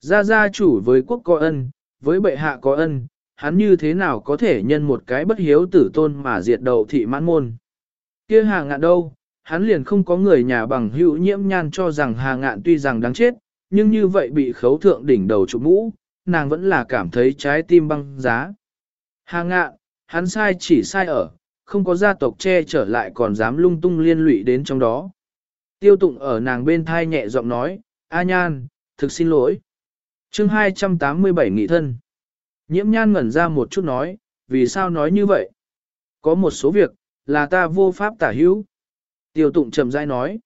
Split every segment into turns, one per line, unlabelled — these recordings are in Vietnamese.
Gia gia chủ với quốc có ân, với bệ hạ có ân, hắn như thế nào có thể nhân một cái bất hiếu tử tôn mà diệt đầu thị mãn môn. kia hà ngạn đâu, hắn liền không có người nhà bằng hữu nhiễm nhan cho rằng hà ngạn tuy rằng đáng chết, nhưng như vậy bị khấu thượng đỉnh đầu trụ mũ, nàng vẫn là cảm thấy trái tim băng giá. Hà ngạn, hắn sai chỉ sai ở, không có gia tộc che trở lại còn dám lung tung liên lụy đến trong đó. Tiêu tụng ở nàng bên thai nhẹ giọng nói, A nhan, thực xin lỗi chương 287 nghị thân. Nhiễm nhan ngẩn ra một chút nói, vì sao nói như vậy? Có một số việc, là ta vô pháp tả hữu. Tiêu tụng trầm dai nói.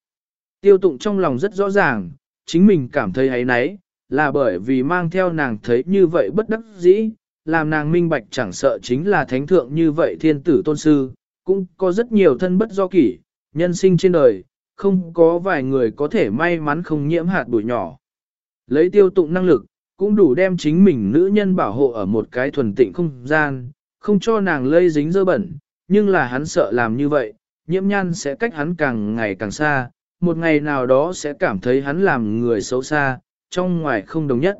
Tiêu tụng trong lòng rất rõ ràng, chính mình cảm thấy ấy nấy, là bởi vì mang theo nàng thấy như vậy bất đắc dĩ, làm nàng minh bạch chẳng sợ chính là thánh thượng như vậy thiên tử tôn sư, cũng có rất nhiều thân bất do kỷ, nhân sinh trên đời, không có vài người có thể may mắn không nhiễm hạt bụi nhỏ. Lấy tiêu tụng năng lực, cũng đủ đem chính mình nữ nhân bảo hộ ở một cái thuần tịnh không gian, không cho nàng lây dính dơ bẩn, nhưng là hắn sợ làm như vậy, nhiễm nhan sẽ cách hắn càng ngày càng xa, một ngày nào đó sẽ cảm thấy hắn làm người xấu xa, trong ngoài không đồng nhất.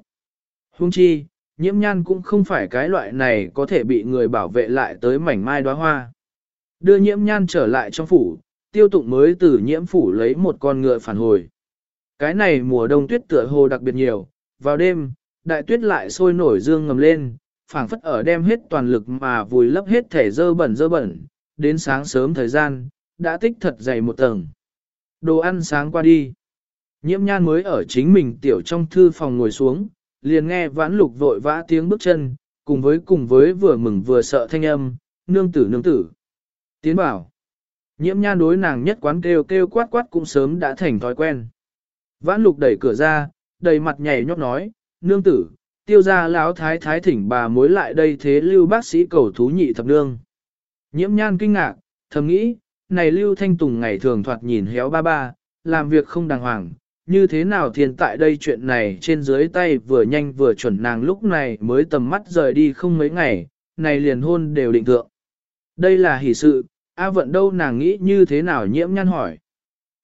Hung chi, nhiễm nhan cũng không phải cái loại này có thể bị người bảo vệ lại tới mảnh mai đóa hoa. Đưa nhiễm nhan trở lại trong phủ, tiêu tụng mới từ nhiễm phủ lấy một con ngựa phản hồi. Cái này mùa đông tuyết tựa hồ đặc biệt nhiều, vào đêm, đại tuyết lại sôi nổi dương ngầm lên, phảng phất ở đem hết toàn lực mà vùi lấp hết thể dơ bẩn dơ bẩn, đến sáng sớm thời gian, đã tích thật dày một tầng. Đồ ăn sáng qua đi. Nhiễm nhan mới ở chính mình tiểu trong thư phòng ngồi xuống, liền nghe vãn lục vội vã tiếng bước chân, cùng với cùng với vừa mừng vừa sợ thanh âm, nương tử nương tử. Tiến bảo. Nhiễm nhan đối nàng nhất quán kêu kêu quát quát cũng sớm đã thành thói quen. Vãn lục đẩy cửa ra, đầy mặt nhảy nhót nói, nương tử, tiêu gia lão thái thái thỉnh bà mối lại đây thế lưu bác sĩ cầu thú nhị thập nương. Nhiễm nhan kinh ngạc, thầm nghĩ, này lưu thanh tùng ngày thường thoạt nhìn héo ba ba, làm việc không đàng hoàng, như thế nào thiên tại đây chuyện này trên dưới tay vừa nhanh vừa chuẩn nàng lúc này mới tầm mắt rời đi không mấy ngày, này liền hôn đều định thượng. Đây là hỷ sự, A vận đâu nàng nghĩ như thế nào nhiễm nhan hỏi.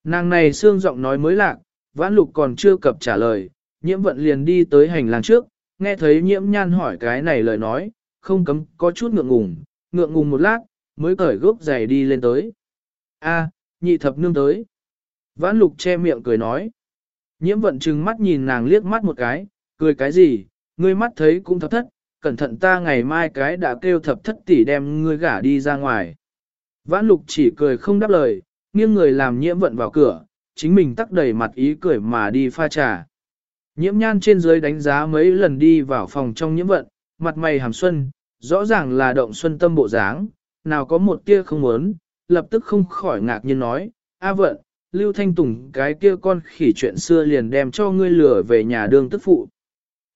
Nàng này xương giọng nói mới lạc, vãn lục còn chưa cập trả lời, nhiễm vận liền đi tới hành lang trước, nghe thấy nhiễm nhan hỏi cái này lời nói, không cấm có chút ngượng ngùng, ngượng ngùng một lát, mới cởi gốc giày đi lên tới. A, nhị thập nương tới. Vãn lục che miệng cười nói. Nhiễm vận trừng mắt nhìn nàng liếc mắt một cái, cười cái gì, ngươi mắt thấy cũng thập thất, cẩn thận ta ngày mai cái đã kêu thập thất tỷ đem ngươi gả đi ra ngoài. Vãn lục chỉ cười không đáp lời, nghiêng người làm nhiễm vận vào cửa, chính mình tắc đầy mặt ý cười mà đi pha trà. Nhiễm nhan trên dưới đánh giá mấy lần đi vào phòng trong nhiễm vận, mặt mày hàm xuân, rõ ràng là động xuân tâm bộ dáng, nào có một tia không muốn, lập tức không khỏi ngạc nhiên nói, A vận, Lưu Thanh Tùng cái kia con khỉ chuyện xưa liền đem cho ngươi lửa về nhà đương tức phụ.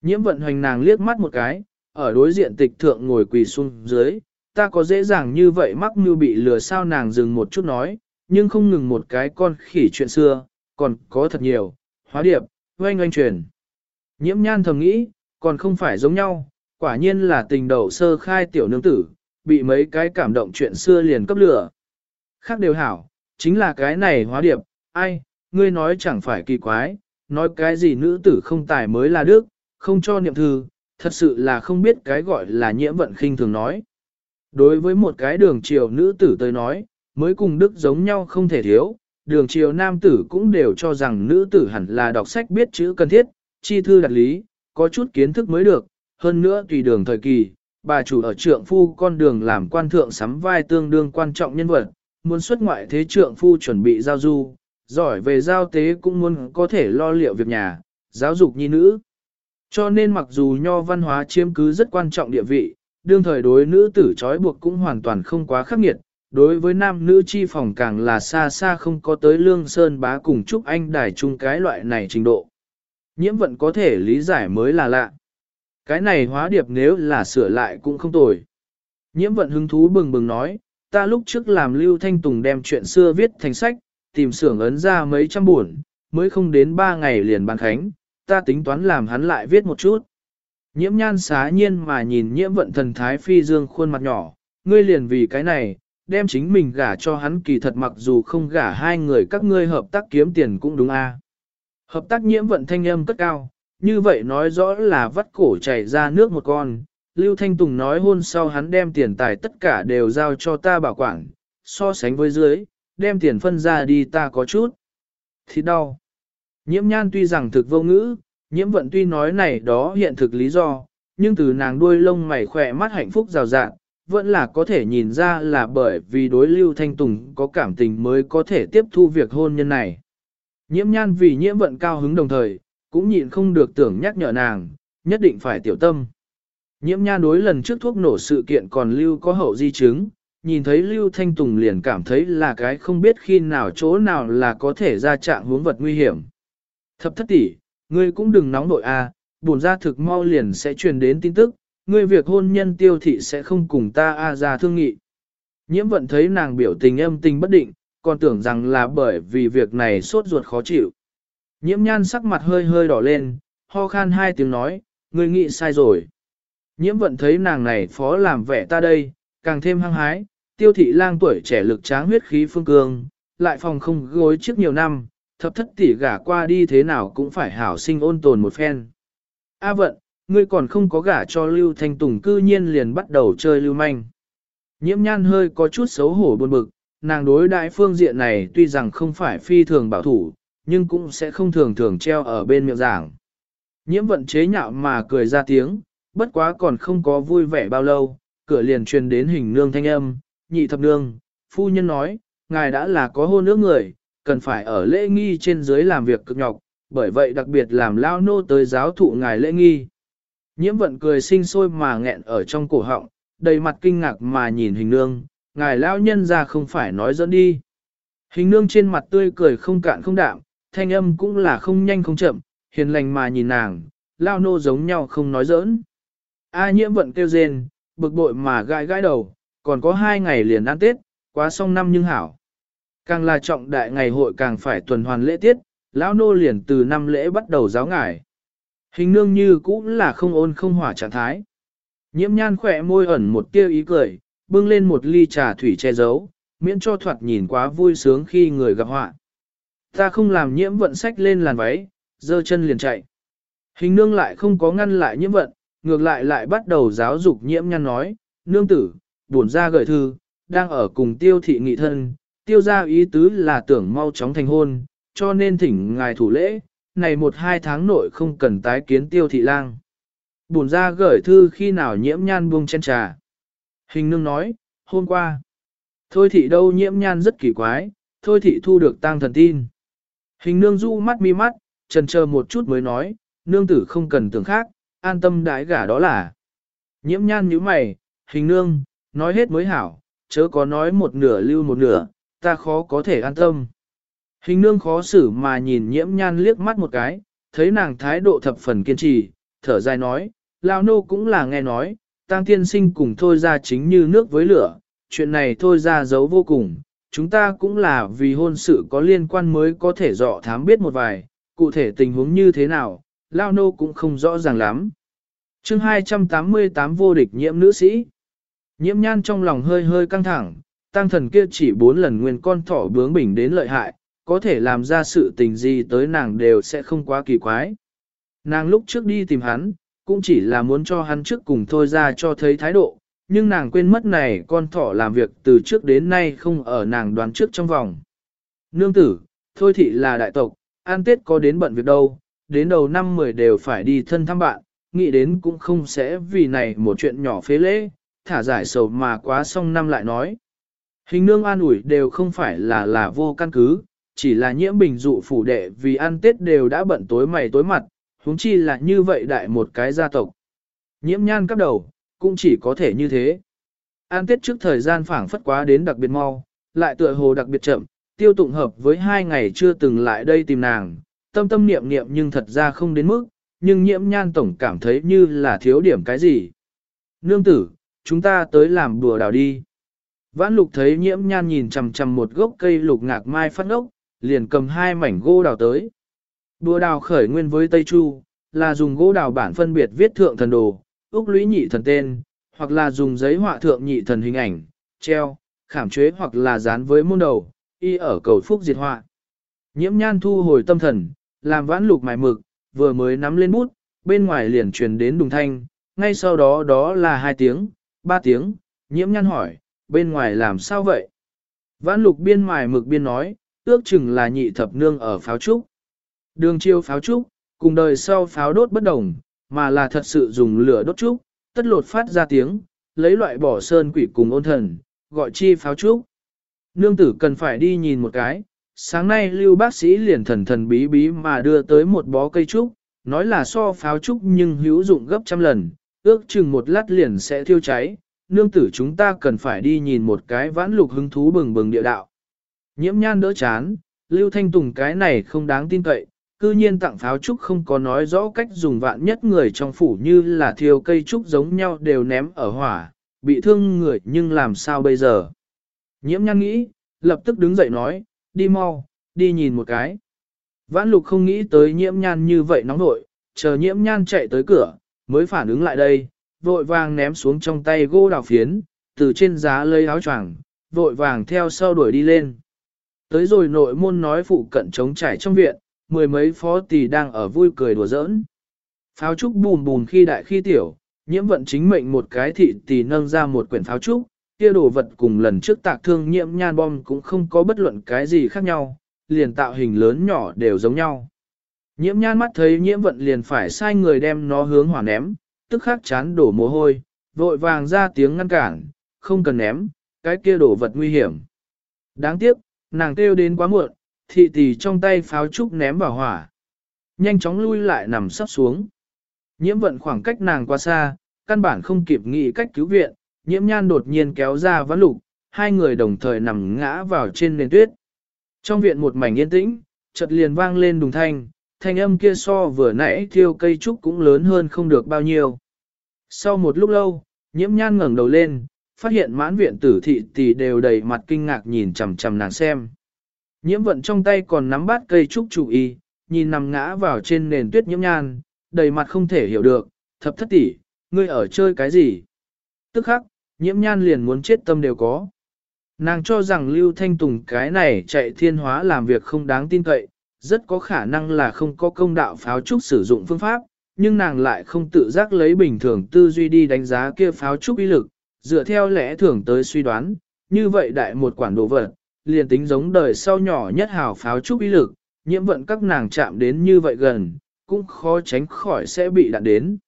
Nhiễm vận hoành nàng liếc mắt một cái, ở đối diện tịch thượng ngồi quỳ xuống dưới, ta có dễ dàng như vậy mắc mưu bị lừa sao nàng dừng một chút nói, nhưng không ngừng một cái con khỉ chuyện xưa, còn có thật nhiều, hóa điệp, oanh oanh truyền. Nhiễm nhan thầm nghĩ, còn không phải giống nhau, quả nhiên là tình đầu sơ khai tiểu nương tử, bị mấy cái cảm động chuyện xưa liền cấp lửa. Khác đều hảo, chính là cái này hóa điệp, ai, ngươi nói chẳng phải kỳ quái, nói cái gì nữ tử không tài mới là đức, không cho niệm thư, thật sự là không biết cái gọi là nhiễm vận khinh thường nói. Đối với một cái đường triều nữ tử tới nói, mới cùng đức giống nhau không thể thiếu, đường triều nam tử cũng đều cho rằng nữ tử hẳn là đọc sách biết chữ cần thiết, chi thư đặt lý, có chút kiến thức mới được, hơn nữa tùy đường thời kỳ, bà chủ ở trượng phu con đường làm quan thượng sắm vai tương đương quan trọng nhân vật, muốn xuất ngoại thế trượng phu chuẩn bị giao du, giỏi về giao tế cũng muốn có thể lo liệu việc nhà, giáo dục nhi nữ. Cho nên mặc dù nho văn hóa chiếm cứ rất quan trọng địa vị, đương thời đối nữ tử trói buộc cũng hoàn toàn không quá khắc nghiệt, đối với nam nữ chi phòng càng là xa xa không có tới lương sơn bá cùng chúc anh đài chung cái loại này trình độ. Nhiễm vận có thể lý giải mới là lạ. Cái này hóa điệp nếu là sửa lại cũng không tồi. Nhiễm vận hứng thú bừng bừng nói, ta lúc trước làm Lưu Thanh Tùng đem chuyện xưa viết thành sách, tìm xưởng ấn ra mấy trăm buồn, mới không đến ba ngày liền ban khánh, ta tính toán làm hắn lại viết một chút. Nhiễm nhan xá nhiên mà nhìn nhiễm vận thần thái phi dương khuôn mặt nhỏ, ngươi liền vì cái này, đem chính mình gả cho hắn kỳ thật mặc dù không gả hai người các ngươi hợp tác kiếm tiền cũng đúng a. À. Hợp tác nhiễm vận thanh âm cất cao, như vậy nói rõ là vắt cổ chảy ra nước một con. Lưu Thanh Tùng nói hôn sau hắn đem tiền tài tất cả đều giao cho ta bảo quản, so sánh với dưới, đem tiền phân ra đi ta có chút. Thì đau. Nhiễm nhan tuy rằng thực vô ngữ, nhiễm vận tuy nói này đó hiện thực lý do, nhưng từ nàng đuôi lông mày khỏe mắt hạnh phúc rào rạng, vẫn là có thể nhìn ra là bởi vì đối Lưu Thanh Tùng có cảm tình mới có thể tiếp thu việc hôn nhân này. Nhiễm nhan vì nhiễm vận cao hứng đồng thời, cũng nhịn không được tưởng nhắc nhở nàng, nhất định phải tiểu tâm. Nhiễm nhan đối lần trước thuốc nổ sự kiện còn Lưu có hậu di chứng, nhìn thấy Lưu Thanh Tùng liền cảm thấy là cái không biết khi nào chỗ nào là có thể ra trạng hướng vật nguy hiểm. Thập thất tỷ, ngươi cũng đừng nóng nội a, à, buồn ra thực mau liền sẽ truyền đến tin tức, ngươi việc hôn nhân tiêu thị sẽ không cùng ta a ra thương nghị. Nhiễm vận thấy nàng biểu tình âm tình bất định, còn tưởng rằng là bởi vì việc này sốt ruột khó chịu. Nhiễm nhan sắc mặt hơi hơi đỏ lên, ho khan hai tiếng nói, ngươi nghĩ sai rồi. Nhiễm vận thấy nàng này phó làm vẻ ta đây, càng thêm hăng hái, tiêu thị lang tuổi trẻ lực tráng huyết khí phương cương, lại phòng không gối trước nhiều năm, thập thất tỷ gả qua đi thế nào cũng phải hảo sinh ôn tồn một phen. A vận, ngươi còn không có gả cho Lưu Thanh Tùng cư nhiên liền bắt đầu chơi lưu manh. Nhiễm nhan hơi có chút xấu hổ buồn bực, nàng đối đại phương diện này tuy rằng không phải phi thường bảo thủ, nhưng cũng sẽ không thường thường treo ở bên miệng giảng. Nhiễm vận chế nhạo mà cười ra tiếng, bất quá còn không có vui vẻ bao lâu, cửa liền truyền đến hình nương thanh âm, nhị thập nương, phu nhân nói, ngài đã là có hôn ước người, cần phải ở lễ nghi trên dưới làm việc cực nhọc, bởi vậy đặc biệt làm lao nô tới giáo thụ ngài lễ nghi. Nhiễm vận cười sinh sôi mà nghẹn ở trong cổ họng, đầy mặt kinh ngạc mà nhìn hình nương, ngài Lão nhân ra không phải nói dẫn đi. Hình nương trên mặt tươi cười không cạn không đạm, thanh âm cũng là không nhanh không chậm, hiền lành mà nhìn nàng, lao nô giống nhau không nói giỡn. A nhiễm vận kêu rên, bực bội mà gãi gãi đầu, còn có hai ngày liền ăn Tết, quá xong năm nhưng hảo. Càng là trọng đại ngày hội càng phải tuần hoàn lễ tiết, lão nô liền từ năm lễ bắt đầu giáo ngải. Hình nương như cũng là không ôn không hỏa trạng thái. Nhiễm nhan khỏe môi ẩn một tia ý cười, bưng lên một ly trà thủy che giấu, miễn cho thoạt nhìn quá vui sướng khi người gặp họa. Ta không làm nhiễm vận sách lên làn váy, dơ chân liền chạy. Hình nương lại không có ngăn lại nhiễm vận, ngược lại lại bắt đầu giáo dục nhiễm nhan nói, nương tử, buồn ra gửi thư, đang ở cùng tiêu thị nghị thân, tiêu ra ý tứ là tưởng mau chóng thành hôn, cho nên thỉnh ngài thủ lễ, này một hai tháng nội không cần tái kiến tiêu thị lang. Bùn ra gửi thư khi nào nhiễm nhan buông chen trà. Hình nương nói, hôm qua. Thôi thị đâu nhiễm nhan rất kỳ quái, thôi thị thu được tang thần tin. Hình nương du mắt mi mắt, trần chờ một chút mới nói, nương tử không cần tưởng khác, an tâm đái gả đó là. Nhiễm nhan như mày, hình nương, nói hết mới hảo, chớ có nói một nửa lưu một nửa, ta khó có thể an tâm. Hình nương khó xử mà nhìn nhiễm nhan liếc mắt một cái, thấy nàng thái độ thập phần kiên trì, thở dài nói, lao nô cũng là nghe nói, tang tiên sinh cùng thôi ra chính như nước với lửa, chuyện này thôi ra giấu vô cùng, chúng ta cũng là vì hôn sự có liên quan mới có thể dọ thám biết một vài, cụ thể tình huống như thế nào, lao nô cũng không rõ ràng lắm. chương 288 vô địch nhiễm nữ sĩ Nhiễm nhan trong lòng hơi hơi căng thẳng, tăng thần kia chỉ bốn lần nguyên con thỏ bướng bỉnh đến lợi hại, có thể làm ra sự tình gì tới nàng đều sẽ không quá kỳ quái. Nàng lúc trước đi tìm hắn, cũng chỉ là muốn cho hắn trước cùng thôi ra cho thấy thái độ, nhưng nàng quên mất này con thỏ làm việc từ trước đến nay không ở nàng đoán trước trong vòng. Nương tử, thôi thị là đại tộc, an tết có đến bận việc đâu, đến đầu năm mười đều phải đi thân thăm bạn, nghĩ đến cũng không sẽ vì này một chuyện nhỏ phế lễ, thả giải sầu mà quá xong năm lại nói. Hình nương an ủi đều không phải là là vô căn cứ, chỉ là nhiễm bình dụ phủ đệ vì ăn tết đều đã bận tối mày tối mặt, huống chi là như vậy đại một cái gia tộc. Nhiễm nhan cấp đầu, cũng chỉ có thể như thế. An tết trước thời gian phảng phất quá đến đặc biệt mau, lại tựa hồ đặc biệt chậm, tiêu tụng hợp với hai ngày chưa từng lại đây tìm nàng, tâm tâm niệm niệm nhưng thật ra không đến mức, nhưng nhiễm nhan tổng cảm thấy như là thiếu điểm cái gì. Nương tử, chúng ta tới làm bùa đào đi. Vãn lục thấy nhiễm nhan nhìn chằm chằm một gốc cây lục ngạc mai phát ốc, liền cầm hai mảnh gỗ đào tới. Đùa đào khởi nguyên với Tây Chu, là dùng gỗ đào bản phân biệt viết thượng thần đồ, úc lũy nhị thần tên, hoặc là dùng giấy họa thượng nhị thần hình ảnh, treo, khảm chế hoặc là dán với môn đầu, y ở cầu phúc diệt họa. Nhiễm nhan thu hồi tâm thần, làm vãn lục mài mực, vừa mới nắm lên bút, bên ngoài liền truyền đến đùng thanh, ngay sau đó đó là hai tiếng, ba tiếng, nhiễm Nhan hỏi, bên ngoài làm sao vậy? Vãn lục biên mài mực biên nói, ước chừng là nhị thập nương ở pháo trúc. Đường chiêu pháo trúc, cùng đời sau pháo đốt bất đồng, mà là thật sự dùng lửa đốt trúc, tất lột phát ra tiếng, lấy loại bỏ sơn quỷ cùng ôn thần, gọi chi pháo trúc. Nương tử cần phải đi nhìn một cái, sáng nay lưu bác sĩ liền thần thần bí bí mà đưa tới một bó cây trúc, nói là so pháo trúc nhưng hữu dụng gấp trăm lần, ước chừng một lát liền sẽ thiêu cháy, nương tử chúng ta cần phải đi nhìn một cái vãn lục hứng thú bừng bừng địa đạo. Nhiễm nhan đỡ chán, lưu thanh tùng cái này không đáng tin cậy, cư nhiên tặng pháo trúc không có nói rõ cách dùng vạn nhất người trong phủ như là thiêu cây trúc giống nhau đều ném ở hỏa, bị thương người nhưng làm sao bây giờ. Nhiễm nhan nghĩ, lập tức đứng dậy nói, đi mau, đi nhìn một cái. Vãn lục không nghĩ tới nhiễm nhan như vậy nóng nội, chờ nhiễm nhan chạy tới cửa, mới phản ứng lại đây, vội vàng ném xuống trong tay gỗ đào phiến, từ trên giá lấy áo choàng, vội vàng theo sau đuổi đi lên. Tới rồi nội môn nói phụ cận trống trải trong viện, mười mấy phó tỷ đang ở vui cười đùa giỡn. Pháo trúc bùn bùn khi đại khi tiểu, nhiễm vận chính mệnh một cái thị tỷ nâng ra một quyển pháo trúc, kia đồ vật cùng lần trước tạc thương nhiễm nhan bom cũng không có bất luận cái gì khác nhau, liền tạo hình lớn nhỏ đều giống nhau. Nhiễm nhan mắt thấy nhiễm vận liền phải sai người đem nó hướng hỏa ném, tức khắc chán đổ mồ hôi, vội vàng ra tiếng ngăn cản, không cần ném, cái kia đổ vật nguy hiểm. Đáng tiếc, nàng kêu đến quá muộn, thị tỷ trong tay pháo trúc ném vào hỏa. Nhanh chóng lui lại nằm sắp xuống. Nhiễm vận khoảng cách nàng quá xa, căn bản không kịp nghĩ cách cứu viện, nhiễm nhan đột nhiên kéo ra vãn lục, hai người đồng thời nằm ngã vào trên nền tuyết. Trong viện một mảnh yên tĩnh, chợt liền vang lên đùng thanh, thanh âm kia so vừa nãy thiêu cây trúc cũng lớn hơn không được bao nhiêu. Sau một lúc lâu, nhiễm nhan ngẩng đầu lên, phát hiện mãn viện tử thị tỷ đều đầy mặt kinh ngạc nhìn chằm chằm nàng xem. Nhiễm vận trong tay còn nắm bát cây trúc chủ y, nhìn nằm ngã vào trên nền tuyết nhiễm nhan, đầy mặt không thể hiểu được, thập thất tỷ, ngươi ở chơi cái gì? Tức khắc, nhiễm nhan liền muốn chết tâm đều có. Nàng cho rằng Lưu Thanh Tùng cái này chạy thiên hóa làm việc không đáng tin cậy, rất có khả năng là không có công đạo pháo trúc sử dụng phương pháp, nhưng nàng lại không tự giác lấy bình thường tư duy đi đánh giá kia pháo trúc uy lực, dựa theo lẽ thường tới suy đoán, như vậy đại một quản đồ vật, liền tính giống đời sau nhỏ nhất hào pháo trúc ý lực, nhiễm vận các nàng chạm đến như vậy gần, cũng khó tránh khỏi sẽ bị đạn đến.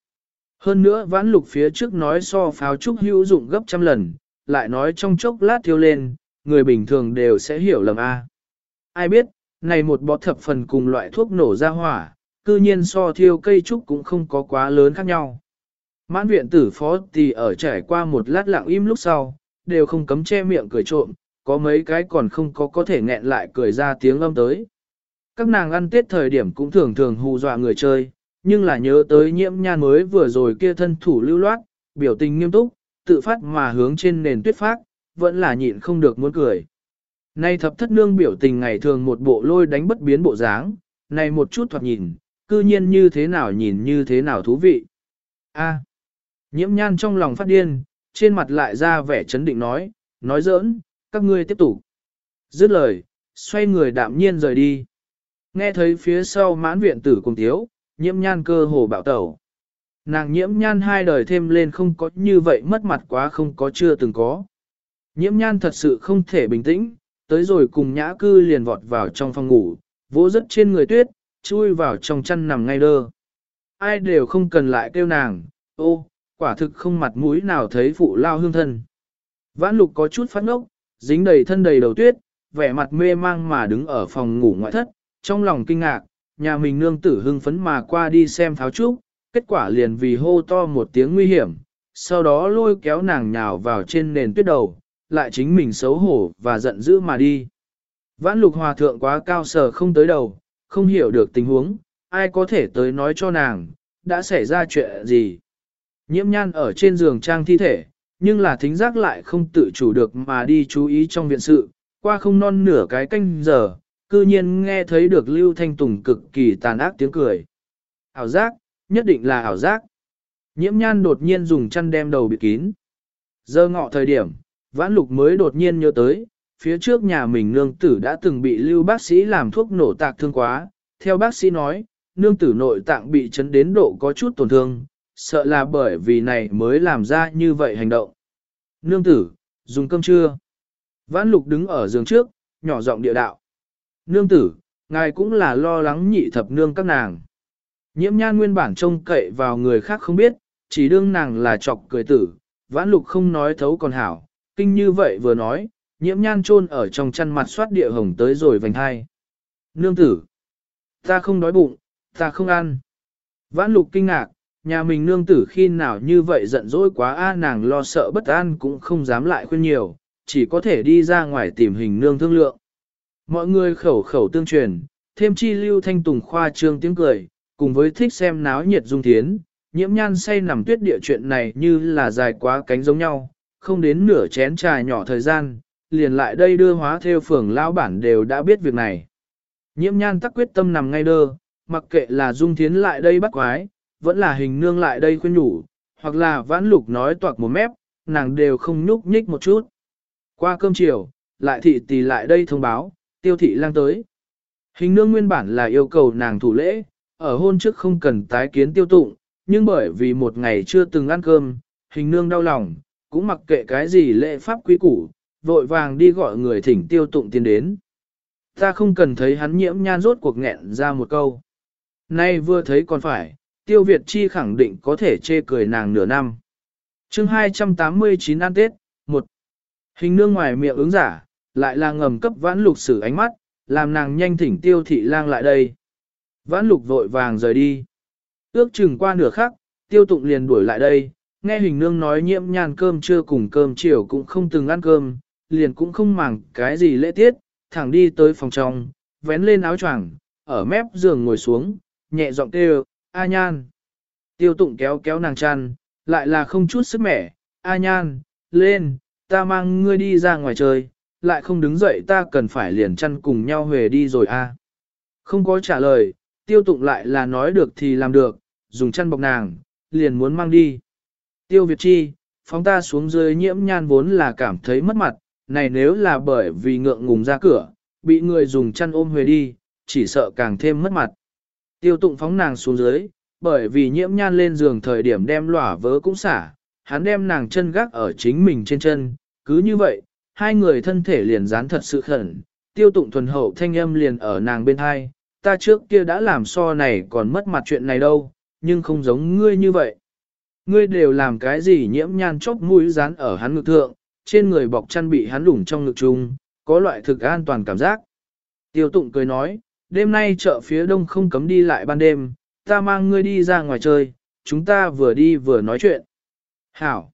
Hơn nữa vãn lục phía trước nói so pháo trúc hữu dụng gấp trăm lần, lại nói trong chốc lát thiêu lên, người bình thường đều sẽ hiểu lầm A. Ai biết, này một bó thập phần cùng loại thuốc nổ ra hỏa, cư nhiên so thiêu cây trúc cũng không có quá lớn khác nhau. Mãn viện tử phó thì ở trải qua một lát lặng im lúc sau, đều không cấm che miệng cười trộm, có mấy cái còn không có có thể nghẹn lại cười ra tiếng âm tới. Các nàng ăn tết thời điểm cũng thường thường hù dọa người chơi, nhưng là nhớ tới nhiễm nhan mới vừa rồi kia thân thủ lưu loát, biểu tình nghiêm túc, tự phát mà hướng trên nền tuyết phát, vẫn là nhịn không được muốn cười. Nay thập thất nương biểu tình ngày thường một bộ lôi đánh bất biến bộ dáng, này một chút thoạt nhìn, cư nhiên như thế nào nhìn như thế nào thú vị. A nhiễm nhan trong lòng phát điên, trên mặt lại ra vẻ chấn định nói, nói giỡn, các ngươi tiếp tục. Dứt lời, xoay người đạm nhiên rời đi. Nghe thấy phía sau mãn viện tử cùng thiếu, nhiễm nhan cơ hồ bạo tẩu. Nàng nhiễm nhan hai đời thêm lên không có như vậy mất mặt quá không có chưa từng có. Nhiễm nhan thật sự không thể bình tĩnh, tới rồi cùng nhã cư liền vọt vào trong phòng ngủ, vỗ rất trên người tuyết, chui vào trong chăn nằm ngay đơ. Ai đều không cần lại kêu nàng, ô, quả thực không mặt mũi nào thấy phụ lao hương thân. Vãn lục có chút phát ngốc, dính đầy thân đầy đầu tuyết, vẻ mặt mê mang mà đứng ở phòng ngủ ngoại thất, trong lòng kinh ngạc, nhà mình nương tử hưng phấn mà qua đi xem tháo trúc, kết quả liền vì hô to một tiếng nguy hiểm, sau đó lôi kéo nàng nhào vào trên nền tuyết đầu, lại chính mình xấu hổ và giận dữ mà đi. Vãn lục hòa thượng quá cao sở không tới đầu, không hiểu được tình huống, ai có thể tới nói cho nàng, đã xảy ra chuyện gì. Nhiễm nhan ở trên giường trang thi thể, nhưng là thính giác lại không tự chủ được mà đi chú ý trong viện sự, qua không non nửa cái canh giờ, cư nhiên nghe thấy được Lưu Thanh Tùng cực kỳ tàn ác tiếng cười. Ảo giác, nhất định là ảo giác. Nhiễm nhan đột nhiên dùng chăn đem đầu bị kín. Giờ ngọ thời điểm, vãn lục mới đột nhiên nhớ tới, phía trước nhà mình nương tử đã từng bị lưu bác sĩ làm thuốc nổ tạc thương quá. Theo bác sĩ nói, nương tử nội tạng bị chấn đến độ có chút tổn thương, sợ là bởi vì này mới làm ra như vậy hành động. Nương tử, dùng cơm chưa? Vãn lục đứng ở giường trước, nhỏ giọng địa đạo. Nương tử, ngài cũng là lo lắng nhị thập nương các nàng. Nhiễm nhan nguyên bản trông cậy vào người khác không biết, chỉ đương nàng là chọc cười tử, vãn lục không nói thấu còn hảo, kinh như vậy vừa nói, nhiễm nhan chôn ở trong chăn mặt soát địa hồng tới rồi vành hai. Nương tử, ta không đói bụng, ta không ăn. Vãn lục kinh ngạc, nhà mình nương tử khi nào như vậy giận dỗi quá a nàng lo sợ bất an cũng không dám lại khuyên nhiều, chỉ có thể đi ra ngoài tìm hình nương thương lượng. Mọi người khẩu khẩu tương truyền, thêm chi lưu thanh tùng khoa trương tiếng cười, cùng với thích xem náo nhiệt dung thiến, nhiễm nhan say nằm tuyết địa chuyện này như là dài quá cánh giống nhau, không đến nửa chén trà nhỏ thời gian, liền lại đây đưa hóa theo phường lão bản đều đã biết việc này. Nhiễm nhan tắc quyết tâm nằm ngay đơ, mặc kệ là dung thiến lại đây bắt quái, vẫn là hình nương lại đây khuyên nhủ, hoặc là vãn lục nói toạc một mép, nàng đều không nhúc nhích một chút. Qua cơm chiều, lại thị tỷ lại đây thông báo, tiêu thị lang tới. Hình nương nguyên bản là yêu cầu nàng thủ lễ, ở hôn trước không cần tái kiến tiêu tụng, nhưng bởi vì một ngày chưa từng ăn cơm, hình nương đau lòng, cũng mặc kệ cái gì lễ pháp quý củ, vội vàng đi gọi người thỉnh tiêu tụng tiến đến. Ta không cần thấy hắn nhiễm nhan rốt cuộc nghẹn ra một câu. Nay vừa thấy còn phải, tiêu Việt chi khẳng định có thể chê cười nàng nửa năm. chương 289 ăn Tết, một Hình nương ngoài miệng ứng giả, lại là ngầm cấp vãn lục sử ánh mắt, làm nàng nhanh thỉnh tiêu thị lang lại đây. Vãn lục vội vàng rời đi. Ước chừng qua nửa khắc, tiêu tụng liền đuổi lại đây, nghe hình nương nói nhiễm nhàn cơm trưa cùng cơm chiều cũng không từng ăn cơm, liền cũng không màng cái gì lễ tiết, thẳng đi tới phòng trong, vén lên áo choàng, ở mép giường ngồi xuống, nhẹ giọng kêu, A nhan. Tiêu tụng kéo kéo nàng chăn, lại là không chút sức mẻ, A nhan, lên, ta mang ngươi đi ra ngoài chơi, lại không đứng dậy ta cần phải liền chăn cùng nhau về đi rồi a. Không có trả lời, tiêu tụng lại là nói được thì làm được, dùng chăn bọc nàng, liền muốn mang đi. Tiêu Việt Chi, phóng ta xuống dưới nhiễm nhan vốn là cảm thấy mất mặt, này nếu là bởi vì ngượng ngùng ra cửa, bị người dùng chăn ôm huề đi, chỉ sợ càng thêm mất mặt. Tiêu tụng phóng nàng xuống dưới, bởi vì nhiễm nhan lên giường thời điểm đem lỏa vớ cũng xả, hắn đem nàng chân gác ở chính mình trên chân, cứ như vậy, hai người thân thể liền dán thật sự khẩn, tiêu tụng thuần hậu thanh âm liền ở nàng bên hai, ta trước kia đã làm so này còn mất mặt chuyện này đâu, nhưng không giống ngươi như vậy. Ngươi đều làm cái gì nhiễm nhan chốc mũi dán ở hắn ngực thượng, trên người bọc chăn bị hắn lủng trong ngực chung, có loại thực an toàn cảm giác. Tiêu tụng cười nói, đêm nay chợ phía đông không cấm đi lại ban đêm, ta mang ngươi đi ra ngoài chơi, chúng ta vừa đi vừa nói chuyện. Hảo!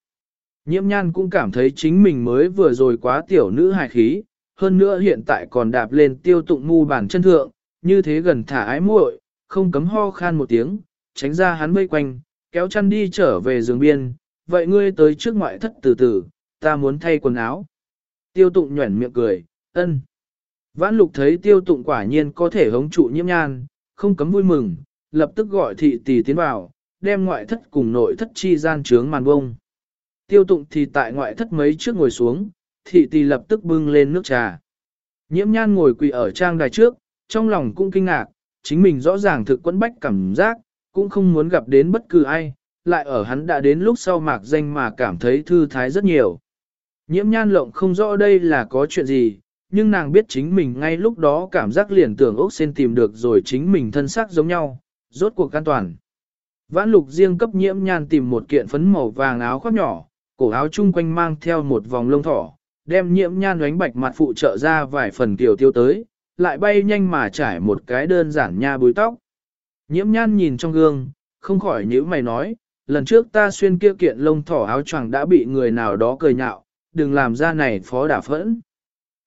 Nhiễm nhan cũng cảm thấy chính mình mới vừa rồi quá tiểu nữ hài khí, hơn nữa hiện tại còn đạp lên tiêu tụng ngu bản chân thượng, như thế gần thả ái muội, không cấm ho khan một tiếng, tránh ra hắn mây quanh, kéo chăn đi trở về giường biên, vậy ngươi tới trước ngoại thất từ từ, ta muốn thay quần áo. Tiêu tụng nhuẩn miệng cười, ân. Vãn lục thấy tiêu tụng quả nhiên có thể hống trụ nhiễm nhan, không cấm vui mừng, lập tức gọi thị tỷ tiến vào, đem ngoại thất cùng nội thất chi gian trướng màn bông. Tiêu tụng thì tại ngoại thất mấy trước ngồi xuống, thị tỷ lập tức bưng lên nước trà. Nhiễm nhan ngồi quỳ ở trang đài trước, trong lòng cũng kinh ngạc, chính mình rõ ràng thực quẫn bách cảm giác, cũng không muốn gặp đến bất cứ ai, lại ở hắn đã đến lúc sau mạc danh mà cảm thấy thư thái rất nhiều. Nhiễm nhan lộng không rõ đây là có chuyện gì, nhưng nàng biết chính mình ngay lúc đó cảm giác liền tưởng ốc sen tìm được rồi chính mình thân xác giống nhau, rốt cuộc an toàn. Vãn lục riêng cấp nhiễm nhan tìm một kiện phấn màu vàng áo khoác nhỏ, cổ áo chung quanh mang theo một vòng lông thỏ, đem nhiễm nhan đánh bạch mặt phụ trợ ra vài phần tiểu tiêu tới, lại bay nhanh mà trải một cái đơn giản nha búi tóc. Nhiễm nhan nhìn trong gương, không khỏi nhíu mày nói, lần trước ta xuyên kia kiện lông thỏ áo choàng đã bị người nào đó cười nhạo, đừng làm ra này phó đả phẫn.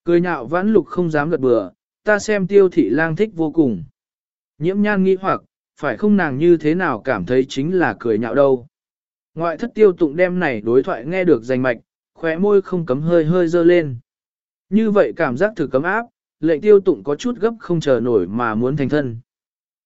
Cười nhạo vãn lục không dám gật bừa, ta xem tiêu thị lang thích vô cùng. Nhiễm nhan nghĩ hoặc, phải không nàng như thế nào cảm thấy chính là cười nhạo đâu. Ngoại thất tiêu tụng đem này đối thoại nghe được danh mạch, khóe môi không cấm hơi hơi dơ lên. Như vậy cảm giác thử cấm áp, lệnh tiêu tụng có chút gấp không chờ nổi mà muốn thành thân.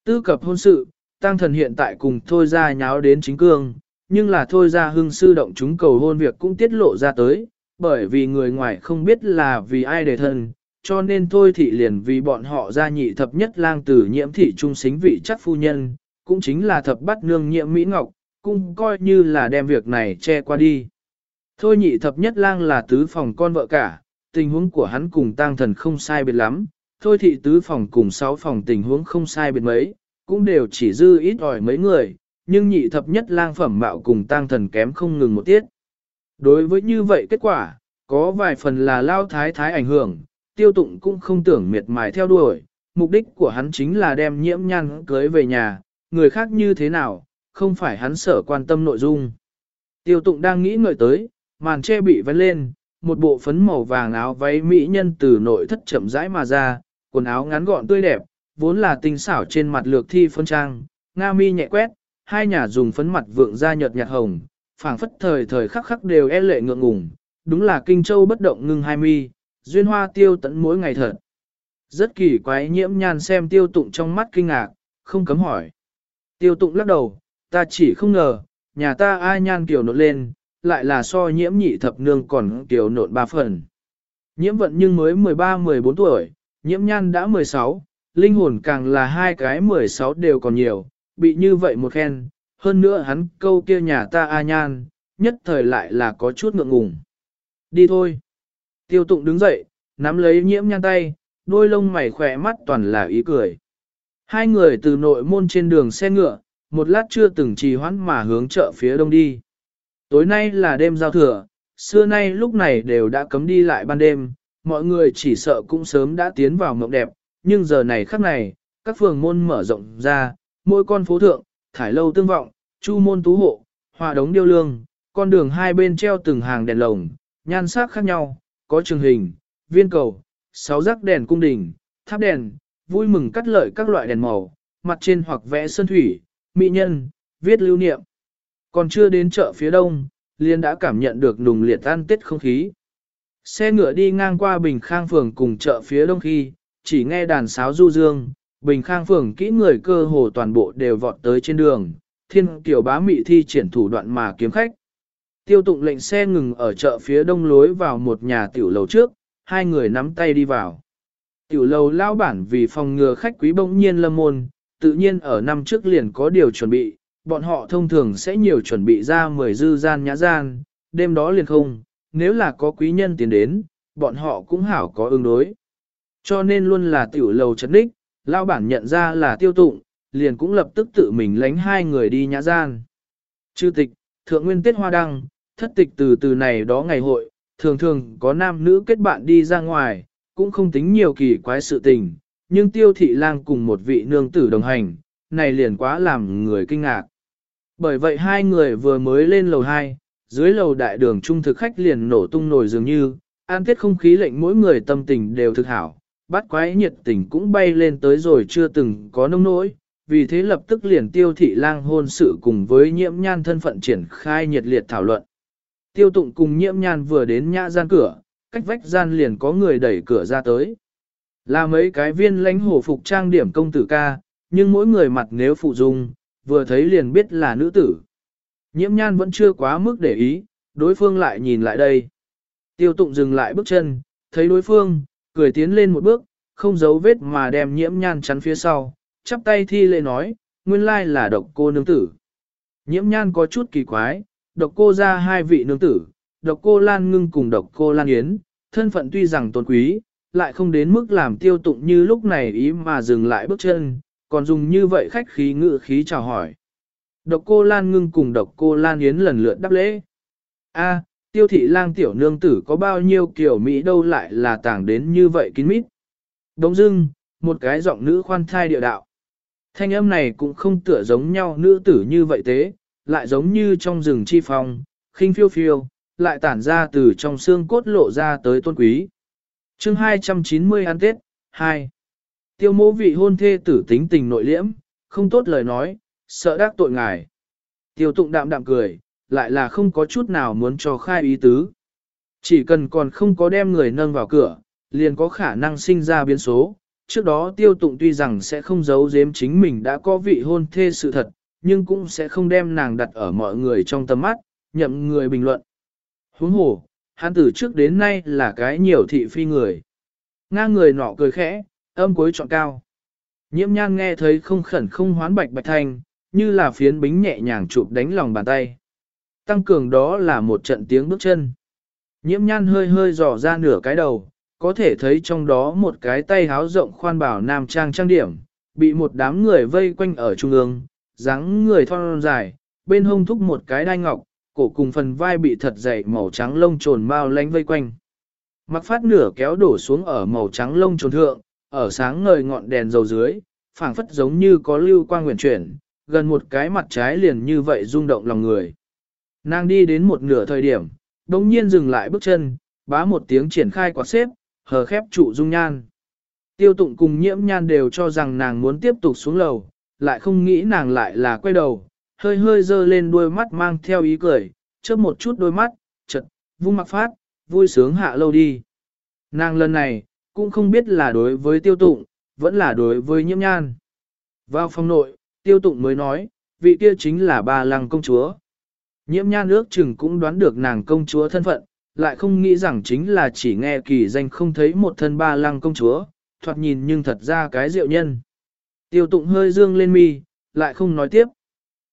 Tư cập hôn sự, tăng thần hiện tại cùng thôi ra nháo đến chính cương, nhưng là thôi ra hưng sư động chúng cầu hôn việc cũng tiết lộ ra tới, bởi vì người ngoài không biết là vì ai để thân, cho nên thôi thị liền vì bọn họ ra nhị thập nhất lang tử nhiễm thị trung xính vị chắc phu nhân, cũng chính là thập bắt nương nhiễm Mỹ Ngọc, cũng coi như là đem việc này che qua đi. Thôi nhị thập nhất lang là tứ phòng con vợ cả, tình huống của hắn cùng tang thần không sai biệt lắm, thôi thị tứ phòng cùng sáu phòng tình huống không sai biệt mấy, cũng đều chỉ dư ít ỏi mấy người, nhưng nhị thập nhất lang phẩm mạo cùng tang thần kém không ngừng một tiết. Đối với như vậy kết quả, có vài phần là lao thái thái ảnh hưởng, tiêu tụng cũng không tưởng miệt mài theo đuổi, mục đích của hắn chính là đem nhiễm nhan cưới về nhà, người khác như thế nào, không phải hắn sở quan tâm nội dung. Tiêu tụng đang nghĩ ngợi tới, màn che bị vén lên, một bộ phấn màu vàng áo váy mỹ nhân từ nội thất chậm rãi mà ra, quần áo ngắn gọn tươi đẹp, vốn là tinh xảo trên mặt lược thi phân trang, nga mi nhẹ quét, hai nhà dùng phấn mặt vượng ra nhợt nhạt hồng, phảng phất thời thời khắc khắc đều e lệ ngượng ngùng, đúng là kinh châu bất động ngưng hai mi, duyên hoa tiêu tận mỗi ngày thật. Rất kỳ quái nhiễm nhan xem tiêu tụng trong mắt kinh ngạc, không cấm hỏi. Tiêu tụng lắc đầu, ta chỉ không ngờ, nhà ta ai nhan kiểu nộn lên, lại là so nhiễm nhị thập nương còn kiểu nộn ba phần. Nhiễm vận nhưng mới 13-14 tuổi, nhiễm nhan đã 16, linh hồn càng là hai cái 16 đều còn nhiều, bị như vậy một khen, hơn nữa hắn câu kia nhà ta a nhan, nhất thời lại là có chút ngượng ngùng. Đi thôi. Tiêu tụng đứng dậy, nắm lấy nhiễm nhan tay, đôi lông mày khỏe mắt toàn là ý cười. Hai người từ nội môn trên đường xe ngựa, một lát chưa từng trì hoãn mà hướng chợ phía đông đi. Tối nay là đêm giao thừa, xưa nay lúc này đều đã cấm đi lại ban đêm, mọi người chỉ sợ cũng sớm đã tiến vào mộng đẹp, nhưng giờ này khắc này, các phường môn mở rộng ra, mỗi con phố thượng, thải lâu tương vọng, chu môn tú hộ, hòa đống điêu lương, con đường hai bên treo từng hàng đèn lồng, nhan sắc khác nhau, có trường hình, viên cầu, sáu rắc đèn cung đình, tháp đèn, vui mừng cắt lợi các loại đèn màu, mặt trên hoặc vẽ sơn thủy, mỹ nhân, viết lưu niệm. Còn chưa đến chợ phía đông, liền đã cảm nhận được nùng liệt tan tết không khí. Xe ngựa đi ngang qua Bình Khang Phường cùng chợ phía đông khi, chỉ nghe đàn sáo du dương, Bình Khang Phường kỹ người cơ hồ toàn bộ đều vọt tới trên đường, thiên kiểu bá mị thi triển thủ đoạn mà kiếm khách. Tiêu tụng lệnh xe ngừng ở chợ phía đông lối vào một nhà tiểu lầu trước, hai người nắm tay đi vào. Tiểu lầu lao bản vì phòng ngừa khách quý bỗng nhiên lâm môn, tự nhiên ở năm trước liền có điều chuẩn bị, bọn họ thông thường sẽ nhiều chuẩn bị ra 10 dư gian nhã gian, đêm đó liền không, nếu là có quý nhân tiến đến, bọn họ cũng hảo có ứng đối. Cho nên luôn là tiểu lầu chấn đích, lao bản nhận ra là tiêu tụng, liền cũng lập tức tự mình lánh hai người đi nhã gian. Chư tịch, thượng nguyên tiết hoa đăng, thất tịch từ từ này đó ngày hội, thường thường có nam nữ kết bạn đi ra ngoài, cũng không tính nhiều kỳ quái sự tình, nhưng tiêu thị lang cùng một vị nương tử đồng hành, này liền quá làm người kinh ngạc. Bởi vậy hai người vừa mới lên lầu 2, dưới lầu đại đường trung thực khách liền nổ tung nổi dường như, an tiết không khí lệnh mỗi người tâm tình đều thực hảo, bắt quái nhiệt tình cũng bay lên tới rồi chưa từng có nông nỗi, vì thế lập tức liền tiêu thị lang hôn sự cùng với nhiễm nhan thân phận triển khai nhiệt liệt thảo luận. Tiêu tụng cùng nhiễm nhan vừa đến nhã gian cửa, cách vách gian liền có người đẩy cửa ra tới. Là mấy cái viên lãnh hổ phục trang điểm công tử ca, nhưng mỗi người mặt nếu phụ dung, vừa thấy liền biết là nữ tử. Nhiễm nhan vẫn chưa quá mức để ý, đối phương lại nhìn lại đây. Tiêu tụng dừng lại bước chân, thấy đối phương, cười tiến lên một bước, không giấu vết mà đem nhiễm nhan chắn phía sau, chắp tay thi lễ nói, nguyên lai là độc cô nương tử. Nhiễm nhan có chút kỳ quái, độc cô ra hai vị nương tử, độc cô Lan Ngưng cùng độc cô Lan Yến, thân phận tuy rằng tôn quý, lại không đến mức làm tiêu tụng như lúc này ý mà dừng lại bước chân, còn dùng như vậy khách khí ngự khí chào hỏi. Độc cô Lan Ngưng cùng độc cô Lan Yến lần lượt đáp lễ. A, tiêu thị lang tiểu nương tử có bao nhiêu kiểu Mỹ đâu lại là tàng đến như vậy kín mít. Đống dưng, một cái giọng nữ khoan thai địa đạo. Thanh âm này cũng không tựa giống nhau nữ tử như vậy thế, lại giống như trong rừng chi phong, khinh phiêu phiêu, lại tản ra từ trong xương cốt lộ ra tới tôn quý. chương 290 ăn Tết, 2. Tiêu mô vị hôn thê tử tính tình nội liễm, không tốt lời nói, sợ đắc tội ngài. Tiêu tụng đạm đạm cười, lại là không có chút nào muốn cho khai ý tứ. Chỉ cần còn không có đem người nâng vào cửa, liền có khả năng sinh ra biến số. Trước đó tiêu tụng tuy rằng sẽ không giấu giếm chính mình đã có vị hôn thê sự thật, nhưng cũng sẽ không đem nàng đặt ở mọi người trong tầm mắt, nhậm người bình luận. Huống hồ, hắn từ trước đến nay là cái nhiều thị phi người. Nga người nọ cười khẽ, âm cuối chọn cao. Nhiễm nhan nghe thấy không khẩn không hoán bạch bạch thanh, như là phiến bính nhẹ nhàng chụp đánh lòng bàn tay. Tăng cường đó là một trận tiếng bước chân. Nhiễm nhan hơi hơi dò ra nửa cái đầu, có thể thấy trong đó một cái tay háo rộng khoan bảo nam trang trang điểm, bị một đám người vây quanh ở trung ương, dáng người thon dài, bên hông thúc một cái đai ngọc, cổ cùng phần vai bị thật dày màu trắng lông trồn bao lánh vây quanh. Mặc phát nửa kéo đổ xuống ở màu trắng lông trồn thượng, ở sáng ngời ngọn đèn dầu dưới, phảng phất giống như có lưu quang nguyện chuyển, gần một cái mặt trái liền như vậy rung động lòng người. Nàng đi đến một nửa thời điểm, đồng nhiên dừng lại bước chân, bá một tiếng triển khai quạt xếp, hờ khép trụ dung nhan. Tiêu tụng cùng nhiễm nhan đều cho rằng nàng muốn tiếp tục xuống lầu, lại không nghĩ nàng lại là quay đầu, hơi hơi dơ lên đôi mắt mang theo ý cười, chớp một chút đôi mắt, chật, vung mặc phát, vui sướng hạ lâu đi. Nàng lần này, cũng không biết là đối với tiêu tụng, vẫn là đối với nhiễm nhan. Vào phòng nội, tiêu tụng mới nói, vị kia chính là bà lăng công chúa. Nhiễm nhan ước chừng cũng đoán được nàng công chúa thân phận, lại không nghĩ rằng chính là chỉ nghe kỳ danh không thấy một thân ba lăng công chúa, thoạt nhìn nhưng thật ra cái diệu nhân. Tiêu tụng hơi dương lên mi, lại không nói tiếp.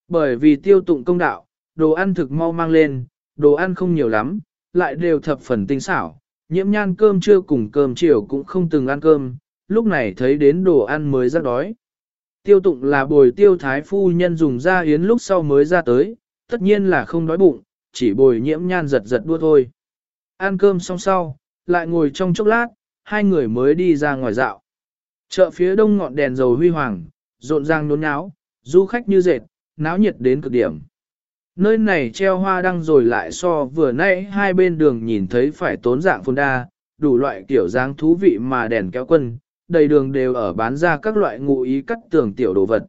Bởi vì tiêu tụng công đạo, đồ ăn thực mau mang lên, đồ ăn không nhiều lắm, lại đều thập phần tinh xảo. Nhiễm nhan cơm trưa cùng cơm chiều cũng không từng ăn cơm, lúc này thấy đến đồ ăn mới rất đói. Tiêu tụng là bồi tiêu thái phu nhân dùng ra yến lúc sau mới ra tới, tất nhiên là không đói bụng, chỉ bồi nhiễm nhan giật giật đua thôi. Ăn cơm xong sau, lại ngồi trong chốc lát, hai người mới đi ra ngoài dạo. Chợ phía đông ngọn đèn dầu huy hoàng, rộn ràng nôn náo, du khách như dệt, náo nhiệt đến cực điểm. Nơi này treo hoa đăng rồi lại so vừa nãy hai bên đường nhìn thấy phải tốn dạng phun đa, đủ loại kiểu dáng thú vị mà đèn kéo quân, đầy đường đều ở bán ra các loại ngụ ý cắt tường tiểu đồ vật.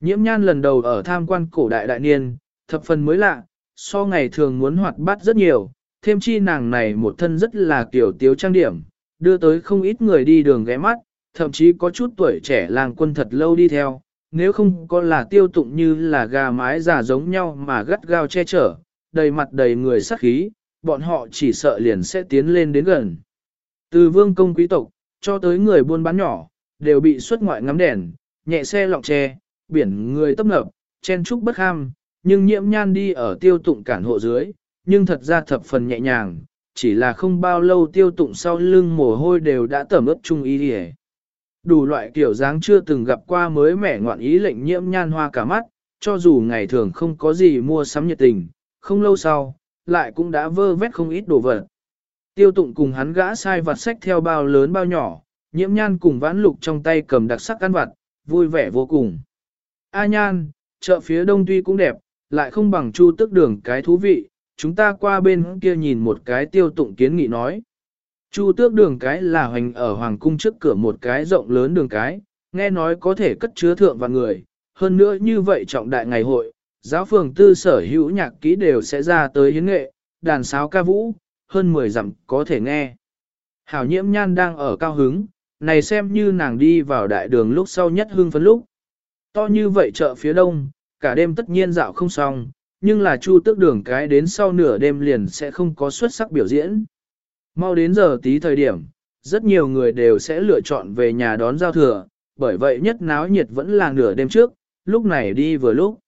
Nhiễm nhan lần đầu ở tham quan cổ đại đại niên, thập phần mới lạ, so ngày thường muốn hoạt bát rất nhiều, thêm chi nàng này một thân rất là kiểu tiếu trang điểm, đưa tới không ít người đi đường ghé mắt, thậm chí có chút tuổi trẻ làng quân thật lâu đi theo, nếu không có là tiêu tụng như là gà mái già giống nhau mà gắt gao che chở, đầy mặt đầy người sắc khí, bọn họ chỉ sợ liền sẽ tiến lên đến gần. Từ vương công quý tộc, cho tới người buôn bán nhỏ, đều bị xuất ngoại ngắm đèn, nhẹ xe lọng tre, biển người tấp nập, chen trúc bất ham, nhưng nhiễm nhan đi ở tiêu tụng cản hộ dưới, nhưng thật ra thập phần nhẹ nhàng, chỉ là không bao lâu tiêu tụng sau lưng mồ hôi đều đã tẩm ướt chung ý đi Đủ loại kiểu dáng chưa từng gặp qua mới mẻ ngoạn ý lệnh nhiễm nhan hoa cả mắt, cho dù ngày thường không có gì mua sắm nhiệt tình, không lâu sau, lại cũng đã vơ vét không ít đồ vật. Tiêu tụng cùng hắn gã sai vặt sách theo bao lớn bao nhỏ, nhiễm nhan cùng vãn lục trong tay cầm đặc sắc ăn vặt, vui vẻ vô cùng. A nhan, chợ phía đông tuy cũng đẹp, lại không bằng chu tức đường cái thú vị, chúng ta qua bên kia nhìn một cái tiêu tụng kiến nghị nói. Chu tước đường cái là hoành ở hoàng cung trước cửa một cái rộng lớn đường cái, nghe nói có thể cất chứa thượng và người, hơn nữa như vậy trọng đại ngày hội, giáo phường tư sở hữu nhạc kỹ đều sẽ ra tới hiến nghệ, đàn sáo ca vũ, hơn 10 dặm có thể nghe. Hảo nhiễm nhan đang ở cao hứng, này xem như nàng đi vào đại đường lúc sau nhất hương phấn lúc. To như vậy chợ phía đông, cả đêm tất nhiên dạo không xong, nhưng là chu tước đường cái đến sau nửa đêm liền sẽ không có xuất sắc biểu diễn. Mau đến giờ tí thời điểm, rất nhiều người đều sẽ lựa chọn về nhà đón giao thừa, bởi vậy nhất náo nhiệt vẫn là nửa đêm trước, lúc này đi vừa lúc.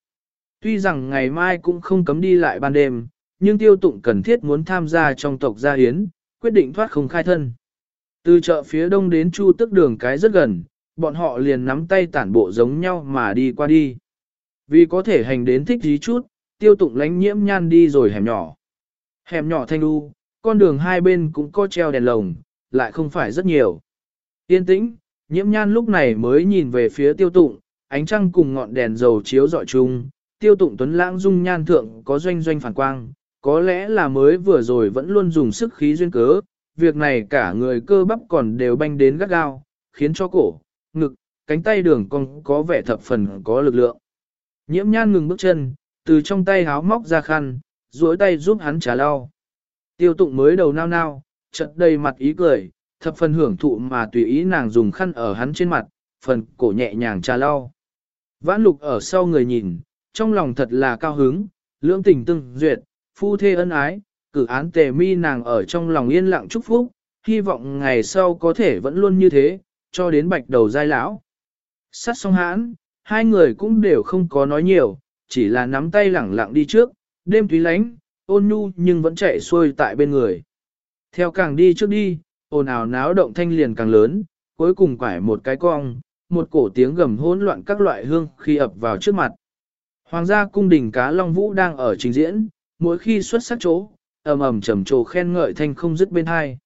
Tuy rằng ngày mai cũng không cấm đi lại ban đêm, nhưng tiêu tụng cần thiết muốn tham gia trong tộc gia hiến, quyết định thoát không khai thân. Từ chợ phía đông đến chu tức đường cái rất gần, bọn họ liền nắm tay tản bộ giống nhau mà đi qua đi. Vì có thể hành đến thích dí chút, tiêu tụng lánh nhiễm nhan đi rồi hẻm nhỏ. Hẻm nhỏ thanh đu, con đường hai bên cũng có treo đèn lồng, lại không phải rất nhiều. Yên tĩnh, nhiễm nhan lúc này mới nhìn về phía tiêu tụng, ánh trăng cùng ngọn đèn dầu chiếu dọi chung, tiêu tụng tuấn lãng dung nhan thượng có doanh doanh phản quang, có lẽ là mới vừa rồi vẫn luôn dùng sức khí duyên cớ, việc này cả người cơ bắp còn đều banh đến gắt gao, khiến cho cổ, ngực, cánh tay đường cong có vẻ thập phần có lực lượng. Nhiễm nhan ngừng bước chân, từ trong tay háo móc ra khăn, duỗi tay giúp hắn trả lau. Tiêu tụng mới đầu nao nao, chợt đầy mặt ý cười, thập phần hưởng thụ mà tùy ý nàng dùng khăn ở hắn trên mặt, phần cổ nhẹ nhàng trà lau. Vãn lục ở sau người nhìn, trong lòng thật là cao hứng, lưỡng tình tương duyệt, phu thê ân ái, cử án tề mi nàng ở trong lòng yên lặng chúc phúc, hy vọng ngày sau có thể vẫn luôn như thế, cho đến bạch đầu giai lão. Sát song hãn, hai người cũng đều không có nói nhiều, chỉ là nắm tay lẳng lặng đi trước, đêm túy lánh, ôn nhu nhưng vẫn chạy xuôi tại bên người. Theo càng đi trước đi, ồn ào náo động thanh liền càng lớn, cuối cùng quải một cái cong, một cổ tiếng gầm hỗn loạn các loại hương khi ập vào trước mặt. Hoàng gia cung đình cá Long Vũ đang ở trình diễn, mỗi khi xuất sắc chỗ, ầm ầm trầm trồ khen ngợi thanh không dứt bên hai.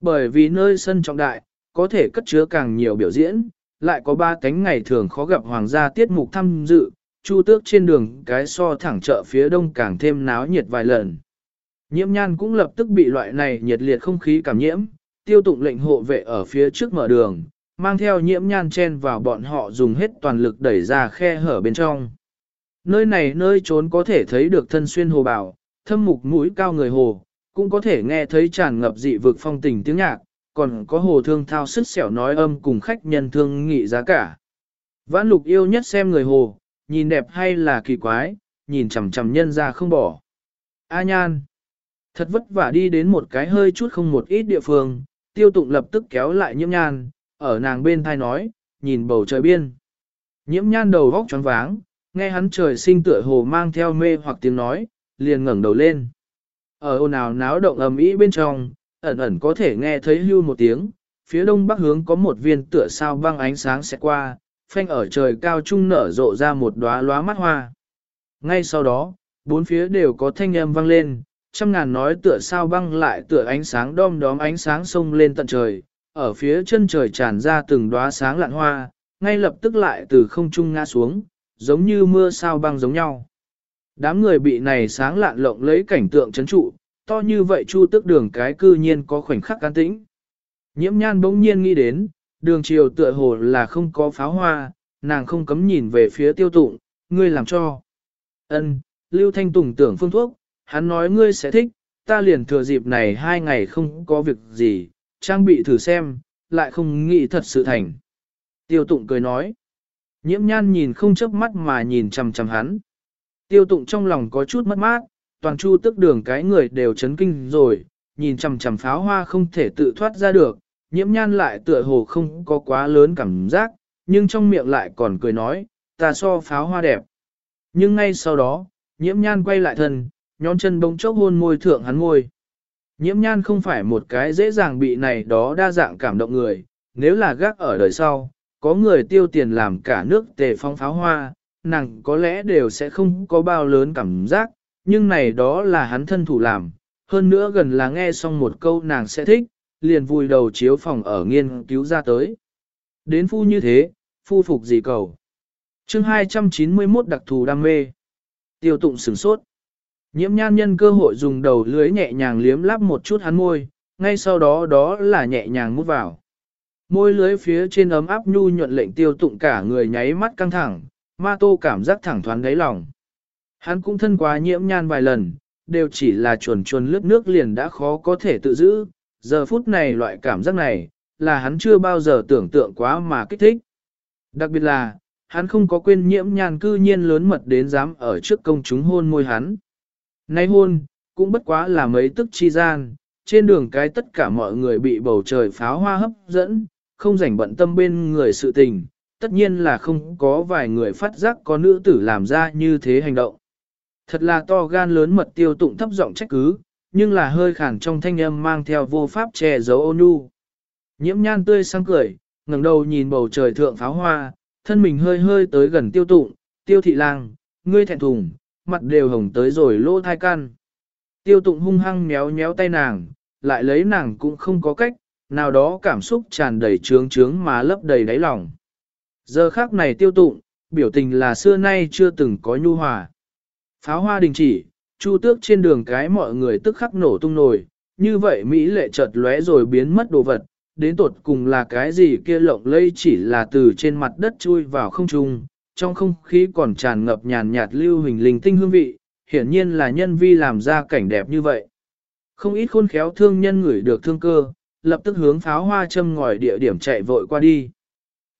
Bởi vì nơi sân trọng đại, có thể cất chứa càng nhiều biểu diễn, lại có ba cánh ngày thường khó gặp hoàng gia tiết mục tham dự, chu tước trên đường cái so thẳng chợ phía đông càng thêm náo nhiệt vài lần. Nhiễm nhan cũng lập tức bị loại này nhiệt liệt không khí cảm nhiễm, tiêu tụng lệnh hộ vệ ở phía trước mở đường, mang theo nhiễm nhan chen vào bọn họ dùng hết toàn lực đẩy ra khe hở bên trong. Nơi này nơi trốn có thể thấy được thân xuyên hồ bảo, thâm mục mũi cao người hồ, cũng có thể nghe thấy tràn ngập dị vực phong tình tiếng nhạc, còn có hồ thương thao sức xẻo nói âm cùng khách nhân thương nghị giá cả. Vãn lục yêu nhất xem người hồ, nhìn đẹp hay là kỳ quái, nhìn chằm chằm nhân ra không bỏ. A nhan, thật vất vả đi đến một cái hơi chút không một ít địa phương, tiêu tụng lập tức kéo lại nhiễm nhan, ở nàng bên thai nói, nhìn bầu trời biên. Nhiễm nhan đầu góc choáng váng, nghe hắn trời sinh tựa hồ mang theo mê hoặc tiếng nói, liền ngẩng đầu lên. Ở ồn ào náo động ầm ĩ bên trong, ẩn ẩn có thể nghe thấy hưu một tiếng, phía đông bắc hướng có một viên tựa sao băng ánh sáng sẽ qua, phanh ở trời cao trung nở rộ ra một đóa lóa mắt hoa. Ngay sau đó, bốn phía đều có thanh âm vang lên, trăm ngàn nói tựa sao băng lại tựa ánh sáng đom đóm ánh sáng sông lên tận trời, ở phía chân trời tràn ra từng đóa sáng lạn hoa, ngay lập tức lại từ không trung ngã xuống, giống như mưa sao băng giống nhau. Đám người bị này sáng lạn lộng lấy cảnh tượng chấn trụ, to như vậy chu tức đường cái cư nhiên có khoảnh khắc an tĩnh. Nhiễm nhan bỗng nhiên nghĩ đến, đường chiều tựa hồ là không có pháo hoa, nàng không cấm nhìn về phía tiêu tụng, ngươi làm cho. ân Lưu Thanh Tùng tưởng phương thuốc, hắn nói ngươi sẽ thích, ta liền thừa dịp này hai ngày không có việc gì, trang bị thử xem, lại không nghĩ thật sự thành. Tiêu tụng cười nói. Nhiễm nhan nhìn không chớp mắt mà nhìn chằm chằm hắn. Tiêu tụng trong lòng có chút mất mát, toàn chu tức đường cái người đều chấn kinh rồi, nhìn chằm chằm pháo hoa không thể tự thoát ra được, nhiễm nhan lại tựa hồ không có quá lớn cảm giác, nhưng trong miệng lại còn cười nói, ta so pháo hoa đẹp. Nhưng ngay sau đó, nhiễm nhan quay lại thân, nhón chân bông chốc hôn môi thượng hắn môi. Nhiễm nhan không phải một cái dễ dàng bị này đó đa dạng cảm động người, nếu là gác ở đời sau, có người tiêu tiền làm cả nước tề phong pháo hoa, nàng có lẽ đều sẽ không có bao lớn cảm giác, nhưng này đó là hắn thân thủ làm, hơn nữa gần là nghe xong một câu nàng sẽ thích, liền vùi đầu chiếu phòng ở nghiên cứu ra tới. Đến phu như thế, phu phục gì cầu. chương 291 đặc thù đam mê. Tiêu tụng sửng sốt. Nhiễm nhan nhân cơ hội dùng đầu lưới nhẹ nhàng liếm lắp một chút hắn môi, ngay sau đó đó là nhẹ nhàng mút vào. Môi lưới phía trên ấm áp nhu nhuận lệnh tiêu tụng cả người nháy mắt căng thẳng, ma tô cảm giác thẳng thoáng đáy lòng. Hắn cũng thân quá nhiễm nhan vài lần, đều chỉ là chuồn chuồn lướt nước liền đã khó có thể tự giữ, giờ phút này loại cảm giác này, là hắn chưa bao giờ tưởng tượng quá mà kích thích. Đặc biệt là, hắn không có quên nhiễm nhan cư nhiên lớn mật đến dám ở trước công chúng hôn môi hắn. Nay hôn, cũng bất quá là mấy tức chi gian, trên đường cái tất cả mọi người bị bầu trời pháo hoa hấp dẫn, không rảnh bận tâm bên người sự tình, tất nhiên là không có vài người phát giác có nữ tử làm ra như thế hành động. Thật là to gan lớn mật tiêu tụng thấp giọng trách cứ, nhưng là hơi khản trong thanh âm mang theo vô pháp che giấu ô nhu. Nhiễm nhan tươi sáng cười, ngẩng đầu nhìn bầu trời thượng pháo hoa, thân mình hơi hơi tới gần tiêu tụng, tiêu thị lang, ngươi thẹn thùng, mặt đều hồng tới rồi lỗ thai căn. Tiêu tụng hung hăng méo méo tay nàng, lại lấy nàng cũng không có cách, nào đó cảm xúc tràn đầy trướng trướng mà lấp đầy đáy lòng. Giờ khác này tiêu tụng, biểu tình là xưa nay chưa từng có nhu hòa. Pháo hoa đình chỉ, chu tước trên đường cái mọi người tức khắc nổ tung nổi, như vậy Mỹ lệ chợt lóe rồi biến mất đồ vật, đến tột cùng là cái gì kia lộng lây chỉ là từ trên mặt đất chui vào không trung, trong không khí còn tràn ngập nhàn nhạt lưu hình linh tinh hương vị, hiển nhiên là nhân vi làm ra cảnh đẹp như vậy. Không ít khôn khéo thương nhân ngửi được thương cơ, lập tức hướng pháo hoa châm ngòi địa điểm chạy vội qua đi.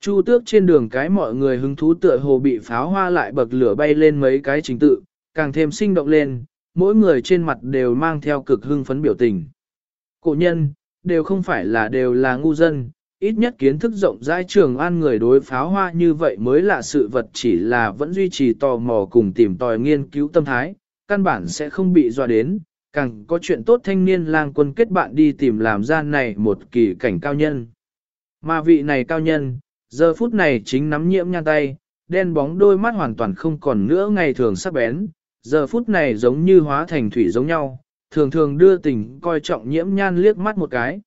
Chu tước trên đường cái mọi người hứng thú tựa hồ bị pháo hoa lại bậc lửa bay lên mấy cái trình tự, càng thêm sinh động lên, mỗi người trên mặt đều mang theo cực hưng phấn biểu tình. Cổ nhân, đều không phải là đều là ngu dân, ít nhất kiến thức rộng rãi trường an người đối pháo hoa như vậy mới là sự vật chỉ là vẫn duy trì tò mò cùng tìm tòi nghiên cứu tâm thái, căn bản sẽ không bị dọa đến, càng có chuyện tốt thanh niên lang quân kết bạn đi tìm làm ra này một kỳ cảnh cao nhân. Mà vị này cao nhân, giờ phút này chính nắm nhiễm nhan tay, đen bóng đôi mắt hoàn toàn không còn nữa ngày thường sắc bén, giờ phút này giống như hóa thành thủy giống nhau, thường thường đưa tình coi trọng nhiễm nhan liếc mắt một cái.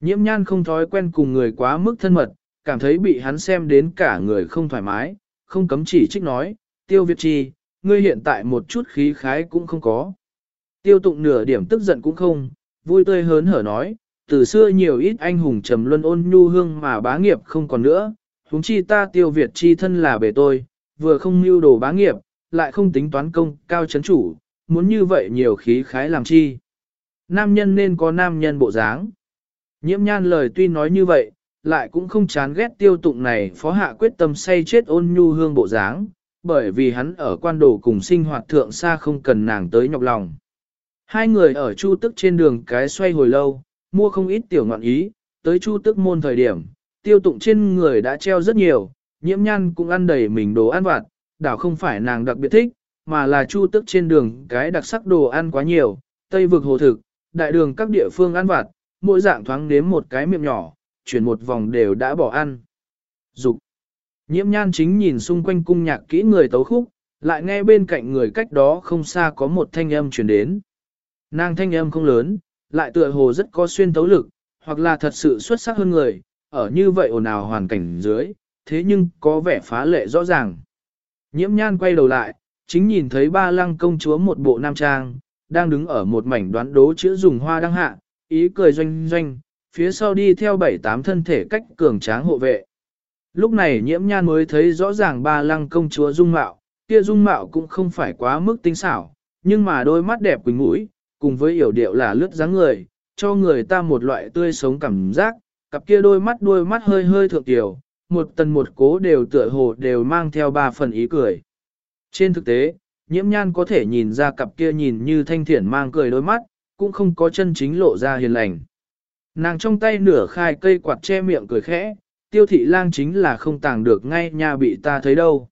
Nhiễm nhan không thói quen cùng người quá mức thân mật, cảm thấy bị hắn xem đến cả người không thoải mái, không cấm chỉ trích nói, tiêu việt chi, ngươi hiện tại một chút khí khái cũng không có. Tiêu tụng nửa điểm tức giận cũng không, vui tươi hớn hở nói, từ xưa nhiều ít anh hùng trầm luân ôn nhu hương mà bá nghiệp không còn nữa, huống chi ta tiêu Việt chi thân là bề tôi, vừa không mưu đồ bá nghiệp, lại không tính toán công cao chấn chủ, muốn như vậy nhiều khí khái làm chi. Nam nhân nên có nam nhân bộ dáng. Nhiễm nhan lời tuy nói như vậy, lại cũng không chán ghét tiêu tụng này phó hạ quyết tâm say chết ôn nhu hương bộ dáng, bởi vì hắn ở quan đồ cùng sinh hoạt thượng xa không cần nàng tới nhọc lòng. Hai người ở chu tức trên đường cái xoay hồi lâu, mua không ít tiểu ngọn ý, tới chu tức môn thời điểm, tiêu tụng trên người đã treo rất nhiều, nhiễm nhan cũng ăn đầy mình đồ ăn vặt, đảo không phải nàng đặc biệt thích, mà là chu tức trên đường cái đặc sắc đồ ăn quá nhiều, tây vực hồ thực, đại đường các địa phương ăn vặt, mỗi dạng thoáng nếm một cái miệng nhỏ, chuyển một vòng đều đã bỏ ăn. Dục. Nhiễm nhan chính nhìn xung quanh cung nhạc kỹ người tấu khúc, lại nghe bên cạnh người cách đó không xa có một thanh âm chuyển đến. Nàng thanh âm không lớn, lại tựa hồ rất có xuyên tấu lực, hoặc là thật sự xuất sắc hơn người, ở như vậy ồn ào hoàn cảnh dưới, thế nhưng có vẻ phá lệ rõ ràng. Nhiễm nhan quay đầu lại, chính nhìn thấy ba lăng công chúa một bộ nam trang, đang đứng ở một mảnh đoán đố chữ dùng hoa đăng hạ, ý cười doanh doanh, phía sau đi theo bảy tám thân thể cách cường tráng hộ vệ. Lúc này nhiễm nhan mới thấy rõ ràng ba lăng công chúa dung mạo, kia dung mạo cũng không phải quá mức tinh xảo, nhưng mà đôi mắt đẹp quỳnh mũi, cùng với hiểu điệu là lướt dáng người, cho người ta một loại tươi sống cảm giác, cặp kia đôi mắt đôi mắt hơi hơi thượng tiểu, một tần một cố đều tựa hồ đều mang theo ba phần ý cười. Trên thực tế, nhiễm nhan có thể nhìn ra cặp kia nhìn như thanh thiển mang cười đôi mắt, cũng không có chân chính lộ ra hiền lành. Nàng trong tay nửa khai cây quạt che miệng cười khẽ, tiêu thị lang chính là không tàng được ngay nhà bị ta thấy đâu.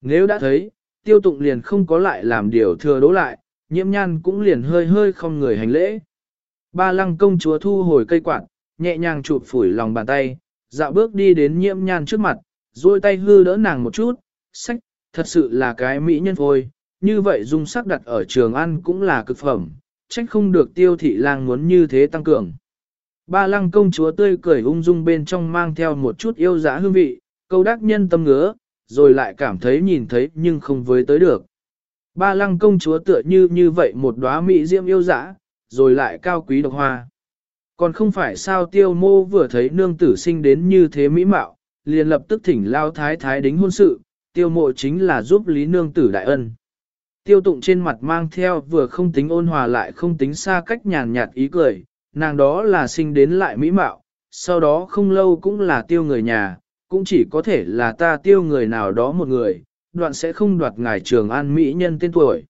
Nếu đã thấy, tiêu tụng liền không có lại làm điều thừa đố lại, nhiễm nhan cũng liền hơi hơi không người hành lễ. Ba lăng công chúa thu hồi cây quạt, nhẹ nhàng chụp phủi lòng bàn tay, dạo bước đi đến nhiễm nhan trước mặt, duỗi tay hư đỡ nàng một chút, sách, thật sự là cái mỹ nhân phôi, như vậy dung sắc đặt ở trường ăn cũng là cực phẩm, trách không được tiêu thị lang muốn như thế tăng cường. Ba lăng công chúa tươi cười ung dung bên trong mang theo một chút yêu dã hương vị, câu đắc nhân tâm ngứa, rồi lại cảm thấy nhìn thấy nhưng không với tới được. Ba lăng công chúa tựa như như vậy một đóa mỹ diễm yêu dã, rồi lại cao quý độc hoa. Còn không phải sao tiêu mô vừa thấy nương tử sinh đến như thế mỹ mạo, liền lập tức thỉnh lao thái thái đính hôn sự, tiêu mộ chính là giúp lý nương tử đại ân. Tiêu tụng trên mặt mang theo vừa không tính ôn hòa lại không tính xa cách nhàn nhạt ý cười, nàng đó là sinh đến lại mỹ mạo, sau đó không lâu cũng là tiêu người nhà, cũng chỉ có thể là ta tiêu người nào đó một người, đoạn sẽ không đoạt ngài trường an mỹ nhân tên tuổi.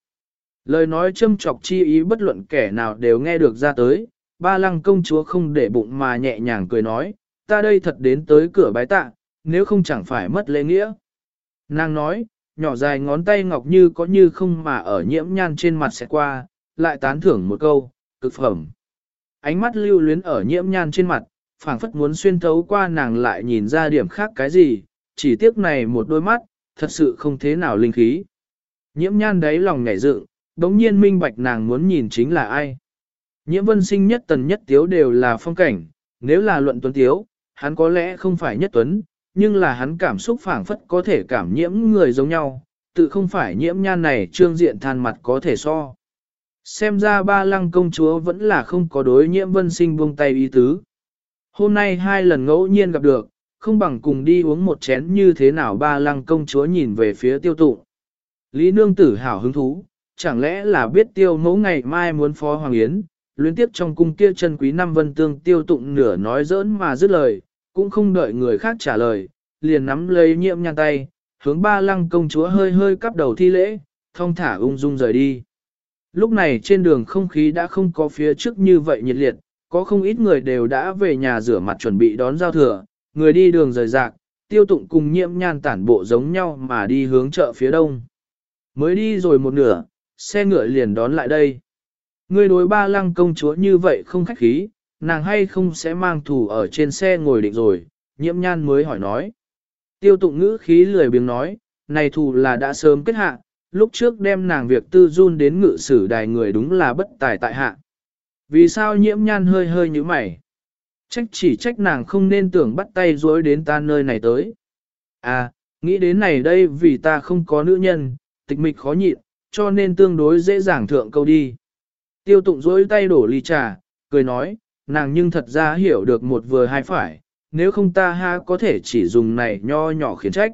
Lời nói châm chọc chi ý bất luận kẻ nào đều nghe được ra tới, ba lăng công chúa không để bụng mà nhẹ nhàng cười nói, ta đây thật đến tới cửa bái tạ, nếu không chẳng phải mất lễ nghĩa. Nàng nói, nhỏ dài ngón tay ngọc như có như không mà ở nhiễm nhan trên mặt sẽ qua, lại tán thưởng một câu, cực phẩm. Ánh mắt lưu luyến ở nhiễm nhan trên mặt, phảng phất muốn xuyên thấu qua nàng lại nhìn ra điểm khác cái gì, chỉ tiếc này một đôi mắt, thật sự không thế nào linh khí. Nhiễm nhan đáy lòng nhảy dựng, đống nhiên minh bạch nàng muốn nhìn chính là ai. Nhiễm vân sinh nhất tần nhất tiếu đều là phong cảnh, nếu là luận tuấn tiếu, hắn có lẽ không phải nhất tuấn, nhưng là hắn cảm xúc phảng phất có thể cảm nhiễm người giống nhau, tự không phải nhiễm nhan này trương diện than mặt có thể so. Xem ra ba lăng công chúa vẫn là không có đối nhiễm vân sinh buông tay ý tứ. Hôm nay hai lần ngẫu nhiên gặp được, không bằng cùng đi uống một chén như thế nào ba lăng công chúa nhìn về phía tiêu tụ. Lý nương tử hảo hứng thú, chẳng lẽ là biết tiêu mẫu ngày mai muốn phó Hoàng Yến, luyến tiếp trong cung kia chân quý năm vân tương tiêu tụng nửa nói giỡn mà dứt lời, cũng không đợi người khác trả lời, liền nắm lấy nhiễm nhan tay, hướng ba lăng công chúa hơi hơi cắp đầu thi lễ, thông thả ung dung rời đi. Lúc này trên đường không khí đã không có phía trước như vậy nhiệt liệt, có không ít người đều đã về nhà rửa mặt chuẩn bị đón giao thừa, người đi đường rời rạc, tiêu tụng cùng nhiễm nhan tản bộ giống nhau mà đi hướng chợ phía đông. Mới đi rồi một nửa, xe ngựa liền đón lại đây. Ngươi đối ba lăng công chúa như vậy không khách khí, nàng hay không sẽ mang thủ ở trên xe ngồi định rồi, nhiễm nhan mới hỏi nói. Tiêu tụng ngữ khí lười biếng nói, này thù là đã sớm kết hạ, lúc trước đem nàng việc tư run đến ngự sử đài người đúng là bất tài tại hạ. Vì sao nhiễm nhan hơi hơi như mày? Trách chỉ trách nàng không nên tưởng bắt tay dối đến ta nơi này tới. À, nghĩ đến này đây vì ta không có nữ nhân, tịch mịch khó nhịn, cho nên tương đối dễ dàng thượng câu đi. Tiêu tụng dối tay đổ ly trà, cười nói, nàng nhưng thật ra hiểu được một vừa hai phải, nếu không ta ha có thể chỉ dùng này nho nhỏ khiến trách.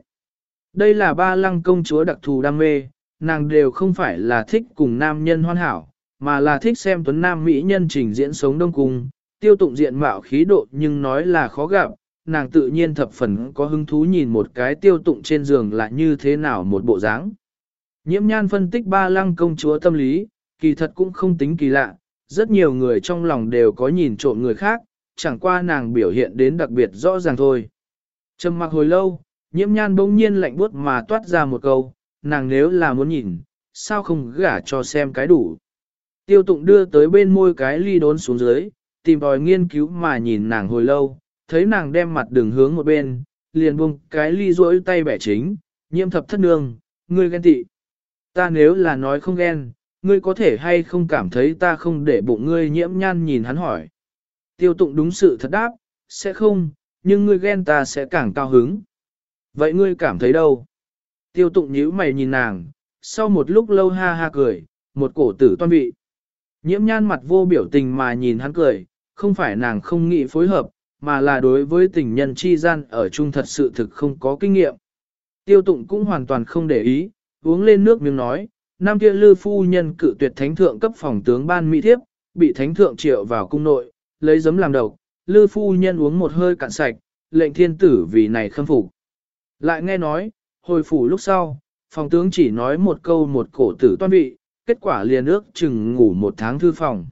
Đây là ba lăng công chúa đặc thù đam mê, nàng đều không phải là thích cùng nam nhân hoan hảo, mà là thích xem tuấn nam mỹ nhân trình diễn sống đông cung, tiêu tụng diện mạo khí độ nhưng nói là khó gặp, nàng tự nhiên thập phần có hứng thú nhìn một cái tiêu tụng trên giường là như thế nào một bộ dáng. Nhiễm nhan phân tích ba lăng công chúa tâm lý, kỳ thật cũng không tính kỳ lạ, rất nhiều người trong lòng đều có nhìn trộm người khác, chẳng qua nàng biểu hiện đến đặc biệt rõ ràng thôi. Trầm mặc hồi lâu, nhiễm nhan bỗng nhiên lạnh buốt mà toát ra một câu, nàng nếu là muốn nhìn, sao không gả cho xem cái đủ. Tiêu tụng đưa tới bên môi cái ly đốn xuống dưới, tìm tòi nghiên cứu mà nhìn nàng hồi lâu, thấy nàng đem mặt đường hướng một bên, liền buông cái ly rỗi tay bẻ chính, nhiễm thập thất nương, ngươi ghen tị. Ta nếu là nói không ghen, ngươi có thể hay không cảm thấy ta không để bụng ngươi nhiễm nhan nhìn hắn hỏi. Tiêu tụng đúng sự thật đáp, sẽ không, nhưng ngươi ghen ta sẽ càng cao hứng. Vậy ngươi cảm thấy đâu? Tiêu tụng nhíu mày nhìn nàng, sau một lúc lâu ha ha cười, một cổ tử toan vị. Nhiễm nhan mặt vô biểu tình mà nhìn hắn cười, không phải nàng không nghĩ phối hợp, mà là đối với tình nhân chi gian ở chung thật sự thực không có kinh nghiệm. Tiêu tụng cũng hoàn toàn không để ý, uống lên nước miếng nói, nam kia lư phu nhân cự tuyệt thánh thượng cấp phòng tướng ban mỹ thiếp, bị thánh thượng triệu vào cung nội, lấy giấm làm đầu, lư phu nhân uống một hơi cạn sạch, lệnh thiên tử vì này khâm phục. Lại nghe nói, hồi phủ lúc sau, phòng tướng chỉ nói một câu một cổ tử toan vị, kết quả liền ước chừng ngủ một tháng thư phòng.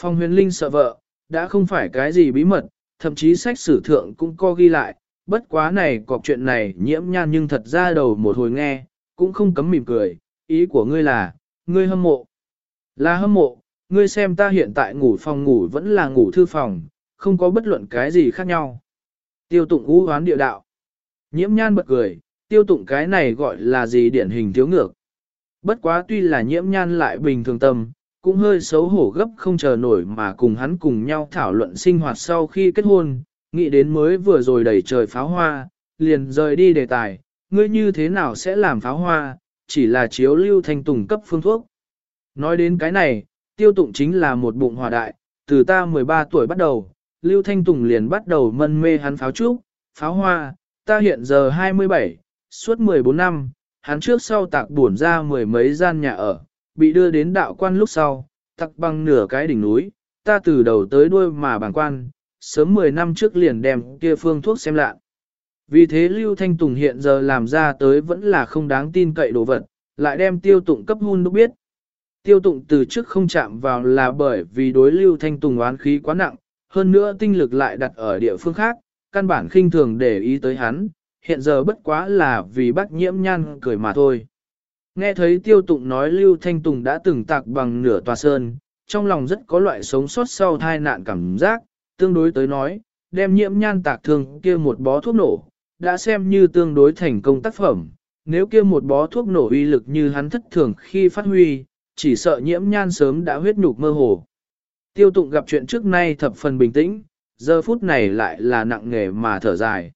Phòng huyền linh sợ vợ, đã không phải cái gì bí mật, thậm chí sách sử thượng cũng có ghi lại, bất quá này cọc chuyện này nhiễm nhan nhưng thật ra đầu một hồi nghe, cũng không cấm mỉm cười, ý của ngươi là, ngươi hâm mộ. Là hâm mộ, ngươi xem ta hiện tại ngủ phòng ngủ vẫn là ngủ thư phòng, không có bất luận cái gì khác nhau. Tiêu tụng ú hoán địa đạo. Nhiễm nhan bật cười, tiêu tụng cái này gọi là gì điển hình thiếu ngược. Bất quá tuy là nhiễm nhan lại bình thường tâm, cũng hơi xấu hổ gấp không chờ nổi mà cùng hắn cùng nhau thảo luận sinh hoạt sau khi kết hôn, nghĩ đến mới vừa rồi đẩy trời pháo hoa, liền rời đi đề tài, ngươi như thế nào sẽ làm pháo hoa, chỉ là chiếu lưu thanh tùng cấp phương thuốc. Nói đến cái này, tiêu tụng chính là một bụng hòa đại, từ ta 13 tuổi bắt đầu, lưu thanh tùng liền bắt đầu mân mê hắn pháo trúc, pháo hoa, ta hiện giờ 27, suốt 14 năm, hắn trước sau tạc buồn ra mười mấy gian nhà ở, bị đưa đến đạo quan lúc sau, tặc băng nửa cái đỉnh núi, ta từ đầu tới đuôi mà bàng quan, sớm 10 năm trước liền đem kia phương thuốc xem lạ. Vì thế Lưu Thanh Tùng hiện giờ làm ra tới vẫn là không đáng tin cậy đồ vật, lại đem tiêu tụng cấp hun đúc biết. Tiêu tụng từ trước không chạm vào là bởi vì đối Lưu Thanh Tùng oán khí quá nặng, hơn nữa tinh lực lại đặt ở địa phương khác, căn bản khinh thường để ý tới hắn, hiện giờ bất quá là vì bác nhiễm nhan cười mà thôi. Nghe thấy tiêu tụng nói Lưu Thanh Tùng đã từng tạc bằng nửa tòa sơn, trong lòng rất có loại sống sót sau thai nạn cảm giác, tương đối tới nói, đem nhiễm nhan tạc thương kia một bó thuốc nổ, đã xem như tương đối thành công tác phẩm. Nếu kia một bó thuốc nổ uy lực như hắn thất thường khi phát huy, chỉ sợ nhiễm nhan sớm đã huyết nhục mơ hồ. Tiêu tụng gặp chuyện trước nay thập phần bình tĩnh, giờ phút này lại là nặng nghề mà thở dài.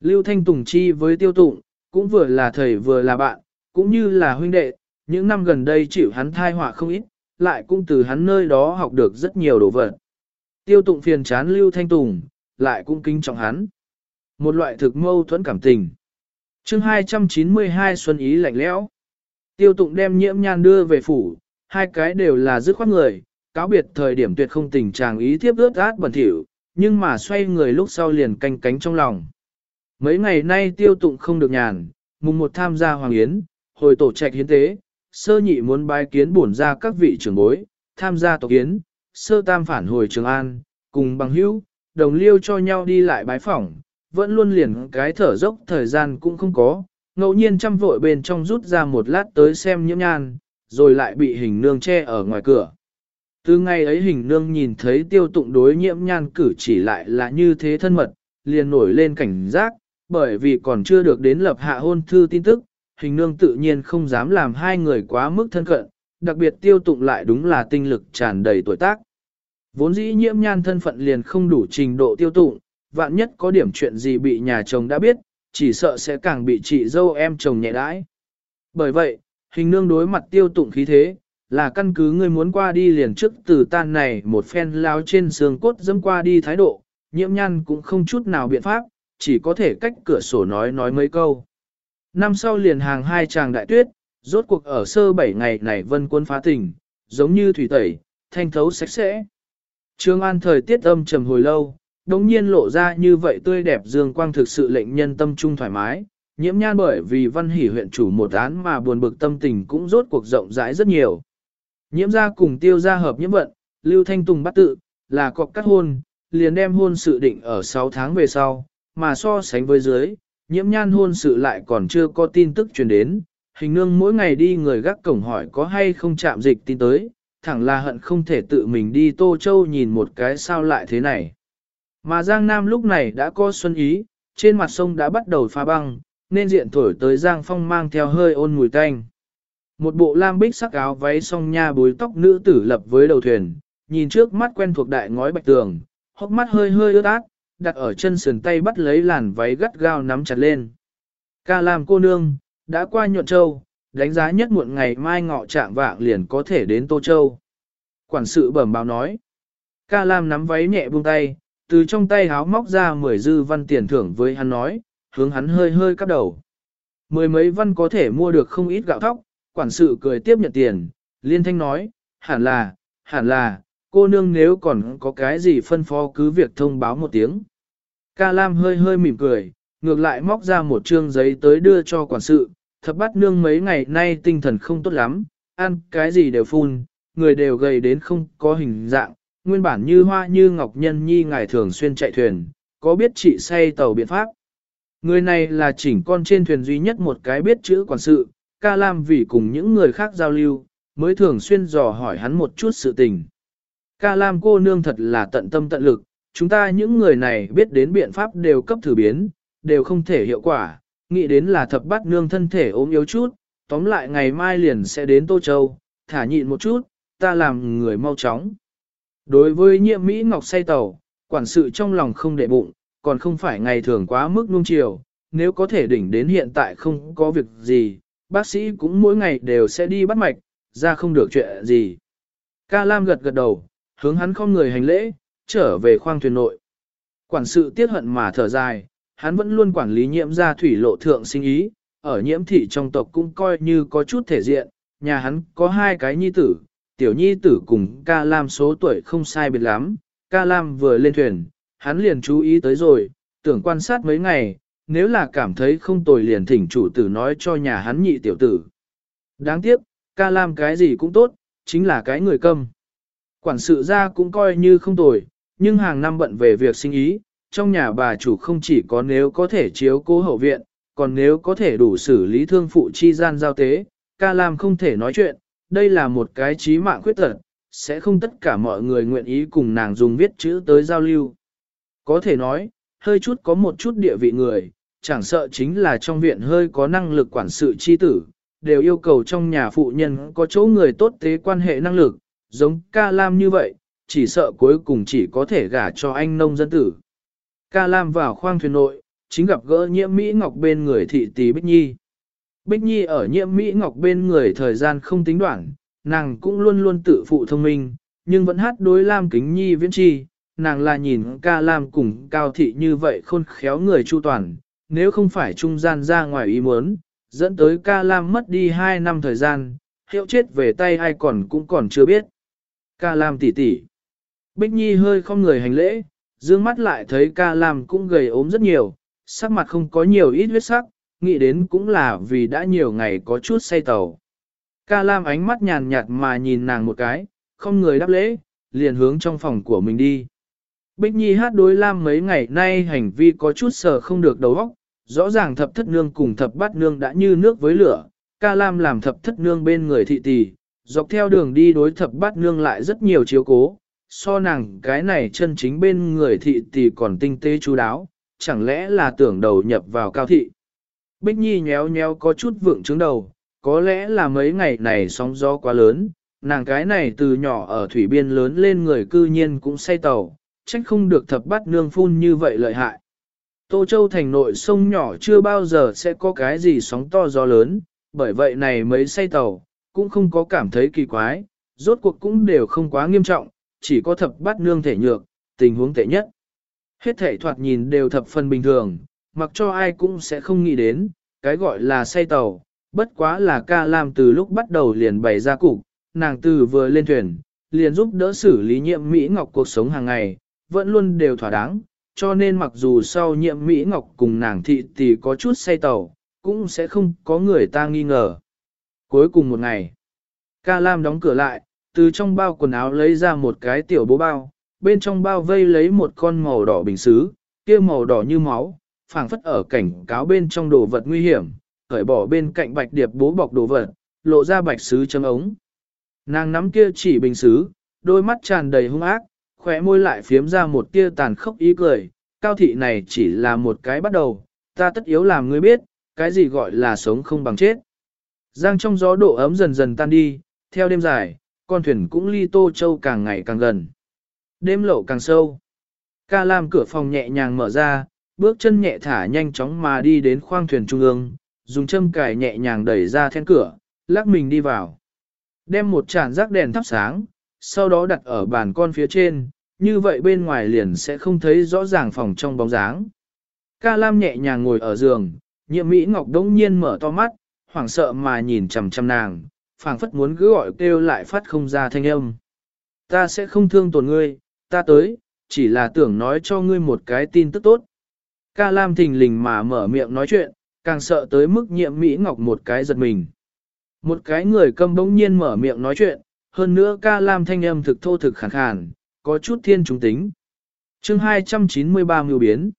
Lưu Thanh Tùng chi với tiêu tụng, cũng vừa là thầy vừa là bạn, cũng như là huynh đệ, những năm gần đây chịu hắn thai họa không ít, lại cũng từ hắn nơi đó học được rất nhiều đồ vật. Tiêu tụng phiền chán Lưu Thanh Tùng, lại cũng kính trọng hắn. Một loại thực mâu thuẫn cảm tình. chương 292 Xuân Ý lạnh lẽo. Tiêu tụng đem nhiễm nhan đưa về phủ, hai cái đều là dứt khoát người, cáo biệt thời điểm tuyệt không tình trạng ý thiếp ướt át bẩn thỉu, nhưng mà xoay người lúc sau liền canh cánh trong lòng. Mấy ngày nay tiêu tụng không được nhàn, mùng một tham gia hoàng yến, hồi tổ trạch hiến tế, sơ nhị muốn bái kiến bổn ra các vị trưởng bối, tham gia tộc yến, sơ tam phản hồi Trường An, cùng bằng hữu, đồng liêu cho nhau đi lại bái phỏng, vẫn luôn liền cái thở dốc thời gian cũng không có, ngẫu nhiên chăm vội bên trong rút ra một lát tới xem nhiễm nhan, rồi lại bị hình nương che ở ngoài cửa. Từ ngày ấy hình nương nhìn thấy tiêu tụng đối nhiễm nhan cử chỉ lại là như thế thân mật, liền nổi lên cảnh giác, bởi vì còn chưa được đến lập hạ hôn thư tin tức, hình nương tự nhiên không dám làm hai người quá mức thân cận, đặc biệt tiêu tụng lại đúng là tinh lực tràn đầy tuổi tác. Vốn dĩ nhiễm nhan thân phận liền không đủ trình độ tiêu tụng, vạn nhất có điểm chuyện gì bị nhà chồng đã biết, chỉ sợ sẽ càng bị chị dâu em chồng nhẹ đãi. Bởi vậy, hình nương đối mặt tiêu tụng khí thế, là căn cứ ngươi muốn qua đi liền trước từ tan này một phen lao trên xương cốt dâm qua đi thái độ, nhiễm nhăn cũng không chút nào biện pháp, chỉ có thể cách cửa sổ nói nói mấy câu. Năm sau liền hàng hai chàng đại tuyết, rốt cuộc ở sơ bảy ngày này vân quân phá tỉnh, giống như thủy tẩy, thanh thấu sạch sẽ. Trương An thời tiết âm trầm hồi lâu, đống nhiên lộ ra như vậy tươi đẹp dương quang thực sự lệnh nhân tâm trung thoải mái, nhiễm nhan bởi vì văn hỷ huyện chủ một án mà buồn bực tâm tình cũng rốt cuộc rộng rãi rất nhiều. Nhiễm ra cùng tiêu gia hợp nhiễm vận, Lưu Thanh Tùng bắt tự, là cọc cắt hôn, liền đem hôn sự định ở 6 tháng về sau, mà so sánh với dưới, nhiễm nhan hôn sự lại còn chưa có tin tức truyền đến, hình nương mỗi ngày đi người gác cổng hỏi có hay không chạm dịch tin tới, thẳng là hận không thể tự mình đi Tô Châu nhìn một cái sao lại thế này. Mà Giang Nam lúc này đã có xuân ý, trên mặt sông đã bắt đầu pha băng, nên diện thổi tới Giang Phong mang theo hơi ôn mùi tanh. Một bộ lam bích sắc áo váy song nha bối tóc nữ tử lập với đầu thuyền, nhìn trước mắt quen thuộc đại ngói bạch tường, hốc mắt hơi hơi ướt át, đặt ở chân sườn tay bắt lấy làn váy gắt gao nắm chặt lên. Ca làm cô nương, đã qua nhuận châu, đánh giá nhất muộn ngày mai ngọ trạng vạng liền có thể đến Tô Châu. Quản sự bẩm báo nói. Ca Lam nắm váy nhẹ buông tay, từ trong tay háo móc ra mười dư văn tiền thưởng với hắn nói, hướng hắn hơi hơi cắp đầu. Mười mấy văn có thể mua được không ít gạo thóc, quản sự cười tiếp nhận tiền, liên thanh nói, hẳn là, hẳn là, cô nương nếu còn có cái gì phân phó cứ việc thông báo một tiếng. Ca Lam hơi hơi mỉm cười, ngược lại móc ra một trương giấy tới đưa cho quản sự, thập bắt nương mấy ngày nay tinh thần không tốt lắm, ăn cái gì đều phun, người đều gầy đến không có hình dạng, nguyên bản như hoa như ngọc nhân nhi ngài thường xuyên chạy thuyền, có biết chị say tàu biện pháp. Người này là chỉnh con trên thuyền duy nhất một cái biết chữ quản sự, ca lam vì cùng những người khác giao lưu, mới thường xuyên dò hỏi hắn một chút sự tình. Ca lam cô nương thật là tận tâm tận lực, chúng ta những người này biết đến biện pháp đều cấp thử biến, đều không thể hiệu quả, nghĩ đến là thập bát nương thân thể ốm yếu chút, tóm lại ngày mai liền sẽ đến Tô Châu, thả nhịn một chút, ta làm người mau chóng. Đối với nhiệm Mỹ Ngọc say tàu, quản sự trong lòng không để bụng, còn không phải ngày thường quá mức nung chiều, nếu có thể đỉnh đến hiện tại không có việc gì, bác sĩ cũng mỗi ngày đều sẽ đi bắt mạch, ra không được chuyện gì. Ca Lam gật gật đầu, hướng hắn không người hành lễ, trở về khoang thuyền nội. Quản sự tiết hận mà thở dài, hắn vẫn luôn quản lý nhiễm gia thủy lộ thượng sinh ý, ở nhiễm thị trong tộc cũng coi như có chút thể diện, nhà hắn có hai cái nhi tử, tiểu nhi tử cùng ca lam số tuổi không sai biệt lắm, ca lam vừa lên thuyền, hắn liền chú ý tới rồi, tưởng quan sát mấy ngày, nếu là cảm thấy không tồi liền thỉnh chủ tử nói cho nhà hắn nhị tiểu tử. Đáng tiếc, ca lam cái gì cũng tốt, chính là cái người câm. Quản sự ra cũng coi như không tồi, nhưng hàng năm bận về việc sinh ý, trong nhà bà chủ không chỉ có nếu có thể chiếu cố hậu viện, còn nếu có thể đủ xử lý thương phụ chi gian giao tế, ca lam không thể nói chuyện, đây là một cái trí mạng khuyết tật, sẽ không tất cả mọi người nguyện ý cùng nàng dùng viết chữ tới giao lưu. Có thể nói, hơi chút có một chút địa vị người, chẳng sợ chính là trong viện hơi có năng lực quản sự chi tử, đều yêu cầu trong nhà phụ nhân có chỗ người tốt tế quan hệ năng lực, giống ca lam như vậy, chỉ sợ cuối cùng chỉ có thể gả cho anh nông dân tử. Ca lam vào khoang thuyền nội, chính gặp gỡ nhiễm Mỹ Ngọc bên người thị tỷ Bích Nhi. Bích Nhi ở nhiễm Mỹ Ngọc bên người thời gian không tính đoạn, nàng cũng luôn luôn tự phụ thông minh, nhưng vẫn hát đối Lam Kính Nhi viễn chi, nàng là nhìn ca Lam cùng cao thị như vậy khôn khéo người chu toàn, nếu không phải trung gian ra ngoài ý muốn, dẫn tới ca Lam mất đi 2 năm thời gian, hiệu chết về tay ai còn cũng còn chưa biết. Ca Lam tỷ tỷ. Bích Nhi hơi không người hành lễ, dương mắt lại thấy ca Lam cũng gầy ốm rất nhiều, sắc mặt không có nhiều ít huyết sắc, nghĩ đến cũng là vì đã nhiều ngày có chút say tàu. Ca Lam ánh mắt nhàn nhạt mà nhìn nàng một cái, không người đáp lễ, liền hướng trong phòng của mình đi. Bích Nhi hát đối Lam mấy ngày nay hành vi có chút sờ không được đầu óc, rõ ràng thập thất nương cùng thập bát nương đã như nước với lửa, ca Lam làm thập thất nương bên người thị tỷ, dọc theo đường đi đối thập bát nương lại rất nhiều chiếu cố, so nàng cái này chân chính bên người thị tỷ còn tinh tế chú đáo, chẳng lẽ là tưởng đầu nhập vào cao thị. Bích Nhi nhéo nhéo có chút vượng trứng đầu, có lẽ là mấy ngày này sóng gió quá lớn, nàng cái này từ nhỏ ở thủy biên lớn lên người cư nhiên cũng say tàu, trách không được thập bát nương phun như vậy lợi hại. Tô Châu thành nội sông nhỏ chưa bao giờ sẽ có cái gì sóng to gió lớn, bởi vậy này mấy say tàu, cũng không có cảm thấy kỳ quái, rốt cuộc cũng đều không quá nghiêm trọng, chỉ có thập bát nương thể nhược, tình huống tệ nhất. Hết thể thoạt nhìn đều thập phần bình thường, mặc cho ai cũng sẽ không nghĩ đến, cái gọi là say tàu, bất quá là ca làm từ lúc bắt đầu liền bày ra cục, nàng từ vừa lên thuyền, liền giúp đỡ xử lý nhiệm Mỹ Ngọc cuộc sống hàng ngày, vẫn luôn đều thỏa đáng, cho nên mặc dù sau nhiệm Mỹ Ngọc cùng nàng thị thì có chút say tàu, cũng sẽ không có người ta nghi ngờ. Cuối cùng một ngày, ca lam đóng cửa lại, từ trong bao quần áo lấy ra một cái tiểu bố bao, bên trong bao vây lấy một con màu đỏ bình xứ, kia màu đỏ như máu, phảng phất ở cảnh cáo bên trong đồ vật nguy hiểm, cởi bỏ bên cạnh bạch điệp bố bọc đồ vật, lộ ra bạch sứ chấm ống. Nàng nắm kia chỉ bình sứ, đôi mắt tràn đầy hung ác, khóe môi lại phiếm ra một tia tàn khốc ý cười, cao thị này chỉ là một cái bắt đầu, ta tất yếu làm ngươi biết, cái gì gọi là sống không bằng chết. Giang trong gió độ ấm dần dần tan đi, theo đêm dài, con thuyền cũng ly Tô Châu càng ngày càng gần. Đêm lộ càng sâu. Ca Lam cửa phòng nhẹ nhàng mở ra, bước chân nhẹ thả nhanh chóng mà đi đến khoang thuyền trung ương, dùng châm cài nhẹ nhàng đẩy ra then cửa, lắc mình đi vào. Đem một chản rác đèn thắp sáng, sau đó đặt ở bàn con phía trên, như vậy bên ngoài liền sẽ không thấy rõ ràng phòng trong bóng dáng. Ca Lam nhẹ nhàng ngồi ở giường, nhiệm Mỹ Ngọc đống nhiên mở to mắt, hoảng sợ mà nhìn chằm chằm nàng, phảng phất muốn cứ gọi kêu lại phát không ra thanh âm. Ta sẽ không thương tổn ngươi, ta tới, chỉ là tưởng nói cho ngươi một cái tin tức tốt. Ca Lam thình lình mà mở miệng nói chuyện, càng sợ tới mức nhiệm Mỹ Ngọc một cái giật mình. Một cái người câm bỗng nhiên mở miệng nói chuyện, hơn nữa ca lam thanh âm thực thô thực khẳng khàn, có chút thiên trung tính. chương 293 mưu biến.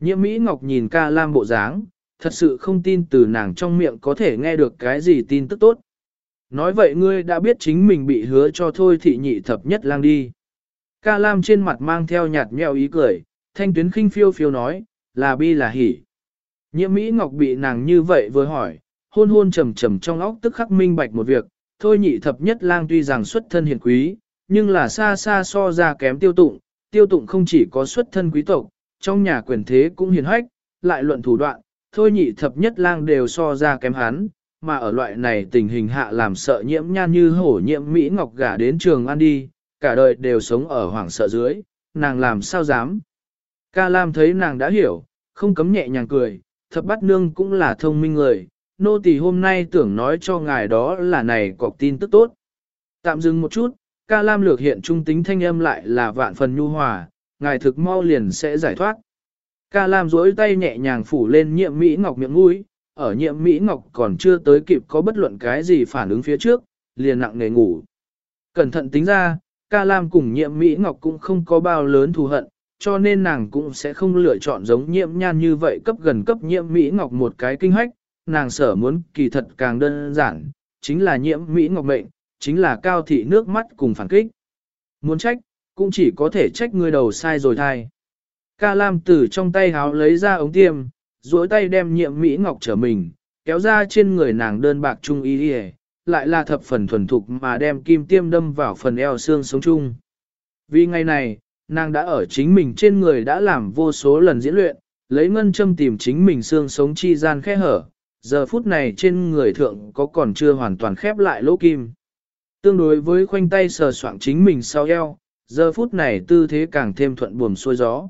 Nhiệm Mỹ Ngọc nhìn ca lam bộ dáng, thật sự không tin từ nàng trong miệng có thể nghe được cái gì tin tức tốt. Nói vậy ngươi đã biết chính mình bị hứa cho thôi thị nhị thập nhất lang đi. Ca lam trên mặt mang theo nhạt nhẽo ý cười, thanh tuyến khinh phiêu phiêu nói, là bi là hỉ. nhiễm Mỹ Ngọc bị nàng như vậy vừa hỏi, hôn hôn trầm trầm trong óc tức khắc minh bạch một việc, thôi nhị thập nhất lang tuy rằng xuất thân hiền quý, nhưng là xa xa so ra kém tiêu tụng, tiêu tụng không chỉ có xuất thân quý tộc, trong nhà quyền thế cũng hiền hách, lại luận thủ đoạn, thôi nhị thập nhất lang đều so ra kém hắn, mà ở loại này tình hình hạ làm sợ nhiễm nhan như hổ nhiễm Mỹ Ngọc gả đến trường ăn đi, cả đời đều sống ở hoảng sợ dưới, nàng làm sao dám. Ca Lam thấy nàng đã hiểu, không cấm nhẹ nhàng cười, thập bắt nương cũng là thông minh người, nô tỳ hôm nay tưởng nói cho ngài đó là này cọc tin tức tốt. Tạm dừng một chút, ca lam lược hiện trung tính thanh âm lại là vạn phần nhu hòa, ngài thực mau liền sẽ giải thoát. Ca lam duỗi tay nhẹ nhàng phủ lên nhiệm Mỹ Ngọc miệng mũi, ở nhiệm Mỹ Ngọc còn chưa tới kịp có bất luận cái gì phản ứng phía trước, liền nặng nề ngủ. Cẩn thận tính ra, ca lam cùng nhiệm Mỹ Ngọc cũng không có bao lớn thù hận, cho nên nàng cũng sẽ không lựa chọn giống nhiễm nhan như vậy cấp gần cấp nhiễm Mỹ Ngọc một cái kinh hách, nàng sở muốn kỳ thật càng đơn giản, chính là nhiễm Mỹ Ngọc mệnh, chính là cao thị nước mắt cùng phản kích. Muốn trách, cũng chỉ có thể trách người đầu sai rồi thai. Ca Lam từ trong tay háo lấy ra ống tiêm, duỗi tay đem nhiệm Mỹ Ngọc trở mình, kéo ra trên người nàng đơn bạc trung y đi lại là thập phần thuần thục mà đem kim tiêm đâm vào phần eo xương sống chung. Vì ngày này, nàng đã ở chính mình trên người đã làm vô số lần diễn luyện, lấy ngân châm tìm chính mình xương sống chi gian khe hở, giờ phút này trên người thượng có còn chưa hoàn toàn khép lại lỗ kim. Tương đối với khoanh tay sờ soạng chính mình sau eo, giờ phút này tư thế càng thêm thuận buồm xuôi gió.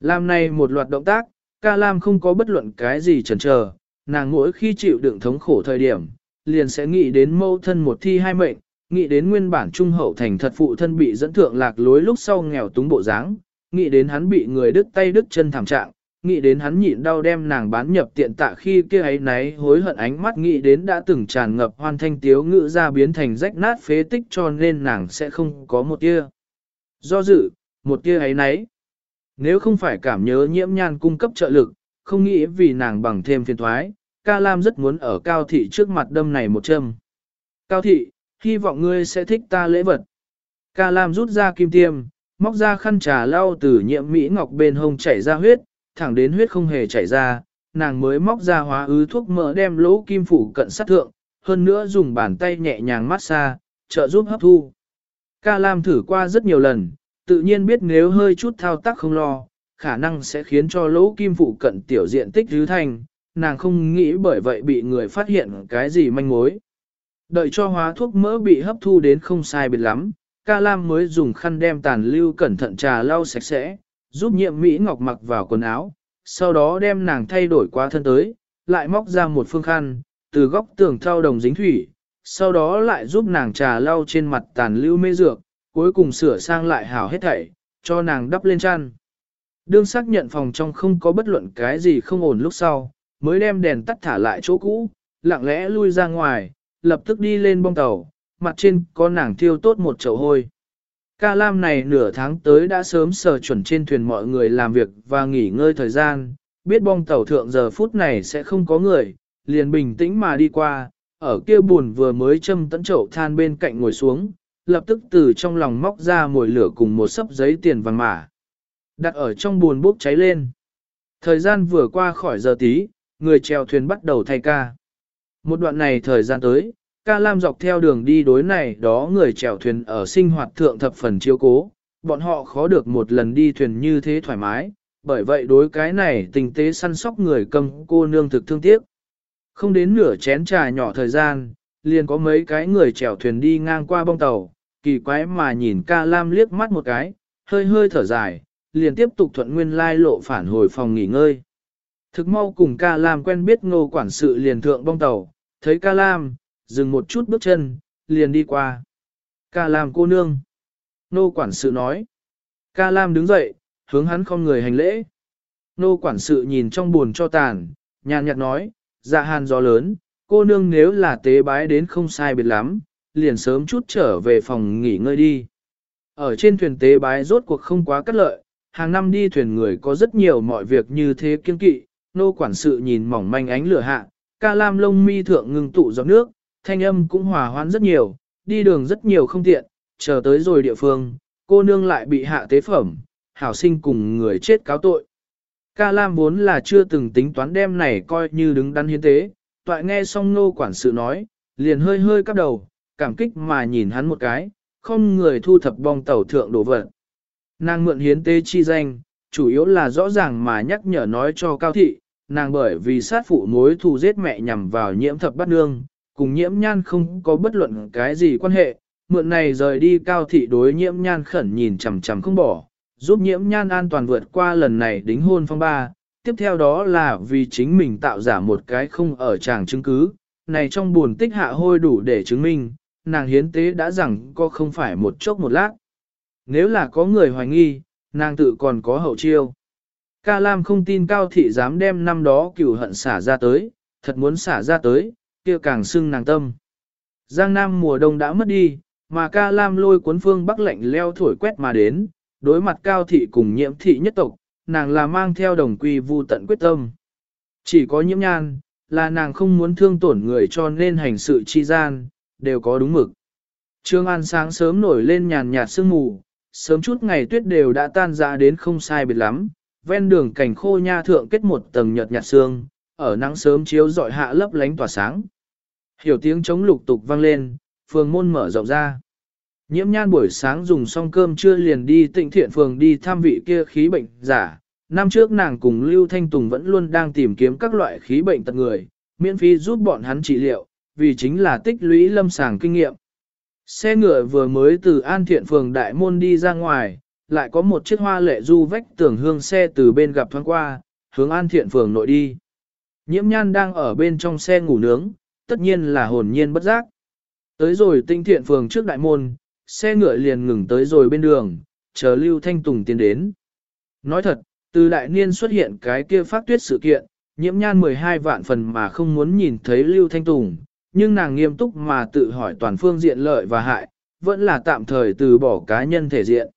Làm này một loạt động tác, ca lam không có bất luận cái gì chần chờ, nàng mỗi khi chịu đựng thống khổ thời điểm, liền sẽ nghĩ đến mâu thân một thi hai mệnh, nghĩ đến nguyên bản trung hậu thành thật phụ thân bị dẫn thượng lạc lối lúc sau nghèo túng bộ dáng, nghĩ đến hắn bị người đứt tay đứt chân thảm trạng, nghĩ đến hắn nhịn đau đem nàng bán nhập tiện tạ khi kia ấy náy hối hận ánh mắt nghĩ đến đã từng tràn ngập hoan thanh tiếu ngữ ra biến thành rách nát phế tích cho nên nàng sẽ không có một tia Do dự, một tia ấy nấy. Nếu không phải cảm nhớ nhiễm nhan cung cấp trợ lực, không nghĩ vì nàng bằng thêm phiền thoái, ca lam rất muốn ở cao thị trước mặt đâm này một châm. Cao thị, hy vọng ngươi sẽ thích ta lễ vật. Ca lam rút ra kim tiêm, móc ra khăn trà lau từ nhiệm mỹ ngọc bên hông chảy ra huyết, thẳng đến huyết không hề chảy ra, nàng mới móc ra hóa ứ thuốc mỡ đem lỗ kim phủ cận sát thượng, hơn nữa dùng bàn tay nhẹ nhàng massage, trợ giúp hấp thu. Ca Lam thử qua rất nhiều lần, tự nhiên biết nếu hơi chút thao tác không lo, khả năng sẽ khiến cho lỗ kim phụ cận tiểu diện tích thứ thành, nàng không nghĩ bởi vậy bị người phát hiện cái gì manh mối. Đợi cho hóa thuốc mỡ bị hấp thu đến không sai biệt lắm, ca lam mới dùng khăn đem tàn lưu cẩn thận trà lau sạch sẽ, giúp nhiệm Mỹ Ngọc mặc vào quần áo, sau đó đem nàng thay đổi qua thân tới, lại móc ra một phương khăn, từ góc tường thao đồng dính thủy, sau đó lại giúp nàng trà lau trên mặt tàn lưu mê dược, cuối cùng sửa sang lại hảo hết thảy, cho nàng đắp lên chăn. Đương xác nhận phòng trong không có bất luận cái gì không ổn lúc sau, mới đem đèn tắt thả lại chỗ cũ, lặng lẽ lui ra ngoài, lập tức đi lên bong tàu, mặt trên có nàng thiêu tốt một chậu hôi. Ca Lam này nửa tháng tới đã sớm sờ chuẩn trên thuyền mọi người làm việc và nghỉ ngơi thời gian, biết bong tàu thượng giờ phút này sẽ không có người, liền bình tĩnh mà đi qua, ở kia buồn vừa mới châm tấn chậu than bên cạnh ngồi xuống, lập tức từ trong lòng móc ra mồi lửa cùng một sấp giấy tiền vàng mã. Đặt ở trong buồn bốc cháy lên. Thời gian vừa qua khỏi giờ tí, người chèo thuyền bắt đầu thay ca. Một đoạn này thời gian tới, ca lam dọc theo đường đi đối này đó người chèo thuyền ở sinh hoạt thượng thập phần chiếu cố, bọn họ khó được một lần đi thuyền như thế thoải mái, bởi vậy đối cái này tình tế săn sóc người cầm cô nương thực thương tiếc. Không đến nửa chén trà nhỏ thời gian, liền có mấy cái người chèo thuyền đi ngang qua bong tàu, kỳ quái mà nhìn ca lam liếc mắt một cái, hơi hơi thở dài, liền tiếp tục thuận nguyên lai lộ phản hồi phòng nghỉ ngơi. Thực mau cùng ca lam quen biết ngô quản sự liền thượng bong tàu, thấy ca lam, dừng một chút bước chân, liền đi qua. Ca lam cô nương. Nô quản sự nói. Ca lam đứng dậy, hướng hắn không người hành lễ. Nô quản sự nhìn trong buồn cho tàn, nhàn nhạt nói, dạ hàn gió lớn, cô nương nếu là tế bái đến không sai biệt lắm, liền sớm chút trở về phòng nghỉ ngơi đi. Ở trên thuyền tế bái rốt cuộc không quá cắt lợi, hàng năm đi thuyền người có rất nhiều mọi việc như thế kiên kỵ, nô quản sự nhìn mỏng manh ánh lửa hạ, ca lam lông mi thượng ngừng tụ giọt nước, thanh âm cũng hòa hoãn rất nhiều, đi đường rất nhiều không tiện, chờ tới rồi địa phương, cô nương lại bị hạ tế phẩm, hảo sinh cùng người chết cáo tội. Ca Lam vốn là chưa từng tính toán đem này coi như đứng đắn hiến tế, toại nghe xong nô quản sự nói, liền hơi hơi cắp đầu, cảm kích mà nhìn hắn một cái, không người thu thập bong tàu thượng đồ vật. Nàng mượn hiến tế chi danh, chủ yếu là rõ ràng mà nhắc nhở nói cho cao thị, nàng bởi vì sát phụ mối thù giết mẹ nhằm vào nhiễm thập bắt nương, cùng nhiễm nhan không có bất luận cái gì quan hệ, mượn này rời đi cao thị đối nhiễm nhan khẩn nhìn chằm chằm không bỏ, giúp nhiễm nhan an toàn vượt qua lần này đính hôn phong ba. Tiếp theo đó là vì chính mình tạo giả một cái không ở tràng chứng cứ, này trong buồn tích hạ hôi đủ để chứng minh, nàng hiến tế đã rằng có không phải một chốc một lát. Nếu là có người hoài nghi, nàng tự còn có hậu chiêu. Ca Lam không tin Cao Thị dám đem năm đó cửu hận xả ra tới, thật muốn xả ra tới, kia càng sưng nàng tâm. Giang Nam mùa đông đã mất đi, mà Ca Lam lôi cuốn phương bắc lạnh leo thổi quét mà đến, đối mặt Cao Thị cùng nhiễm thị nhất tộc, nàng là mang theo đồng quy vu tận quyết tâm. Chỉ có nhiễm nhan, là nàng không muốn thương tổn người cho nên hành sự chi gian, đều có đúng mực. Trương An sáng sớm nổi lên nhàn nhạt sương mù, sớm chút ngày tuyết đều đã tan ra đến không sai biệt lắm, ven đường cảnh khô nha thượng kết một tầng nhợt nhạt sương, ở nắng sớm chiếu dọi hạ lấp lánh tỏa sáng. Hiểu tiếng chống lục tục vang lên, phường môn mở rộng ra. Nhiễm nhan buổi sáng dùng xong cơm trưa liền đi tịnh thiện phường đi thăm vị kia khí bệnh giả. Năm trước nàng cùng Lưu Thanh Tùng vẫn luôn đang tìm kiếm các loại khí bệnh tật người, miễn phí giúp bọn hắn trị liệu, vì chính là tích lũy lâm sàng kinh nghiệm. Xe ngựa vừa mới từ An Thiện phường Đại Môn đi ra ngoài, lại có một chiếc hoa lệ du vách tường hương xe từ bên gặp thoáng qua, hướng An Thiện phường nội đi. Nhiễm nhan đang ở bên trong xe ngủ nướng, tất nhiên là hồn nhiên bất giác. Tới rồi tinh thiện phường trước đại môn, xe ngựa liền ngừng tới rồi bên đường, chờ Lưu Thanh Tùng tiến đến. Nói thật, từ đại niên xuất hiện cái kia phát tuyết sự kiện, nhiễm nhan 12 vạn phần mà không muốn nhìn thấy Lưu Thanh Tùng, nhưng nàng nghiêm túc mà tự hỏi toàn phương diện lợi và hại, vẫn là tạm thời từ bỏ cá nhân thể diện.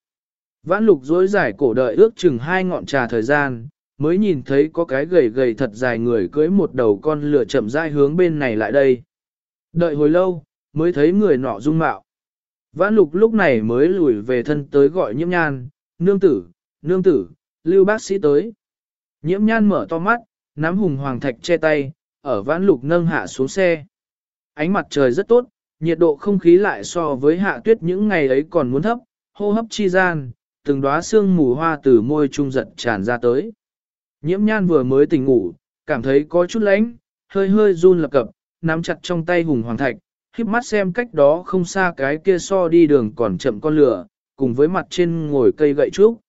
Vãn lục dối dài cổ đợi ước chừng hai ngọn trà thời gian, mới nhìn thấy có cái gầy gầy thật dài người cưới một đầu con lửa chậm rãi hướng bên này lại đây. Đợi hồi lâu, mới thấy người nọ dung mạo. Vãn lục lúc này mới lùi về thân tới gọi nhiễm nhan, nương tử, nương tử, lưu bác sĩ tới. Nhiễm nhan mở to mắt, nắm hùng hoàng thạch che tay, ở vãn lục nâng hạ xuống xe. Ánh mặt trời rất tốt, nhiệt độ không khí lại so với hạ tuyết những ngày ấy còn muốn thấp, hô hấp chi gian, từng đóa sương mù hoa từ môi trung giật tràn ra tới. Nhiễm nhan vừa mới tỉnh ngủ, cảm thấy có chút lạnh, hơi hơi run lập cập, nắm chặt trong tay hùng hoàng thạch, khiếp mắt xem cách đó không xa cái kia so đi đường còn chậm con lửa, cùng với mặt trên ngồi cây gậy trúc.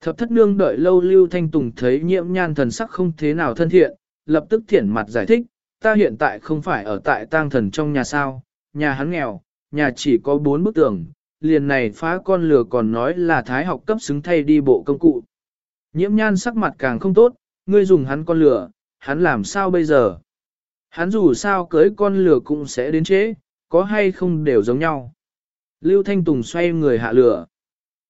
Thập thất nương đợi lâu Lưu Thanh Tùng thấy nhiễm nhan thần sắc không thế nào thân thiện, lập tức thiển mặt giải thích, ta hiện tại không phải ở tại tang thần trong nhà sao, nhà hắn nghèo, nhà chỉ có bốn bức tường, liền này phá con lừa còn nói là thái học cấp xứng thay đi bộ công cụ. Nhiễm nhan sắc mặt càng không tốt, ngươi dùng hắn con lừa, hắn làm sao bây giờ? Hắn dù sao cưới con lừa cũng sẽ đến chế, có hay không đều giống nhau. Lưu Thanh Tùng xoay người hạ lửa.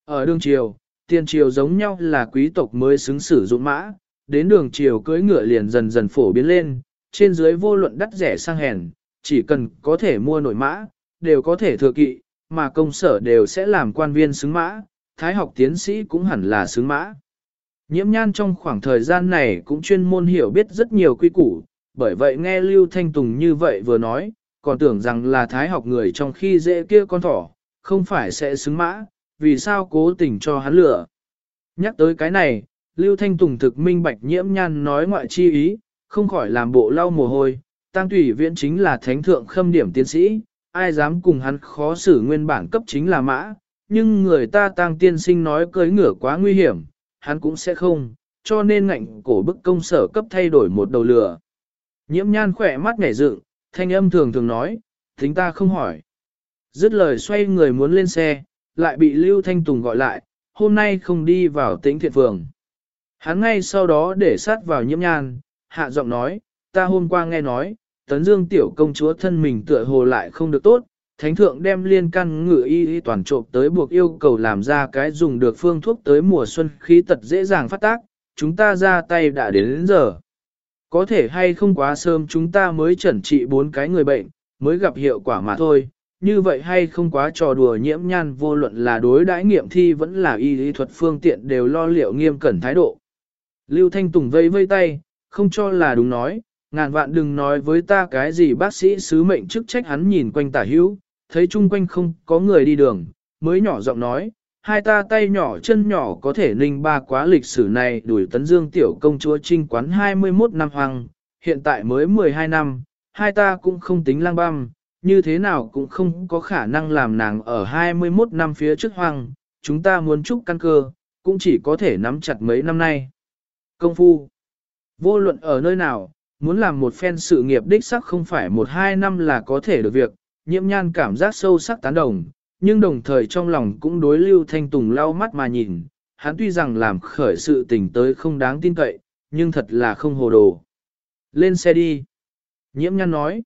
Ở đường triều, tiền triều giống nhau là quý tộc mới xứng sử dụng mã, đến đường triều cưới ngựa liền dần dần phổ biến lên, trên dưới vô luận đắt rẻ sang hèn, chỉ cần có thể mua nổi mã, đều có thể thừa kỵ, mà công sở đều sẽ làm quan viên xứng mã, thái học tiến sĩ cũng hẳn là xứng mã. Nhiễm nhan trong khoảng thời gian này cũng chuyên môn hiểu biết rất nhiều quy củ, bởi vậy nghe Lưu Thanh Tùng như vậy vừa nói, còn tưởng rằng là thái học người trong khi dễ kia con thỏ, không phải sẽ xứng mã, vì sao cố tình cho hắn lửa. Nhắc tới cái này, Lưu Thanh Tùng thực minh bạch nhiễm nhan nói ngoại chi ý, không khỏi làm bộ lau mồ hôi, tăng tùy viễn chính là thánh thượng khâm điểm tiến sĩ, ai dám cùng hắn khó xử nguyên bản cấp chính là mã, nhưng người ta tăng tiên sinh nói cưới ngửa quá nguy hiểm, hắn cũng sẽ không, cho nên ngạnh cổ bức công sở cấp thay đổi một đầu lửa. Nhiễm nhan khỏe mắt nhảy dựng, thanh âm thường thường nói, tính ta không hỏi. Dứt lời xoay người muốn lên xe, lại bị Lưu Thanh Tùng gọi lại, hôm nay không đi vào tĩnh thiện phường. Hắn ngay sau đó để sát vào nhiễm nhan, hạ giọng nói, ta hôm qua nghe nói, tấn dương tiểu công chúa thân mình tựa hồ lại không được tốt, thánh thượng đem liên căn ngự y, y toàn trộm tới buộc yêu cầu làm ra cái dùng được phương thuốc tới mùa xuân khí tật dễ dàng phát tác, chúng ta ra tay đã đến, đến giờ. Có thể hay không quá sớm chúng ta mới chẩn trị bốn cái người bệnh, mới gặp hiệu quả mà thôi, như vậy hay không quá trò đùa nhiễm nhan vô luận là đối đãi nghiệm thi vẫn là y lý thuật phương tiện đều lo liệu nghiêm cẩn thái độ. Lưu Thanh Tùng vây vây tay, không cho là đúng nói, ngàn vạn đừng nói với ta cái gì bác sĩ sứ mệnh chức trách hắn nhìn quanh tả hữu, thấy chung quanh không có người đi đường, mới nhỏ giọng nói, hai ta tay nhỏ chân nhỏ có thể ninh ba quá lịch sử này đuổi tấn dương tiểu công chúa trinh quán 21 năm hoàng, hiện tại mới 12 năm, hai ta cũng không tính lang băm, như thế nào cũng không có khả năng làm nàng ở 21 năm phía trước hoàng, chúng ta muốn chúc căn cơ, cũng chỉ có thể nắm chặt mấy năm nay. Công phu Vô luận ở nơi nào, muốn làm một phen sự nghiệp đích sắc không phải một hai năm là có thể được việc, nhiễm nhan cảm giác sâu sắc tán đồng, nhưng đồng thời trong lòng cũng đối Lưu Thanh Tùng lau mắt mà nhìn, hắn tuy rằng làm khởi sự tình tới không đáng tin cậy, nhưng thật là không hồ đồ. Lên xe đi. Nhiễm nhan nói.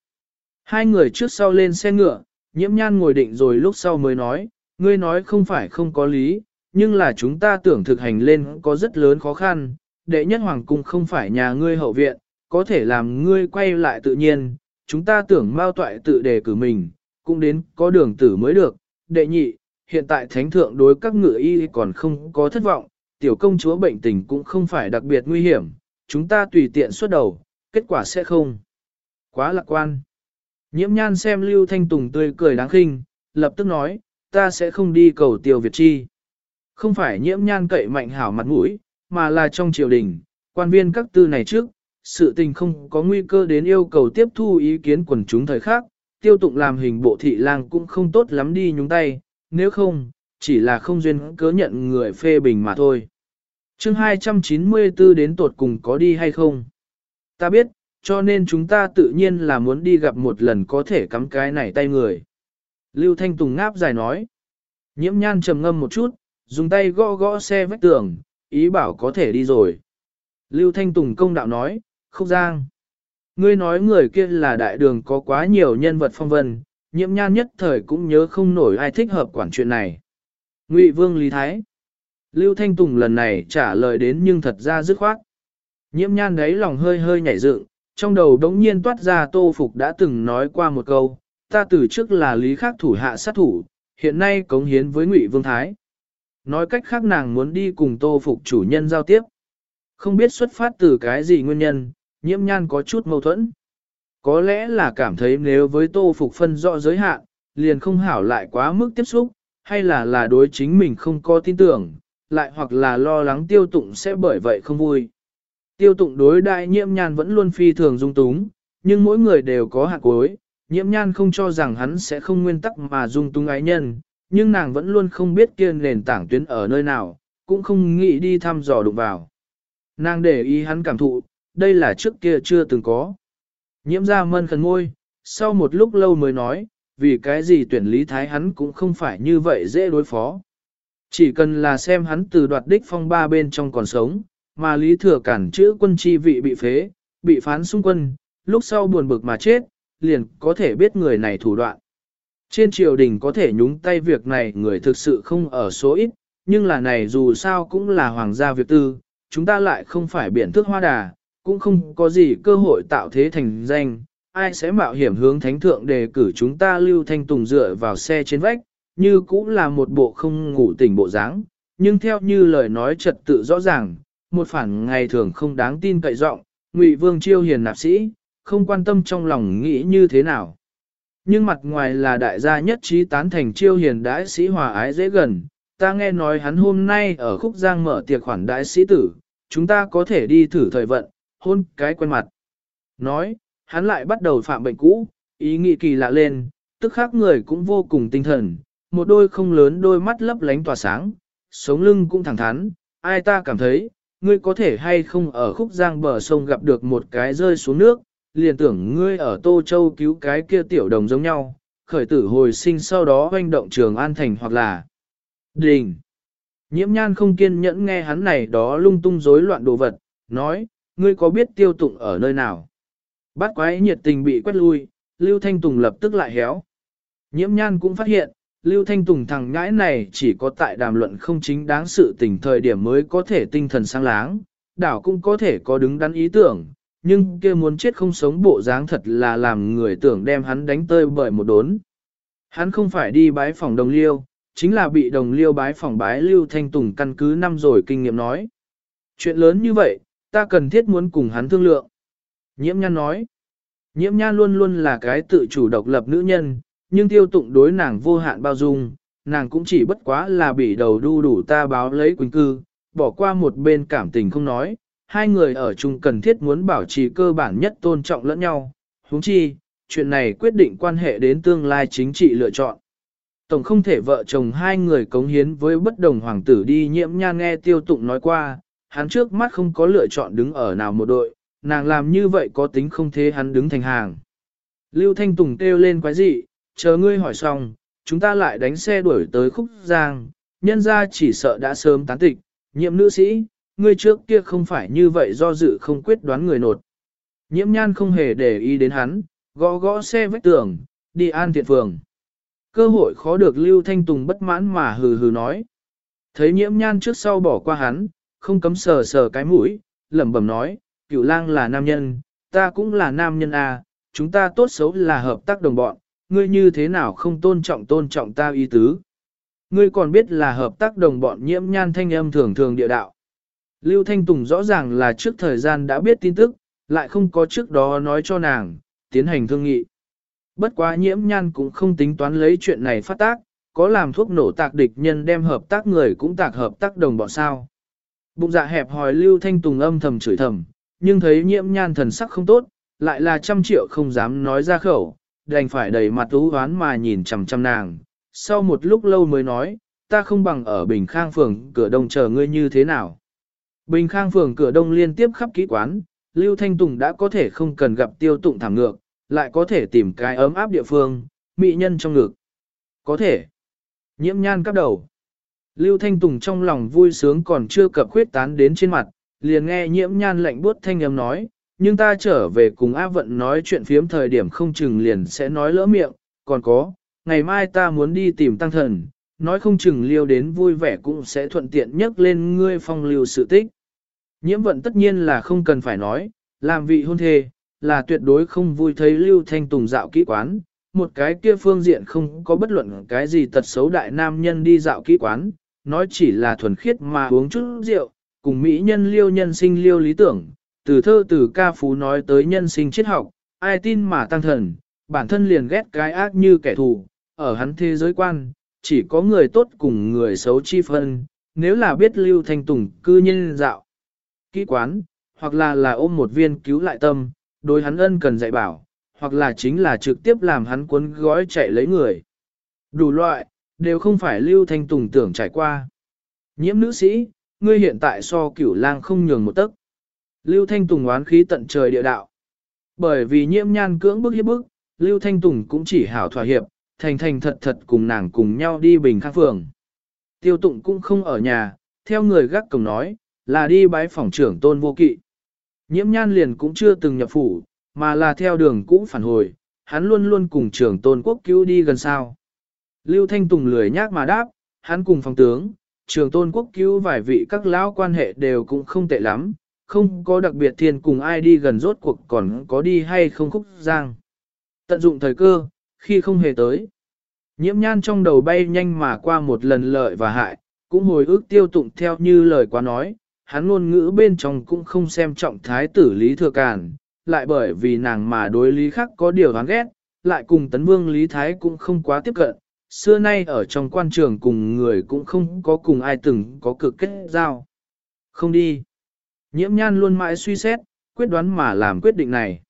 Hai người trước sau lên xe ngựa, nhiễm nhan ngồi định rồi lúc sau mới nói, ngươi nói không phải không có lý, nhưng là chúng ta tưởng thực hành lên có rất lớn khó khăn, đệ nhất hoàng cung không phải nhà ngươi hậu viện, có thể làm ngươi quay lại tự nhiên, chúng ta tưởng mao toại tự đề cử mình, cũng đến có đường tử mới được, đệ nhị, hiện tại thánh thượng đối các ngựa y còn không có thất vọng, tiểu công chúa bệnh tình cũng không phải đặc biệt nguy hiểm, chúng ta tùy tiện xuất đầu, kết quả sẽ không. Quá lạc quan. Nhiễm nhan xem Lưu Thanh Tùng tươi cười đáng khinh, lập tức nói, ta sẽ không đi cầu tiêu Việt Chi. Không phải nhiễm nhan cậy mạnh hảo mặt mũi, mà là trong triều đình, quan viên các tư này trước, sự tình không có nguy cơ đến yêu cầu tiếp thu ý kiến quần chúng thời khác, tiêu tụng làm hình bộ thị lang cũng không tốt lắm đi nhúng tay, nếu không, chỉ là không duyên cớ nhận người phê bình mà thôi. chương 294 đến tột cùng có đi hay không? Ta biết, cho nên chúng ta tự nhiên là muốn đi gặp một lần có thể cắm cái này tay người. Lưu Thanh Tùng ngáp dài nói. Nhiễm nhan trầm ngâm một chút, dùng tay gõ gõ xe vách tường, ý bảo có thể đi rồi. Lưu Thanh Tùng công đạo nói, khúc giang. Ngươi nói người kia là đại đường có quá nhiều nhân vật phong vân, nhiễm nhan nhất thời cũng nhớ không nổi ai thích hợp quản chuyện này. Ngụy Vương Lý Thái Lưu Thanh Tùng lần này trả lời đến nhưng thật ra dứt khoát. Nhiễm nhan đấy lòng hơi hơi nhảy dựng, trong đầu đống nhiên toát ra tô phục đã từng nói qua một câu, ta từ trước là lý Khác thủ hạ sát thủ, hiện nay cống hiến với ngụy Vương Thái. Nói cách khác nàng muốn đi cùng tô phục chủ nhân giao tiếp. Không biết xuất phát từ cái gì nguyên nhân, nhiễm nhan có chút mâu thuẫn. Có lẽ là cảm thấy nếu với tô phục phân rõ giới hạn, liền không hảo lại quá mức tiếp xúc, hay là là đối chính mình không có tin tưởng, lại hoặc là lo lắng tiêu tụng sẽ bởi vậy không vui. Tiêu tụng đối đại nhiễm nhan vẫn luôn phi thường dung túng, nhưng mỗi người đều có hạt cuối, nhiễm nhan không cho rằng hắn sẽ không nguyên tắc mà dung túng ái nhân, nhưng nàng vẫn luôn không biết kia nền tảng tuyến ở nơi nào, cũng không nghĩ đi thăm dò đụng vào. Nàng để ý hắn cảm thụ, đây là trước kia chưa từng có. Nhiễm ra mân khẩn ngôi, sau một lúc lâu mới nói, vì cái gì tuyển lý thái hắn cũng không phải như vậy dễ đối phó. Chỉ cần là xem hắn từ đoạt đích phong ba bên trong còn sống, mà lý thừa cản chữ quân chi vị bị phế, bị phán xung quân, lúc sau buồn bực mà chết, liền có thể biết người này thủ đoạn. Trên triều đình có thể nhúng tay việc này người thực sự không ở số ít, nhưng là này dù sao cũng là hoàng gia việc tư, chúng ta lại không phải biển thức hoa đà, cũng không có gì cơ hội tạo thế thành danh, ai sẽ mạo hiểm hướng thánh thượng đề cử chúng ta lưu thanh tùng dựa vào xe trên vách, như cũng là một bộ không ngủ tỉnh bộ dáng, nhưng theo như lời nói trật tự rõ ràng, một phản ngày thường không đáng tin cậy rộng, ngụy vương chiêu hiền nạp sĩ, không quan tâm trong lòng nghĩ như thế nào. Nhưng mặt ngoài là đại gia nhất trí tán thành chiêu hiền đại sĩ hòa ái dễ gần, ta nghe nói hắn hôm nay ở khúc giang mở tiệc khoản đại sĩ tử, chúng ta có thể đi thử thời vận, hôn cái quen mặt. Nói, hắn lại bắt đầu phạm bệnh cũ, ý nghĩ kỳ lạ lên, tức khác người cũng vô cùng tinh thần, một đôi không lớn đôi mắt lấp lánh tỏa sáng, sống lưng cũng thẳng thắn, ai ta cảm thấy, ngươi có thể hay không ở khúc giang bờ sông gặp được một cái rơi xuống nước, liền tưởng ngươi ở Tô Châu cứu cái kia tiểu đồng giống nhau, khởi tử hồi sinh sau đó hoành động trường an thành hoặc là đình. Nhiễm nhan không kiên nhẫn nghe hắn này đó lung tung rối loạn đồ vật, nói, ngươi có biết tiêu tụng ở nơi nào? Bát quái nhiệt tình bị quét lui, Lưu Thanh Tùng lập tức lại héo. Nhiễm nhan cũng phát hiện, Lưu Thanh Tùng thằng ngãi này chỉ có tại đàm luận không chính đáng sự tình thời điểm mới có thể tinh thần sáng láng, đảo cũng có thể có đứng đắn ý tưởng, nhưng kia muốn chết không sống bộ dáng thật là làm người tưởng đem hắn đánh tơi bởi một đốn. Hắn không phải đi bái phòng đồng liêu, chính là bị đồng liêu bái phòng bái Lưu Thanh Tùng căn cứ năm rồi kinh nghiệm nói. Chuyện lớn như vậy, ta cần thiết muốn cùng hắn thương lượng. Nhiễm nhan nói, nhiễm nhan luôn luôn là cái tự chủ độc lập nữ nhân, nhưng tiêu tụng đối nàng vô hạn bao dung, nàng cũng chỉ bất quá là bị đầu đu đủ ta báo lấy quỳnh cư, bỏ qua một bên cảm tình không nói, hai người ở chung cần thiết muốn bảo trì cơ bản nhất tôn trọng lẫn nhau, huống chi, chuyện này quyết định quan hệ đến tương lai chính trị lựa chọn. Tổng không thể vợ chồng hai người cống hiến với bất đồng hoàng tử đi nhiễm nhan nghe tiêu tụng nói qua, hắn trước mắt không có lựa chọn đứng ở nào một đội, nàng làm như vậy có tính không thế hắn đứng thành hàng. Lưu Thanh Tùng kêu lên quái dị, chờ ngươi hỏi xong, chúng ta lại đánh xe đuổi tới khúc giang, nhân ra chỉ sợ đã sớm tán tịch, nhiệm nữ sĩ, ngươi trước kia không phải như vậy do dự không quyết đoán người nột. Nhiễm nhan không hề để ý đến hắn, gõ gõ xe vách tường, đi an thiện phường. Cơ hội khó được Lưu Thanh Tùng bất mãn mà hừ hừ nói. Thấy nhiễm nhan trước sau bỏ qua hắn, không cấm sờ sờ cái mũi, lẩm bẩm nói, cửu lang là nam nhân, ta cũng là nam nhân à, chúng ta tốt xấu là hợp tác đồng bọn, ngươi như thế nào không tôn trọng tôn trọng ta ý tứ. Ngươi còn biết là hợp tác đồng bọn nhiễm nhan thanh âm thường thường địa đạo. Lưu Thanh Tùng rõ ràng là trước thời gian đã biết tin tức, lại không có trước đó nói cho nàng, tiến hành thương nghị. Bất quá nhiễm nhan cũng không tính toán lấy chuyện này phát tác, có làm thuốc nổ tạc địch nhân đem hợp tác người cũng tạc hợp tác đồng bọn sao. Bụng dạ hẹp hòi Lưu Thanh Tùng âm thầm chửi thầm, nhưng thấy nhiễm nhan thần sắc không tốt, lại là trăm triệu không dám nói ra khẩu, đành phải đầy mặt ú hoán mà nhìn chằm chằm nàng. Sau một lúc lâu mới nói, ta không bằng ở Bình Khang phường cửa đông chờ ngươi như thế nào. Bình Khang phường cửa đông liên tiếp khắp kỹ quán, Lưu Thanh Tùng đã có thể không cần gặp tiêu tụng thẳng ngược, lại có thể tìm cái ấm áp địa phương, mỹ nhân trong ngực. Có thể. Nhiễm nhan cắp đầu. Lưu Thanh Tùng trong lòng vui sướng còn chưa cập khuyết tán đến trên mặt, liền nghe nhiễm nhan lạnh buốt thanh âm nói, nhưng ta trở về cùng A Vận nói chuyện phiếm thời điểm không chừng liền sẽ nói lỡ miệng, còn có, ngày mai ta muốn đi tìm tăng thần, nói không chừng liêu đến vui vẻ cũng sẽ thuận tiện nhất lên ngươi phong lưu sự tích. Nhiễm vận tất nhiên là không cần phải nói, làm vị hôn thê, là tuyệt đối không vui thấy Lưu Thanh Tùng dạo kỹ quán, một cái kia phương diện không có bất luận cái gì tật xấu đại nam nhân đi dạo kỹ quán, nói chỉ là thuần khiết mà uống chút rượu, cùng mỹ nhân liêu nhân sinh liêu lý tưởng, từ thơ từ ca phú nói tới nhân sinh triết học, ai tin mà tăng thần, bản thân liền ghét cái ác như kẻ thù, ở hắn thế giới quan, chỉ có người tốt cùng người xấu chi phân, nếu là biết lưu thanh tùng cư nhân dạo, kỹ quán, hoặc là là ôm một viên cứu lại tâm, đối hắn ân cần dạy bảo, hoặc là chính là trực tiếp làm hắn cuốn gói chạy lấy người. Đủ loại, đều không phải lưu thanh tùng tưởng trải qua. Nhiễm nữ sĩ, ngươi hiện tại so cửu lang không nhường một tấc. Lưu thanh tùng oán khí tận trời địa đạo. Bởi vì nhiễm nhan cưỡng bức hiếp bức, Lưu Thanh Tùng cũng chỉ hảo thỏa hiệp, thành thành thật thật cùng nàng cùng nhau đi bình khang phường. Tiêu tụng cũng không ở nhà, theo người gác cổng nói, là đi bái phòng trưởng tôn vô kỵ. Nhiễm nhan liền cũng chưa từng nhập phủ, mà là theo đường cũ phản hồi, hắn luôn luôn cùng trưởng tôn quốc cứu đi gần sao. Lưu Thanh Tùng lười nhác mà đáp, hắn cùng phòng tướng, Trường tôn quốc cứu vài vị các lão quan hệ đều cũng không tệ lắm, không có đặc biệt thiên cùng ai đi gần rốt cuộc còn có đi hay không khúc giang. Tận dụng thời cơ, khi không hề tới. Nhiễm nhan trong đầu bay nhanh mà qua một lần lợi và hại, cũng hồi ức tiêu tụng theo như lời quá nói, hắn ngôn ngữ bên trong cũng không xem trọng thái tử Lý Thừa Càn, lại bởi vì nàng mà đối lý khác có điều hắn ghét, lại cùng tấn vương Lý Thái cũng không quá tiếp cận, xưa nay ở trong quan trường cùng người cũng không có cùng ai từng có cực kết giao. Không đi. Nhiễm nhan luôn mãi suy xét, quyết đoán mà làm quyết định này.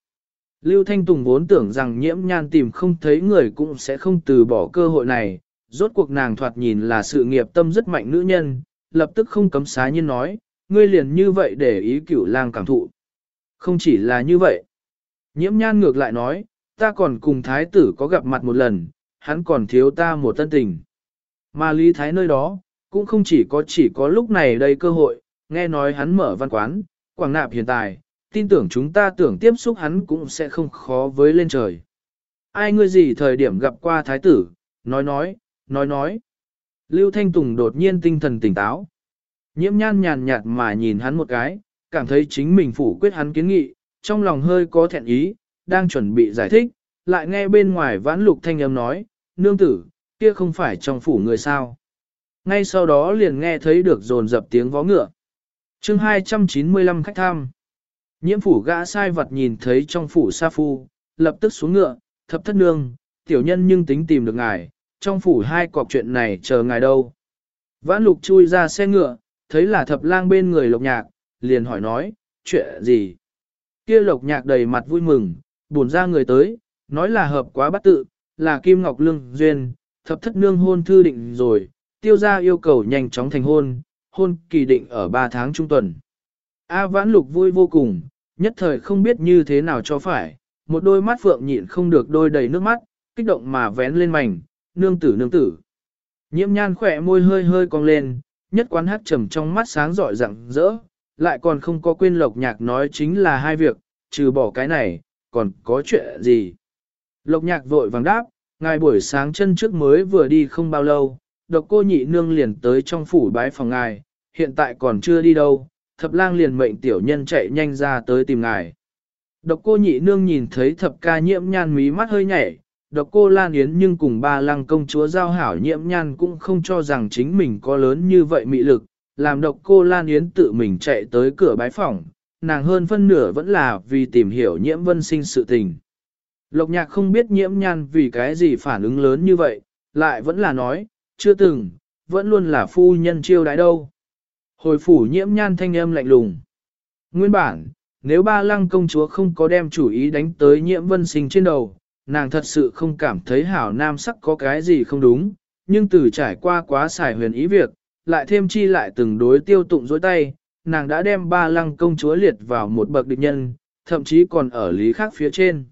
Lưu Thanh Tùng vốn tưởng rằng nhiễm nhan tìm không thấy người cũng sẽ không từ bỏ cơ hội này, rốt cuộc nàng thoạt nhìn là sự nghiệp tâm rất mạnh nữ nhân, lập tức không cấm xá nhiên nói, ngươi liền như vậy để ý cửu lang cảm thụ. Không chỉ là như vậy. Nhiễm nhan ngược lại nói, ta còn cùng thái tử có gặp mặt một lần, hắn còn thiếu ta một tân tình. Mà lý thái nơi đó, cũng không chỉ có chỉ có lúc này đây cơ hội, nghe nói hắn mở văn quán, quảng nạp hiện tại, tin tưởng chúng ta tưởng tiếp xúc hắn cũng sẽ không khó với lên trời. Ai ngươi gì thời điểm gặp qua thái tử, nói nói, nói nói. Lưu Thanh Tùng đột nhiên tinh thần tỉnh táo. Nhiễm nhan nhàn nhạt mà nhìn hắn một cái, cảm thấy chính mình phủ quyết hắn kiến nghị, trong lòng hơi có thẹn ý, đang chuẩn bị giải thích, lại nghe bên ngoài vãn lục thanh âm nói, nương tử, kia không phải trong phủ người sao. Ngay sau đó liền nghe thấy được dồn dập tiếng vó ngựa chương 295 khách tham. Nhiễm phủ gã sai vật nhìn thấy trong phủ sa phu, lập tức xuống ngựa, thập thất nương, tiểu nhân nhưng tính tìm được ngài, trong phủ hai cọc chuyện này chờ ngài đâu. Vãn lục chui ra xe ngựa, thấy là thập lang bên người lộc nhạc, liền hỏi nói, chuyện gì? Kia lộc nhạc đầy mặt vui mừng, buồn ra người tới, nói là hợp quá bắt tự, là Kim Ngọc Lương Duyên, thập thất nương hôn thư định rồi, tiêu gia yêu cầu nhanh chóng thành hôn, hôn kỳ định ở 3 tháng trung tuần. A vãn lục vui vô cùng, nhất thời không biết như thế nào cho phải, một đôi mắt phượng nhịn không được đôi đầy nước mắt, kích động mà vén lên mảnh, nương tử nương tử. Nhiễm nhan khỏe môi hơi hơi cong lên, nhất quán hát trầm trong mắt sáng rọi rạng rỡ, lại còn không có quên lộc nhạc nói chính là hai việc, trừ bỏ cái này, còn có chuyện gì. Lộc nhạc vội vàng đáp, ngài buổi sáng chân trước mới vừa đi không bao lâu, độc cô nhị nương liền tới trong phủ bái phòng ngài, hiện tại còn chưa đi đâu, thập lang liền mệnh tiểu nhân chạy nhanh ra tới tìm ngài. Độc cô nhị nương nhìn thấy thập ca nhiễm nhan mí mắt hơi nhảy, độc cô lan yến nhưng cùng ba lăng công chúa giao hảo nhiễm nhan cũng không cho rằng chính mình có lớn như vậy mị lực, làm độc cô lan yến tự mình chạy tới cửa bái phòng, nàng hơn phân nửa vẫn là vì tìm hiểu nhiễm vân sinh sự tình. Lộc nhạc không biết nhiễm nhan vì cái gì phản ứng lớn như vậy, lại vẫn là nói, chưa từng, vẫn luôn là phu nhân chiêu đái đâu. Hồi phủ nhiễm nhan thanh âm lạnh lùng. Nguyên bản, nếu ba lăng công chúa không có đem chủ ý đánh tới nhiễm vân sinh trên đầu, nàng thật sự không cảm thấy hảo nam sắc có cái gì không đúng, nhưng từ trải qua quá xài huyền ý việc, lại thêm chi lại từng đối tiêu tụng dối tay, nàng đã đem ba lăng công chúa liệt vào một bậc địch nhân, thậm chí còn ở lý khác phía trên.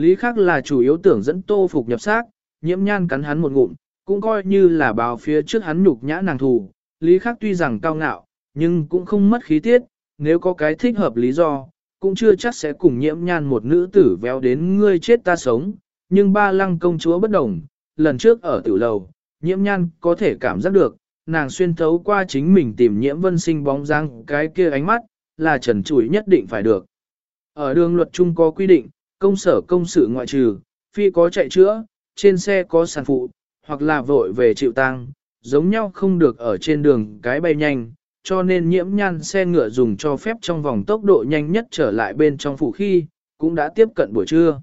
Lý khác là chủ yếu tưởng dẫn tô phục nhập xác, nhiễm nhan cắn hắn một ngụm, cũng coi như là bào phía trước hắn nhục nhã nàng thù. Lý Khắc tuy rằng cao ngạo, nhưng cũng không mất khí tiết, nếu có cái thích hợp lý do, cũng chưa chắc sẽ cùng nhiễm nhan một nữ tử véo đến ngươi chết ta sống. Nhưng ba lăng công chúa bất đồng, lần trước ở Tử lầu, nhiễm nhan có thể cảm giác được, nàng xuyên thấu qua chính mình tìm nhiễm vân sinh bóng dáng cái kia ánh mắt, là trần trụi nhất định phải được. Ở đường luật chung có quy định, công sở công sự ngoại trừ, phi có chạy chữa, trên xe có sản phụ, hoặc là vội về chịu tăng, giống nhau không được ở trên đường cái bay nhanh, cho nên nhiễm nhan xe ngựa dùng cho phép trong vòng tốc độ nhanh nhất trở lại bên trong phủ khi, cũng đã tiếp cận buổi trưa.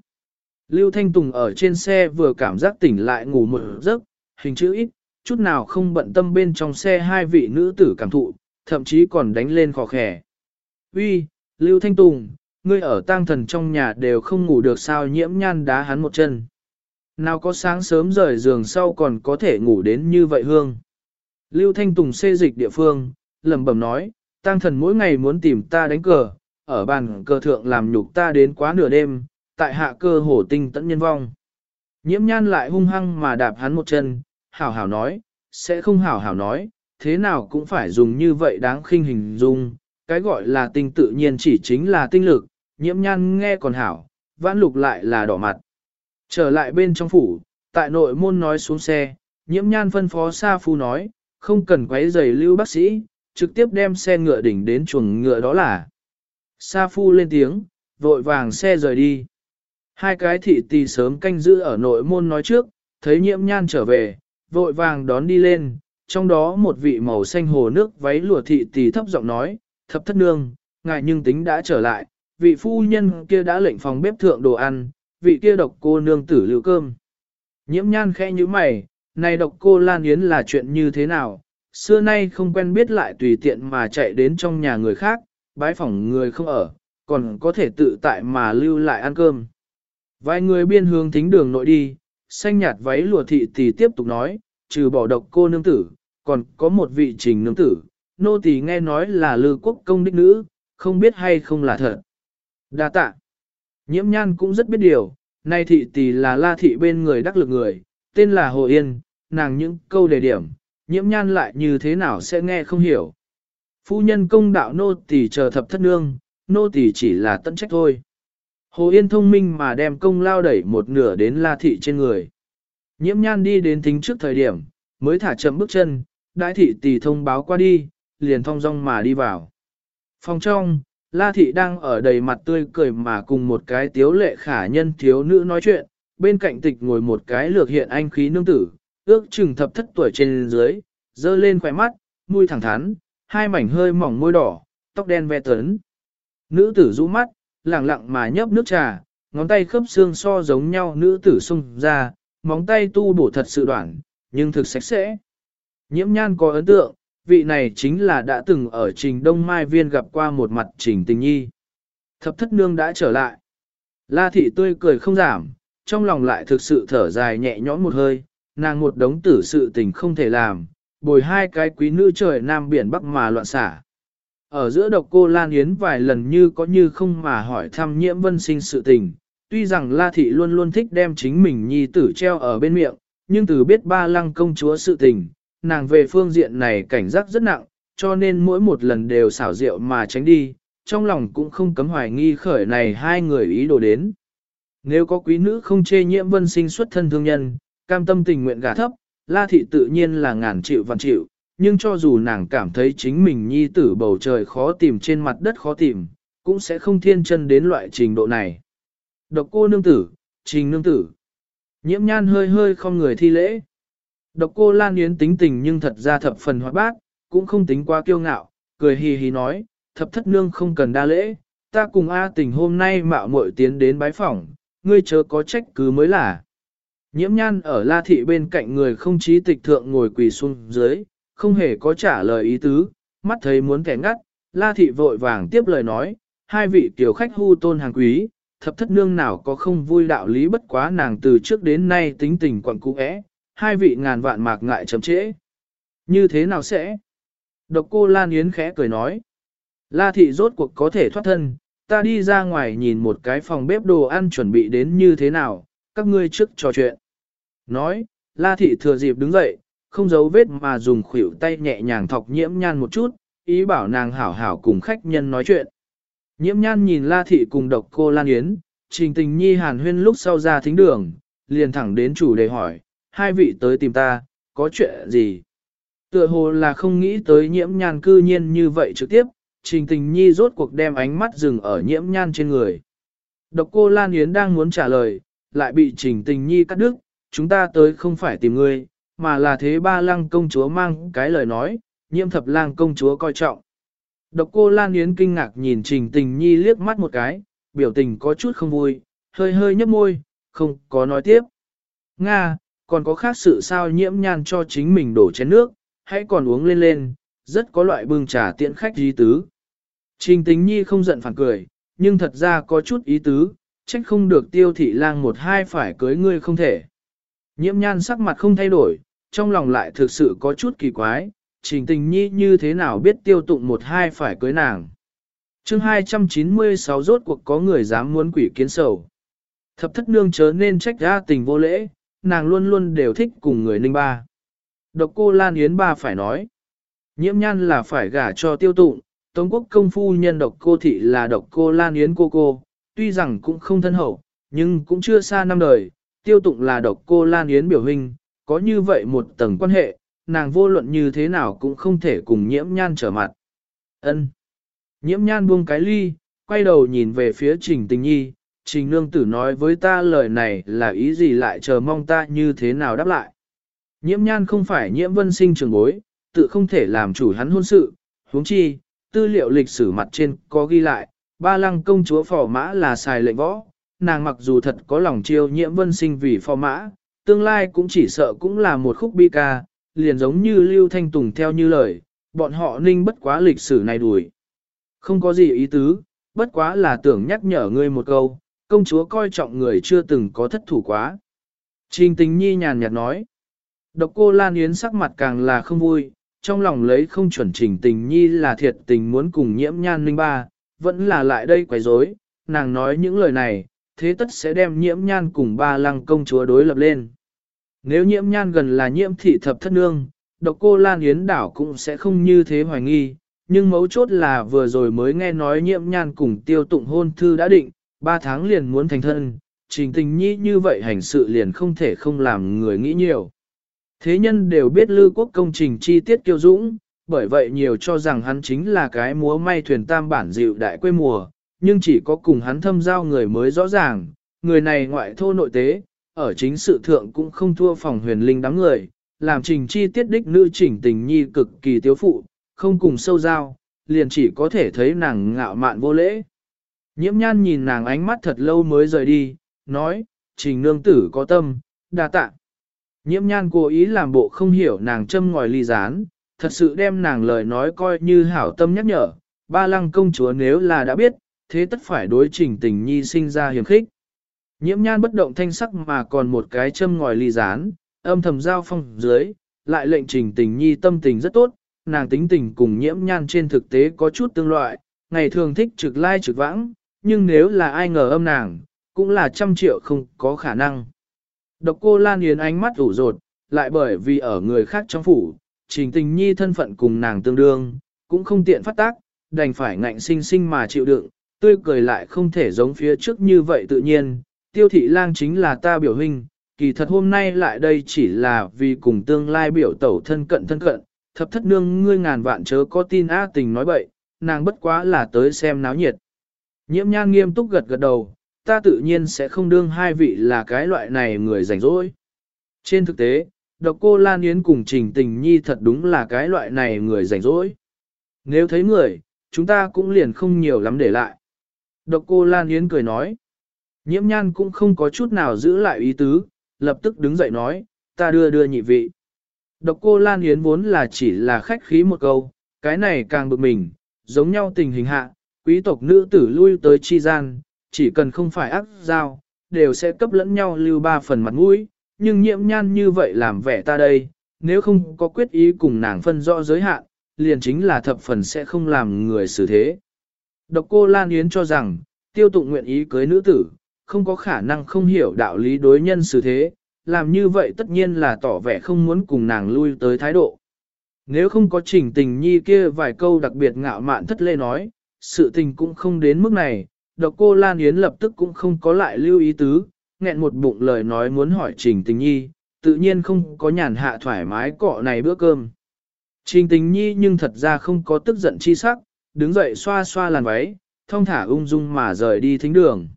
Lưu Thanh Tùng ở trên xe vừa cảm giác tỉnh lại ngủ một giấc, hình chữ ít, chút nào không bận tâm bên trong xe hai vị nữ tử cảm thụ, thậm chí còn đánh lên khò khẻ. Uy, Lưu Thanh Tùng, ngươi ở tang thần trong nhà đều không ngủ được sao nhiễm nhan đá hắn một chân. Nào có sáng sớm rời giường sau còn có thể ngủ đến như vậy hương. Lưu Thanh Tùng xê dịch địa phương, lẩm bẩm nói, tang thần mỗi ngày muốn tìm ta đánh cờ, ở bàn cờ thượng làm nhục ta đến quá nửa đêm, tại hạ cơ hổ tinh tận nhân vong. Nhiễm nhan lại hung hăng mà đạp hắn một chân, hảo hảo nói, sẽ không hảo hảo nói, thế nào cũng phải dùng như vậy đáng khinh hình dung, cái gọi là tinh tự nhiên chỉ chính là tinh lực, nhiễm nhan nghe còn hảo, vãn lục lại là đỏ mặt. Trở lại bên trong phủ, tại nội môn nói xuống xe, nhiễm nhan phân phó Sa Phu nói, không cần quấy giày lưu bác sĩ, trực tiếp đem xe ngựa đỉnh đến chuồng ngựa đó là. Sa Phu lên tiếng, vội vàng xe rời đi. Hai cái thị tỳ sớm canh giữ ở nội môn nói trước, thấy nhiễm nhan trở về, vội vàng đón đi lên, trong đó một vị màu xanh hồ nước váy lụa thị tỳ thấp giọng nói, thập thất nương, ngài nhưng tính đã trở lại, vị phu nhân kia đã lệnh phòng bếp thượng đồ ăn, vị kia độc cô nương tử lưu cơm. Nhiễm nhan khẽ như mày, này độc cô Lan Yến là chuyện như thế nào, xưa nay không quen biết lại tùy tiện mà chạy đến trong nhà người khác, bái phỏng người không ở, còn có thể tự tại mà lưu lại ăn cơm. Vài người biên hướng thính đường nội đi, xanh nhạt váy lụa thị tỷ tiếp tục nói, trừ bỏ độc cô nương tử, còn có một vị trình nương tử, nô tỳ nghe nói là lư quốc công đích nữ, không biết hay không là thật. Đa tạ. Nhiễm nhan cũng rất biết điều, nay thị tỷ là la thị bên người đắc lực người, tên là Hồ Yên, nàng những câu đề điểm, nhiễm nhan lại như thế nào sẽ nghe không hiểu. Phu nhân công đạo nô tỳ chờ thập thất nương, nô tỳ chỉ là tận trách thôi. Hồ Yên thông minh mà đem công lao đẩy một nửa đến la thị trên người. Nhiễm nhan đi đến thính trước thời điểm, mới thả chậm bước chân, đại thị tỷ thông báo qua đi, liền thong dong mà đi vào. Phòng trong, La Thị đang ở đầy mặt tươi cười mà cùng một cái tiếu lệ khả nhân thiếu nữ nói chuyện, bên cạnh tịch ngồi một cái lược hiện anh khí nương tử, ước chừng thập thất tuổi trên dưới, dơ lên khỏe mắt, mũi thẳng thắn, hai mảnh hơi mỏng môi đỏ, tóc đen ve tấn. Nữ tử rũ mắt, lặng lặng mà nhấp nước trà, ngón tay khớp xương so giống nhau nữ tử sung ra, móng tay tu bổ thật sự đoạn, nhưng thực sạch sẽ. Nhiễm nhan có ấn tượng, vị này chính là đã từng ở trình Đông Mai Viên gặp qua một mặt trình tình nhi. Thập thất nương đã trở lại. La thị tươi cười không giảm, trong lòng lại thực sự thở dài nhẹ nhõm một hơi, nàng một đống tử sự tình không thể làm, bồi hai cái quý nữ trời nam biển bắc mà loạn xả. Ở giữa độc cô Lan Yến vài lần như có như không mà hỏi thăm nhiễm vân sinh sự tình, tuy rằng La Thị luôn luôn thích đem chính mình nhi tử treo ở bên miệng, nhưng từ biết ba lăng công chúa sự tình, nàng về phương diện này cảnh giác rất nặng, cho nên mỗi một lần đều xảo diệu mà tránh đi, trong lòng cũng không cấm hoài nghi khởi này hai người ý đồ đến. Nếu có quý nữ không chê nhiễm vân sinh xuất thân thương nhân, cam tâm tình nguyện gả thấp, la thị tự nhiên là ngàn chịu vạn chịu, nhưng cho dù nàng cảm thấy chính mình nhi tử bầu trời khó tìm trên mặt đất khó tìm, cũng sẽ không thiên chân đến loại trình độ này. Độc cô nương tử, trình nương tử. Nhiễm nhan hơi hơi không người thi lễ. Độc cô Lan Yến tính tình nhưng thật ra thập phần hoạt bát, cũng không tính quá kiêu ngạo, cười hì hì nói, thập thất nương không cần đa lễ, ta cùng A tình hôm nay mạo muội tiến đến bái phỏng, ngươi chớ có trách cứ mới là. Nhiễm nhan ở La Thị bên cạnh người không trí tịch thượng ngồi quỳ xuống dưới, không hề có trả lời ý tứ, mắt thấy muốn kẻ ngắt, La Thị vội vàng tiếp lời nói, hai vị tiểu khách hưu tôn hàng quý, thập thất nương nào có không vui đạo lý bất quá nàng từ trước đến nay tính tình quặng cũ é hai vị ngàn vạn mạc ngại chậm trễ. Như thế nào sẽ? Độc cô Lan Yến khẽ cười nói. La thị rốt cuộc có thể thoát thân, ta đi ra ngoài nhìn một cái phòng bếp đồ ăn chuẩn bị đến như thế nào, các ngươi trước trò chuyện. Nói, La thị thừa dịp đứng dậy, không giấu vết mà dùng khuỷu tay nhẹ nhàng thọc nhiễm nhan một chút, ý bảo nàng hảo hảo cùng khách nhân nói chuyện. Nhiễm nhan nhìn La thị cùng độc cô Lan Yến, trình tình nhi hàn huyên lúc sau ra thính đường, liền thẳng đến chủ đề hỏi, hai vị tới tìm ta, có chuyện gì? Tựa hồ là không nghĩ tới nhiễm nhan cư nhiên như vậy trực tiếp, trình tình nhi rốt cuộc đem ánh mắt dừng ở nhiễm nhan trên người. Độc cô Lan Yến đang muốn trả lời, lại bị trình tình nhi cắt đứt, chúng ta tới không phải tìm ngươi, mà là thế ba lăng công chúa mang cái lời nói, nhiễm thập lang công chúa coi trọng. Độc cô Lan Yến kinh ngạc nhìn trình tình nhi liếc mắt một cái, biểu tình có chút không vui, hơi hơi nhấp môi, không có nói tiếp. Nga, còn có khác sự sao nhiễm nhan cho chính mình đổ chén nước, hãy còn uống lên lên, rất có loại bưng trà tiện khách di tứ. Trình tính nhi không giận phản cười, nhưng thật ra có chút ý tứ, trách không được tiêu thị lang một hai phải cưới ngươi không thể. Nhiễm nhan sắc mặt không thay đổi, trong lòng lại thực sự có chút kỳ quái, trình tình nhi như thế nào biết tiêu tụng một hai phải cưới nàng. chương 296 rốt cuộc có người dám muốn quỷ kiến sầu. Thập thất nương chớ nên trách ra tình vô lễ, nàng luôn luôn đều thích cùng người ninh ba. Độc cô Lan Yến ba phải nói. Nhiễm nhan là phải gả cho tiêu tụng, Tống quốc công phu nhân độc cô thị là độc cô Lan Yến cô cô, tuy rằng cũng không thân hậu, nhưng cũng chưa xa năm đời, tiêu tụng là độc cô Lan Yến biểu hình, có như vậy một tầng quan hệ, nàng vô luận như thế nào cũng không thể cùng nhiễm nhan trở mặt. ân Nhiễm nhan buông cái ly, quay đầu nhìn về phía trình tình nhi, trình nương tử nói với ta lời này là ý gì lại chờ mong ta như thế nào đáp lại. Nhiễm nhan không phải nhiễm vân sinh trường bối, tự không thể làm chủ hắn hôn sự, huống chi, tư liệu lịch sử mặt trên có ghi lại, ba lăng công chúa phò mã là xài lệnh võ, nàng mặc dù thật có lòng chiêu nhiễm vân sinh vì phò mã, tương lai cũng chỉ sợ cũng là một khúc bi ca, liền giống như Lưu Thanh Tùng theo như lời, bọn họ ninh bất quá lịch sử này đuổi. Không có gì ý tứ, bất quá là tưởng nhắc nhở ngươi một câu, công chúa coi trọng người chưa từng có thất thủ quá. Trình tình nhi nhàn nhạt nói. Độc cô Lan Yến sắc mặt càng là không vui, trong lòng lấy không chuẩn trình tình nhi là thiệt tình muốn cùng nhiễm nhan ninh ba, vẫn là lại đây quấy rối. nàng nói những lời này, thế tất sẽ đem nhiễm nhan cùng ba lăng công chúa đối lập lên. Nếu nhiễm nhan gần là nhiễm thị thập thất nương, độc cô Lan Yến đảo cũng sẽ không như thế hoài nghi, nhưng mấu chốt là vừa rồi mới nghe nói nhiễm nhan cùng tiêu tụng hôn thư đã định, ba tháng liền muốn thành thân, trình tình nhi như vậy hành sự liền không thể không làm người nghĩ nhiều. Thế nhân đều biết lưu quốc công trình chi tiết kiêu dũng, bởi vậy nhiều cho rằng hắn chính là cái múa may thuyền tam bản dịu đại quê mùa, nhưng chỉ có cùng hắn thâm giao người mới rõ ràng, người này ngoại thô nội tế, ở chính sự thượng cũng không thua phòng huyền linh đám người, làm trình chi tiết đích nữ trình tình nhi cực kỳ tiếu phụ, không cùng sâu giao, liền chỉ có thể thấy nàng ngạo mạn vô lễ. Nhiễm nhan nhìn nàng ánh mắt thật lâu mới rời đi, nói, trình nương tử có tâm, đa tạ. Nhiễm nhan cố ý làm bộ không hiểu nàng châm ngòi ly gián, thật sự đem nàng lời nói coi như hảo tâm nhắc nhở, ba lăng công chúa nếu là đã biết, thế tất phải đối trình tình nhi sinh ra hiểm khích. Nhiễm nhan bất động thanh sắc mà còn một cái châm ngòi ly gián, âm thầm giao phong dưới, lại lệnh trình tình nhi tâm tình rất tốt, nàng tính tình cùng nhiễm nhan trên thực tế có chút tương loại, ngày thường thích trực lai trực vãng, nhưng nếu là ai ngờ âm nàng, cũng là trăm triệu không có khả năng. Độc cô Lan Yến ánh mắt ủ rột, lại bởi vì ở người khác trong phủ, trình tình nhi thân phận cùng nàng tương đương, cũng không tiện phát tác, đành phải ngạnh sinh sinh mà chịu đựng, tươi cười lại không thể giống phía trước như vậy tự nhiên, tiêu thị lang chính là ta biểu hình, kỳ thật hôm nay lại đây chỉ là vì cùng tương lai biểu tẩu thân cận thân cận, thập thất nương ngươi ngàn vạn chớ có tin á tình nói bậy, nàng bất quá là tới xem náo nhiệt. Nhiễm nhan nghiêm túc gật gật đầu, ta tự nhiên sẽ không đương hai vị là cái loại này người rảnh rỗi. Trên thực tế, độc cô Lan Yến cùng Trình Tình Nhi thật đúng là cái loại này người rảnh rỗi. Nếu thấy người, chúng ta cũng liền không nhiều lắm để lại. Độc cô Lan Yến cười nói. Nhiễm nhan cũng không có chút nào giữ lại ý tứ, lập tức đứng dậy nói, ta đưa đưa nhị vị. Độc cô Lan Yến vốn là chỉ là khách khí một câu, cái này càng bực mình, giống nhau tình hình hạ, quý tộc nữ tử lui tới chi gian, chỉ cần không phải ác giao, đều sẽ cấp lẫn nhau lưu ba phần mặt mũi, nhưng nhiễm nhan như vậy làm vẻ ta đây, nếu không có quyết ý cùng nàng phân rõ giới hạn, liền chính là thập phần sẽ không làm người xử thế. Độc cô Lan Yến cho rằng, tiêu tụng nguyện ý cưới nữ tử, không có khả năng không hiểu đạo lý đối nhân xử thế, làm như vậy tất nhiên là tỏ vẻ không muốn cùng nàng lui tới thái độ. Nếu không có trình tình nhi kia vài câu đặc biệt ngạo mạn thất lê nói, sự tình cũng không đến mức này, độc cô Lan Yến lập tức cũng không có lại lưu ý tứ, nghẹn một bụng lời nói muốn hỏi trình tình nhi, tự nhiên không có nhàn hạ thoải mái cọ này bữa cơm. Trình tình nhi nhưng thật ra không có tức giận chi sắc, đứng dậy xoa xoa làn váy, thông thả ung dung mà rời đi thính đường.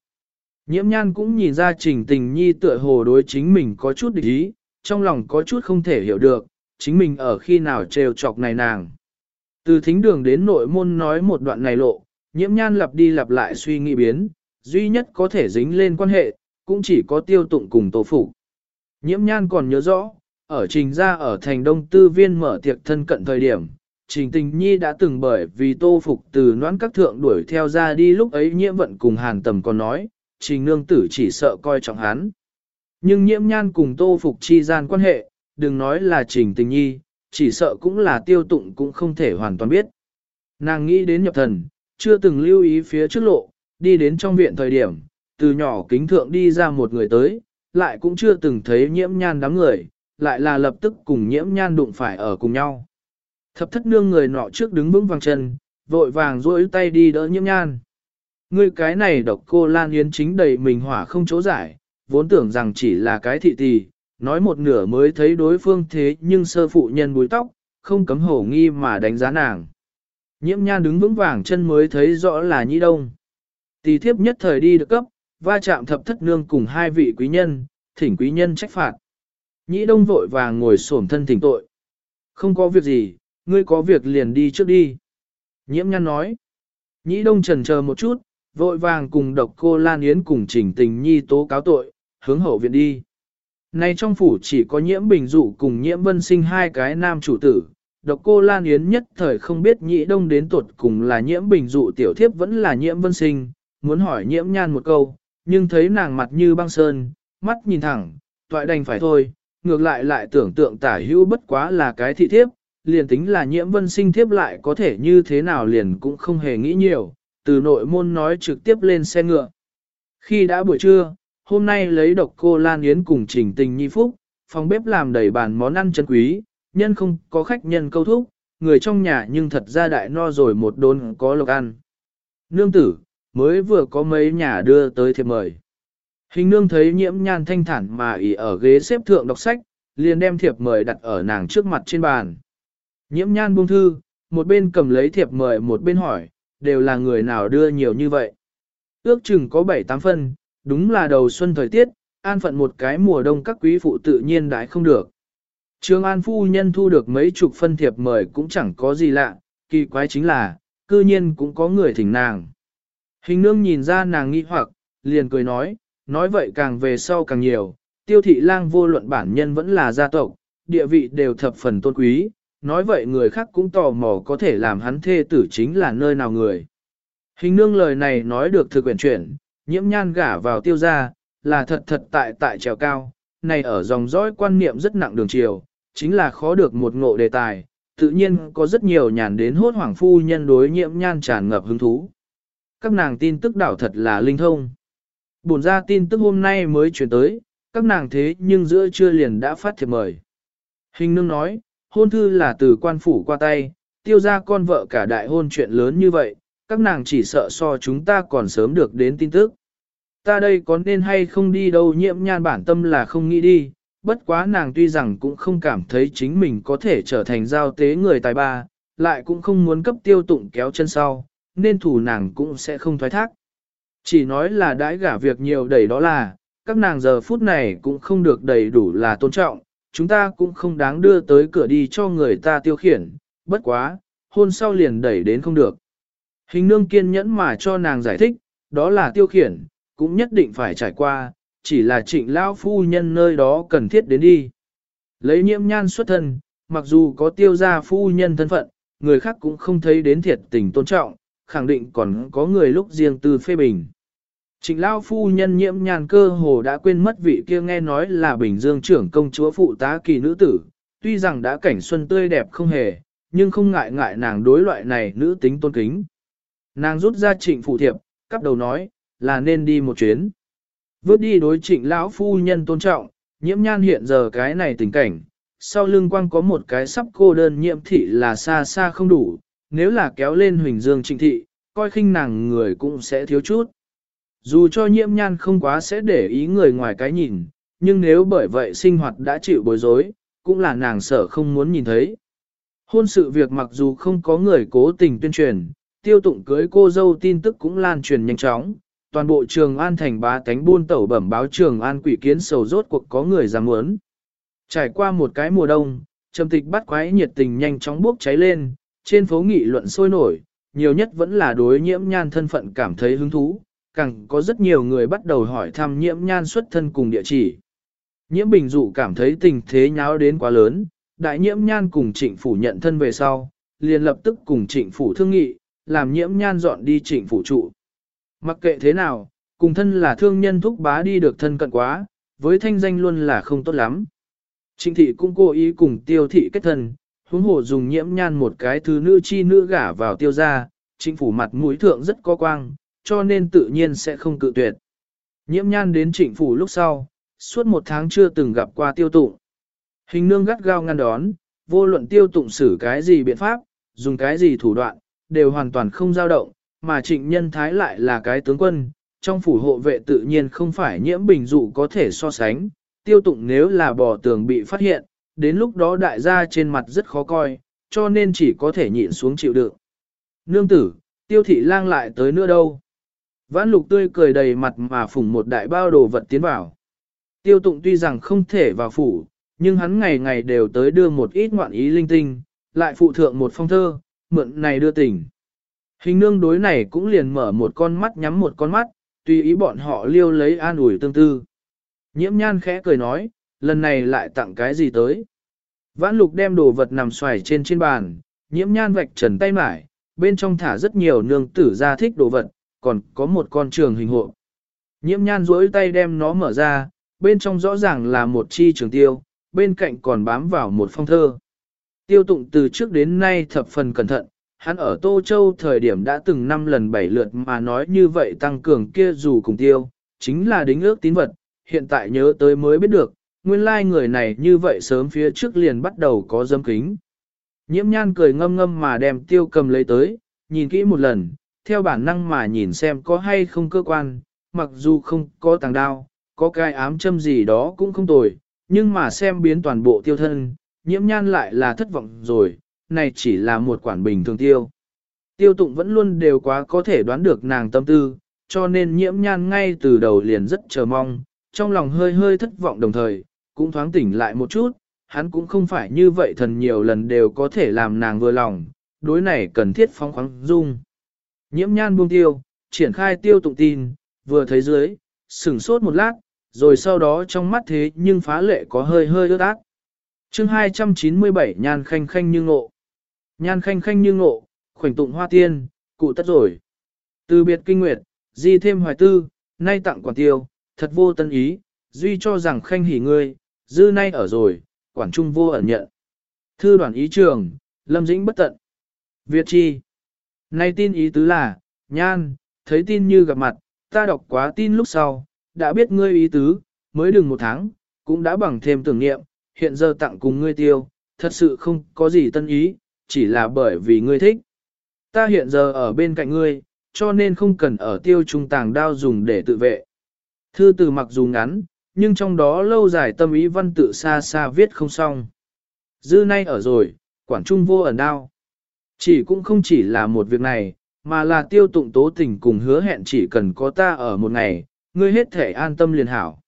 Nhiễm nhan cũng nhìn ra trình tình nhi tựa hồ đối chính mình có chút địch ý, trong lòng có chút không thể hiểu được, chính mình ở khi nào trêu chọc này nàng. Từ thính đường đến nội môn nói một đoạn này lộ, nhiễm nhan lặp đi lặp lại suy nghĩ biến, duy nhất có thể dính lên quan hệ, cũng chỉ có tiêu tụng cùng tổ phụ. Nhiễm nhan còn nhớ rõ, ở trình ra ở thành đông tư viên mở tiệc thân cận thời điểm, trình tình nhi đã từng bởi vì tô phục từ noãn các thượng đuổi theo ra đi lúc ấy nhiễm vận cùng hàn tầm còn nói, trình nương tử chỉ sợ coi trọng hắn. Nhưng nhiễm nhan cùng tô phục chi gian quan hệ, đừng nói là trình tình nhi, chỉ sợ cũng là tiêu tụng cũng không thể hoàn toàn biết. Nàng nghĩ đến nhập thần, chưa từng lưu ý phía trước lộ, đi đến trong viện thời điểm, từ nhỏ kính thượng đi ra một người tới, lại cũng chưa từng thấy nhiễm nhan đám người, lại là lập tức cùng nhiễm nhan đụng phải ở cùng nhau. Thập thất nương người nọ trước đứng vững vàng chân, vội vàng duỗi tay đi đỡ nhiễm nhan. Ngươi cái này độc cô Lan Yến chính đầy mình hỏa không chỗ giải, vốn tưởng rằng chỉ là cái thị tỳ, nói một nửa mới thấy đối phương thế nhưng sơ phụ nhân búi tóc, không cấm hổ nghi mà đánh giá nàng. Nhiễm nhan đứng vững vàng chân mới thấy rõ là nhĩ đông. Tỳ thiếp nhất thời đi được cấp, va chạm thập thất nương cùng hai vị quý nhân, thỉnh quý nhân trách phạt. Nhĩ đông vội vàng ngồi xổm thân thỉnh tội. Không có việc gì, ngươi có việc liền đi trước đi. Nhiễm nhan nói. Nhĩ đông trần chờ một chút, vội vàng cùng độc cô Lan Yến cùng trình tình nhi tố cáo tội, hướng hậu viện đi nay trong phủ chỉ có nhiễm bình dụ cùng nhiễm vân sinh hai cái nam chủ tử, độc cô Lan Yến nhất thời không biết nhị đông đến tuột cùng là nhiễm bình dụ tiểu thiếp vẫn là nhiễm vân sinh, muốn hỏi nhiễm nhan một câu, nhưng thấy nàng mặt như băng sơn, mắt nhìn thẳng, toại đành phải thôi, ngược lại lại tưởng tượng tả hữu bất quá là cái thị thiếp, liền tính là nhiễm vân sinh thiếp lại có thể như thế nào liền cũng không hề nghĩ nhiều, từ nội môn nói trực tiếp lên xe ngựa. Khi đã buổi trưa, hôm nay lấy độc cô Lan Yến cùng trình tình nhi phúc, phòng bếp làm đầy bàn món ăn chân quý, nhân không có khách nhân câu thúc, người trong nhà nhưng thật ra đại no rồi một đốn có lộc ăn. Nương tử, mới vừa có mấy nhà đưa tới thiệp mời. Hình nương thấy nhiễm nhan thanh thản mà ỉ ở ghế xếp thượng đọc sách, liền đem thiệp mời đặt ở nàng trước mặt trên bàn. Nhiễm nhan buông thư, một bên cầm lấy thiệp mời một bên hỏi, đều là người nào đưa nhiều như vậy. Ước chừng có 7-8 phân, đúng là đầu xuân thời tiết, an phận một cái mùa đông các quý phụ tự nhiên đãi không được. Trương An phu nhân thu được mấy chục phân thiệp mời cũng chẳng có gì lạ, kỳ quái chính là, cư nhiên cũng có người thỉnh nàng. Hình nương nhìn ra nàng nghi hoặc, liền cười nói, nói vậy càng về sau càng nhiều, tiêu thị lang vô luận bản nhân vẫn là gia tộc, địa vị đều thập phần tôn quý, nói vậy người khác cũng tò mò có thể làm hắn thê tử chính là nơi nào người. Hình nương lời này nói được thực quyển chuyển, nhiễm nhan gả vào tiêu gia, là thật thật tại tại trèo cao, này ở dòng dõi quan niệm rất nặng đường chiều, chính là khó được một ngộ đề tài, tự nhiên có rất nhiều nhàn đến hốt hoảng phu nhân đối nhiễm nhan tràn ngập hứng thú. Các nàng tin tức đảo thật là linh thông. Bổn ra tin tức hôm nay mới chuyển tới, các nàng thế nhưng giữa trưa liền đã phát thiệp mời. Hình nương nói, hôn thư là từ quan phủ qua tay, tiêu ra con vợ cả đại hôn chuyện lớn như vậy, các nàng chỉ sợ so chúng ta còn sớm được đến tin tức. Ta đây có nên hay không đi đâu nhiễm nhan bản tâm là không nghĩ đi, bất quá nàng tuy rằng cũng không cảm thấy chính mình có thể trở thành giao tế người tài ba, lại cũng không muốn cấp tiêu tụng kéo chân sau, nên thủ nàng cũng sẽ không thoái thác. Chỉ nói là đãi gả việc nhiều đầy đó là, các nàng giờ phút này cũng không được đầy đủ là tôn trọng, chúng ta cũng không đáng đưa tới cửa đi cho người ta tiêu khiển, bất quá, hôn sau liền đẩy đến không được. Hình nương kiên nhẫn mà cho nàng giải thích, đó là tiêu khiển, cũng nhất định phải trải qua, chỉ là trịnh lão phu nhân nơi đó cần thiết đến đi. Lấy nhiễm nhan xuất thân, mặc dù có tiêu gia phu nhân thân phận, người khác cũng không thấy đến thiệt tình tôn trọng, khẳng định còn có người lúc riêng tư phê bình. Trịnh Lão phu nhân nhiễm nhan cơ hồ đã quên mất vị kia nghe nói là Bình Dương trưởng công chúa phụ tá kỳ nữ tử, tuy rằng đã cảnh xuân tươi đẹp không hề, nhưng không ngại ngại nàng đối loại này nữ tính tôn kính. Nàng rút ra trịnh phụ thiệp, cắp đầu nói, là nên đi một chuyến. Vớt đi đối trịnh lão phu nhân tôn trọng, nhiễm nhan hiện giờ cái này tình cảnh, sau lưng quang có một cái sắp cô đơn nhiễm thị là xa xa không đủ, nếu là kéo lên huỳnh dương trịnh thị, coi khinh nàng người cũng sẽ thiếu chút. Dù cho nhiễm nhan không quá sẽ để ý người ngoài cái nhìn, nhưng nếu bởi vậy sinh hoạt đã chịu bối rối, cũng là nàng sợ không muốn nhìn thấy. Hôn sự việc mặc dù không có người cố tình tuyên truyền, tiêu tụng cưới cô dâu tin tức cũng lan truyền nhanh chóng, toàn bộ trường an thành bá tánh buôn tẩu bẩm báo trường an quỷ kiến sầu rốt cuộc có người dám muốn. Trải qua một cái mùa đông, trầm tịch bắt quái nhiệt tình nhanh chóng bốc cháy lên, trên phố nghị luận sôi nổi, nhiều nhất vẫn là đối nhiễm nhan thân phận cảm thấy hứng thú, càng có rất nhiều người bắt đầu hỏi thăm nhiễm nhan xuất thân cùng địa chỉ. Nhiễm bình dụ cảm thấy tình thế nháo đến quá lớn, đại nhiễm nhan cùng trịnh phủ nhận thân về sau, liền lập tức cùng trịnh phủ thương nghị, làm nhiễm nhan dọn đi trịnh phủ trụ. Mặc kệ thế nào, cùng thân là thương nhân thúc bá đi được thân cận quá, với thanh danh luôn là không tốt lắm. Trịnh thị cũng cố ý cùng tiêu thị kết thân, huống hồ dùng nhiễm nhan một cái thứ nữ chi nữ gả vào tiêu gia, chính phủ mặt mũi thượng rất có quang, cho nên tự nhiên sẽ không cự tuyệt. Nhiễm nhan đến trịnh phủ lúc sau, suốt một tháng chưa từng gặp qua tiêu tụng. Hình nương gắt gao ngăn đón, vô luận tiêu tụng xử cái gì biện pháp, dùng cái gì thủ đoạn, đều hoàn toàn không dao động, mà trịnh nhân thái lại là cái tướng quân, trong phủ hộ vệ tự nhiên không phải nhiễm bình dụ có thể so sánh, tiêu tụng nếu là bò tường bị phát hiện, đến lúc đó đại gia trên mặt rất khó coi, cho nên chỉ có thể nhịn xuống chịu đựng. Nương tử, tiêu thị lang lại tới nữa đâu? Vãn lục tươi cười đầy mặt mà phủng một đại bao đồ vật tiến vào. Tiêu tụng tuy rằng không thể vào phủ, nhưng hắn ngày ngày đều tới đưa một ít ngoạn ý linh tinh, lại phụ thượng một phong thơ, mượn này đưa tình. Hình nương đối này cũng liền mở một con mắt nhắm một con mắt, tùy ý bọn họ liêu lấy an ủi tương tư. Nhiễm nhan khẽ cười nói, lần này lại tặng cái gì tới. Vãn lục đem đồ vật nằm xoài trên trên bàn, nhiễm nhan vạch trần tay mải, bên trong thả rất nhiều nương tử ra thích đồ vật, còn có một con trường hình hộ. Nhiễm nhan duỗi tay đem nó mở ra, bên trong rõ ràng là một chi trường tiêu, bên cạnh còn bám vào một phong thơ. Tiêu tụng từ trước đến nay thập phần cẩn thận, hắn ở Tô Châu thời điểm đã từng năm lần bảy lượt mà nói như vậy tăng cường kia dù cùng tiêu, chính là đính ước tín vật, hiện tại nhớ tới mới biết được, nguyên lai người này như vậy sớm phía trước liền bắt đầu có dâm kính. Nhiễm nhan cười ngâm ngâm mà đem tiêu cầm lấy tới, nhìn kỹ một lần, theo bản năng mà nhìn xem có hay không cơ quan, mặc dù không có tàng đao, có cái ám châm gì đó cũng không tồi, nhưng mà xem biến toàn bộ tiêu thân, nhiễm nhan lại là thất vọng rồi, này chỉ là một quản bình thường tiêu. Tiêu tụng vẫn luôn đều quá có thể đoán được nàng tâm tư, cho nên nhiễm nhan ngay từ đầu liền rất chờ mong, trong lòng hơi hơi thất vọng đồng thời, cũng thoáng tỉnh lại một chút, hắn cũng không phải như vậy thần nhiều lần đều có thể làm nàng vừa lòng, đối này cần thiết phóng khoáng dung. Nhiễm nhan buông tiêu, triển khai tiêu tụng tin, vừa thấy dưới, sửng sốt một lát, rồi sau đó trong mắt thế nhưng phá lệ có hơi hơi ướt át. chương 297 nhan khanh khanh như ngộ. Nhan khanh khanh như ngộ, khoảnh tụng hoa tiên, cụ tất rồi. Từ biệt kinh nguyệt, di thêm hoài tư, nay tặng quản tiêu, thật vô tân ý, duy cho rằng khanh hỉ ngươi, dư nay ở rồi, quản trung vô ẩn nhận. Thư đoàn ý trường, lâm dĩnh bất tận. Việt chi. Nay tin ý tứ là, nhan, thấy tin như gặp mặt, ta đọc quá tin lúc sau, đã biết ngươi ý tứ, mới đừng một tháng, cũng đã bằng thêm tưởng niệm, hiện giờ tặng cùng ngươi tiêu, thật sự không có gì tân ý, chỉ là bởi vì ngươi thích. Ta hiện giờ ở bên cạnh ngươi, cho nên không cần ở tiêu trung tàng đao dùng để tự vệ. Thư từ mặc dù ngắn, nhưng trong đó lâu dài tâm ý văn tự xa xa viết không xong. Dư nay ở rồi, quản trung vô ẩn đao. Chỉ cũng không chỉ là một việc này, mà là tiêu tụng tố tình cùng hứa hẹn chỉ cần có ta ở một ngày, ngươi hết thể an tâm liền hảo.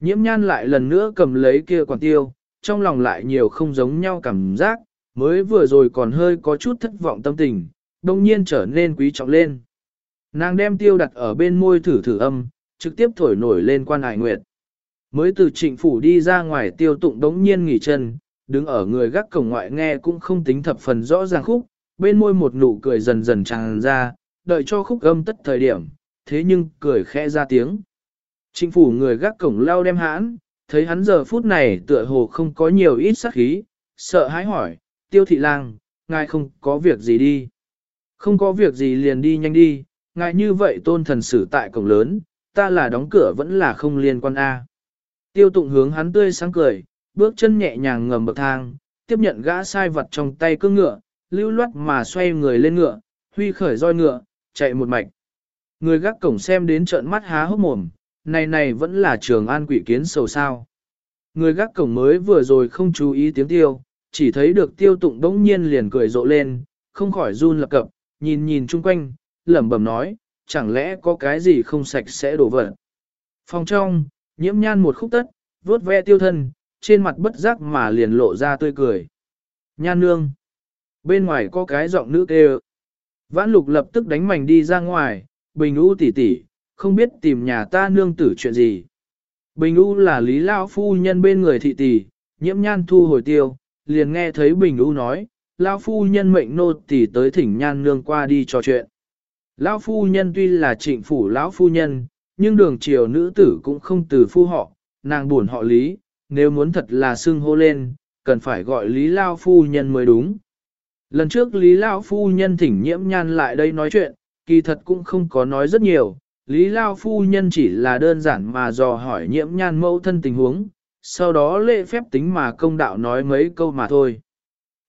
Nhiễm nhan lại lần nữa cầm lấy kia quản tiêu, trong lòng lại nhiều không giống nhau cảm giác, mới vừa rồi còn hơi có chút thất vọng tâm tình, đồng nhiên trở nên quý trọng lên. Nàng đem tiêu đặt ở bên môi thử thử âm, trực tiếp thổi nổi lên quan hải nguyệt. Mới từ trịnh phủ đi ra ngoài tiêu tụng đống nhiên nghỉ chân, đứng ở người gác cổng ngoại nghe cũng không tính thập phần rõ ràng khúc, bên môi một nụ cười dần dần tràn ra, đợi cho khúc âm tất thời điểm, thế nhưng cười khẽ ra tiếng. Trịnh phủ người gác cổng lao đem hãn, thấy hắn giờ phút này tựa hồ không có nhiều ít sắc khí, sợ hãi hỏi, tiêu thị lang, ngài không có việc gì đi. Không có việc gì liền đi nhanh đi, ngài như vậy tôn thần xử tại cổng lớn, ta là đóng cửa vẫn là không liên quan A. Tiêu tụng hướng hắn tươi sáng cười, bước chân nhẹ nhàng ngầm bậc thang, tiếp nhận gã sai vật trong tay cương ngựa, lưu loát mà xoay người lên ngựa, huy khởi roi ngựa, chạy một mạch. Người gác cổng xem đến trợn mắt há hốc mồm, này này vẫn là trường an quỷ kiến sầu sao. Người gác cổng mới vừa rồi không chú ý tiếng tiêu, chỉ thấy được tiêu tụng đống nhiên liền cười rộ lên, không khỏi run lập cập, nhìn nhìn chung quanh, lẩm bẩm nói, chẳng lẽ có cái gì không sạch sẽ đổ vỡ? Phòng trong, nhiễm nhan một khúc tất, vuốt ve tiêu thân, trên mặt bất giác mà liền lộ ra tươi cười. Nhan nương. Bên ngoài có cái giọng nữ kêu. Vãn lục lập tức đánh mảnh đi ra ngoài, bình u tỷ tỷ, không biết tìm nhà ta nương tử chuyện gì. Bình u là lý lao phu nhân bên người thị tỷ, nhiễm nhan thu hồi tiêu, liền nghe thấy bình u nói, lao phu nhân mệnh nô tỳ tới thỉnh nhan nương qua đi trò chuyện. Lão phu nhân tuy là trịnh phủ lão phu nhân, nhưng đường triều nữ tử cũng không từ phu họ, nàng buồn họ lý, nếu muốn thật là xưng hô lên, cần phải gọi lý lao phu nhân mới đúng. Lần trước lý lao phu nhân thỉnh nhiễm nhan lại đây nói chuyện, kỳ thật cũng không có nói rất nhiều, lý lao phu nhân chỉ là đơn giản mà dò hỏi nhiễm nhan mẫu thân tình huống, sau đó lễ phép tính mà công đạo nói mấy câu mà thôi.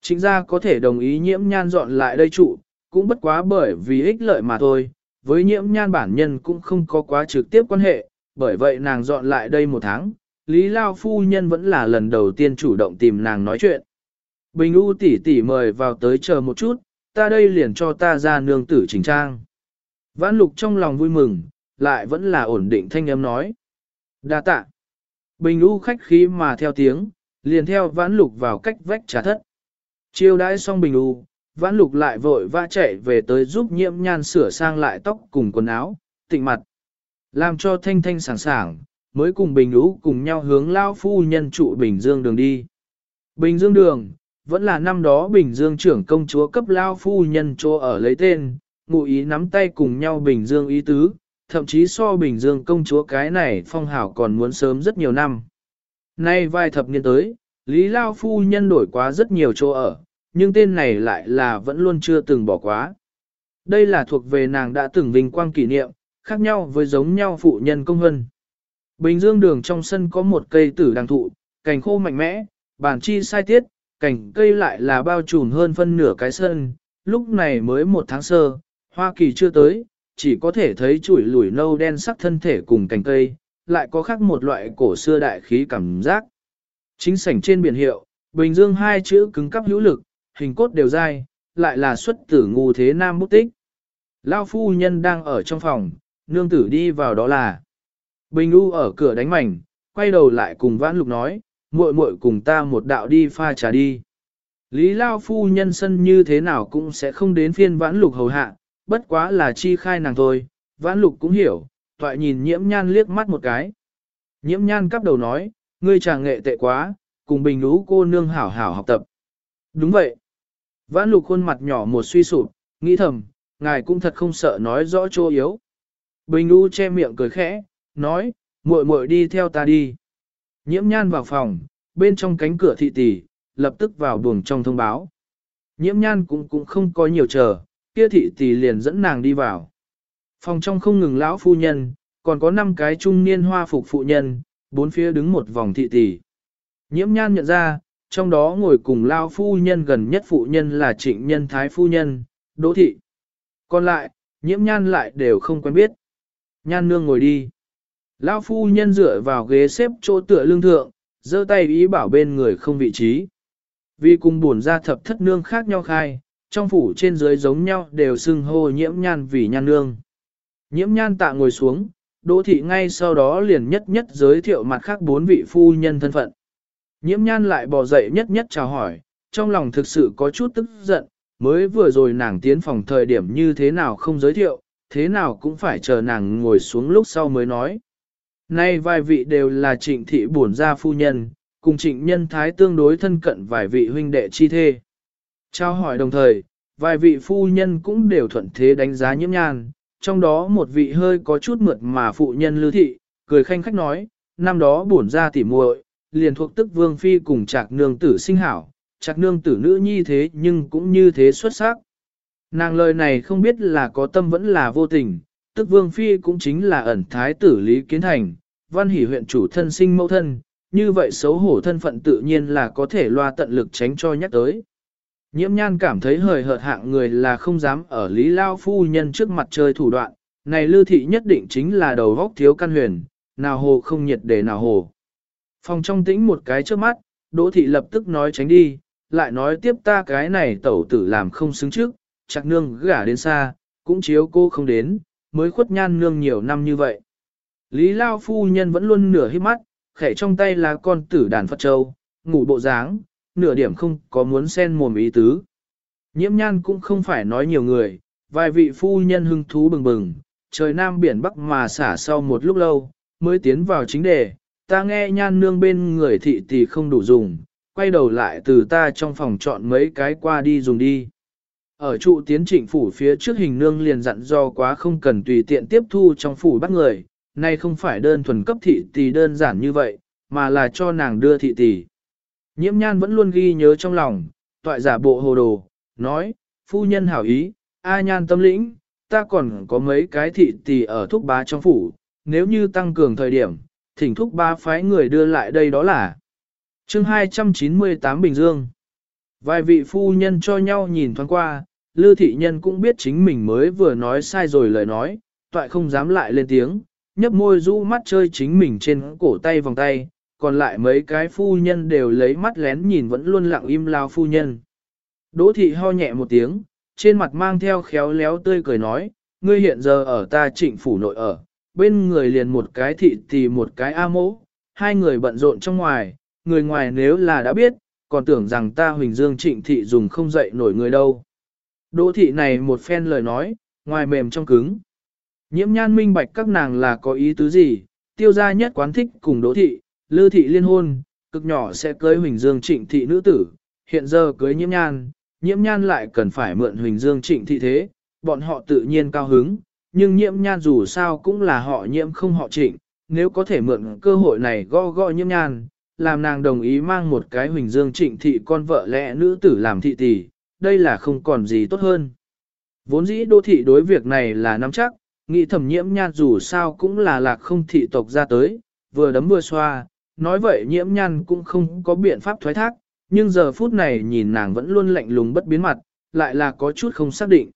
Chính ra có thể đồng ý nhiễm nhan dọn lại đây trụ, cũng bất quá bởi vì ích lợi mà thôi, với nhiễm nhan bản nhân cũng không có quá trực tiếp quan hệ, bởi vậy nàng dọn lại đây một tháng, Lý Lao Phu Nhân vẫn là lần đầu tiên chủ động tìm nàng nói chuyện. Bình U tỷ tỷ mời vào tới chờ một chút, ta đây liền cho ta ra nương tử chỉnh trang. Vãn lục trong lòng vui mừng, lại vẫn là ổn định thanh âm nói. đa tạ. Bình U khách khí mà theo tiếng, liền theo vãn lục vào cách vách trà thất. Chiêu đãi xong Bình U, vãn lục lại vội vã chạy về tới giúp nhiễm nhan sửa sang lại tóc cùng quần áo, tịnh mặt. Làm cho thanh thanh sảng sảng, mới cùng Bình u cùng nhau hướng Lao Phu nhân trụ Bình Dương đường đi. Bình Dương đường, vẫn là năm đó Bình Dương trưởng công chúa cấp Lao Phu nhân chỗ ở lấy tên, ngụ ý nắm tay cùng nhau Bình Dương ý tứ, thậm chí so Bình Dương công chúa cái này phong hảo còn muốn sớm rất nhiều năm. Nay vài thập niên tới, Lý Lao Phu nhân đổi quá rất nhiều chỗ ở, nhưng tên này lại là vẫn luôn chưa từng bỏ quá. Đây là thuộc về nàng đã từng vinh quang kỷ niệm, khác nhau với giống nhau phụ nhân công hân. Bình dương đường trong sân có một cây tử đằng thụ, cành khô mạnh mẽ, bản chi sai tiết, cành cây lại là bao trùm hơn phân nửa cái sân, lúc này mới một tháng sơ, Hoa Kỳ chưa tới, chỉ có thể thấy chuỗi lủi nâu đen sắc thân thể cùng cành cây, lại có khác một loại cổ xưa đại khí cảm giác. Chính sảnh trên biển hiệu, Bình Dương hai chữ cứng cắp hữu lực, hình cốt đều dai, lại là xuất tử ngu thế nam bút tích. Lao phu nhân đang ở trong phòng, nương tử đi vào đó là. Bình U ở cửa đánh mảnh, quay đầu lại cùng Vãn Lục nói, muội muội cùng ta một đạo đi pha trà đi. Lý Lao phu nhân sân như thế nào cũng sẽ không đến phiên Vãn Lục hầu hạ, bất quá là chi khai nàng thôi, Vãn Lục cũng hiểu, toại nhìn nhiễm nhan liếc mắt một cái. Nhiễm nhan cắp đầu nói, ngươi chàng nghệ tệ quá, cùng Bình Lũ cô nương hảo hảo học tập. Đúng vậy. Vãn Lục khuôn mặt nhỏ một suy sụp, nghĩ thầm, ngài cũng thật không sợ nói rõ chỗ yếu. Bình Lũ che miệng cười khẽ, nói, muội muội đi theo ta đi. Nhiễm nhan vào phòng, bên trong cánh cửa thị tỷ, lập tức vào buồng trong thông báo. Nhiễm nhan cũng cũng không có nhiều chờ, kia thị tỷ liền dẫn nàng đi vào. Phòng trong không ngừng lão phu nhân, còn có 5 cái trung niên hoa phục phụ nhân, bốn phía đứng một vòng thị tỷ. Nhiễm nhan nhận ra, trong đó ngồi cùng lao phu nhân gần nhất phụ nhân là trịnh nhân thái phu nhân, đỗ thị. Còn lại, nhiễm nhan lại đều không quen biết. Nhan nương ngồi đi. Lão phu nhân dựa vào ghế xếp chỗ tựa lương thượng, giơ tay ý bảo bên người không vị trí. Vì cùng buồn ra thập thất nương khác nhau khai, trong phủ trên dưới giống nhau đều xưng hô nhiễm nhan vì nhan nương. Nhiễm nhan tạ ngồi xuống, đỗ thị ngay sau đó liền nhất nhất giới thiệu mặt khác bốn vị phu nhân thân phận. Nhiễm nhan lại bò dậy nhất nhất chào hỏi, trong lòng thực sự có chút tức giận, mới vừa rồi nàng tiến phòng thời điểm như thế nào không giới thiệu, thế nào cũng phải chờ nàng ngồi xuống lúc sau mới nói. Nay vài vị đều là trịnh thị bổn gia phu nhân, cùng trịnh nhân thái tương đối thân cận vài vị huynh đệ chi thê. Trao hỏi đồng thời, vài vị phu nhân cũng đều thuận thế đánh giá nhiễm nhan, trong đó một vị hơi có chút mượt mà phụ nhân lưu thị, cười khanh khách nói, năm đó bổn ra tỉ muội, liền thuộc tức vương phi cùng trạc nương tử sinh hảo, trạc nương tử nữ nhi thế nhưng cũng như thế xuất sắc. Nàng lời này không biết là có tâm vẫn là vô tình, tức vương phi cũng chính là ẩn thái tử Lý Kiến Thành, văn hỷ huyện chủ thân sinh mẫu thân, như vậy xấu hổ thân phận tự nhiên là có thể loa tận lực tránh cho nhắc tới. Nhiễm nhan cảm thấy hời hợt hạng người là không dám ở Lý Lao Phu Nhân trước mặt chơi thủ đoạn, này lưu thị nhất định chính là đầu vóc thiếu căn huyền, nào hồ không nhiệt để nào hồ. Phòng trong tĩnh một cái trước mắt, Đỗ thị lập tức nói tránh đi, lại nói tiếp ta cái này tẩu tử làm không xứng trước, chặt nương gả đến xa, cũng chiếu cô không đến, mới khuất nhan nương nhiều năm như vậy. Lý Lao phu nhân vẫn luôn nửa hít mắt, khẽ trong tay là con tử đàn Phật Châu, ngủ bộ dáng, nửa điểm không có muốn xen mồm ý tứ. Nhiễm nhan cũng không phải nói nhiều người, vài vị phu nhân hưng thú bừng bừng, trời nam biển bắc mà xả sau một lúc lâu, mới tiến vào chính đề, ta nghe nhan nương bên người thị tỷ không đủ dùng, quay đầu lại từ ta trong phòng chọn mấy cái qua đi dùng đi. Ở trụ tiến trịnh phủ phía trước hình nương liền dặn do quá không cần tùy tiện tiếp thu trong phủ bắt người, nay không phải đơn thuần cấp thị tỷ đơn giản như vậy, mà là cho nàng đưa thị tỷ. Nhiễm nhan vẫn luôn ghi nhớ trong lòng, toại giả bộ hồ đồ, nói, phu nhân hảo ý, a nhan tâm lĩnh, ta còn có mấy cái thị tỷ ở thúc bá trong phủ, nếu như tăng cường thời điểm, thỉnh thúc ba phái người đưa lại đây đó là chương 298 Bình Dương. Vài vị phu nhân cho nhau nhìn thoáng qua, Lư thị nhân cũng biết chính mình mới vừa nói sai rồi lời nói, toại không dám lại lên tiếng, nhấp môi rũ mắt chơi chính mình trên cổ tay vòng tay, còn lại mấy cái phu nhân đều lấy mắt lén nhìn vẫn luôn lặng im lao phu nhân. Đỗ thị ho nhẹ một tiếng, trên mặt mang theo khéo léo tươi cười nói, ngươi hiện giờ ở ta trịnh phủ nội ở, bên người liền một cái thị thì một cái a mỗ, hai người bận rộn trong ngoài, người ngoài nếu là đã biết, còn tưởng rằng ta huỳnh dương trịnh thị dùng không dậy nổi người đâu. Đỗ thị này một phen lời nói, ngoài mềm trong cứng. Nhiễm nhan minh bạch các nàng là có ý tứ gì, tiêu gia nhất quán thích cùng đỗ thị, lư thị liên hôn, cực nhỏ sẽ cưới huỳnh dương trịnh thị nữ tử, hiện giờ cưới nhiễm nhan, nhiễm nhan lại cần phải mượn huỳnh dương trịnh thị thế, bọn họ tự nhiên cao hứng, nhưng nhiễm nhan dù sao cũng là họ nhiễm không họ trịnh, nếu có thể mượn cơ hội này gõ gõ nhiễm nhan, làm nàng đồng ý mang một cái huỳnh dương trịnh thị con vợ lẽ nữ tử làm thị tỷ, đây là không còn gì tốt hơn. Vốn dĩ đô thị đối việc này là nắm chắc, nghĩ thẩm nhiễm nhan dù sao cũng là lạc không thị tộc ra tới, vừa đấm vừa xoa, nói vậy nhiễm nhan cũng không có biện pháp thoái thác, nhưng giờ phút này nhìn nàng vẫn luôn lạnh lùng bất biến mặt, lại là có chút không xác định.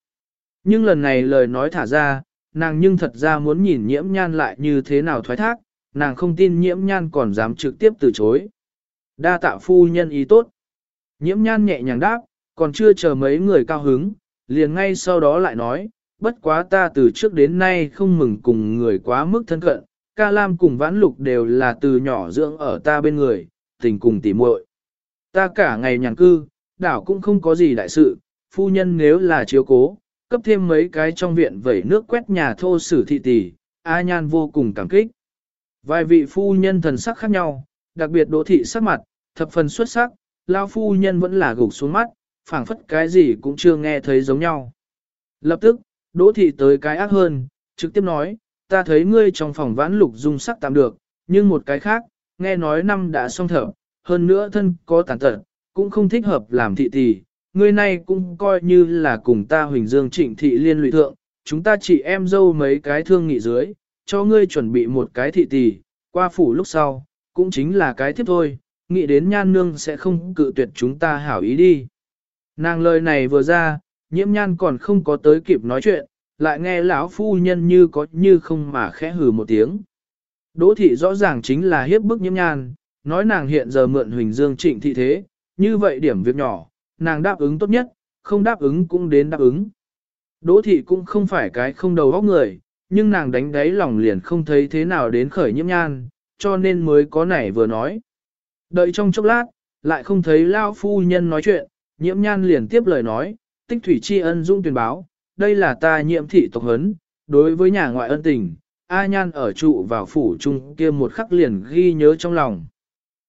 Nhưng lần này lời nói thả ra, nàng nhưng thật ra muốn nhìn nhiễm nhan lại như thế nào thoái thác, nàng không tin nhiễm nhan còn dám trực tiếp từ chối. Đa tạ phu nhân ý tốt. Nhiễm nhan nhẹ nhàng đáp, còn chưa chờ mấy người cao hứng, liền ngay sau đó lại nói, bất quá ta từ trước đến nay không mừng cùng người quá mức thân cận, ca lam cùng vãn lục đều là từ nhỏ dưỡng ở ta bên người, tình cùng tỉ muội. Ta cả ngày nhàn cư, đảo cũng không có gì đại sự, phu nhân nếu là chiếu cố, cấp thêm mấy cái trong viện vẩy nước quét nhà thô sử thị tỷ, A Nhan vô cùng cảm kích. Vài vị phu nhân thần sắc khác nhau, đặc biệt đỗ thị sắc mặt, thập phần xuất sắc, lao phu nhân vẫn là gục xuống mắt, phảng phất cái gì cũng chưa nghe thấy giống nhau. Lập tức, đỗ thị tới cái ác hơn, trực tiếp nói, ta thấy ngươi trong phòng vãn lục dung sắc tạm được, nhưng một cái khác, nghe nói năm đã xong thở, hơn nữa thân có tàn tật, cũng không thích hợp làm thị tỷ, ngươi này cũng coi như là cùng ta Huỳnh Dương Trịnh Thị liên lụy thượng, chúng ta chỉ em dâu mấy cái thương nghị dưới, cho ngươi chuẩn bị một cái thị tỷ, qua phủ lúc sau, cũng chính là cái tiếp thôi, nghĩ đến nhan nương sẽ không cự tuyệt chúng ta hảo ý đi. Nàng lời này vừa ra, nhiễm nhan còn không có tới kịp nói chuyện, lại nghe lão phu nhân như có như không mà khẽ hừ một tiếng. Đỗ thị rõ ràng chính là hiếp bức nhiễm nhan, nói nàng hiện giờ mượn Huỳnh Dương Trịnh thị thế, như vậy điểm việc nhỏ, nàng đáp ứng tốt nhất, không đáp ứng cũng đến đáp ứng. Đỗ thị cũng không phải cái không đầu óc người, nhưng nàng đánh đáy lòng liền không thấy thế nào đến khởi nhiễm nhan, cho nên mới có nảy vừa nói. Đợi trong chốc lát, lại không thấy lao phu nhân nói chuyện, nhiễm nhan liền tiếp lời nói, tích thủy tri ân dung tuyên báo, đây là ta nhiễm thị tộc hấn, đối với nhà ngoại ân tình, A nhan ở trụ vào phủ chung kia một khắc liền ghi nhớ trong lòng.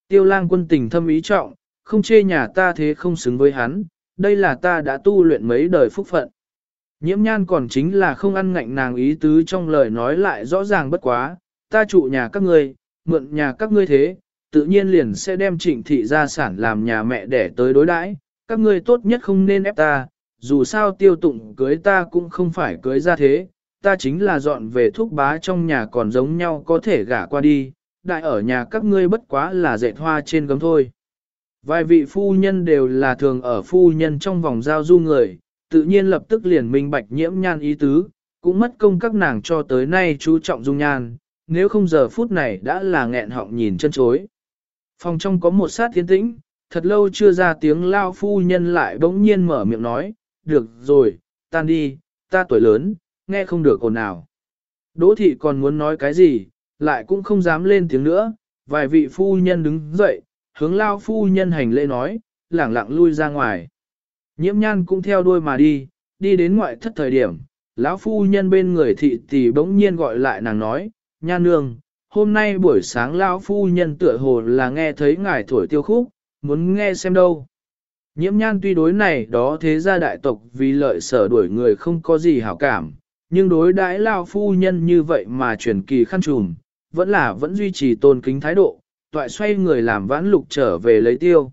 Tiêu lang quân tình thâm ý trọng, không chê nhà ta thế không xứng với hắn, đây là ta đã tu luyện mấy đời phúc phận. Nhiễm nhan còn chính là không ăn ngạnh nàng ý tứ trong lời nói lại rõ ràng bất quá, ta trụ nhà các ngươi, mượn nhà các ngươi thế, tự nhiên liền sẽ đem trịnh thị gia sản làm nhà mẹ để tới đối đãi, các ngươi tốt nhất không nên ép ta, dù sao tiêu tụng cưới ta cũng không phải cưới ra thế, ta chính là dọn về thuốc bá trong nhà còn giống nhau có thể gả qua đi, đại ở nhà các ngươi bất quá là dệt hoa trên gấm thôi. Vài vị phu nhân đều là thường ở phu nhân trong vòng giao du người, tự nhiên lập tức liền minh bạch nhiễm nhan ý tứ, cũng mất công các nàng cho tới nay chú trọng dung nhan, nếu không giờ phút này đã là nghẹn họng nhìn chân chối. Phòng trong có một sát thiên tĩnh, thật lâu chưa ra tiếng lao phu nhân lại bỗng nhiên mở miệng nói, được rồi, tan đi, ta tuổi lớn, nghe không được ồn nào. Đỗ thị còn muốn nói cái gì, lại cũng không dám lên tiếng nữa, vài vị phu nhân đứng dậy, hướng lao phu nhân hành lễ nói, lẳng lặng lui ra ngoài. Nhiễm nhan cũng theo đuôi mà đi, đi đến ngoại thất thời điểm, lão phu nhân bên người thị tỷ bỗng nhiên gọi lại nàng nói, nhan nương, hôm nay buổi sáng lão phu nhân tựa hồ là nghe thấy ngài thổi tiêu khúc, muốn nghe xem đâu. Nhiễm nhan tuy đối này đó thế gia đại tộc vì lợi sở đuổi người không có gì hảo cảm, nhưng đối đãi lao phu nhân như vậy mà truyền kỳ khăn trùm, vẫn là vẫn duy trì tôn kính thái độ, toại xoay người làm vãn lục trở về lấy tiêu.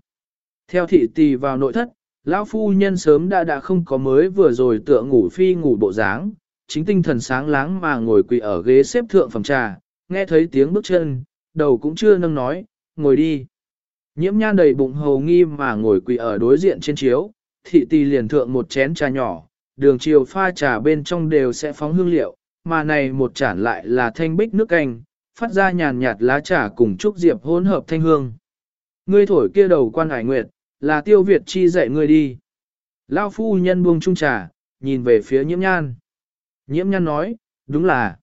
Theo thị tỳ vào nội thất, lão phu nhân sớm đã đã không có mới vừa rồi tựa ngủ phi ngủ bộ dáng, chính tinh thần sáng láng mà ngồi quỳ ở ghế xếp thượng phòng trà, nghe thấy tiếng bước chân, đầu cũng chưa nâng nói, ngồi đi. Nhiễm nhan đầy bụng hầu nghi mà ngồi quỳ ở đối diện trên chiếu, thị Tì liền thượng một chén trà nhỏ, đường chiều pha trà bên trong đều sẽ phóng hương liệu, mà này một chản lại là thanh bích nước canh, phát ra nhàn nhạt lá trà cùng trúc diệp hỗn hợp thanh hương. Ngươi thổi kia đầu quan hải nguyệt, là tiêu Việt chi dạy ngươi đi. Lao phu nhân buông chung trà, nhìn về phía nhiễm nhan. Nhiễm nhan nói, đúng là.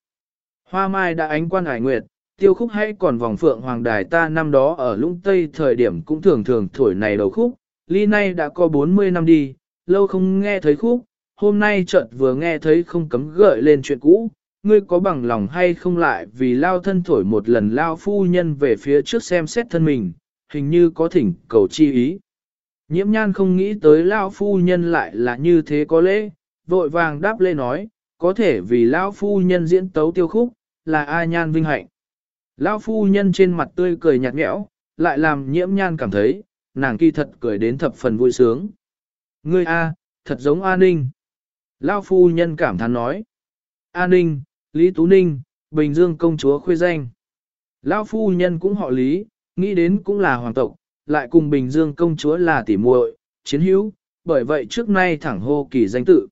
Hoa mai đã ánh quan hải nguyệt, tiêu khúc hay còn vòng phượng hoàng đài ta năm đó ở lũng tây thời điểm cũng thường thường thổi này đầu khúc, ly nay đã có 40 năm đi, lâu không nghe thấy khúc, hôm nay chợt vừa nghe thấy không cấm gợi lên chuyện cũ, ngươi có bằng lòng hay không lại vì lao thân thổi một lần lao phu nhân về phía trước xem xét thân mình, hình như có thỉnh cầu chi ý. Nhiễm nhan không nghĩ tới lao phu nhân lại là như thế có lễ, vội vàng đáp lê nói, có thể vì lao phu nhân diễn tấu tiêu khúc, là ai nhan vinh hạnh. Lao phu nhân trên mặt tươi cười nhạt nhẽo, lại làm nhiễm nhan cảm thấy, nàng kỳ thật cười đến thập phần vui sướng. Ngươi A, thật giống A Ninh. Lao phu nhân cảm thán nói. A Ninh, Lý Tú Ninh, Bình Dương công chúa khuê danh. Lao phu nhân cũng họ Lý, nghĩ đến cũng là hoàng tộc, lại cùng Bình Dương công chúa là tỉ muội, chiến hữu, bởi vậy trước nay thẳng hô kỳ danh tự.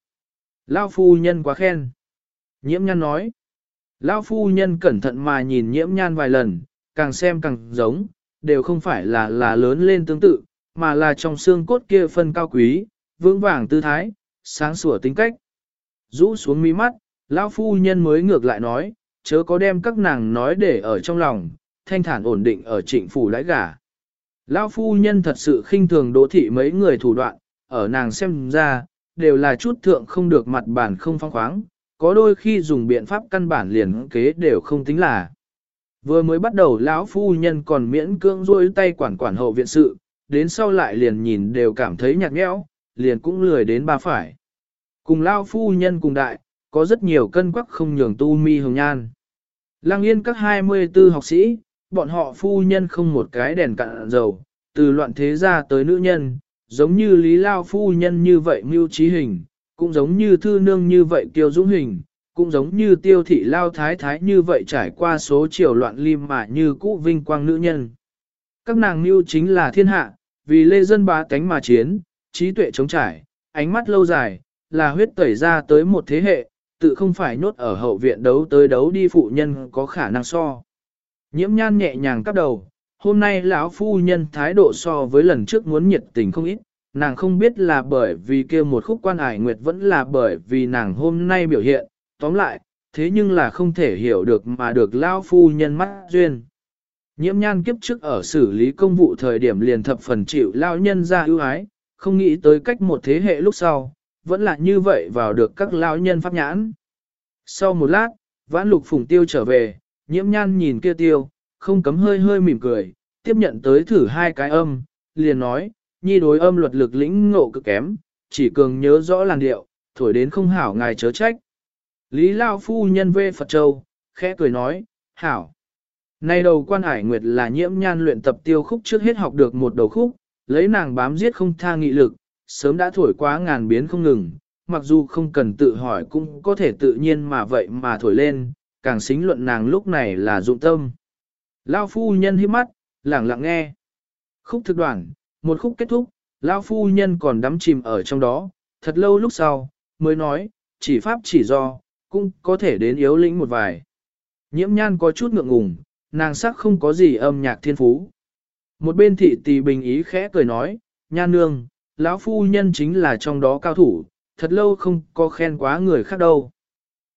Lao phu nhân quá khen. Nhiễm nhan nói lão phu nhân cẩn thận mà nhìn nhiễm nhan vài lần, càng xem càng giống, đều không phải là là lớn lên tương tự, mà là trong xương cốt kia phân cao quý, vững vàng tư thái, sáng sủa tính cách. Rũ xuống mi mắt, lão phu nhân mới ngược lại nói, chớ có đem các nàng nói để ở trong lòng, thanh thản ổn định ở trịnh phủ lãi gả. Lão phu nhân thật sự khinh thường đỗ thị mấy người thủ đoạn, ở nàng xem ra, đều là chút thượng không được mặt bản không phong khoáng, có đôi khi dùng biện pháp căn bản liền kế đều không tính là. Vừa mới bắt đầu lão phu nhân còn miễn cưỡng rôi tay quản quản hậu viện sự, đến sau lại liền nhìn đều cảm thấy nhạt nhẽo, liền cũng lười đến ba phải. Cùng lão phu nhân cùng đại, có rất nhiều cân quắc không nhường tu mi hồng nhan. Lăng yên các 24 học sĩ, bọn họ phu nhân không một cái đèn cạn dầu, từ loạn thế ra tới nữ nhân, giống như lý lao phu nhân như vậy mưu trí hình, cũng giống như thư nương như vậy kiêu dũng hình, cũng giống như tiêu thị lao thái thái như vậy trải qua số chiều loạn lim mà như cũ vinh quang nữ nhân. Các nàng mưu chính là thiên hạ, vì lê dân bá tánh mà chiến, trí tuệ chống trải, ánh mắt lâu dài, là huyết tẩy ra tới một thế hệ, tự không phải nhốt ở hậu viện đấu tới đấu đi phụ nhân có khả năng so. Nhiễm nhan nhẹ nhàng cắp đầu, hôm nay lão phu nhân thái độ so với lần trước muốn nhiệt tình không ít, nàng không biết là bởi vì kia một khúc quan ải nguyệt vẫn là bởi vì nàng hôm nay biểu hiện, tóm lại, thế nhưng là không thể hiểu được mà được lão phu nhân mắt duyên. Nhiễm nhan kiếp trước ở xử lý công vụ thời điểm liền thập phần chịu lão nhân ra ưu ái, không nghĩ tới cách một thế hệ lúc sau, vẫn là như vậy vào được các lão nhân pháp nhãn. Sau một lát, vãn lục phùng tiêu trở về, nhiễm nhan nhìn kia tiêu, không cấm hơi hơi mỉm cười, tiếp nhận tới thử hai cái âm, liền nói, nhi đối âm luật lực lĩnh ngộ cực kém, chỉ cường nhớ rõ làn điệu, thổi đến không hảo ngài chớ trách. Lý Lao Phu nhân vê Phật Châu, khẽ cười nói, hảo. Nay đầu quan hải nguyệt là nhiễm nhan luyện tập tiêu khúc trước hết học được một đầu khúc, lấy nàng bám giết không tha nghị lực, sớm đã thổi quá ngàn biến không ngừng, mặc dù không cần tự hỏi cũng có thể tự nhiên mà vậy mà thổi lên, càng xính luận nàng lúc này là dụng tâm. Lao phu nhân hiếp mắt, lẳng lặng nghe. Khúc thực đoạn, một khúc kết thúc, lão phu nhân còn đắm chìm ở trong đó, thật lâu lúc sau, mới nói, chỉ pháp chỉ do, cũng có thể đến yếu lĩnh một vài. Nhiễm nhan có chút ngượng ngùng, nàng sắc không có gì âm nhạc thiên phú. Một bên thị tỷ bình ý khẽ cười nói, nhan nương, lão phu nhân chính là trong đó cao thủ, thật lâu không có khen quá người khác đâu.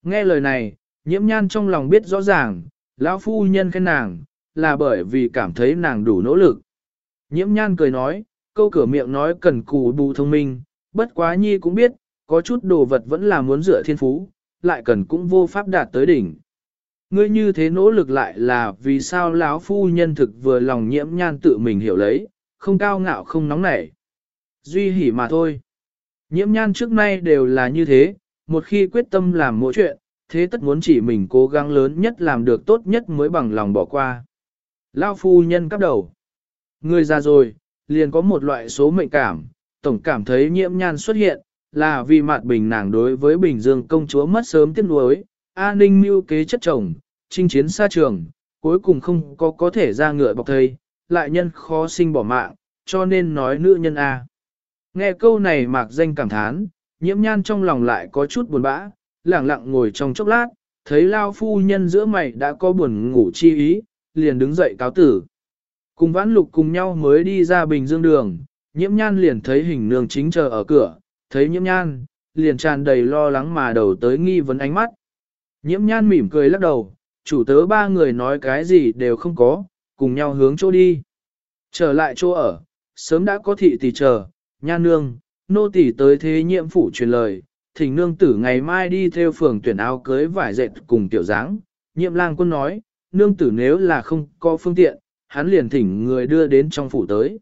Nghe lời này, nhiễm nhan trong lòng biết rõ ràng, lão phu nhân khen nàng, là bởi vì cảm thấy nàng đủ nỗ lực. Nhiễm nhan cười nói, câu cửa miệng nói cần cù bù thông minh, bất quá nhi cũng biết, có chút đồ vật vẫn là muốn dựa thiên phú, lại cần cũng vô pháp đạt tới đỉnh. Ngươi như thế nỗ lực lại là vì sao lão phu nhân thực vừa lòng nhiễm nhan tự mình hiểu lấy, không cao ngạo không nóng nảy. Duy hỉ mà thôi. Nhiễm nhan trước nay đều là như thế, một khi quyết tâm làm mỗi chuyện, thế tất muốn chỉ mình cố gắng lớn nhất làm được tốt nhất mới bằng lòng bỏ qua. Lao phu nhân cắp đầu. Người già rồi, liền có một loại số mệnh cảm, tổng cảm thấy nhiễm nhan xuất hiện, là vì mặt bình nàng đối với Bình Dương công chúa mất sớm tiếc nuối, an ninh mưu kế chất chồng, chinh chiến xa trường, cuối cùng không có có thể ra ngựa bọc thây, lại nhân khó sinh bỏ mạng, cho nên nói nữ nhân A. Nghe câu này mạc danh cảm thán, nhiễm nhan trong lòng lại có chút buồn bã, lẳng lặng ngồi trong chốc lát, thấy lao phu nhân giữa mày đã có buồn ngủ chi ý, liền đứng dậy cáo tử. Cùng vãn lục cùng nhau mới đi ra bình dương đường, nhiễm nhan liền thấy hình nương chính chờ ở cửa, thấy nhiễm nhan, liền tràn đầy lo lắng mà đầu tới nghi vấn ánh mắt. Nhiễm nhan mỉm cười lắc đầu, chủ tớ ba người nói cái gì đều không có, cùng nhau hướng chỗ đi. Trở lại chỗ ở, sớm đã có thị tỷ chờ, nhan nương, nô tỷ tới thế nhiệm phủ truyền lời, thỉnh nương tử ngày mai đi theo phường tuyển áo cưới vải dệt cùng tiểu dáng. Nhiệm lang quân nói, nương tử nếu là không có phương tiện, hắn liền thỉnh người đưa đến trong phủ tới.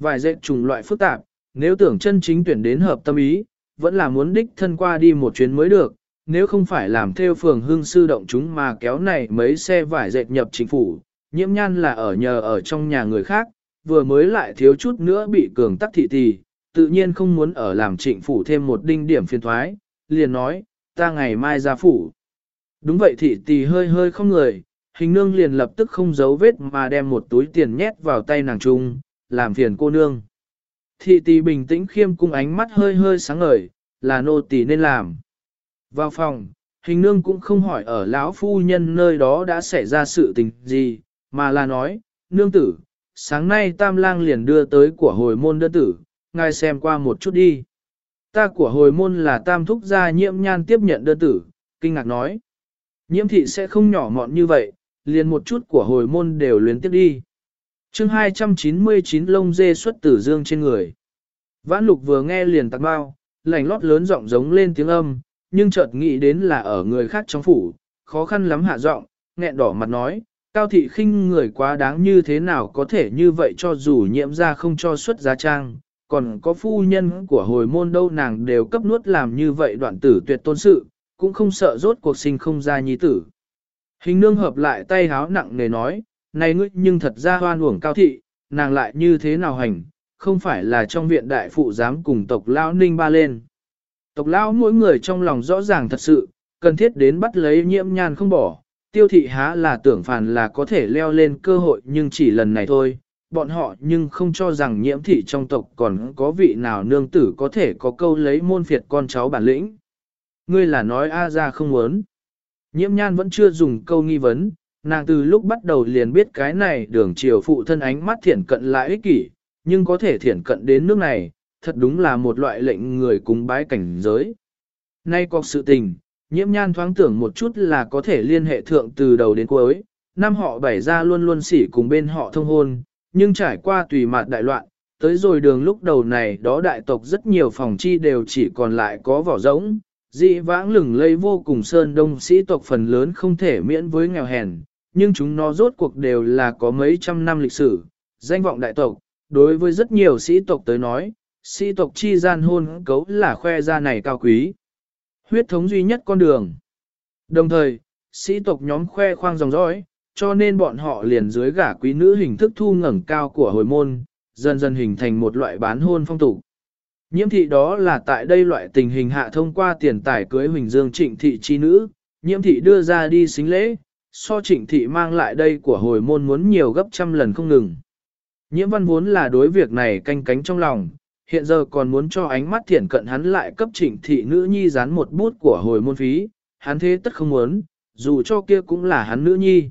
vài dệt trùng loại phức tạp, nếu tưởng chân chính tuyển đến hợp tâm ý, vẫn là muốn đích thân qua đi một chuyến mới được, nếu không phải làm theo phường hương sư động chúng mà kéo này mấy xe vải dệt nhập chính phủ, nhiễm nhan là ở nhờ ở trong nhà người khác, vừa mới lại thiếu chút nữa bị cường tắc thị tỳ, tự nhiên không muốn ở làm trịnh phủ thêm một đinh điểm phiền thoái, liền nói, ta ngày mai ra phủ. Đúng vậy thị tỳ hơi hơi không người, hình nương liền lập tức không giấu vết mà đem một túi tiền nhét vào tay nàng trung, làm phiền cô nương. Thị tỷ bình tĩnh khiêm cung ánh mắt hơi hơi sáng ngời, là nô tỳ nên làm. Vào phòng, hình nương cũng không hỏi ở lão phu nhân nơi đó đã xảy ra sự tình gì, mà là nói, nương tử, sáng nay tam lang liền đưa tới của hồi môn đơn tử, ngài xem qua một chút đi. Ta của hồi môn là tam thúc gia nhiễm nhan tiếp nhận đơn tử, kinh ngạc nói. Nhiễm thị sẽ không nhỏ mọn như vậy, liền một chút của hồi môn đều luyến tiếp đi. chương 299 lông dê xuất tử dương trên người. Vãn lục vừa nghe liền tạc bao, lành lót lớn giọng giống lên tiếng âm, nhưng chợt nghĩ đến là ở người khác trong phủ, khó khăn lắm hạ giọng, nghẹn đỏ mặt nói, cao thị khinh người quá đáng như thế nào có thể như vậy cho dù nhiễm ra không cho xuất giá trang, còn có phu nhân của hồi môn đâu nàng đều cấp nuốt làm như vậy đoạn tử tuyệt tôn sự, cũng không sợ rốt cuộc sinh không ra nhi tử. Hình nương hợp lại tay háo nặng nề nói, này ngươi nhưng thật ra hoan uổng cao thị, nàng lại như thế nào hành, không phải là trong viện đại phụ dám cùng tộc lão ninh ba lên. Tộc lão mỗi người trong lòng rõ ràng thật sự, cần thiết đến bắt lấy nhiễm nhan không bỏ, tiêu thị há là tưởng phản là có thể leo lên cơ hội nhưng chỉ lần này thôi, bọn họ nhưng không cho rằng nhiễm thị trong tộc còn có vị nào nương tử có thể có câu lấy môn phiệt con cháu bản lĩnh. Ngươi là nói A ra không muốn. Nhiễm nhan vẫn chưa dùng câu nghi vấn, nàng từ lúc bắt đầu liền biết cái này đường chiều phụ thân ánh mắt thiển cận lại ích kỷ, nhưng có thể thiển cận đến nước này, thật đúng là một loại lệnh người cúng bái cảnh giới. Nay có sự tình, nhiễm nhan thoáng tưởng một chút là có thể liên hệ thượng từ đầu đến cuối, năm họ bảy ra luôn luôn xỉ cùng bên họ thông hôn, nhưng trải qua tùy mạt đại loạn, tới rồi đường lúc đầu này đó đại tộc rất nhiều phòng chi đều chỉ còn lại có vỏ rỗng, dị vãng lừng lây vô cùng sơn đông sĩ tộc phần lớn không thể miễn với nghèo hèn, nhưng chúng nó rốt cuộc đều là có mấy trăm năm lịch sử, danh vọng đại tộc, đối với rất nhiều sĩ tộc tới nói, sĩ tộc chi gian hôn cấu là khoe ra này cao quý. Huyết thống duy nhất con đường. Đồng thời, sĩ tộc nhóm khoe khoang dòng dõi, cho nên bọn họ liền dưới gả quý nữ hình thức thu ngẩng cao của hồi môn, dần dần hình thành một loại bán hôn phong tục. Nhiễm thị đó là tại đây loại tình hình hạ thông qua tiền tài cưới Huỳnh Dương trịnh thị chi nữ, nhiễm thị đưa ra đi xính lễ, so trịnh thị mang lại đây của hồi môn muốn nhiều gấp trăm lần không ngừng. Nhiễm văn vốn là đối việc này canh cánh trong lòng, hiện giờ còn muốn cho ánh mắt thiển cận hắn lại cấp trịnh thị nữ nhi dán một bút của hồi môn phí, hắn thế tất không muốn, dù cho kia cũng là hắn nữ nhi.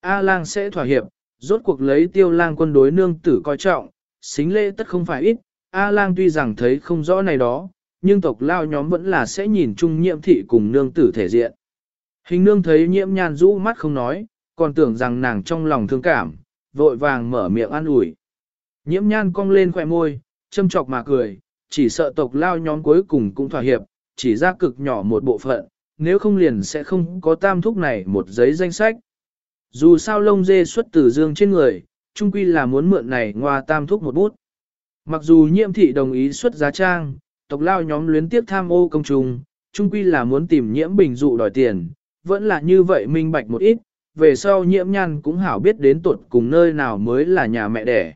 A lang sẽ thỏa hiệp, rốt cuộc lấy tiêu lang quân đối nương tử coi trọng, xính lễ tất không phải ít, A lang tuy rằng thấy không rõ này đó, nhưng tộc lao nhóm vẫn là sẽ nhìn chung nhiễm thị cùng nương tử thể diện. Hình nương thấy nhiễm nhan rũ mắt không nói, còn tưởng rằng nàng trong lòng thương cảm, vội vàng mở miệng an ủi. Nhiễm nhan cong lên khỏe môi, châm chọc mà cười, chỉ sợ tộc lao nhóm cuối cùng cũng thỏa hiệp, chỉ ra cực nhỏ một bộ phận, nếu không liền sẽ không có tam thúc này một giấy danh sách. Dù sao lông dê xuất từ dương trên người, trung quy là muốn mượn này ngoa tam thúc một bút. Mặc dù Nhiệm thị đồng ý xuất giá trang, tộc lao nhóm luyến tiếp tham ô công trùng, Chung quy là muốn tìm nhiễm bình dụ đòi tiền, vẫn là như vậy minh bạch một ít, về sau nhiễm nhan cũng hảo biết đến tuột cùng nơi nào mới là nhà mẹ đẻ.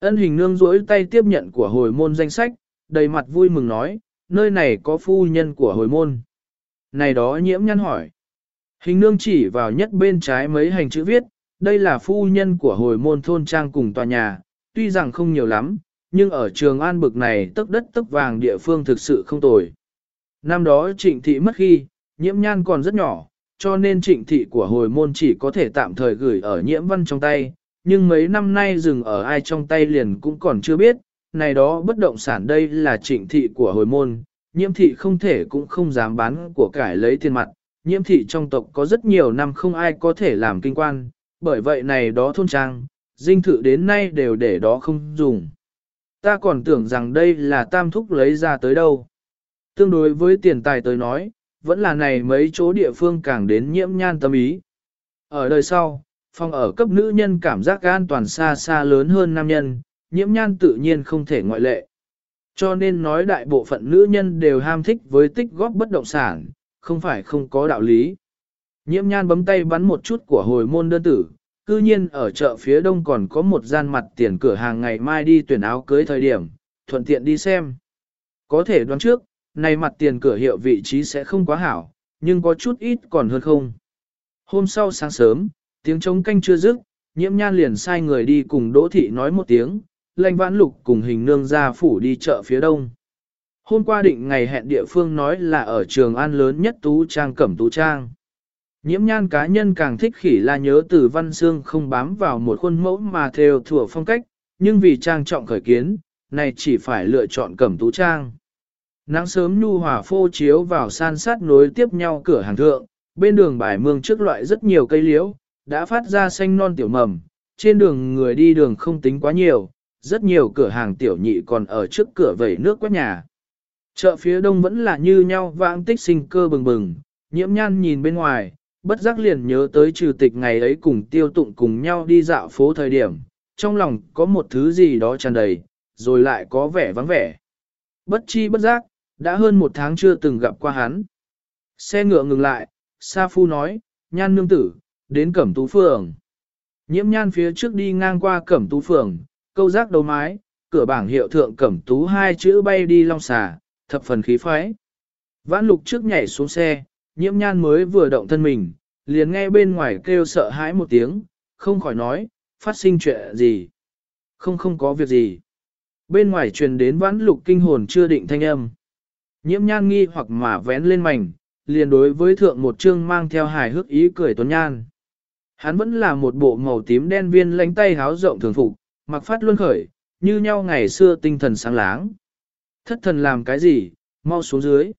Ân hình nương rỗi tay tiếp nhận của hồi môn danh sách, đầy mặt vui mừng nói, nơi này có phu nhân của hồi môn. Này đó nhiễm nhan hỏi. Hình nương chỉ vào nhất bên trái mấy hành chữ viết, đây là phu nhân của hồi môn thôn trang cùng tòa nhà, tuy rằng không nhiều lắm, nhưng ở trường an bực này tấc đất tấc vàng địa phương thực sự không tồi. Năm đó trịnh thị mất khi, nhiễm nhan còn rất nhỏ, cho nên trịnh thị của hồi môn chỉ có thể tạm thời gửi ở nhiễm văn trong tay, nhưng mấy năm nay dừng ở ai trong tay liền cũng còn chưa biết, này đó bất động sản đây là trịnh thị của hồi môn, nhiễm thị không thể cũng không dám bán của cải lấy tiền mặt, nhiễm thị trong tộc có rất nhiều năm không ai có thể làm kinh quan, bởi vậy này đó thôn trang, dinh thự đến nay đều để đó không dùng. Ta còn tưởng rằng đây là tam thúc lấy ra tới đâu. Tương đối với tiền tài tới nói, vẫn là này mấy chỗ địa phương càng đến nhiễm nhan tâm ý. Ở đời sau, phòng ở cấp nữ nhân cảm giác an toàn xa xa lớn hơn nam nhân, nhiễm nhan tự nhiên không thể ngoại lệ. Cho nên nói đại bộ phận nữ nhân đều ham thích với tích góp bất động sản, không phải không có đạo lý. Nhiễm nhan bấm tay bắn một chút của hồi môn đơn tử, cư nhiên ở chợ phía đông còn có một gian mặt tiền cửa hàng ngày mai đi tuyển áo cưới thời điểm, thuận tiện đi xem. Có thể đoán trước, này mặt tiền cửa hiệu vị trí sẽ không quá hảo, nhưng có chút ít còn hơn không. Hôm sau sáng sớm, tiếng trống canh chưa dứt, nhiễm nhan liền sai người đi cùng Đỗ Thị nói một tiếng, lệnh vãn lục cùng hình nương ra phủ đi chợ phía đông. Hôm qua định ngày hẹn địa phương nói là ở trường an lớn nhất Tú Trang Cẩm Tú Trang. Nhiễm nhan cá nhân càng thích khỉ là nhớ từ văn xương không bám vào một khuôn mẫu mà theo thủa phong cách, nhưng vì trang trọng khởi kiến, này chỉ phải lựa chọn Cẩm Tú Trang. Nắng sớm nhu hòa phô chiếu vào san sát nối tiếp nhau cửa hàng thượng, bên đường bài mương trước loại rất nhiều cây liễu, đã phát ra xanh non tiểu mầm, trên đường người đi đường không tính quá nhiều, rất nhiều cửa hàng tiểu nhị còn ở trước cửa vẩy nước quét nhà. Chợ phía đông vẫn là như nhau vãng tích sinh cơ bừng bừng, nhiễm nhan nhìn bên ngoài, bất giác liền nhớ tới trừ tịch ngày ấy cùng tiêu tụng cùng nhau đi dạo phố thời điểm, trong lòng có một thứ gì đó tràn đầy, rồi lại có vẻ vắng vẻ. Bất chi bất giác, đã hơn một tháng chưa từng gặp qua hắn. Xe ngựa ngừng lại, Sa Phu nói, nhan nương tử, đến Cẩm Tú Phường. Nhiễm nhan phía trước đi ngang qua Cẩm Tú Phường, câu giác đầu mái, cửa bảng hiệu thượng Cẩm Tú hai chữ bay đi long xà, thập phần khí phái. Vãn lục trước nhảy xuống xe, nhiễm nhan mới vừa động thân mình, liền nghe bên ngoài kêu sợ hãi một tiếng, không khỏi nói, phát sinh chuyện gì. Không không có việc gì. Bên ngoài truyền đến vãn lục kinh hồn chưa định thanh âm. Nhiễm nhan nghi hoặc mà vén lên mảnh, liền đối với thượng một chương mang theo hài hước ý cười tuấn nhan. Hắn vẫn là một bộ màu tím đen viên lánh tay háo rộng thường phục, mặc phát luân khởi, như nhau ngày xưa tinh thần sáng láng. Thất thần làm cái gì, mau xuống dưới.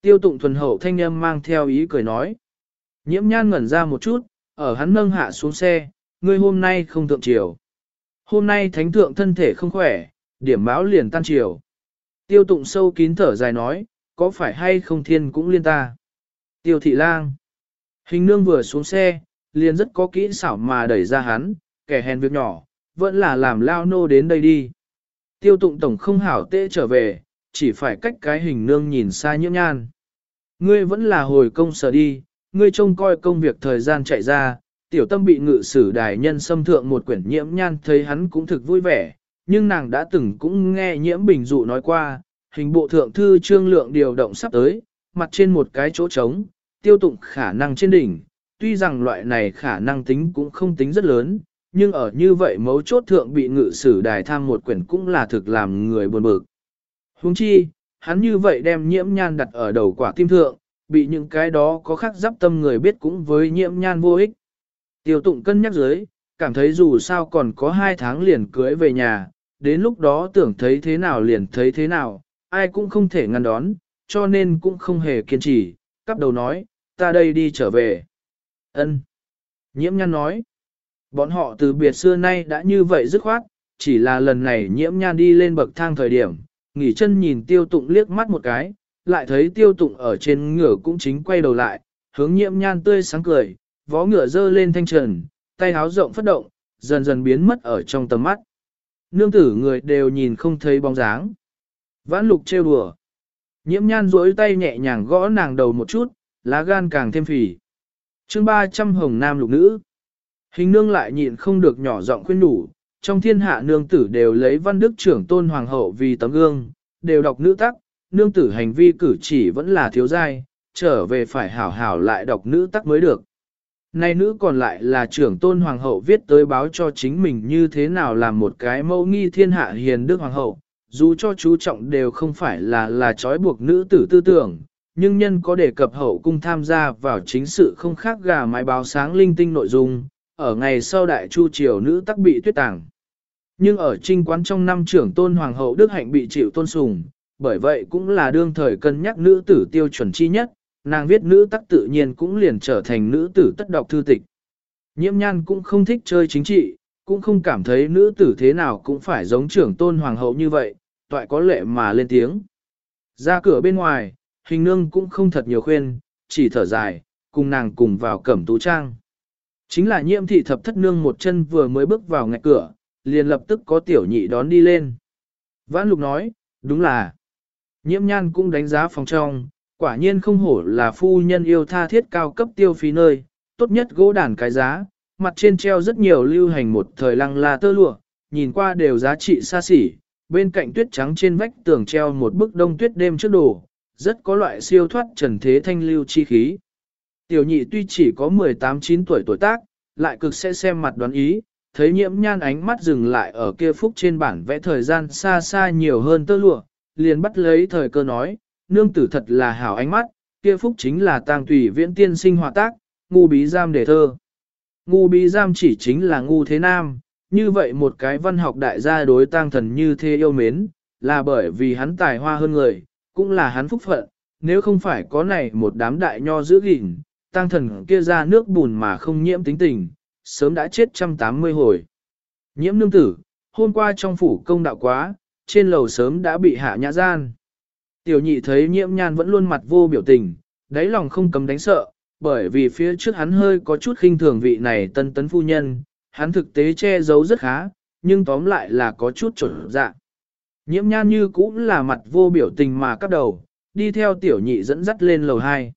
Tiêu tụng thuần hậu thanh âm mang theo ý cười nói. Nhiễm nhan ngẩn ra một chút, ở hắn nâng hạ xuống xe, ngươi hôm nay không thượng triều. Hôm nay thánh thượng thân thể không khỏe, điểm báo liền tan triều. Tiêu tụng sâu kín thở dài nói, có phải hay không thiên cũng liên ta. Tiêu thị lang. Hình nương vừa xuống xe, liền rất có kỹ xảo mà đẩy ra hắn, kẻ hèn việc nhỏ, vẫn là làm lao nô đến đây đi. Tiêu tụng tổng không hảo tệ trở về, chỉ phải cách cái hình nương nhìn xa nhiễm nhan. Ngươi vẫn là hồi công sở đi, ngươi trông coi công việc thời gian chạy ra, tiểu tâm bị ngự sử đài nhân xâm thượng một quyển nhiễm nhan thấy hắn cũng thực vui vẻ, nhưng nàng đã từng cũng nghe nhiễm bình dụ nói qua, hình bộ thượng thư trương lượng điều động sắp tới, mặt trên một cái chỗ trống, tiêu tụng khả năng trên đỉnh, tuy rằng loại này khả năng tính cũng không tính rất lớn, nhưng ở như vậy mấu chốt thượng bị ngự sử đài tham một quyển cũng là thực làm người buồn bực. Huống chi, hắn như vậy đem nhiễm nhan đặt ở đầu quả tim thượng, bị những cái đó có khắc giáp tâm người biết cũng với nhiễm nhan vô ích. Tiêu tụng cân nhắc dưới, cảm thấy dù sao còn có hai tháng liền cưới về nhà, đến lúc đó tưởng thấy thế nào liền thấy thế nào, ai cũng không thể ngăn đón, cho nên cũng không hề kiên trì, cắp đầu nói, ta đây đi trở về. ân Nhiễm nhan nói, bọn họ từ biệt xưa nay đã như vậy dứt khoát, chỉ là lần này nhiễm nhan đi lên bậc thang thời điểm, nghỉ chân nhìn tiêu tụng liếc mắt một cái, lại thấy tiêu tụng ở trên ngựa cũng chính quay đầu lại, hướng nhiễm nhan tươi sáng cười, vó ngựa dơ lên thanh trần, tay háo rộng phất động, dần dần biến mất ở trong tầm mắt. Nương tử người đều nhìn không thấy bóng dáng. Vãn lục trêu đùa. Nhiễm nhan duỗi tay nhẹ nhàng gõ nàng đầu một chút, lá gan càng thêm phì. chương 300 hồng nam lục nữ. Hình nương lại nhịn không được nhỏ giọng khuyên đủ, trong thiên hạ nương tử đều lấy văn đức trưởng tôn hoàng hậu vì tấm gương, đều đọc nữ tắc, nương tử hành vi cử chỉ vẫn là thiếu dai, trở về phải hảo hảo lại đọc nữ tắc mới được. Nay nữ còn lại là trưởng tôn hoàng hậu viết tới báo cho chính mình như thế nào làm một cái mẫu nghi thiên hạ hiền đức hoàng hậu, dù cho chú trọng đều không phải là là trói buộc nữ tử tư tưởng, nhưng nhân có đề cập hậu cung tham gia vào chính sự không khác gà mái báo sáng linh tinh nội dung, ở ngày sau đại chu triều nữ tắc bị tuyết tàng. Nhưng ở trinh quán trong năm trưởng tôn hoàng hậu Đức Hạnh bị chịu tôn sùng, bởi vậy cũng là đương thời cân nhắc nữ tử tiêu chuẩn chi nhất, nàng viết nữ tắc tự nhiên cũng liền trở thành nữ tử tất đọc thư tịch. Nhiễm nhan cũng không thích chơi chính trị, cũng không cảm thấy nữ tử thế nào cũng phải giống trưởng tôn hoàng hậu như vậy, toại có lệ mà lên tiếng. Ra cửa bên ngoài, hình nương cũng không thật nhiều khuyên, chỉ thở dài, cùng nàng cùng vào cẩm tú trang. Chính là nhiễm thị thập thất nương một chân vừa mới bước vào ngạch cửa, liền lập tức có tiểu nhị đón đi lên. Vãn lục nói, đúng là. Nhiễm nhan cũng đánh giá phòng trong, quả nhiên không hổ là phu nhân yêu tha thiết cao cấp tiêu phí nơi, tốt nhất gỗ đàn cái giá, mặt trên treo rất nhiều lưu hành một thời lăng là tơ lụa, nhìn qua đều giá trị xa xỉ, bên cạnh tuyết trắng trên vách tường treo một bức đông tuyết đêm trước đồ, rất có loại siêu thoát trần thế thanh lưu chi khí. Tiểu nhị tuy chỉ có 18-9 tuổi tuổi tác, lại cực sẽ xem mặt đoán ý, thấy nhiễm nhan ánh mắt dừng lại ở kia phúc trên bản vẽ thời gian xa xa nhiều hơn tơ lụa, liền bắt lấy thời cơ nói, nương tử thật là hảo ánh mắt, kia phúc chính là tàng tùy viễn tiên sinh hòa tác, ngu bí giam đề thơ. Ngu bí giam chỉ chính là ngu thế nam, như vậy một cái văn học đại gia đối tang thần như thế yêu mến, là bởi vì hắn tài hoa hơn người, cũng là hắn phúc phận, nếu không phải có này một đám đại nho giữ gìn, tang thần kia ra nước bùn mà không nhiễm tính tình, sớm đã chết trăm tám mươi hồi. Nhiễm nương tử, hôm qua trong phủ công đạo quá, trên lầu sớm đã bị hạ nhã gian. Tiểu nhị thấy nhiễm nhan vẫn luôn mặt vô biểu tình, đáy lòng không cấm đánh sợ, bởi vì phía trước hắn hơi có chút khinh thường vị này tân tấn phu nhân, hắn thực tế che giấu rất khá, nhưng tóm lại là có chút trộn dạ. Nhiễm nhan như cũng là mặt vô biểu tình mà cắp đầu, đi theo tiểu nhị dẫn dắt lên lầu 2.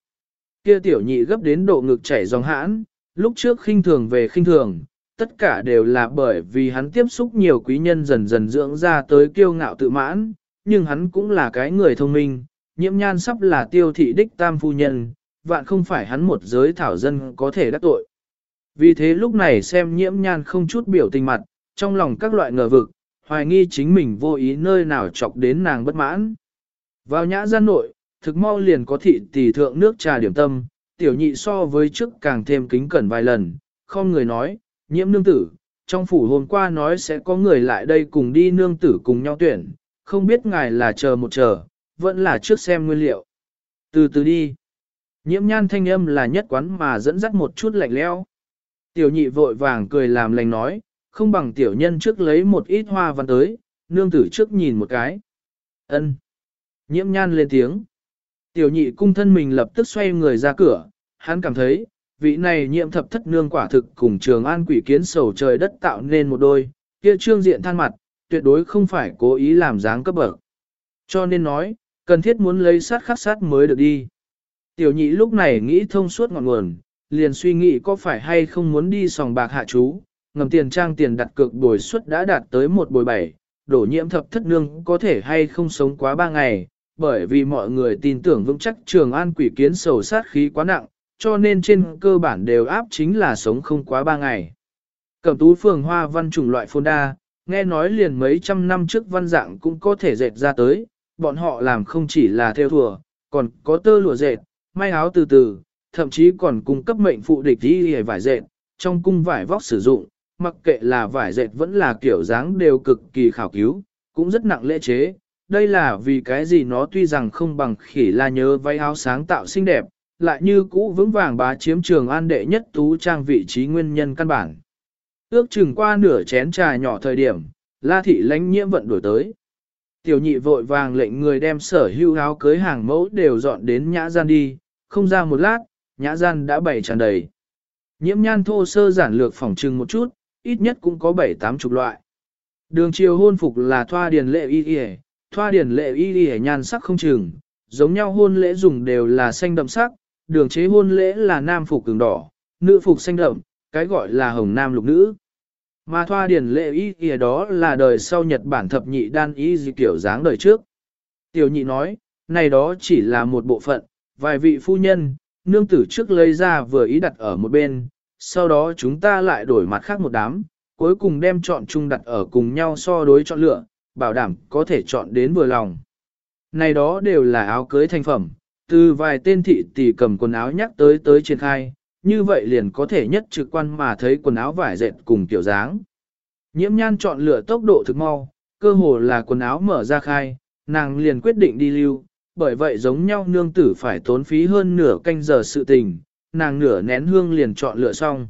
Kia tiểu nhị gấp đến độ ngực chảy dòng hãn, lúc trước khinh thường về khinh thường, tất cả đều là bởi vì hắn tiếp xúc nhiều quý nhân dần dần dưỡng ra tới kiêu ngạo tự mãn, nhưng hắn cũng là cái người thông minh, nhiễm nhan sắp là tiêu thị đích tam phu nhân, vạn không phải hắn một giới thảo dân có thể đắc tội. Vì thế lúc này xem nhiễm nhan không chút biểu tình mặt, trong lòng các loại ngờ vực, hoài nghi chính mình vô ý nơi nào chọc đến nàng bất mãn. Vào nhã gian nội, thực mau liền có thị tỷ thượng nước trà điểm tâm, tiểu nhị so với trước càng thêm kính cẩn vài lần, không người nói, nhiễm nương tử, trong phủ hôm qua nói sẽ có người lại đây cùng đi nương tử cùng nhau tuyển, không biết ngài là chờ một chờ, vẫn là trước xem nguyên liệu. Từ từ đi. Nhiễm nhan thanh âm là nhất quán mà dẫn dắt một chút lạnh leo. Tiểu nhị vội vàng cười làm lành nói, không bằng tiểu nhân trước lấy một ít hoa văn tới, nương tử trước nhìn một cái. ân Nhiễm nhan lên tiếng. Tiểu nhị cung thân mình lập tức xoay người ra cửa, hắn cảm thấy, vị này nhiễm thập thất nương quả thực cùng trường an quỷ kiến sầu trời đất tạo nên một đôi, kia trương diện than mặt, tuyệt đối không phải cố ý làm dáng cấp bậc. Cho nên nói, cần thiết muốn lấy sát khắc sát mới được đi. Tiểu nhị lúc này nghĩ thông suốt ngọn nguồn, liền suy nghĩ có phải hay không muốn đi sòng bạc hạ chú, ngầm tiền trang tiền đặt cược bồi suất đã đạt tới một bồi bảy, đổ nhiễm thập thất nương có thể hay không sống quá ba ngày, bởi vì mọi người tin tưởng vững chắc trường an quỷ kiến sầu sát khí quá nặng, cho nên trên cơ bản đều áp chính là sống không quá ba ngày. Cẩm tú phường hoa văn chủng loại phôn đa, nghe nói liền mấy trăm năm trước văn dạng cũng có thể dệt ra tới, bọn họ làm không chỉ là theo thùa, còn có tơ lụa dệt, may áo từ từ, thậm chí còn cung cấp mệnh phụ địch đi hề vải dệt, trong cung vải vóc sử dụng, mặc kệ là vải dệt vẫn là kiểu dáng đều cực kỳ khảo cứu, cũng rất nặng lễ chế. Đây là vì cái gì nó tuy rằng không bằng khỉ la nhớ váy áo sáng tạo xinh đẹp, lại như cũ vững vàng bá chiếm trường an đệ nhất tú trang vị trí nguyên nhân căn bản. Ước chừng qua nửa chén trà nhỏ thời điểm, la thị lánh nhiễm vận đổi tới. Tiểu nhị vội vàng lệnh người đem sở hưu áo cưới hàng mẫu đều dọn đến nhã gian đi, không ra một lát, nhã gian đã bày tràn đầy. Nhiễm nhan thô sơ giản lược phỏng trừng một chút, ít nhất cũng có bảy tám chục loại. Đường chiều hôn phục là thoa điền lệ y y, thoa điển lệ y y nhan sắc không chừng, giống nhau hôn lễ dùng đều là xanh đậm sắc, đường chế hôn lễ là nam phục cường đỏ, nữ phục xanh đậm, cái gọi là hồng nam lục nữ. Mà thoa điển lệ y y đó là đời sau Nhật Bản thập nhị đan y dị kiểu dáng đời trước. Tiểu nhị nói, này đó chỉ là một bộ phận, vài vị phu nhân, nương tử trước lấy ra vừa ý đặt ở một bên, sau đó chúng ta lại đổi mặt khác một đám, cuối cùng đem chọn chung đặt ở cùng nhau so đối chọn lựa, bảo đảm có thể chọn đến vừa lòng. Này đó đều là áo cưới thành phẩm, từ vài tên thị tỷ cầm quần áo nhắc tới tới triển khai, như vậy liền có thể nhất trực quan mà thấy quần áo vải dệt cùng kiểu dáng. Nhiễm nhan chọn lựa tốc độ thực mau, cơ hồ là quần áo mở ra khai, nàng liền quyết định đi lưu, bởi vậy giống nhau nương tử phải tốn phí hơn nửa canh giờ sự tình, nàng nửa nén hương liền chọn lựa xong.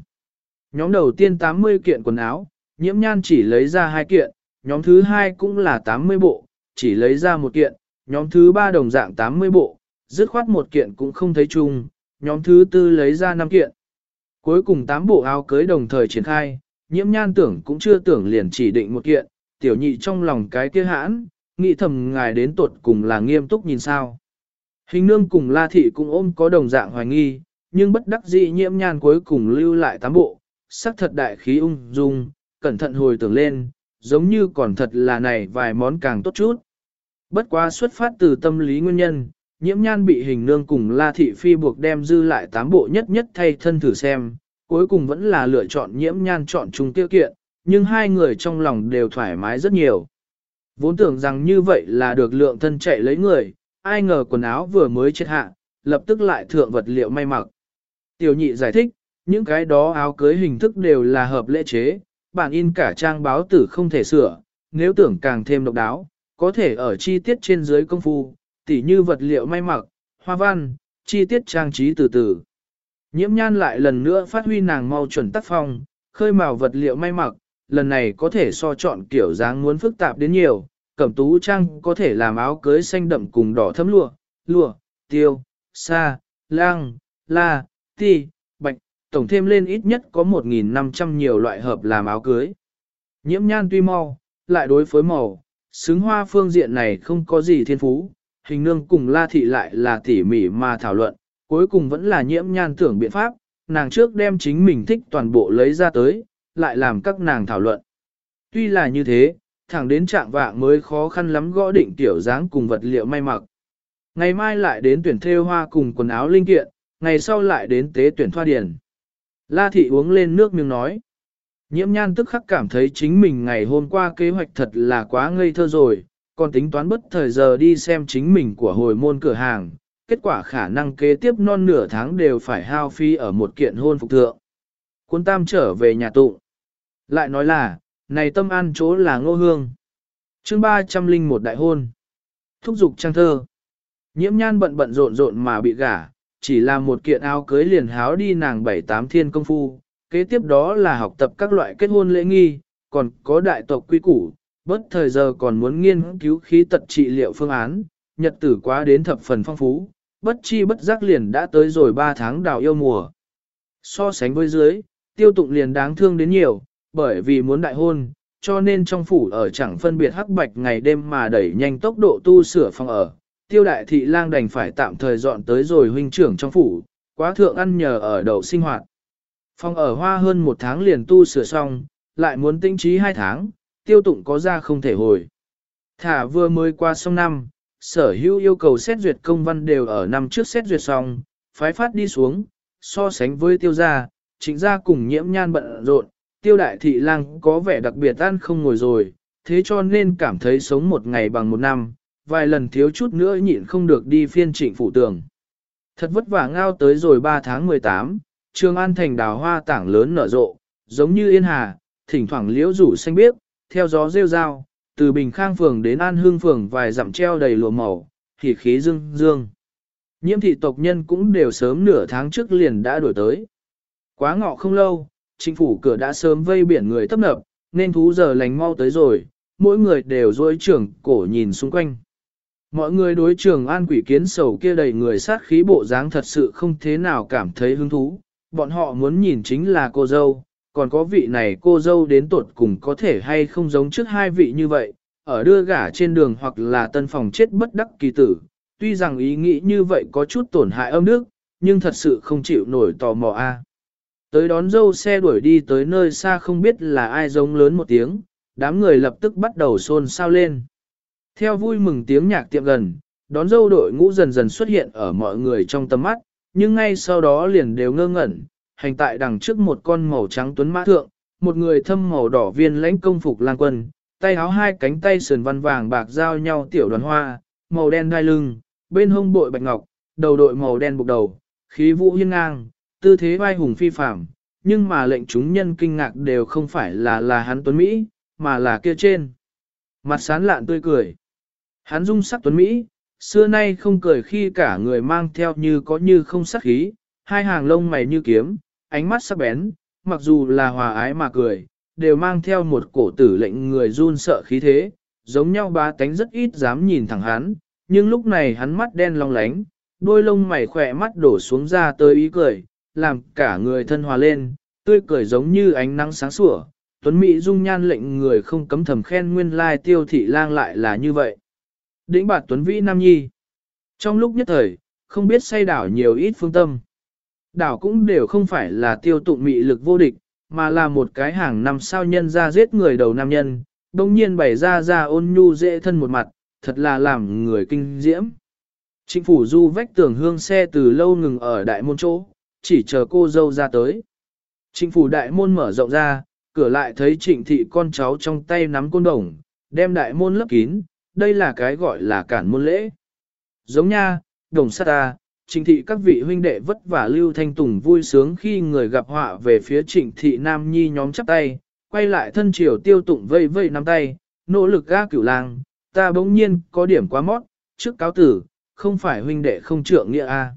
Nhóm đầu tiên 80 kiện quần áo, nhiễm nhan chỉ lấy ra hai kiện, nhóm thứ hai cũng là 80 bộ, chỉ lấy ra một kiện, nhóm thứ ba đồng dạng 80 bộ, dứt khoát một kiện cũng không thấy chung, nhóm thứ tư lấy ra năm kiện. Cuối cùng tám bộ áo cưới đồng thời triển khai, nhiễm nhan tưởng cũng chưa tưởng liền chỉ định một kiện, tiểu nhị trong lòng cái kia hãn, nghĩ thầm ngài đến tuột cùng là nghiêm túc nhìn sao. Hình nương cùng la thị cũng ôm có đồng dạng hoài nghi, nhưng bất đắc dĩ nhiễm nhan cuối cùng lưu lại tám bộ, sắc thật đại khí ung dung, cẩn thận hồi tưởng lên, giống như còn thật là này vài món càng tốt chút. Bất quá xuất phát từ tâm lý nguyên nhân, nhiễm nhan bị hình nương cùng La Thị Phi buộc đem dư lại tám bộ nhất nhất thay thân thử xem, cuối cùng vẫn là lựa chọn nhiễm nhan chọn chung tiêu kiện, nhưng hai người trong lòng đều thoải mái rất nhiều. Vốn tưởng rằng như vậy là được lượng thân chạy lấy người, ai ngờ quần áo vừa mới chết hạ, lập tức lại thượng vật liệu may mặc. Tiểu nhị giải thích, những cái đó áo cưới hình thức đều là hợp lễ chế, bản in cả trang báo tử không thể sửa, nếu tưởng càng thêm độc đáo, có thể ở chi tiết trên dưới công phu, tỉ như vật liệu may mặc, hoa văn, chi tiết trang trí từ từ. Nhiễm nhan lại lần nữa phát huy nàng mau chuẩn tác phong, khơi mào vật liệu may mặc, lần này có thể so chọn kiểu dáng muốn phức tạp đến nhiều, cẩm tú trang có thể làm áo cưới xanh đậm cùng đỏ thấm lụa, lụa, tiêu, sa, lang, la, ti, bạch, tổng thêm lên ít nhất có 1.500 nhiều loại hợp làm áo cưới. Nhiễm nhan tuy mau, lại đối phối màu, xứng hoa phương diện này không có gì thiên phú, hình nương cùng la thị lại là tỉ mỉ mà thảo luận, cuối cùng vẫn là nhiễm nhan tưởng biện pháp, nàng trước đem chính mình thích toàn bộ lấy ra tới, lại làm các nàng thảo luận. Tuy là như thế, thẳng đến trạng vạng mới khó khăn lắm gõ định tiểu dáng cùng vật liệu may mặc. Ngày mai lại đến tuyển thêu hoa cùng quần áo linh kiện, ngày sau lại đến tế tuyển thoa điển. La thị uống lên nước miếng nói. Nhiễm nhan tức khắc cảm thấy chính mình ngày hôm qua kế hoạch thật là quá ngây thơ rồi, còn tính toán bất thời giờ đi xem chính mình của hồi môn cửa hàng, kết quả khả năng kế tiếp non nửa tháng đều phải hao phi ở một kiện hôn phục thượng. Quân tam trở về nhà tụ. Lại nói là, này tâm an chỗ là ngô hương. chương 301 đại hôn. Thúc dục trang thơ. Nhiễm nhan bận bận rộn rộn mà bị gả, chỉ là một kiện áo cưới liền háo đi nàng bảy tám thiên công phu. Kế tiếp đó là học tập các loại kết hôn lễ nghi, còn có đại tộc quy củ, bất thời giờ còn muốn nghiên cứu khí tật trị liệu phương án, nhật tử quá đến thập phần phong phú, bất chi bất giác liền đã tới rồi 3 tháng đào yêu mùa. So sánh với dưới, tiêu tụng liền đáng thương đến nhiều, bởi vì muốn đại hôn, cho nên trong phủ ở chẳng phân biệt hắc bạch ngày đêm mà đẩy nhanh tốc độ tu sửa phòng ở. Tiêu đại thị lang đành phải tạm thời dọn tới rồi huynh trưởng trong phủ, quá thượng ăn nhờ ở đậu sinh hoạt. Phòng ở hoa hơn một tháng liền tu sửa xong, lại muốn tinh trí hai tháng, tiêu tụng có ra không thể hồi. Thả vừa mới qua xong năm, sở hữu yêu cầu xét duyệt công văn đều ở năm trước xét duyệt xong, phái phát đi xuống, so sánh với tiêu gia, chính gia cùng nhiễm nhan bận rộn, tiêu đại thị lang có vẻ đặc biệt ăn không ngồi rồi, thế cho nên cảm thấy sống một ngày bằng một năm, vài lần thiếu chút nữa nhịn không được đi phiên trịnh phủ tường. Thật vất vả ngao tới rồi 3 tháng 18, Trường An thành đào hoa tảng lớn nở rộ, giống như yên hà, thỉnh thoảng liễu rủ xanh biếc, theo gió rêu rao, từ Bình Khang phường đến An Hương phường vài dặm treo đầy lụa màu, thì khí dương dương. Nhiễm thị tộc nhân cũng đều sớm nửa tháng trước liền đã đổi tới. Quá ngọ không lâu, chính phủ cửa đã sớm vây biển người tấp nập, nên thú giờ lành mau tới rồi, mỗi người đều dối trưởng cổ nhìn xung quanh. Mọi người đối trường an quỷ kiến sầu kia đầy người sát khí bộ dáng thật sự không thế nào cảm thấy hứng thú, bọn họ muốn nhìn chính là cô dâu, còn có vị này cô dâu đến tuột cùng có thể hay không giống trước hai vị như vậy, ở đưa gả trên đường hoặc là tân phòng chết bất đắc kỳ tử. Tuy rằng ý nghĩ như vậy có chút tổn hại âm đức, nhưng thật sự không chịu nổi tò mò a. Tới đón dâu xe đuổi đi tới nơi xa không biết là ai giống lớn một tiếng, đám người lập tức bắt đầu xôn xao lên. Theo vui mừng tiếng nhạc tiệm gần, đón dâu đội ngũ dần dần xuất hiện ở mọi người trong tầm mắt, nhưng ngay sau đó liền đều ngơ ngẩn, hành tại đằng trước một con màu trắng tuấn mã thượng, một người thâm màu đỏ viên lãnh công phục lang quân, tay háo hai cánh tay sườn văn vàng bạc giao nhau tiểu đoàn hoa, màu đen đai lưng, bên hông bội bạch ngọc, đầu đội màu đen buộc đầu, khí vũ hiên ngang, tư thế vai hùng phi phạm, nhưng mà lệnh chúng nhân kinh ngạc đều không phải là là hắn tuấn Mỹ, mà là kia trên. Mặt sán lạn tươi cười. Hắn dung sắc tuấn Mỹ, xưa nay không cười khi cả người mang theo như có như không sắc khí, hai hàng lông mày như kiếm, ánh mắt sắc bén, mặc dù là hòa ái mà cười, đều mang theo một cổ tử lệnh người run sợ khí thế, giống nhau ba tánh rất ít dám nhìn thẳng hắn, nhưng lúc này hắn mắt đen long lánh, đôi lông mày khỏe mắt đổ xuống ra tới ý cười, làm cả người thân hòa lên, tươi cười giống như ánh nắng sáng sủa. Tuấn Mỹ dung nhan lệnh người không cấm thầm khen nguyên lai tiêu thị lang lại là như vậy. Đĩnh bạt Tuấn Vĩ Nam Nhi. Trong lúc nhất thời, không biết say đảo nhiều ít phương tâm. Đảo cũng đều không phải là tiêu tụng mị lực vô địch, mà là một cái hàng năm sao nhân ra giết người đầu nam nhân, đồng nhiên bày ra ra ôn nhu dễ thân một mặt, thật là làm người kinh diễm. Chính phủ du vách tường hương xe từ lâu ngừng ở đại môn chỗ, chỉ chờ cô dâu ra tới. Chính phủ đại môn mở rộng ra, cửa lại thấy trịnh thị con cháu trong tay nắm côn đồng, đem đại môn lấp kín, đây là cái gọi là cản môn lễ. Giống nha, đồng sát ta, trịnh thị các vị huynh đệ vất vả lưu thanh tùng vui sướng khi người gặp họa về phía trịnh thị nam nhi nhóm chắp tay, quay lại thân triều tiêu tụng vây vây nắm tay, nỗ lực ga cửu lang, ta bỗng nhiên có điểm quá mót, trước cáo tử, không phải huynh đệ không trượng nghĩa a.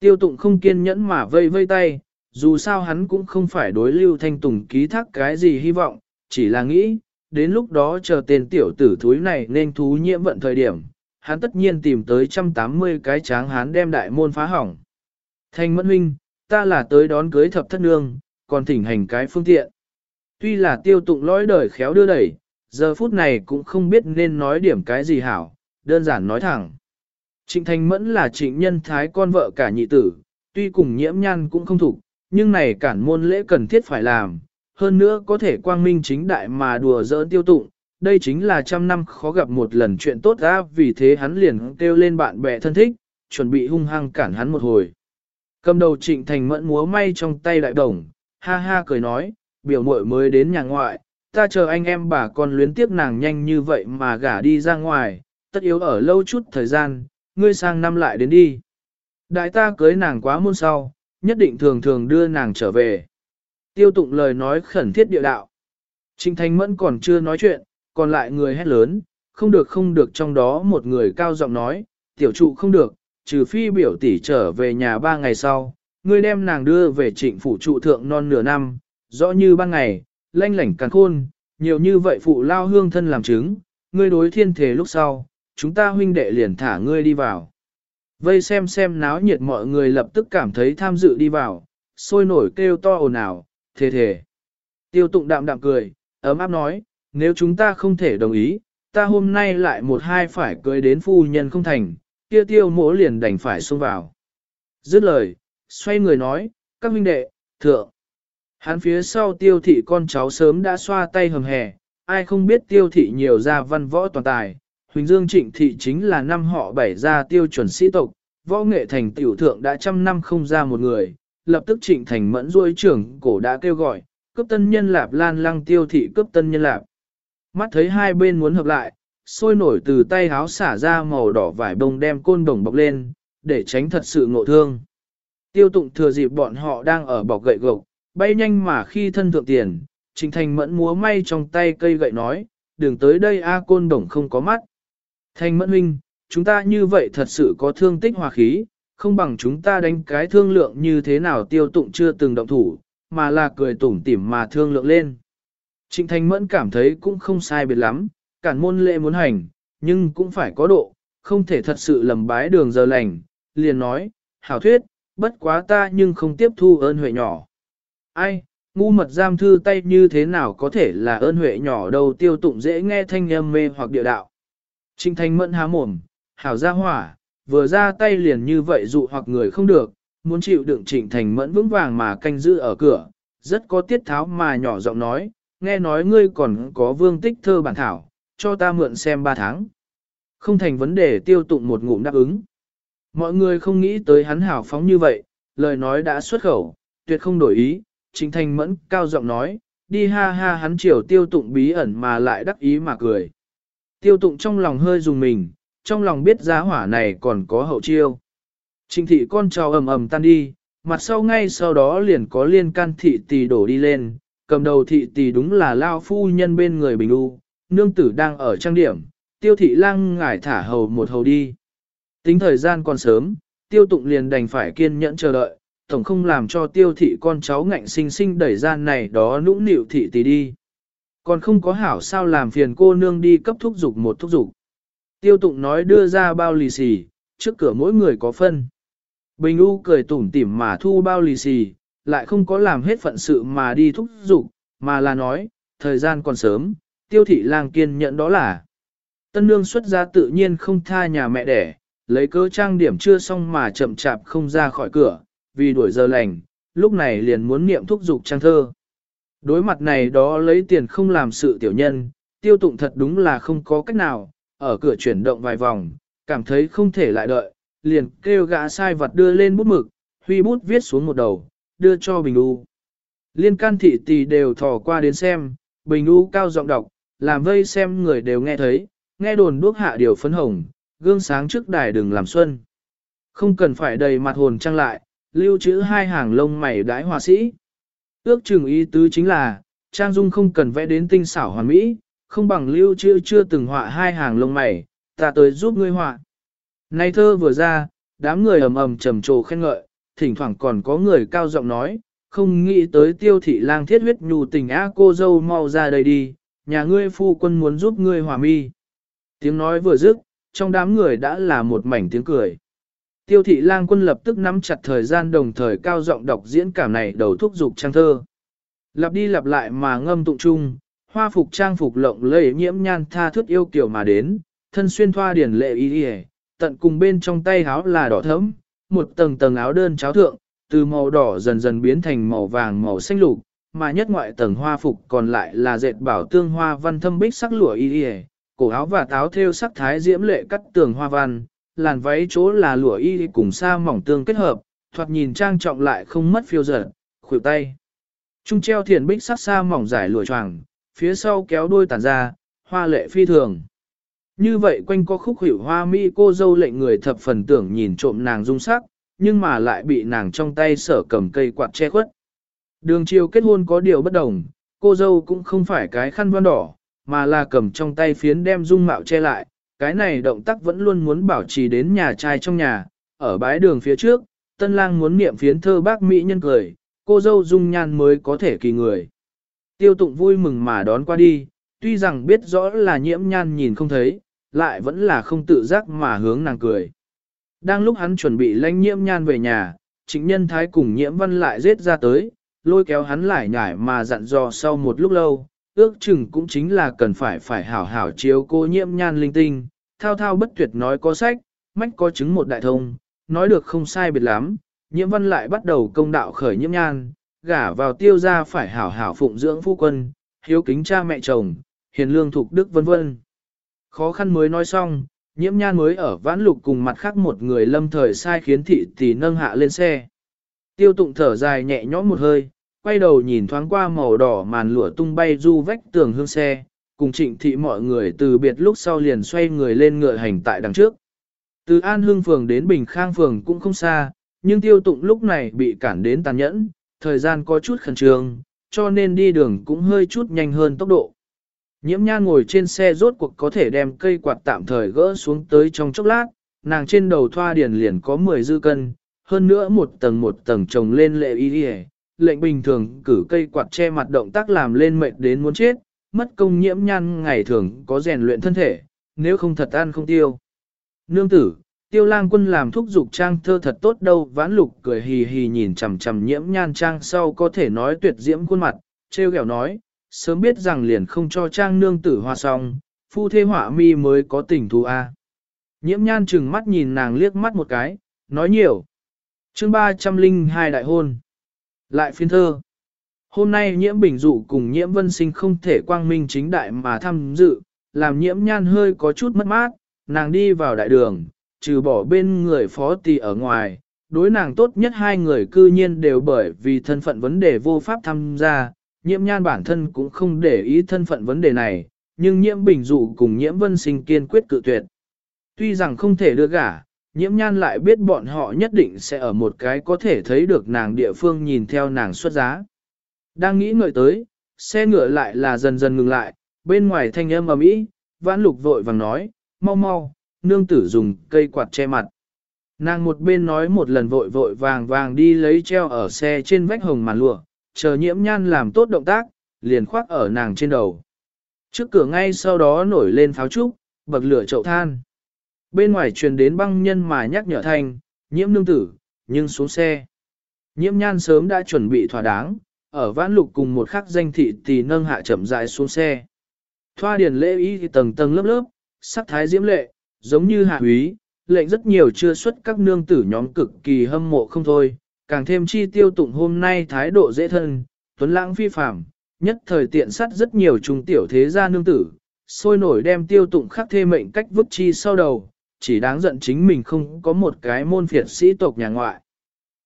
Tiêu tụng không kiên nhẫn mà vây vây tay, dù sao hắn cũng không phải đối lưu thanh tùng ký thác cái gì hy vọng, chỉ là nghĩ, đến lúc đó chờ tên tiểu tử thúi này nên thú nhiễm vận thời điểm, hắn tất nhiên tìm tới 180 cái tráng hắn đem đại môn phá hỏng. Thanh mẫn huynh, ta là tới đón cưới thập thất nương, còn thỉnh hành cái phương tiện. Tuy là tiêu tụng lõi đời khéo đưa đẩy, giờ phút này cũng không biết nên nói điểm cái gì hảo, đơn giản nói thẳng. Trịnh Thanh Mẫn là trịnh nhân thái con vợ cả nhị tử, tuy cùng nhiễm nhan cũng không thủ, nhưng này cản môn lễ cần thiết phải làm, hơn nữa có thể quang minh chính đại mà đùa giỡn tiêu tụng, đây chính là trăm năm khó gặp một lần chuyện tốt ra vì thế hắn liền kêu lên bạn bè thân thích, chuẩn bị hung hăng cản hắn một hồi. Cầm đầu trịnh thành mẫn múa may trong tay đại đồng, ha ha cười nói, biểu muội mới đến nhà ngoại, ta chờ anh em bà con luyến tiếp nàng nhanh như vậy mà gả đi ra ngoài, tất yếu ở lâu chút thời gian, ngươi sang năm lại đến đi. Đại ta cưới nàng quá muôn sau, nhất định thường thường đưa nàng trở về. Tiêu tụng lời nói khẩn thiết địa đạo. Trịnh Thành Mẫn còn chưa nói chuyện, còn lại người hét lớn, không được không được trong đó một người cao giọng nói, tiểu trụ không được, trừ phi biểu tỷ trở về nhà ba ngày sau, ngươi đem nàng đưa về trịnh phủ trụ thượng non nửa năm, rõ như ban ngày, lanh lảnh càng khôn, nhiều như vậy phụ lao hương thân làm chứng, ngươi đối thiên thế lúc sau, chúng ta huynh đệ liền thả ngươi đi vào. Vây xem xem náo nhiệt mọi người lập tức cảm thấy tham dự đi vào, sôi nổi kêu to ồn ào, thề thề. Tiêu tụng đạm đạm cười, ấm áp nói, nếu chúng ta không thể đồng ý, ta hôm nay lại một hai phải cưới đến phu nhân không thành, kia tiêu mỗ liền đành phải xông vào. Dứt lời, xoay người nói, các huynh đệ, thượng. Hắn phía sau tiêu thị con cháu sớm đã xoa tay hầm hè, ai không biết tiêu thị nhiều ra văn võ toàn tài. Huỳnh Dương Trịnh Thị chính là năm họ bảy gia tiêu chuẩn sĩ tộc, võ nghệ thành tiểu thượng đã trăm năm không ra một người, lập tức Trịnh Thành mẫn ruôi trưởng cổ đã kêu gọi, cấp tân nhân lạp lan lăng tiêu thị cấp tân nhân lạp. Mắt thấy hai bên muốn hợp lại, sôi nổi từ tay háo xả ra màu đỏ vải bông đem côn đồng bọc lên, để tránh thật sự ngộ thương. Tiêu tụng thừa dịp bọn họ đang ở bọc gậy gộc, bay nhanh mà khi thân thượng tiền, Trình Thành Mẫn múa may trong tay cây gậy nói, đừng tới đây A Côn Đồng không có mắt. Thành Mẫn huynh, chúng ta như vậy thật sự có thương tích hòa khí, không bằng chúng ta đánh cái thương lượng như thế nào tiêu tụng chưa từng động thủ, mà là cười tủm tỉm mà thương lượng lên. Trịnh Thành Mẫn cảm thấy cũng không sai biệt lắm, cản môn lệ muốn hành, nhưng cũng phải có độ, không thể thật sự lầm bái đường giờ lành, liền nói, hảo thuyết, bất quá ta nhưng không tiếp thu ơn huệ nhỏ. Ai, ngu mật giam thư tay như thế nào có thể là ơn huệ nhỏ đâu tiêu tụng dễ nghe thanh âm mê hoặc địa đạo. Trịnh thanh mẫn há mồm, hảo ra hỏa, vừa ra tay liền như vậy dụ hoặc người không được, muốn chịu đựng trịnh thành mẫn vững vàng mà canh giữ ở cửa, rất có tiết tháo mà nhỏ giọng nói, nghe nói ngươi còn có vương tích thơ bản thảo, cho ta mượn xem ba tháng. Không thành vấn đề tiêu tụng một ngụm đáp ứng. Mọi người không nghĩ tới hắn hảo phóng như vậy, lời nói đã xuất khẩu, tuyệt không đổi ý, Trình Thành Mẫn cao giọng nói, đi ha ha hắn chiều tiêu tụng bí ẩn mà lại đắc ý mà cười. Tiêu tụng trong lòng hơi dùng mình, trong lòng biết giá hỏa này còn có hậu chiêu. Trình thị con trào ầm ầm tan đi, mặt sau ngay sau đó liền có liên can thị tỷ đổ đi lên, cầm đầu thị tỷ đúng là lao phu nhân bên người bình u, nương tử đang ở trang điểm, tiêu thị lang ngải thả hầu một hầu đi. Tính thời gian còn sớm, tiêu tụng liền đành phải kiên nhẫn chờ đợi, tổng không làm cho tiêu thị con cháu ngạnh sinh sinh đẩy gian này đó nũng nịu thị tỷ đi. Còn không có hảo sao làm phiền cô nương đi cấp thúc dục một thúc dục. Tiêu tụng nói đưa ra bao lì xì, trước cửa mỗi người có phân. Bình U cười tủm tỉm mà thu bao lì xì, lại không có làm hết phận sự mà đi thúc giục mà là nói, thời gian còn sớm, tiêu thị lang kiên nhận đó là. Tân nương xuất gia tự nhiên không tha nhà mẹ đẻ, lấy cơ trang điểm chưa xong mà chậm chạp không ra khỏi cửa, vì đuổi giờ lành, lúc này liền muốn niệm thúc giục trang thơ. Đối mặt này đó lấy tiền không làm sự tiểu nhân, tiêu tụng thật đúng là không có cách nào, ở cửa chuyển động vài vòng, cảm thấy không thể lại đợi, liền kêu gã sai vật đưa lên bút mực, huy bút viết xuống một đầu, đưa cho Bình U. Liên can thị tỷ đều thò qua đến xem, Bình U cao giọng đọc, làm vây xem người đều nghe thấy, nghe đồn đuốc hạ điều phấn hồng, gương sáng trước đài đừng làm xuân. Không cần phải đầy mặt hồn trăng lại, lưu trữ hai hàng lông mày đái họa sĩ. Ước chừng ý tứ chính là, Trang Dung không cần vẽ đến tinh xảo hoàn mỹ, không bằng lưu chưa chưa từng họa hai hàng lông mày, ta tới giúp ngươi họa. Nay thơ vừa ra, đám người ầm ầm trầm trồ khen ngợi, thỉnh thoảng còn có người cao giọng nói, không nghĩ tới tiêu thị lang thiết huyết nhu tình á cô dâu mau ra đây đi, nhà ngươi phu quân muốn giúp ngươi hòa mi. Tiếng nói vừa dứt, trong đám người đã là một mảnh tiếng cười. Tiêu thị lang quân lập tức nắm chặt thời gian đồng thời cao giọng đọc diễn cảm này đầu thúc dục trang thơ. Lặp đi lặp lại mà ngâm tụng chung, hoa phục trang phục lộng lẫy nhiễm nhan tha thước yêu kiểu mà đến, thân xuyên thoa điển lệ y y, tận cùng bên trong tay áo là đỏ thẫm, một tầng tầng áo đơn cháo thượng, từ màu đỏ dần dần biến thành màu vàng màu xanh lục, mà nhất ngoại tầng hoa phục còn lại là dệt bảo tương hoa văn thâm bích sắc lụa y y, cổ áo và táo thêu sắc thái diễm lệ cắt tường hoa văn, làn váy chỗ là lụa y cùng sa mỏng tương kết hợp, thoạt nhìn trang trọng lại không mất phiêu dở, khuỷu tay. Trung treo thiền bích sắc sa mỏng dài lụa choàng, phía sau kéo đôi tản ra, hoa lệ phi thường. Như vậy quanh có khúc hiểu hoa mi cô dâu lệnh người thập phần tưởng nhìn trộm nàng dung sắc, nhưng mà lại bị nàng trong tay sở cầm cây quạt che khuất. Đường chiều kết hôn có điều bất đồng, cô dâu cũng không phải cái khăn văn đỏ, mà là cầm trong tay phiến đem dung mạo che lại, cái này động tác vẫn luôn muốn bảo trì đến nhà trai trong nhà, ở bái đường phía trước, tân lang muốn niệm phiến thơ bác Mỹ nhân cười, cô dâu dung nhan mới có thể kỳ người. Tiêu tụng vui mừng mà đón qua đi, tuy rằng biết rõ là nhiễm nhan nhìn không thấy, lại vẫn là không tự giác mà hướng nàng cười. Đang lúc hắn chuẩn bị lãnh nhiễm nhan về nhà, trịnh nhân thái cùng nhiễm văn lại rết ra tới, lôi kéo hắn lại nhải mà dặn dò sau một lúc lâu, ước chừng cũng chính là cần phải phải hảo hảo chiếu cô nhiễm nhan linh tinh, thao thao bất tuyệt nói có sách, mách có chứng một đại thông, nói được không sai biệt lắm, nhiễm văn lại bắt đầu công đạo khởi nhiễm nhan, gả vào tiêu gia phải hảo hảo phụng dưỡng phu quân, hiếu kính cha mẹ chồng, hiền lương thục đức vân vân. Khó khăn mới nói xong, nhiễm nhan mới ở vãn lục cùng mặt khác một người lâm thời sai khiến thị tỷ nâng hạ lên xe. Tiêu tụng thở dài nhẹ nhõm một hơi, quay đầu nhìn thoáng qua màu đỏ màn lụa tung bay du vách tường hương xe, cùng trịnh thị mọi người từ biệt lúc sau liền xoay người lên ngựa hành tại đằng trước. Từ An Hương Phường đến Bình Khang Phường cũng không xa, nhưng tiêu tụng lúc này bị cản đến tàn nhẫn, thời gian có chút khẩn trương, cho nên đi đường cũng hơi chút nhanh hơn tốc độ. Nhiễm nhan ngồi trên xe rốt cuộc có thể đem cây quạt tạm thời gỡ xuống tới trong chốc lát, nàng trên đầu thoa điền liền có 10 dư cân, hơn nữa một tầng một tầng trồng lên lệ y đi lệnh bình thường cử cây quạt che mặt động tác làm lên mệt đến muốn chết, mất công nhiễm nhan ngày thường có rèn luyện thân thể, nếu không thật ăn không tiêu. Nương tử, tiêu lang quân làm thúc dục trang thơ thật tốt đâu, vãn lục cười hì hì nhìn chằm chằm nhiễm nhan trang sau có thể nói tuyệt diễm khuôn mặt, treo ghẹo nói, sớm biết rằng liền không cho trang nương tử hoa xong, phu thê họa mi mới có tình thù a. Nhiễm nhan chừng mắt nhìn nàng liếc mắt một cái, nói nhiều. chương 302 đại hôn. Lại phiên thơ. Hôm nay nhiễm bình dụ cùng nhiễm vân sinh không thể quang minh chính đại mà tham dự, làm nhiễm nhan hơi có chút mất mát, nàng đi vào đại đường, trừ bỏ bên người phó tỳ ở ngoài, đối nàng tốt nhất hai người cư nhiên đều bởi vì thân phận vấn đề vô pháp tham gia, nhiễm nhan bản thân cũng không để ý thân phận vấn đề này, nhưng nhiễm bình dụ cùng nhiễm vân sinh kiên quyết cự tuyệt. Tuy rằng không thể đưa gả, nhiễm nhan lại biết bọn họ nhất định sẽ ở một cái có thể thấy được nàng địa phương nhìn theo nàng xuất giá. Đang nghĩ ngợi tới, xe ngựa lại là dần dần ngừng lại, bên ngoài thanh âm ầm ĩ, vãn lục vội vàng nói, mau mau, nương tử dùng cây quạt che mặt. Nàng một bên nói một lần vội vội vàng vàng đi lấy treo ở xe trên vách hồng màn lụa, chờ nhiễm nhan làm tốt động tác, liền khoác ở nàng trên đầu. Trước cửa ngay sau đó nổi lên pháo trúc, bậc lửa chậu than. Bên ngoài truyền đến băng nhân mà nhắc nhở thành, nhiễm nương tử, nhưng xuống xe. Nhiễm nhan sớm đã chuẩn bị thỏa đáng, ở vãn lục cùng một khắc danh thị thì nâng hạ chậm rãi xuống xe. Thoa điền lễ ý thì tầng tầng lớp lớp, sắc thái diễm lệ, giống như hạ úy, lệnh rất nhiều chưa xuất các nương tử nhóm cực kỳ hâm mộ không thôi, càng thêm chi tiêu tụng hôm nay thái độ dễ thân, tuấn lãng phi phạm, nhất thời tiện sắt rất nhiều trung tiểu thế gia nương tử, sôi nổi đem tiêu tụng khắc thê mệnh cách vứt chi sau đầu, chỉ đáng giận chính mình không có một cái môn phiệt sĩ tộc nhà ngoại.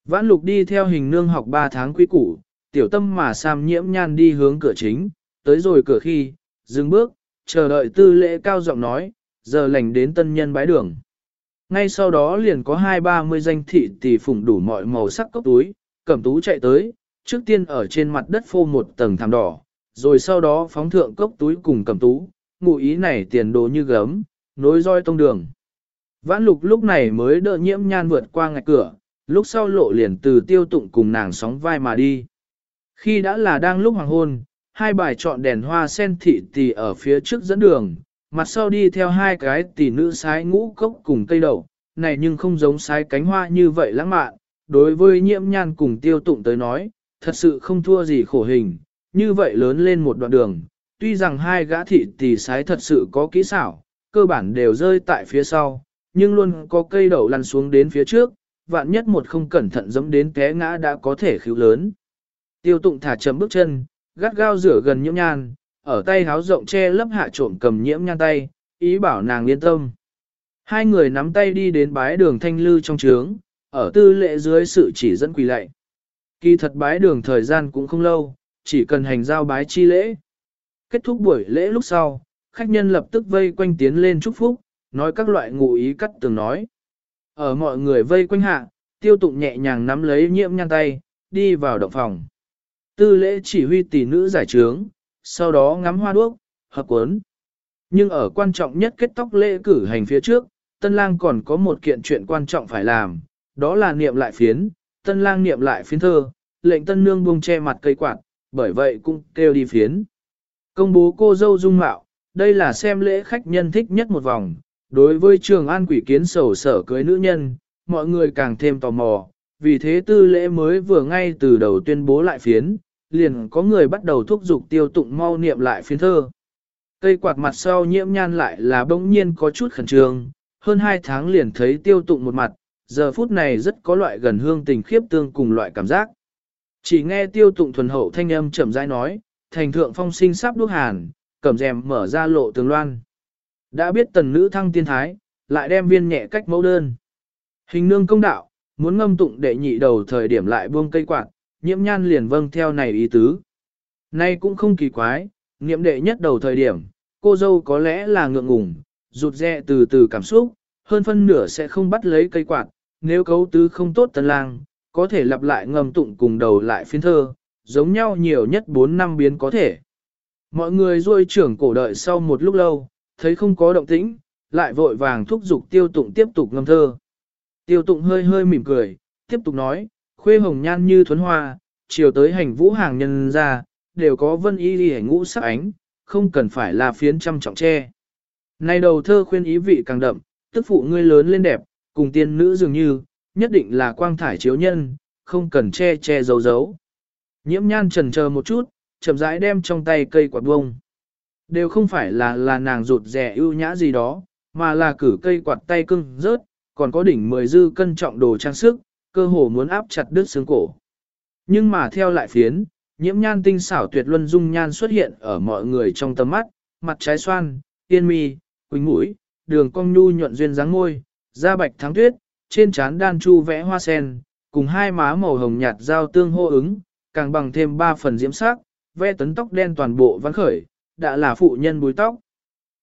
Vãn lục đi theo hình nương học 3 tháng quý củ, tiểu tâm mà Sam nhiễm nhan đi hướng cửa chính, tới rồi cửa khi, dừng bước, chờ đợi tư lễ cao giọng nói, giờ lành đến tân nhân bái đường. Ngay sau đó liền có hai ba mươi danh thị tỷ phủng đủ mọi màu sắc cốc túi, cẩm tú chạy tới, trước tiên ở trên mặt đất phô một tầng thảm đỏ, rồi sau đó phóng thượng cốc túi cùng cẩm tú, ngụ ý này tiền đồ như gấm, nối roi tông đường. Vãn lục lúc này mới đỡ nhiễm nhan vượt qua ngạch cửa, lúc sau lộ liền từ tiêu tụng cùng nàng sóng vai mà đi. Khi đã là đang lúc hoàng hôn, hai bài chọn đèn hoa sen thị tỷ ở phía trước dẫn đường, mặt sau đi theo hai cái tỷ nữ sái ngũ cốc cùng cây đậu, này nhưng không giống sái cánh hoa như vậy lãng mạn, đối với nhiễm nhan cùng tiêu tụng tới nói, thật sự không thua gì khổ hình, như vậy lớn lên một đoạn đường, tuy rằng hai gã thị tỷ sái thật sự có kỹ xảo, cơ bản đều rơi tại phía sau, nhưng luôn có cây đậu lăn xuống đến phía trước, vạn nhất một không cẩn thận dẫm đến té ngã đã có thể khíu lớn. Tiêu tụng thả chậm bước chân, gắt gao rửa gần nhiễm nhan, ở tay háo rộng che lấp hạ trộm cầm nhiễm nhan tay, ý bảo nàng yên tâm. Hai người nắm tay đi đến bái đường thanh lư trong trướng, ở tư lệ dưới sự chỉ dẫn quỳ lạy. Kỳ thật bái đường thời gian cũng không lâu, chỉ cần hành giao bái chi lễ. Kết thúc buổi lễ lúc sau, khách nhân lập tức vây quanh tiến lên chúc phúc, nói các loại ngụ ý cắt từng nói. Ở mọi người vây quanh hạ, tiêu tụng nhẹ nhàng nắm lấy nhiễm nhan tay, đi vào động phòng. Tư lễ chỉ huy tỷ nữ giải trướng, sau đó ngắm hoa đuốc, hợp cuốn. Nhưng ở quan trọng nhất kết tóc lễ cử hành phía trước, tân lang còn có một kiện chuyện quan trọng phải làm, đó là niệm lại phiến, tân lang niệm lại phiến thơ, lệnh tân nương buông che mặt cây quạt, bởi vậy cũng kêu đi phiến. Công bố cô dâu dung mạo, đây là xem lễ khách nhân thích nhất một vòng, đối với trường an quỷ kiến sầu sở cưới nữ nhân, mọi người càng thêm tò mò, vì thế tư lễ mới vừa ngay từ đầu tuyên bố lại phiến, liền có người bắt đầu thúc giục tiêu tụng mau niệm lại phiến thơ. Cây quạt mặt sau nhiễm nhan lại là bỗng nhiên có chút khẩn trương, hơn hai tháng liền thấy tiêu tụng một mặt, giờ phút này rất có loại gần hương tình khiếp tương cùng loại cảm giác. Chỉ nghe tiêu tụng thuần hậu thanh âm chậm rãi nói, thành thượng phong sinh sắp đuốc hàn, cầm rèm mở ra lộ tường loan. Đã biết tần nữ thăng tiên thái, lại đem viên nhẹ cách mẫu đơn. Hình nương công đạo, muốn ngâm tụng đệ nhị đầu thời điểm lại buông cây quạt, nhiễm nhan liền vâng theo này ý tứ. Nay cũng không kỳ quái, niệm đệ nhất đầu thời điểm, cô dâu có lẽ là ngượng ngùng, rụt rè từ từ cảm xúc, hơn phân nửa sẽ không bắt lấy cây quạt, nếu cấu tứ không tốt tân lang, có thể lặp lại ngầm tụng cùng đầu lại phiên thơ, giống nhau nhiều nhất 4 năm biến có thể. Mọi người ruôi trưởng cổ đợi sau một lúc lâu, thấy không có động tĩnh, lại vội vàng thúc giục tiêu tụng tiếp tục ngâm thơ. Tiêu tụng hơi hơi mỉm cười, tiếp tục nói, khuê hồng nhan như thuấn hoa, chiều tới hành vũ hàng nhân ra, đều có vân y đi ngũ sắc ánh, không cần phải là phiến trăm trọng tre. Này đầu thơ khuyên ý vị càng đậm, tức phụ ngươi lớn lên đẹp, cùng tiên nữ dường như, nhất định là quang thải chiếu nhân, không cần che che giấu giấu. Nhiễm nhan trần chờ một chút, chậm rãi đem trong tay cây quạt bông. Đều không phải là là nàng rụt rẻ ưu nhã gì đó, mà là cử cây quạt tay cưng rớt, còn có đỉnh mười dư cân trọng đồ trang sức, cơ hồ muốn áp chặt đứt xương cổ. Nhưng mà theo lại phiến, nhiễm nhan tinh xảo tuyệt luân dung nhan xuất hiện ở mọi người trong tầm mắt, mặt trái xoan, tiên mi, quỳnh mũi, đường cong nhu nhuận duyên dáng ngôi, da bạch thắng tuyết, trên trán đan chu vẽ hoa sen, cùng hai má màu hồng nhạt giao tương hô ứng, càng bằng thêm ba phần diễm sắc, vẽ tấn tóc đen toàn bộ văn khởi, đã là phụ nhân búi tóc.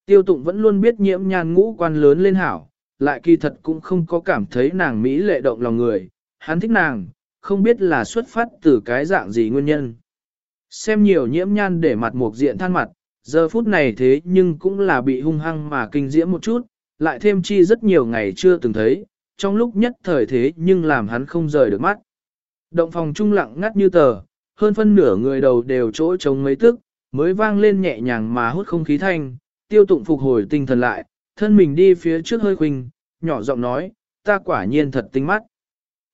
Tiêu tụng vẫn luôn biết nhiễm nhan ngũ quan lớn lên hảo, lại kỳ thật cũng không có cảm thấy nàng Mỹ lệ động lòng người, hắn thích nàng, không biết là xuất phát từ cái dạng gì nguyên nhân. Xem nhiều nhiễm nhan để mặt một diện than mặt, giờ phút này thế nhưng cũng là bị hung hăng mà kinh diễm một chút, lại thêm chi rất nhiều ngày chưa từng thấy, trong lúc nhất thời thế nhưng làm hắn không rời được mắt. Động phòng trung lặng ngắt như tờ, hơn phân nửa người đầu đều chỗ trống mấy tức, mới vang lên nhẹ nhàng mà hút không khí thanh, tiêu tụng phục hồi tinh thần lại, thân mình đi phía trước hơi khuynh, nhỏ giọng nói, ta quả nhiên thật tinh mắt.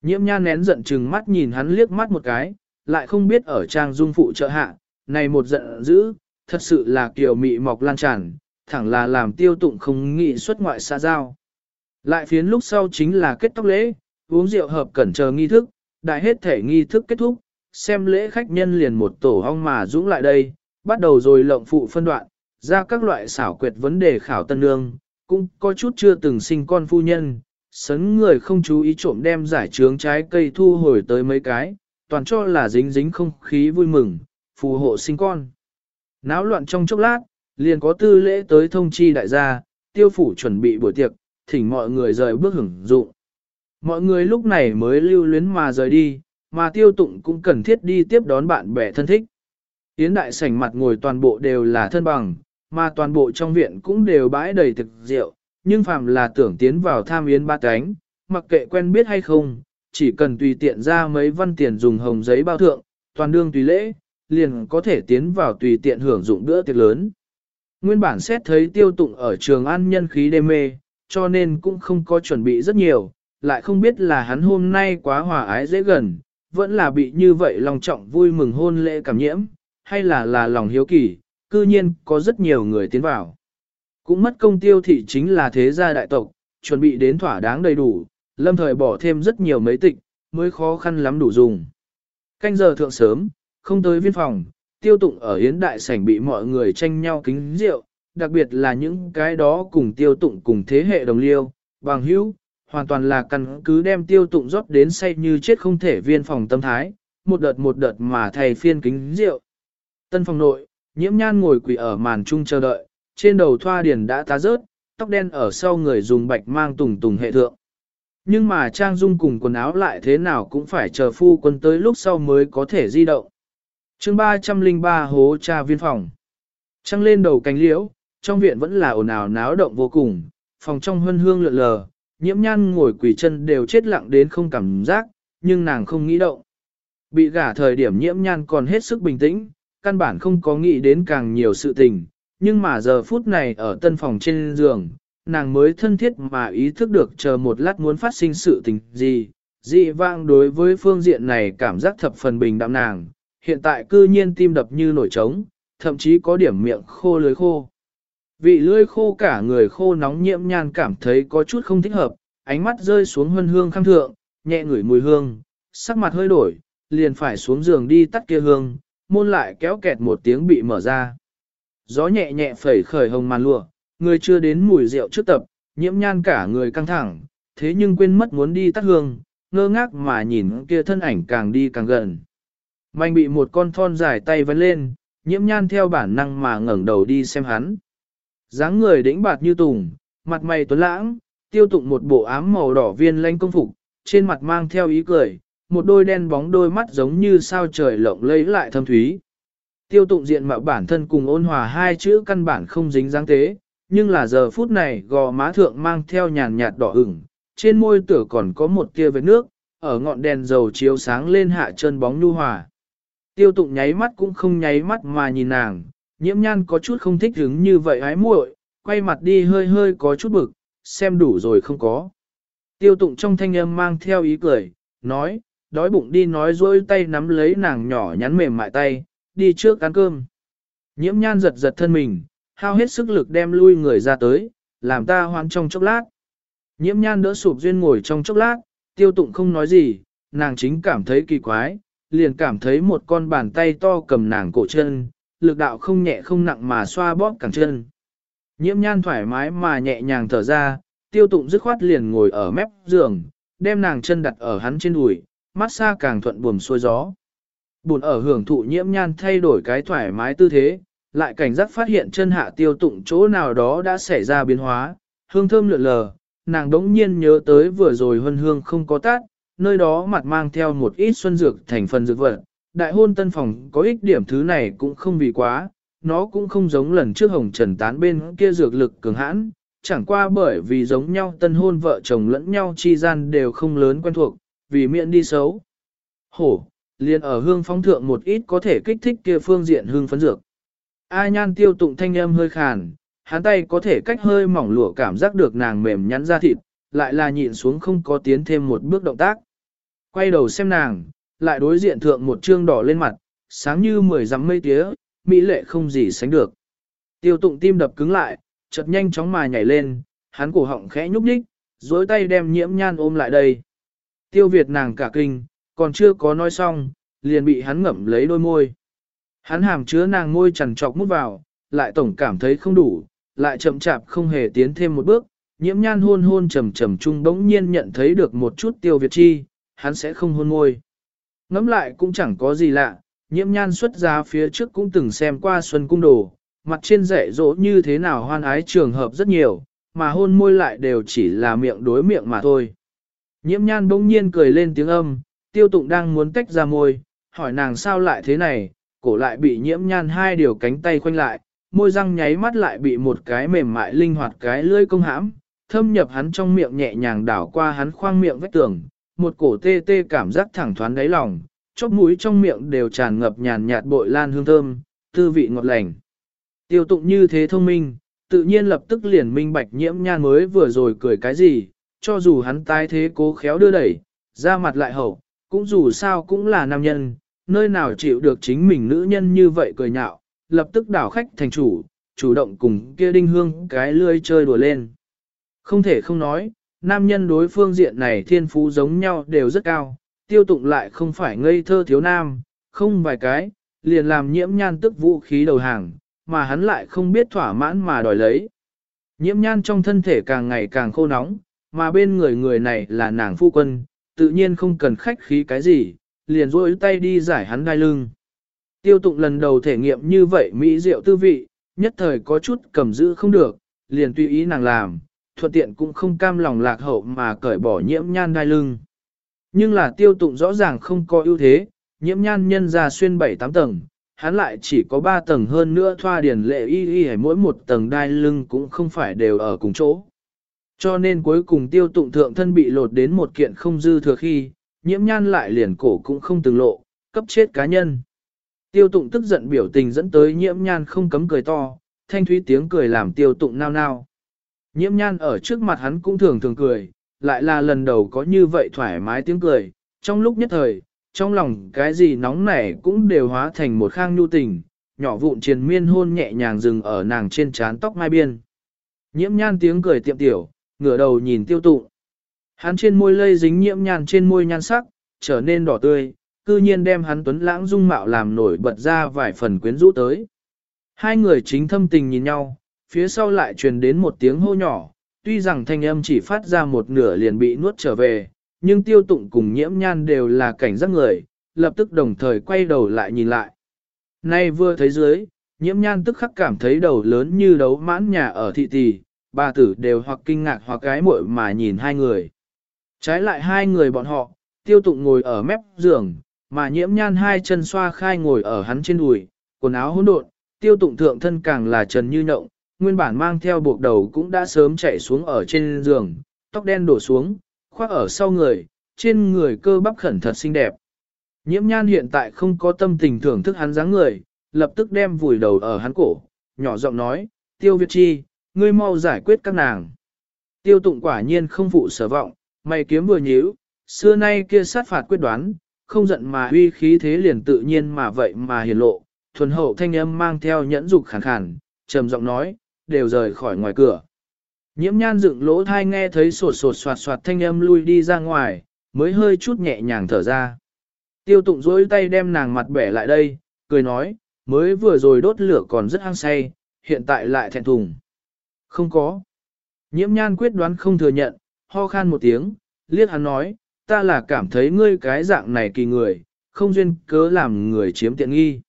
Nhiễm nha nén giận chừng mắt nhìn hắn liếc mắt một cái, lại không biết ở trang dung phụ trợ hạ, này một giận dữ, thật sự là kiểu mị mọc lan tràn, thẳng là làm tiêu tụng không nghị xuất ngoại xa giao. Lại phiến lúc sau chính là kết tóc lễ, uống rượu hợp cẩn chờ nghi thức, đại hết thể nghi thức kết thúc, xem lễ khách nhân liền một tổ hong mà dũng lại đây, bắt đầu rồi lộng phụ phân đoạn, ra các loại xảo quyệt vấn đề khảo tân nương, cũng có chút chưa từng sinh con phu nhân, sấn người không chú ý trộm đem giải trướng trái cây thu hồi tới mấy cái, toàn cho là dính dính không khí vui mừng, phù hộ sinh con. Náo loạn trong chốc lát, liền có tư lễ tới thông chi đại gia, tiêu phủ chuẩn bị buổi tiệc, thỉnh mọi người rời bước hưởng dụng. Mọi người lúc này mới lưu luyến mà rời đi, mà tiêu tụng cũng cần thiết đi tiếp đón bạn bè thân thích. Yến đại sảnh mặt ngồi toàn bộ đều là thân bằng, mà toàn bộ trong viện cũng đều bãi đầy thực rượu, nhưng phàm là tưởng tiến vào tham yến ba cánh, mặc kệ quen biết hay không, chỉ cần tùy tiện ra mấy văn tiền dùng hồng giấy bao thượng, toàn đương tùy lễ, liền có thể tiến vào tùy tiện hưởng dụng bữa tiệc lớn. Nguyên bản xét thấy tiêu tụng ở trường an nhân khí đê mê, cho nên cũng không có chuẩn bị rất nhiều, lại không biết là hắn hôm nay quá hòa ái dễ gần, vẫn là bị như vậy lòng trọng vui mừng hôn lễ cảm nhiễm, hay là là lòng hiếu kỳ, cư nhiên có rất nhiều người tiến vào. Cũng mất công tiêu thị chính là thế gia đại tộc, chuẩn bị đến thỏa đáng đầy đủ, lâm thời bỏ thêm rất nhiều mấy tịch, mới khó khăn lắm đủ dùng. Canh giờ thượng sớm, không tới viên phòng, tiêu tụng ở hiến đại sảnh bị mọi người tranh nhau kính rượu, đặc biệt là những cái đó cùng tiêu tụng cùng thế hệ đồng liêu, bằng hữu, hoàn toàn là căn cứ đem tiêu tụng rót đến say như chết không thể viên phòng tâm thái, một đợt một đợt mà thầy phiên kính rượu. Tân phòng nội, nhiễm nhan ngồi quỳ ở màn trung chờ đợi, trên đầu thoa điền đã tá rớt, tóc đen ở sau người dùng bạch mang tùng tùng hệ thượng. Nhưng mà trang dung cùng quần áo lại thế nào cũng phải chờ phu quân tới lúc sau mới có thể di động. chương 303 hố cha viên phòng. Trăng lên đầu cánh liễu, trong viện vẫn là ồn ào náo động vô cùng, phòng trong hương hương lượn lờ, nhiễm nhan ngồi quỳ chân đều chết lặng đến không cảm giác, nhưng nàng không nghĩ động. Bị gả thời điểm nhiễm nhan còn hết sức bình tĩnh, căn bản không có nghĩ đến càng nhiều sự tình, nhưng mà giờ phút này ở tân phòng trên giường, nàng mới thân thiết mà ý thức được chờ một lát muốn phát sinh sự tình gì. Dị vang đối với phương diện này cảm giác thập phần bình đạm nàng, hiện tại cư nhiên tim đập như nổi trống, thậm chí có điểm miệng khô lưới khô. Vị lưỡi khô cả người khô nóng nhiễm nhan cảm thấy có chút không thích hợp, ánh mắt rơi xuống hương hương khang thượng, nhẹ ngửi mùi hương, sắc mặt hơi đổi, liền phải xuống giường đi tắt kia hương, môn lại kéo kẹt một tiếng bị mở ra. Gió nhẹ nhẹ phẩy khởi hồng màn lụa, người chưa đến mùi rượu trước tập, nhiễm nhan cả người căng thẳng, thế nhưng quên mất muốn đi tắt hương, ngơ ngác mà nhìn kia thân ảnh càng đi càng gần. Mạnh bị một con thon dài tay vấn lên, nhiễm nhan theo bản năng mà ngẩng đầu đi xem hắn dáng người đĩnh bạt như tùng, mặt mày tuấn lãng, tiêu tụng một bộ ám màu đỏ viên lanh công phục, trên mặt mang theo ý cười, một đôi đen bóng đôi mắt giống như sao trời lộng lẫy lại thâm thúy. Tiêu tụng diện mạo bản thân cùng ôn hòa hai chữ căn bản không dính dáng tế, nhưng là giờ phút này gò má thượng mang theo nhàn nhạt đỏ ửng, trên môi tử còn có một tia vết nước, ở ngọn đèn dầu chiếu sáng lên hạ chân bóng nhu hòa. Tiêu tụng nháy mắt cũng không nháy mắt mà nhìn nàng, nhiễm nhan có chút không thích hứng như vậy ái muội, quay mặt đi hơi hơi có chút bực, xem đủ rồi không có. Tiêu tụng trong thanh âm mang theo ý cười, nói, đói bụng đi nói dối tay nắm lấy nàng nhỏ nhắn mềm mại tay, đi trước ăn cơm. Nhiễm nhan giật giật thân mình, hao hết sức lực đem lui người ra tới, làm ta hoán trong chốc lát. Nhiễm nhan đỡ sụp duyên ngồi trong chốc lát, tiêu tụng không nói gì, nàng chính cảm thấy kỳ quái, liền cảm thấy một con bàn tay to cầm nàng cổ chân, lực đạo không nhẹ không nặng mà xoa bóp cẳng chân. Nhiễm nhan thoải mái mà nhẹ nhàng thở ra, tiêu tụng dứt khoát liền ngồi ở mép giường, đem nàng chân đặt ở hắn trên đùi, mát xa càng thuận buồm xuôi gió. Buồn ở hưởng thụ nhiễm nhan thay đổi cái thoải mái tư thế, lại cảnh giác phát hiện chân hạ tiêu tụng chỗ nào đó đã xảy ra biến hóa, hương thơm lượn lờ, nàng đống nhiên nhớ tới vừa rồi hân hương không có tát, nơi đó mặt mang theo một ít xuân dược thành phần dược vật. Đại hôn tân phòng có ích điểm thứ này cũng không vì quá, nó cũng không giống lần trước hồng trần tán bên kia dược lực cường hãn, chẳng qua bởi vì giống nhau tân hôn vợ chồng lẫn nhau chi gian đều không lớn quen thuộc, vì miệng đi xấu. Hổ, liền ở hương phong thượng một ít có thể kích thích kia phương diện hương phấn dược. A nhan tiêu tụng thanh âm hơi khàn, hắn tay có thể cách hơi mỏng lụa cảm giác được nàng mềm nhắn ra thịt, lại là nhịn xuống không có tiến thêm một bước động tác. Quay đầu xem nàng, lại đối diện thượng một trương đỏ lên mặt, sáng như mười dặm mây tía, mỹ lệ không gì sánh được. Tiêu tụng tim đập cứng lại, chợt nhanh chóng mà nhảy lên, hắn cổ họng khẽ nhúc nhích, dối tay đem nhiễm nhan ôm lại đây. Tiêu Việt nàng cả kinh, còn chưa có nói xong, liền bị hắn ngậm lấy đôi môi. Hắn hàm chứa nàng môi chằn trọc mút vào, lại tổng cảm thấy không đủ, lại chậm chạp không hề tiến thêm một bước, nhiễm nhan hôn hôn trầm trầm chung bỗng nhiên nhận thấy được một chút tiêu Việt chi, hắn sẽ không hôn môi. Ngắm lại cũng chẳng có gì lạ, nhiễm nhan xuất ra phía trước cũng từng xem qua xuân cung đồ, mặt trên rẻ dỗ như thế nào hoan ái trường hợp rất nhiều, mà hôn môi lại đều chỉ là miệng đối miệng mà thôi. Nhiễm nhan bỗng nhiên cười lên tiếng âm, tiêu tụng đang muốn tách ra môi, hỏi nàng sao lại thế này, cổ lại bị nhiễm nhan hai điều cánh tay khoanh lại, môi răng nháy mắt lại bị một cái mềm mại linh hoạt cái lưỡi công hãm, thâm nhập hắn trong miệng nhẹ nhàng đảo qua hắn khoang miệng vách tường, một cổ tê tê cảm giác thẳng thoáng đáy lòng, chóp mũi trong miệng đều tràn ngập nhàn nhạt bội lan hương thơm, tư vị ngọt lành. Tiêu tụng như thế thông minh, tự nhiên lập tức liền minh bạch nhiễm nhan mới vừa rồi cười cái gì, cho dù hắn tái thế cố khéo đưa đẩy, ra mặt lại hậu, cũng dù sao cũng là nam nhân, nơi nào chịu được chính mình nữ nhân như vậy cười nhạo, lập tức đảo khách thành chủ, chủ động cùng kia đinh hương cái lươi chơi đùa lên. Không thể không nói, nam nhân đối phương diện này thiên phú giống nhau đều rất cao, tiêu tụng lại không phải ngây thơ thiếu nam, không vài cái, liền làm nhiễm nhan tức vũ khí đầu hàng, mà hắn lại không biết thỏa mãn mà đòi lấy. Nhiễm nhan trong thân thể càng ngày càng khô nóng, mà bên người người này là nàng phu quân, tự nhiên không cần khách khí cái gì, liền rôi tay đi giải hắn gai lưng. Tiêu tụng lần đầu thể nghiệm như vậy mỹ diệu tư vị, nhất thời có chút cầm giữ không được, liền tùy ý nàng làm, thuận tiện cũng không cam lòng lạc hậu mà cởi bỏ nhiễm nhan gai lưng. Nhưng là tiêu tụng rõ ràng không có ưu thế, nhiễm nhan nhân ra xuyên 7-8 tầng, hắn lại chỉ có 3 tầng hơn nữa thoa điển lệ y y hay mỗi một tầng đai lưng cũng không phải đều ở cùng chỗ. Cho nên cuối cùng tiêu tụng thượng thân bị lột đến một kiện không dư thừa khi, nhiễm nhan lại liền cổ cũng không từng lộ, cấp chết cá nhân. Tiêu tụng tức giận biểu tình dẫn tới nhiễm nhan không cấm cười to, thanh thúy tiếng cười làm tiêu tụng nao nao. Nhiễm nhan ở trước mặt hắn cũng thường thường cười, lại là lần đầu có như vậy thoải mái tiếng cười, trong lúc nhất thời, trong lòng cái gì nóng nảy cũng đều hóa thành một khang nhu tình, nhỏ vụn triền miên hôn nhẹ nhàng dừng ở nàng trên trán tóc mai biên. Nhiễm nhan tiếng cười tiệm tiểu, ngửa đầu nhìn tiêu tụng. Hắn trên môi lây dính nhiễm nhan trên môi nhan sắc, trở nên đỏ tươi, cư nhiên đem hắn tuấn lãng dung mạo làm nổi bật ra vài phần quyến rũ tới. Hai người chính thâm tình nhìn nhau, phía sau lại truyền đến một tiếng hô nhỏ, tuy rằng thanh âm chỉ phát ra một nửa liền bị nuốt trở về, nhưng tiêu tụng cùng nhiễm nhan đều là cảnh giác người, lập tức đồng thời quay đầu lại nhìn lại. Nay vừa thấy dưới, nhiễm nhan tức khắc cảm thấy đầu lớn như đấu mãn nhà ở thị tỷ, bà tử đều hoặc kinh ngạc hoặc gái muội mà nhìn hai người. Trái lại hai người bọn họ, tiêu tụng ngồi ở mép giường, mà nhiễm nhan hai chân xoa khai ngồi ở hắn trên đùi, quần áo hỗn độn, tiêu tụng thượng thân càng là trần như nhộng, nguyên bản mang theo buộc đầu cũng đã sớm chạy xuống ở trên giường, tóc đen đổ xuống, khoác ở sau người, trên người cơ bắp khẩn thật xinh đẹp. Nhiễm nhan hiện tại không có tâm tình thưởng thức hắn dáng người, lập tức đem vùi đầu ở hắn cổ, nhỏ giọng nói, tiêu Việt Chi, ngươi mau giải quyết các nàng. Tiêu tụng quả nhiên không phụ sở vọng, mày kiếm vừa nhíu, xưa nay kia sát phạt quyết đoán, không giận mà uy khí thế liền tự nhiên mà vậy mà hiển lộ, thuần hậu thanh âm mang theo nhẫn dục khàn khàn, trầm giọng nói, đều rời khỏi ngoài cửa. Nhiễm nhan dựng lỗ thai nghe thấy sột sột soạt soạt thanh âm lui đi ra ngoài, mới hơi chút nhẹ nhàng thở ra. Tiêu tụng dối tay đem nàng mặt bẻ lại đây, cười nói, mới vừa rồi đốt lửa còn rất hăng say, hiện tại lại thẹn thùng. Không có. Nhiễm nhan quyết đoán không thừa nhận, ho khan một tiếng, liếc hắn nói, ta là cảm thấy ngươi cái dạng này kỳ người, không duyên cớ làm người chiếm tiện nghi.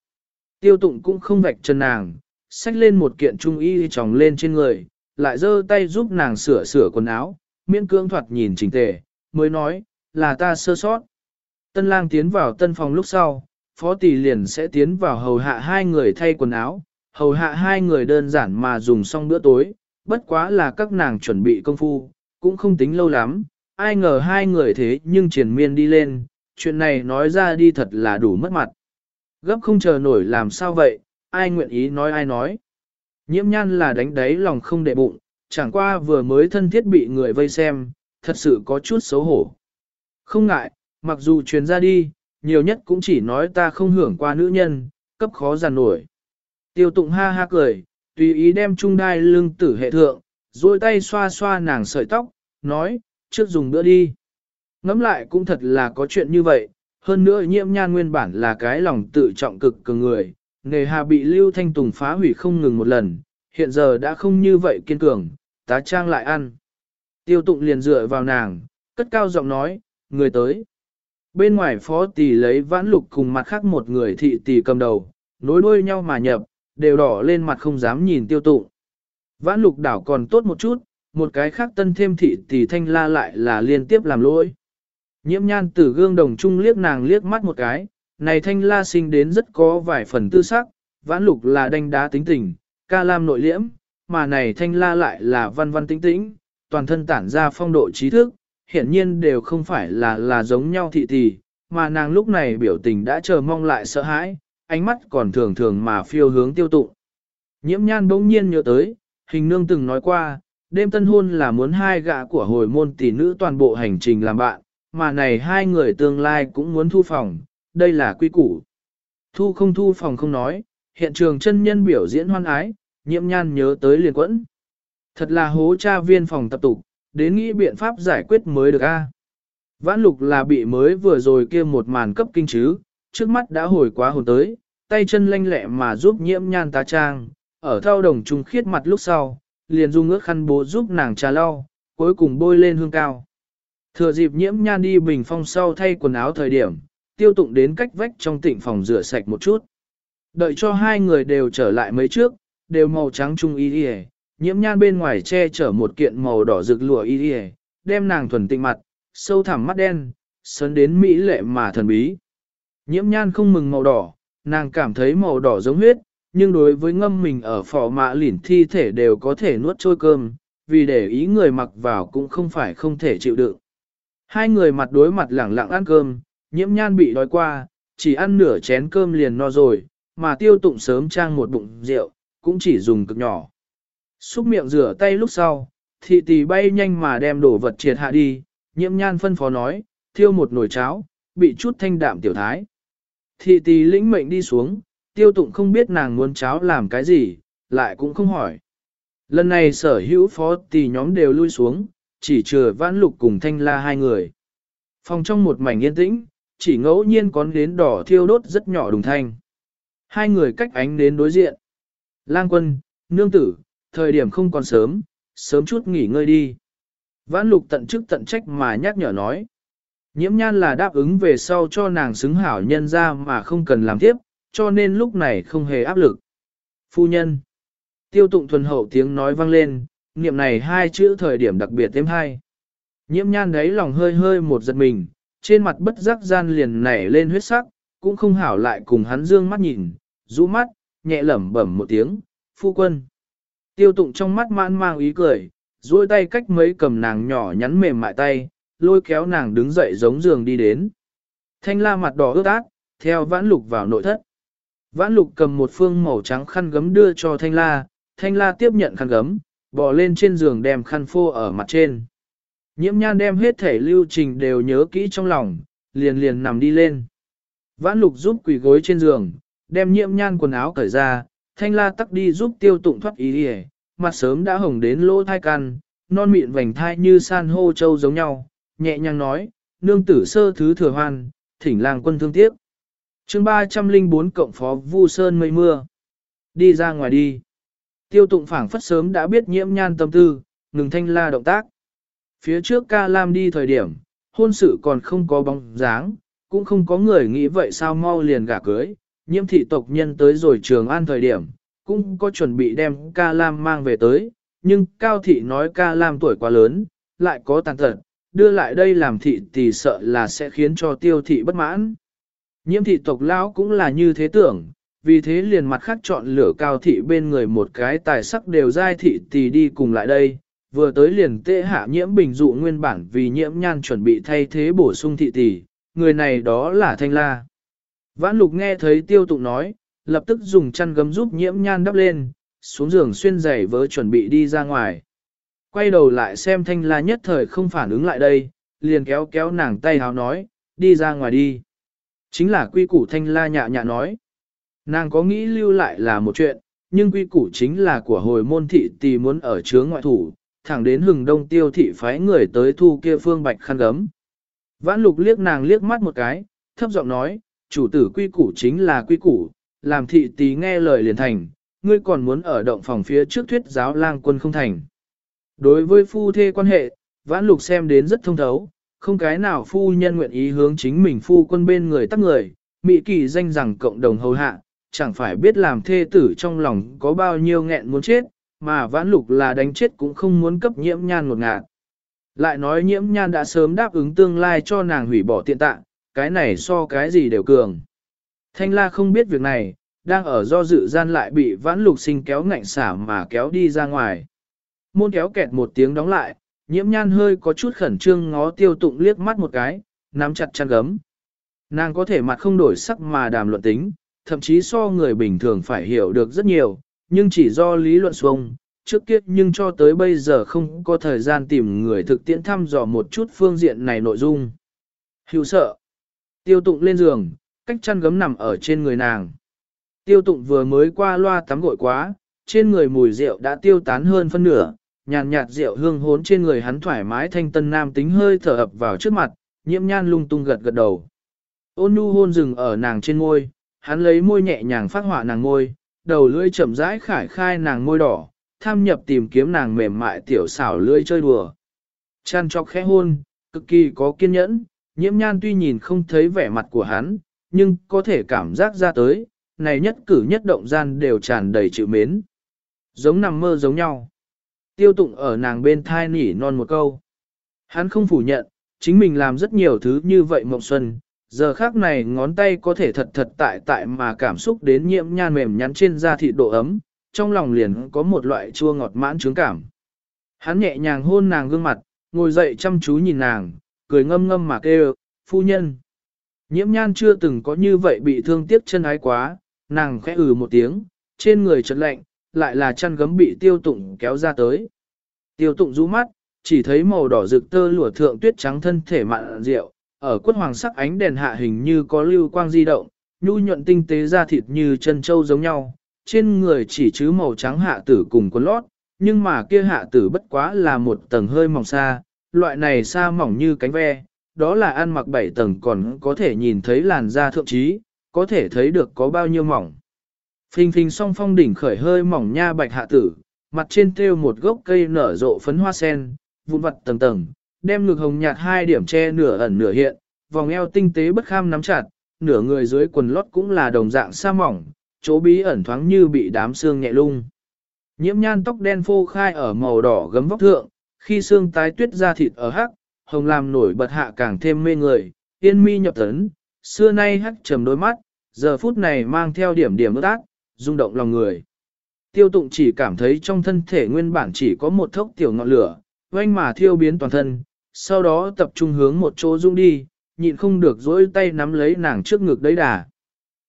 Tiêu tụng cũng không vạch chân nàng, xách lên một kiện trung y tròng lên trên người, lại giơ tay giúp nàng sửa sửa quần áo, miễn cưỡng thoạt nhìn chỉnh tề, mới nói, là ta sơ sót. Tân lang tiến vào tân phòng lúc sau, phó tỷ liền sẽ tiến vào hầu hạ hai người thay quần áo, hầu hạ hai người đơn giản mà dùng xong bữa tối, bất quá là các nàng chuẩn bị công phu, cũng không tính lâu lắm, ai ngờ hai người thế nhưng triển miên đi lên, chuyện này nói ra đi thật là đủ mất mặt. Gấp không chờ nổi làm sao vậy, ai nguyện ý nói ai nói. Nhiễm nhan là đánh đáy lòng không đệ bụng, chẳng qua vừa mới thân thiết bị người vây xem, thật sự có chút xấu hổ. Không ngại, mặc dù truyền ra đi, nhiều nhất cũng chỉ nói ta không hưởng qua nữ nhân, cấp khó giàn nổi. Tiêu tụng ha ha cười, tùy ý đem trung đai lưng tử hệ thượng, rồi tay xoa xoa nàng sợi tóc, nói, trước dùng bữa đi. Ngắm lại cũng thật là có chuyện như vậy, hơn nữa nhiễm nhan nguyên bản là cái lòng tự trọng cực cường người, nghề hà bị Lưu Thanh Tùng phá hủy không ngừng một lần, hiện giờ đã không như vậy kiên cường, tá trang lại ăn. Tiêu tụng liền dựa vào nàng, cất cao giọng nói, người tới. Bên ngoài phó tỷ lấy vãn lục cùng mặt khác một người thị tỷ cầm đầu, nối đuôi nhau mà nhập, đều đỏ lên mặt không dám nhìn tiêu tụng. Vãn lục đảo còn tốt một chút, một cái khác tân thêm thị tỷ thanh la lại là liên tiếp làm lỗi. Nhiễm nhan tử gương đồng trung liếc nàng liếc mắt một cái, này thanh la sinh đến rất có vài phần tư sắc, vãn lục là đanh đá tính tình, ca lam nội liễm, mà này thanh la lại là văn văn tính tĩnh, toàn thân tản ra phong độ trí thức, hiển nhiên đều không phải là là giống nhau thị tỷ, mà nàng lúc này biểu tình đã chờ mong lại sợ hãi, ánh mắt còn thường thường mà phiêu hướng tiêu tụ. Nhiễm nhan bỗng nhiên nhớ tới, hình nương từng nói qua, đêm tân hôn là muốn hai gã của hồi môn tỷ nữ toàn bộ hành trình làm bạn, mà này hai người tương lai cũng muốn thu phòng, đây là quy củ. Thu không thu phòng không nói, hiện trường chân nhân biểu diễn hoan ái, nhiễm nhan nhớ tới liền quẫn. Thật là hố cha viên phòng tập tục, đến nghĩ biện pháp giải quyết mới được a. Vãn lục là bị mới vừa rồi kia một màn cấp kinh chứ, trước mắt đã hồi quá hồn tới, tay chân lanh lẹ mà giúp nhiễm nhan tá trang, ở thao đồng trung khiết mặt lúc sau, liền dung ước khăn bố giúp nàng trà lau, cuối cùng bôi lên hương cao. Thừa dịp nhiễm nhan đi bình phong sau thay quần áo thời điểm, tiêu tụng đến cách vách trong tịnh phòng rửa sạch một chút. Đợi cho hai người đều trở lại mấy trước, đều màu trắng trung y đi nhiễm nhan bên ngoài che chở một kiện màu đỏ rực lụa y đi đem nàng thuần tịnh mặt, sâu thẳm mắt đen, sơn đến mỹ lệ mà thần bí. Nhiễm nhan không mừng màu đỏ, nàng cảm thấy màu đỏ giống huyết, nhưng đối với ngâm mình ở phò mạ lỉn thi thể đều có thể nuốt trôi cơm, vì để ý người mặc vào cũng không phải không thể chịu đựng. Hai người mặt đối mặt lẳng lặng ăn cơm, nhiễm nhan bị đói qua, chỉ ăn nửa chén cơm liền no rồi, mà tiêu tụng sớm trang một bụng rượu, cũng chỉ dùng cực nhỏ. Xúc miệng rửa tay lúc sau, thị tỷ bay nhanh mà đem đồ vật triệt hạ đi, nhiễm nhan phân phó nói, thiêu một nồi cháo, bị chút thanh đạm tiểu thái. Thị tỷ lĩnh mệnh đi xuống, tiêu tụng không biết nàng muốn cháo làm cái gì, lại cũng không hỏi. Lần này sở hữu phó tỷ nhóm đều lui xuống, chỉ trừ vãn lục cùng thanh la hai người. Phòng trong một mảnh yên tĩnh, chỉ ngẫu nhiên có đến đỏ thiêu đốt rất nhỏ đùng thanh. Hai người cách ánh đến đối diện. Lang quân, nương tử, thời điểm không còn sớm, sớm chút nghỉ ngơi đi. Vãn lục tận chức tận trách mà nhắc nhở nói. Nhiễm nhan là đáp ứng về sau cho nàng xứng hảo nhân ra mà không cần làm tiếp, cho nên lúc này không hề áp lực. Phu nhân. Tiêu tụng thuần hậu tiếng nói vang lên, niệm này hai chữ thời điểm đặc biệt thêm hai. Nhiễm nhan đấy lòng hơi hơi một giật mình, trên mặt bất giác gian liền nảy lên huyết sắc, cũng không hảo lại cùng hắn dương mắt nhìn, rũ mắt, nhẹ lẩm bẩm một tiếng, phu quân. Tiêu tụng trong mắt mãn mang ý cười, duỗi tay cách mấy cầm nàng nhỏ nhắn mềm mại tay, lôi kéo nàng đứng dậy giống giường đi đến. Thanh la mặt đỏ ướt át, theo vãn lục vào nội thất. Vãn lục cầm một phương màu trắng khăn gấm đưa cho thanh la, thanh la tiếp nhận khăn gấm, bỏ lên trên giường đem khăn phô ở mặt trên. Nhiễm nhan đem hết thể lưu trình đều nhớ kỹ trong lòng, liền liền nằm đi lên. Vãn lục giúp quỳ gối trên giường, đem nhiễm nhan quần áo cởi ra, thanh la tắc đi giúp tiêu tụng thoát ý đi mặt sớm đã hồng đến lỗ thai căn, non mịn vành thai như san hô châu giống nhau, nhẹ nhàng nói, nương tử sơ thứ thừa hoan, thỉnh làng quân thương tiếc. chương 304 cộng phó Vu Sơn mây mưa. Đi ra ngoài đi. Tiêu tụng phảng phất sớm đã biết nhiễm nhan tâm tư, ngừng thanh la động tác. Phía trước ca lam đi thời điểm, hôn sự còn không có bóng dáng, cũng không có người nghĩ vậy sao mau liền gả cưới. Nhiễm thị tộc nhân tới rồi trường an thời điểm, cũng có chuẩn bị đem ca lam mang về tới, nhưng cao thị nói ca lam tuổi quá lớn, lại có tàn tật, đưa lại đây làm thị thì sợ là sẽ khiến cho tiêu thị bất mãn. Nhiễm thị tộc lão cũng là như thế tưởng, vì thế liền mặt khác chọn lửa cao thị bên người một cái tài sắc đều giai thị thì đi cùng lại đây, vừa tới liền tệ hạ nhiễm bình dụ nguyên bản vì nhiễm nhan chuẩn bị thay thế bổ sung thị tỷ, người này đó là thanh la. Vãn lục nghe thấy tiêu tụng nói, lập tức dùng chăn gấm giúp nhiễm nhan đắp lên, xuống giường xuyên giày vớ chuẩn bị đi ra ngoài. Quay đầu lại xem thanh la nhất thời không phản ứng lại đây, liền kéo kéo nàng tay háo nói, đi ra ngoài đi. Chính là quy củ thanh la nhạ nhạ nói. Nàng có nghĩ lưu lại là một chuyện, nhưng quy củ chính là của hồi môn thị tì muốn ở chướng ngoại thủ, thẳng đến hừng đông tiêu thị phái người tới thu kia phương bạch khăn gấm. Vãn lục liếc nàng liếc mắt một cái, thấp giọng nói, chủ tử quy củ chính là quy củ, làm thị tì nghe lời liền thành, ngươi còn muốn ở động phòng phía trước thuyết giáo lang quân không thành. Đối với phu thê quan hệ, vãn lục xem đến rất thông thấu, không cái nào phu nhân nguyện ý hướng chính mình phu quân bên người tắc người, mị kỳ danh rằng cộng đồng hầu hạ, chẳng phải biết làm thê tử trong lòng có bao nhiêu nghẹn muốn chết, mà vãn lục là đánh chết cũng không muốn cấp nhiễm nhan một ngạt. Lại nói nhiễm nhan đã sớm đáp ứng tương lai cho nàng hủy bỏ tiện tạng cái này so cái gì đều cường. Thanh la không biết việc này, đang ở do dự gian lại bị vãn lục sinh kéo ngạnh xả mà kéo đi ra ngoài. Môn kéo kẹt một tiếng đóng lại, nhiễm nhan hơi có chút khẩn trương ngó tiêu tụng liếc mắt một cái, nắm chặt chăn gấm. Nàng có thể mặt không đổi sắc mà đàm luận tính, thậm chí so người bình thường phải hiểu được rất nhiều, nhưng chỉ do lý luận xuông, trước kiếp nhưng cho tới bây giờ không có thời gian tìm người thực tiễn thăm dò một chút phương diện này nội dung. Hữu sợ. Tiêu tụng lên giường, cách chăn gấm nằm ở trên người nàng. Tiêu tụng vừa mới qua loa tắm gội quá, trên người mùi rượu đã tiêu tán hơn phân nửa, nhàn nhạt rượu hương hốn trên người hắn thoải mái thanh tân nam tính hơi thở ập vào trước mặt, nhiễm nhan lung tung gật gật đầu. Ôn nhu hôn rừng ở nàng trên môi, hắn lấy môi nhẹ nhàng phát họa nàng môi, đầu lưỡi chậm rãi khải khai nàng môi đỏ, tham nhập tìm kiếm nàng mềm mại tiểu xảo lưỡi chơi đùa. Chăn chọc khẽ hôn, cực kỳ có kiên nhẫn, nhiễm nhan tuy nhìn không thấy vẻ mặt của hắn, nhưng có thể cảm giác ra tới, này nhất cử nhất động gian đều tràn đầy chịu mến. Giống nằm mơ giống nhau. Tiêu tụng ở nàng bên thai nỉ non một câu. Hắn không phủ nhận, chính mình làm rất nhiều thứ như vậy mộng xuân, giờ khác này ngón tay có thể thật thật tại tại mà cảm xúc đến nhiễm nhan mềm nhắn trên da thịt độ ấm, trong lòng liền có một loại chua ngọt mãn trướng cảm. Hắn nhẹ nhàng hôn nàng gương mặt, ngồi dậy chăm chú nhìn nàng, cười ngâm ngâm mà kêu, phu nhân. Nhiễm nhan chưa từng có như vậy bị thương tiếc chân ái quá, nàng khẽ ừ một tiếng, trên người chợt lạnh, lại là chăn gấm bị tiêu tụng kéo ra tới. Tiêu tụng rũ mắt, chỉ thấy màu đỏ rực tơ lụa thượng tuyết trắng thân thể mạn rượu, ở quất hoàng sắc ánh đèn hạ hình như có lưu quang di động, nhu nhuận tinh tế da thịt như chân châu giống nhau, trên người chỉ chứ màu trắng hạ tử cùng quần lót, nhưng mà kia hạ tử bất quá là một tầng hơi mỏng xa, loại này xa mỏng như cánh ve, đó là ăn mặc bảy tầng còn có thể nhìn thấy làn da thượng trí, có thể thấy được có bao nhiêu mỏng. Phình phình song phong đỉnh khởi hơi mỏng nha bạch hạ tử, mặt trên thêu một gốc cây nở rộ phấn hoa sen, vụn vặt tầng tầng, đem ngực hồng nhạt hai điểm che nửa ẩn nửa hiện, vòng eo tinh tế bất kham nắm chặt, nửa người dưới quần lót cũng là đồng dạng sa mỏng, chỗ bí ẩn thoáng như bị đám xương nhẹ lung. Nhiễm nhan tóc đen phô khai ở màu đỏ gấm vóc thượng, khi xương tái tuyết ra thịt ở hắc, hồng làm nổi bật hạ càng thêm mê người, yên mi nhập tấn, xưa nay hắc trầm đôi mắt, giờ phút này mang theo điểm điểm ước ác, rung động lòng người. Tiêu tụng chỉ cảm thấy trong thân thể nguyên bản chỉ có một thốc tiểu ngọn lửa, oanh mà thiêu biến toàn thân, sau đó tập trung hướng một chỗ rung đi, nhịn không được dỗi tay nắm lấy nàng trước ngực đấy đà.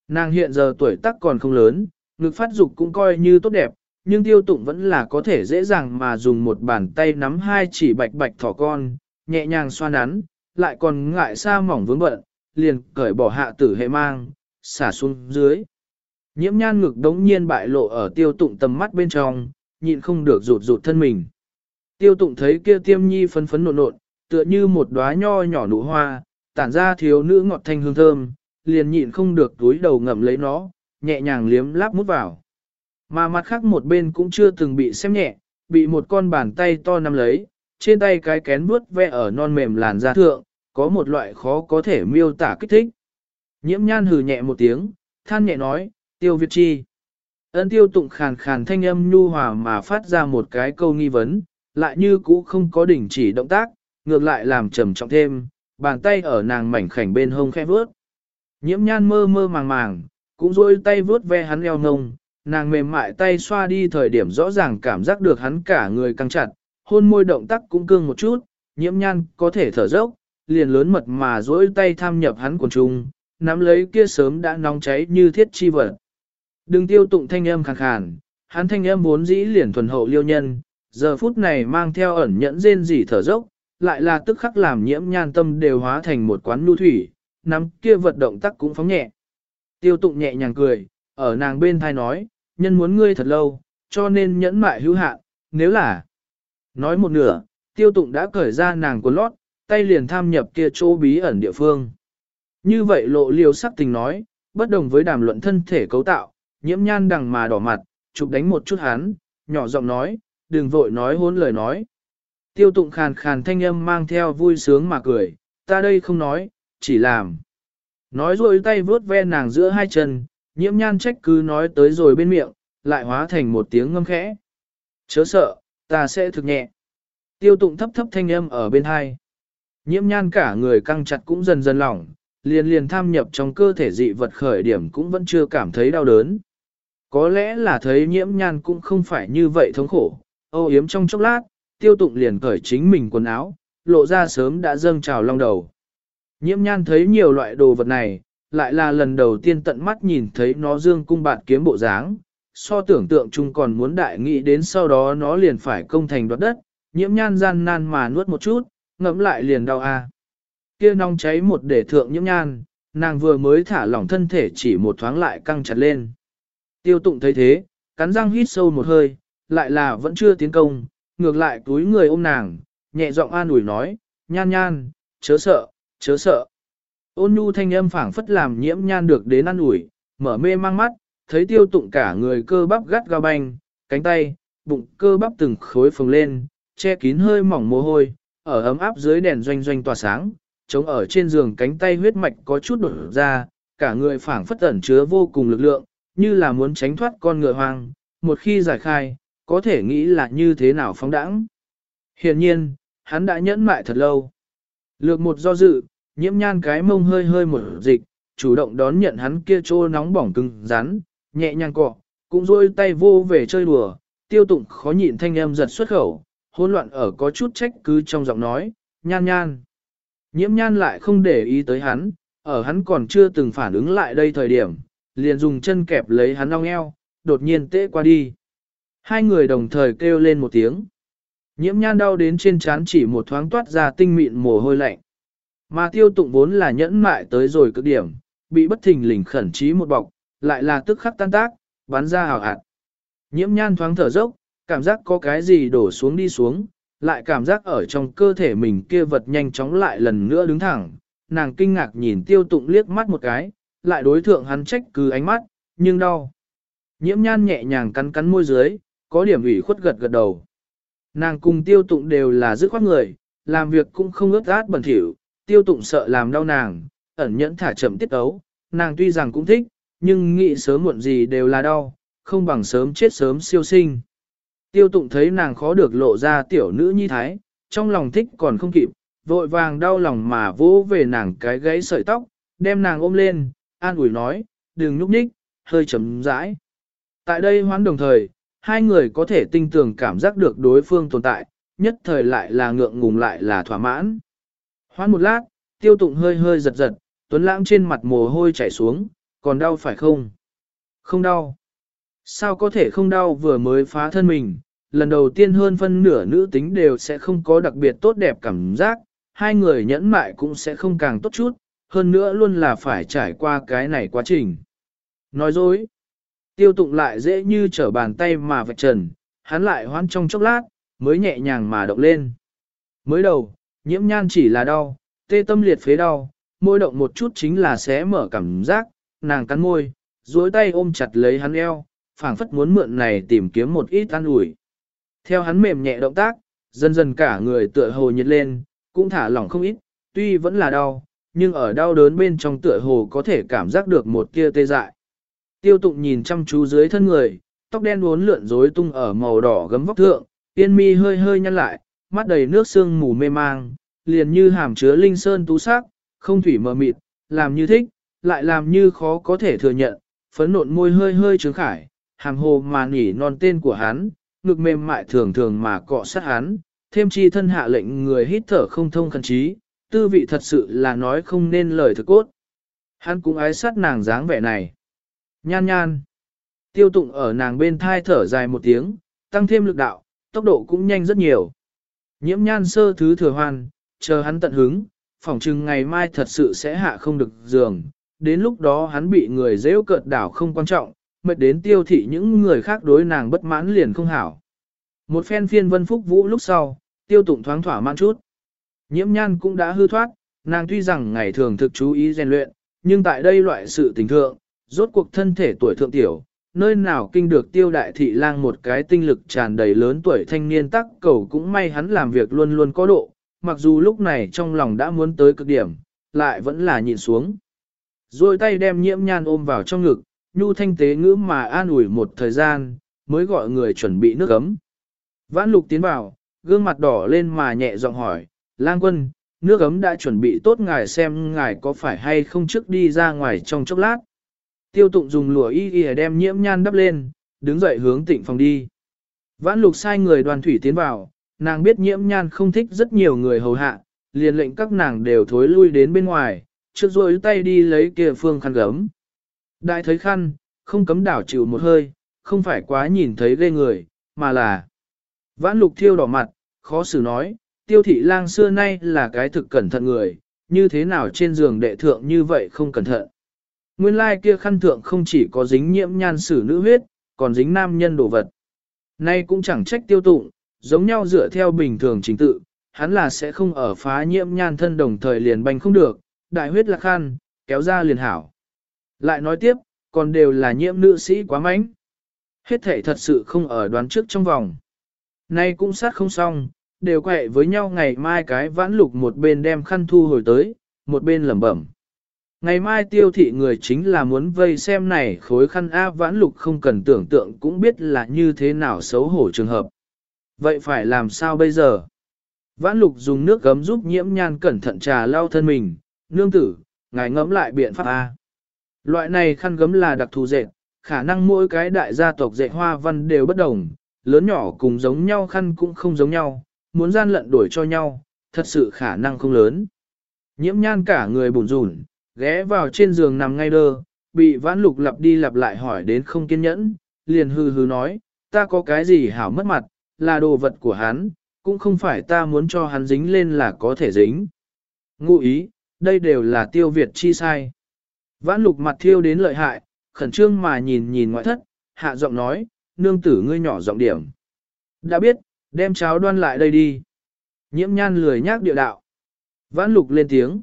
Nàng hiện giờ tuổi tác còn không lớn, ngực phát dục cũng coi như tốt đẹp, nhưng tiêu tụng vẫn là có thể dễ dàng mà dùng một bàn tay nắm hai chỉ bạch bạch thỏ con, nhẹ nhàng xoa nắn, lại còn ngại xa mỏng vướng bận, liền cởi bỏ hạ tử hệ mang, xả xuống dưới. Nhiễm nhan ngực đống nhiên bại lộ ở tiêu tụng tầm mắt bên trong, nhịn không được rụt rụt thân mình. Tiêu tụng thấy kia tiêm nhi phấn phấn nộn nộn, tựa như một đóa nho nhỏ nụ hoa, tản ra thiếu nữ ngọt thanh hương thơm, liền nhịn không được túi đầu ngậm lấy nó, nhẹ nhàng liếm láp mút vào. Mà mặt khác một bên cũng chưa từng bị xem nhẹ, bị một con bàn tay to nắm lấy, trên tay cái kén vuốt ve ở non mềm làn da thượng, có một loại khó có thể miêu tả kích thích. Nhiễm nhan hừ nhẹ một tiếng, than nhẹ nói, tiêu Việt chi. Ân tiêu tụng khàn khàn thanh âm nhu hòa mà phát ra một cái câu nghi vấn, lại như cũ không có đỉnh chỉ động tác, ngược lại làm trầm trọng thêm, bàn tay ở nàng mảnh khảnh bên hông khẽ vướt. Nhiễm nhan mơ mơ màng màng, cũng rôi tay vướt ve hắn eo ngông, nàng mềm mại tay xoa đi thời điểm rõ ràng cảm giác được hắn cả người căng chặt, hôn môi động tác cũng cương một chút, nhiễm nhan có thể thở dốc, liền lớn mật mà rỗi tay tham nhập hắn quần trung, nắm lấy kia sớm đã nóng cháy như thiết chi vật. Đừng tiêu tụng thanh âm khàn khàn, hắn thanh âm vốn dĩ liền thuần hậu liêu nhân, giờ phút này mang theo ẩn nhẫn rên rỉ thở dốc, lại là tức khắc làm nhiễm nhan tâm đều hóa thành một quán nu thủy, nắm kia vật động tác cũng phóng nhẹ. Tiêu tụng nhẹ nhàng cười, ở nàng bên thai nói, nhân muốn ngươi thật lâu, cho nên nhẫn mại hữu hạn, nếu là... Nói một nửa, tiêu tụng đã cởi ra nàng quần lót, tay liền tham nhập kia chỗ bí ẩn địa phương. Như vậy lộ liều sắc tình nói, bất đồng với đàm luận thân thể cấu tạo, nhiễm nhan đằng mà đỏ mặt, chụp đánh một chút hắn, nhỏ giọng nói, đừng vội nói hôn lời nói. Tiêu tụng khàn khàn thanh âm mang theo vui sướng mà cười, ta đây không nói, chỉ làm. Nói rồi tay vướt ve nàng giữa hai chân, nhiễm nhan trách cứ nói tới rồi bên miệng, lại hóa thành một tiếng ngâm khẽ. Chớ sợ, ta sẽ thực nhẹ. Tiêu tụng thấp thấp thanh âm ở bên hai. Nhiễm nhan cả người căng chặt cũng dần dần lỏng, liền liền tham nhập trong cơ thể dị vật khởi điểm cũng vẫn chưa cảm thấy đau đớn. Có lẽ là thấy nhiễm nhan cũng không phải như vậy thống khổ, âu yếm trong chốc lát, tiêu tụng liền cởi chính mình quần áo, lộ ra sớm đã dâng trào long đầu. Nhiễm nhan thấy nhiều loại đồ vật này, lại là lần đầu tiên tận mắt nhìn thấy nó dương cung bạn kiếm bộ dáng, so tưởng tượng chung còn muốn đại nghĩ đến sau đó nó liền phải công thành đoạt đất, nhiễm nhan gian nan mà nuốt một chút, ngẫm lại liền đau a. Kia nóng cháy một để thượng nhiễm nhan, nàng vừa mới thả lỏng thân thể chỉ một thoáng lại căng chặt lên. Tiêu tụng thấy thế, cắn răng hít sâu một hơi, lại là vẫn chưa tiến công, ngược lại túi người ôm nàng, nhẹ giọng an ủi nói, nhan nhan, chớ sợ, chớ sợ. Ôn nhu thanh âm phảng phất làm nhiễm nhan được đến an ủi, mở mê mang mắt, thấy tiêu tụng cả người cơ bắp gắt gao banh, cánh tay, bụng cơ bắp từng khối phồng lên, che kín hơi mỏng mồ hôi, ở ấm áp dưới đèn doanh doanh tỏa sáng, chống ở trên giường cánh tay huyết mạch có chút đổ ra, cả người phảng phất ẩn chứa vô cùng lực lượng, như là muốn tránh thoát con ngựa hoang, một khi giải khai, có thể nghĩ là như thế nào phóng đãng. Hiện nhiên, hắn đã nhẫn mại thật lâu. Lược một do dự, nhiễm nhan cái mông hơi hơi một dịch, chủ động đón nhận hắn kia trô nóng bỏng cứng rắn, nhẹ nhàng cọ, cũng rôi tay vô về chơi đùa, tiêu tụng khó nhịn thanh âm giật xuất khẩu, hỗn loạn ở có chút trách cứ trong giọng nói, nhan nhan. Nhiễm nhan lại không để ý tới hắn, ở hắn còn chưa từng phản ứng lại đây thời điểm, liền dùng chân kẹp lấy hắn ong eo, đột nhiên tễ qua đi. Hai người đồng thời kêu lên một tiếng. Nhiễm nhan đau đến trên trán chỉ một thoáng toát ra tinh mịn mồ hôi lạnh. Mà tiêu tụng vốn là nhẫn mại tới rồi cực điểm, bị bất thình lình khẩn trí một bọc, lại là tức khắc tan tác, bắn ra hào hạt. Nhiễm nhan thoáng thở dốc, cảm giác có cái gì đổ xuống đi xuống, lại cảm giác ở trong cơ thể mình kia vật nhanh chóng lại lần nữa đứng thẳng. Nàng kinh ngạc nhìn tiêu tụng liếc mắt một cái, lại đối thượng hắn trách cứ ánh mắt, nhưng đau. Nhiễm nhan nhẹ nhàng cắn cắn môi dưới, có điểm ủy khuất gật gật đầu. Nàng cùng tiêu tụng đều là dứt khoát người, làm việc cũng không ướt át bẩn thỉu, tiêu tụng sợ làm đau nàng, ẩn nhẫn thả chậm tiết ấu, nàng tuy rằng cũng thích, nhưng nghĩ sớm muộn gì đều là đau, không bằng sớm chết sớm siêu sinh. Tiêu tụng thấy nàng khó được lộ ra tiểu nữ nhi thái, trong lòng thích còn không kịp, vội vàng đau lòng mà vỗ về nàng cái gãy sợi tóc, đem nàng ôm lên, an ủi nói, đừng nhúc nhích, hơi chấm rãi. Tại đây hoán đồng thời, hai người có thể tinh tường cảm giác được đối phương tồn tại, nhất thời lại là ngượng ngùng lại là thỏa mãn. Hoán một lát, tiêu tụng hơi hơi giật giật, tuấn lãng trên mặt mồ hôi chảy xuống, còn đau phải không? Không đau. Sao có thể không đau vừa mới phá thân mình, lần đầu tiên hơn phân nửa nữ tính đều sẽ không có đặc biệt tốt đẹp cảm giác, hai người nhẫn mại cũng sẽ không càng tốt chút, hơn nữa luôn là phải trải qua cái này quá trình. Nói dối, tiêu tụng lại dễ như trở bàn tay mà vạch trần, hắn lại hoán trong chốc lát, mới nhẹ nhàng mà động lên. Mới đầu, nhiễm nhan chỉ là đau, tê tâm liệt phế đau, môi động một chút chính là sẽ mở cảm giác, nàng cắn môi, duỗi tay ôm chặt lấy hắn eo, phảng phất muốn mượn này tìm kiếm một ít an ủi. Theo hắn mềm nhẹ động tác, dần dần cả người tựa hồ nhiệt lên, cũng thả lỏng không ít, tuy vẫn là đau, nhưng ở đau đớn bên trong tựa hồ có thể cảm giác được một tia tê dại. Tiêu tụng nhìn chăm chú dưới thân người, tóc đen uốn lượn rối tung ở màu đỏ gấm vóc thượng, tiên mi hơi hơi nhăn lại, mắt đầy nước sương mù mê mang, liền như hàm chứa linh sơn tú sắc, không thủy mờ mịt, làm như thích, lại làm như khó có thể thừa nhận, phấn nộn môi hơi hơi trướng khải, hàm hồ mà nỉ non tên của hắn, ngực mềm mại thường thường mà cọ sát hắn, thêm chi thân hạ lệnh người hít thở không thông khẩn trí, tư vị thật sự là nói không nên lời thực cốt. Hắn cũng ái sát nàng dáng vẻ này. Nhan nhan. Tiêu tụng ở nàng bên thai thở dài một tiếng, tăng thêm lực đạo, tốc độ cũng nhanh rất nhiều. Nhiễm nhan sơ thứ thừa hoan, chờ hắn tận hứng, phỏng chừng ngày mai thật sự sẽ hạ không được giường. Đến lúc đó hắn bị người dễ cợt đảo không quan trọng, mệt đến tiêu thị những người khác đối nàng bất mãn liền không hảo. Một phen phiên vân phúc vũ lúc sau, tiêu tụng thoáng thỏa mãn chút. Nhiễm nhan cũng đã hư thoát, nàng tuy rằng ngày thường thực chú ý rèn luyện, nhưng tại đây loại sự tình thượng, rốt cuộc thân thể tuổi thượng tiểu, nơi nào kinh được tiêu đại thị lang một cái tinh lực tràn đầy lớn tuổi thanh niên tắc cầu cũng may hắn làm việc luôn luôn có độ, mặc dù lúc này trong lòng đã muốn tới cực điểm, lại vẫn là nhìn xuống. Rồi tay đem nhiễm nhan ôm vào trong ngực, nhu thanh tế ngữ mà an ủi một thời gian, mới gọi người chuẩn bị nước ấm. Vãn lục tiến vào, gương mặt đỏ lên mà nhẹ giọng hỏi, lang quân, nước ấm đã chuẩn bị tốt ngài xem ngài có phải hay không trước đi ra ngoài trong chốc lát. Tiêu tụng dùng lụa y y đem nhiễm nhan đắp lên, đứng dậy hướng tịnh phòng đi. Vãn lục sai người đoàn thủy tiến vào, nàng biết nhiễm nhan không thích rất nhiều người hầu hạ, liền lệnh các nàng đều thối lui đến bên ngoài, trước rồi tay đi lấy kia phương khăn gấm. Đại thấy khăn, không cấm đảo chịu một hơi, không phải quá nhìn thấy ghê người, mà là vãn lục thiêu đỏ mặt, khó xử nói, tiêu thị lang xưa nay là cái thực cẩn thận người, như thế nào trên giường đệ thượng như vậy không cẩn thận. Nguyên lai kia khăn thượng không chỉ có dính nhiễm nhan sử nữ huyết, còn dính nam nhân đồ vật. Nay cũng chẳng trách tiêu tụng, giống nhau dựa theo bình thường chính tự, hắn là sẽ không ở phá nhiễm nhan thân đồng thời liền banh không được, đại huyết là khăn, kéo ra liền hảo. Lại nói tiếp, còn đều là nhiễm nữ sĩ quá mánh. Hết thể thật sự không ở đoán trước trong vòng. Nay cũng sát không xong, đều quậy với nhau ngày mai cái vãn lục một bên đem khăn thu hồi tới, một bên lẩm bẩm. Ngày mai tiêu thị người chính là muốn vây xem này khối khăn A vãn lục không cần tưởng tượng cũng biết là như thế nào xấu hổ trường hợp. Vậy phải làm sao bây giờ? Vãn lục dùng nước gấm giúp nhiễm nhan cẩn thận trà lau thân mình, nương tử, ngài ngẫm lại biện pháp A. Loại này khăn gấm là đặc thù dệt, khả năng mỗi cái đại gia tộc dệt hoa văn đều bất đồng, lớn nhỏ cùng giống nhau khăn cũng không giống nhau, muốn gian lận đổi cho nhau, thật sự khả năng không lớn. Nhiễm nhan cả người bùn rủn, ghé vào trên giường nằm ngay đơ, bị vãn lục lặp đi lặp lại hỏi đến không kiên nhẫn, liền hư hư nói, ta có cái gì hảo mất mặt, là đồ vật của hắn, cũng không phải ta muốn cho hắn dính lên là có thể dính. Ngụ ý, đây đều là tiêu Việt chi sai. Vãn lục mặt thiêu đến lợi hại, khẩn trương mà nhìn nhìn ngoại thất, hạ giọng nói, nương tử ngươi nhỏ giọng điểm. Đã biết, đem cháo đoan lại đây đi. Nhiễm nhan lười nhác địa đạo. Vãn lục lên tiếng.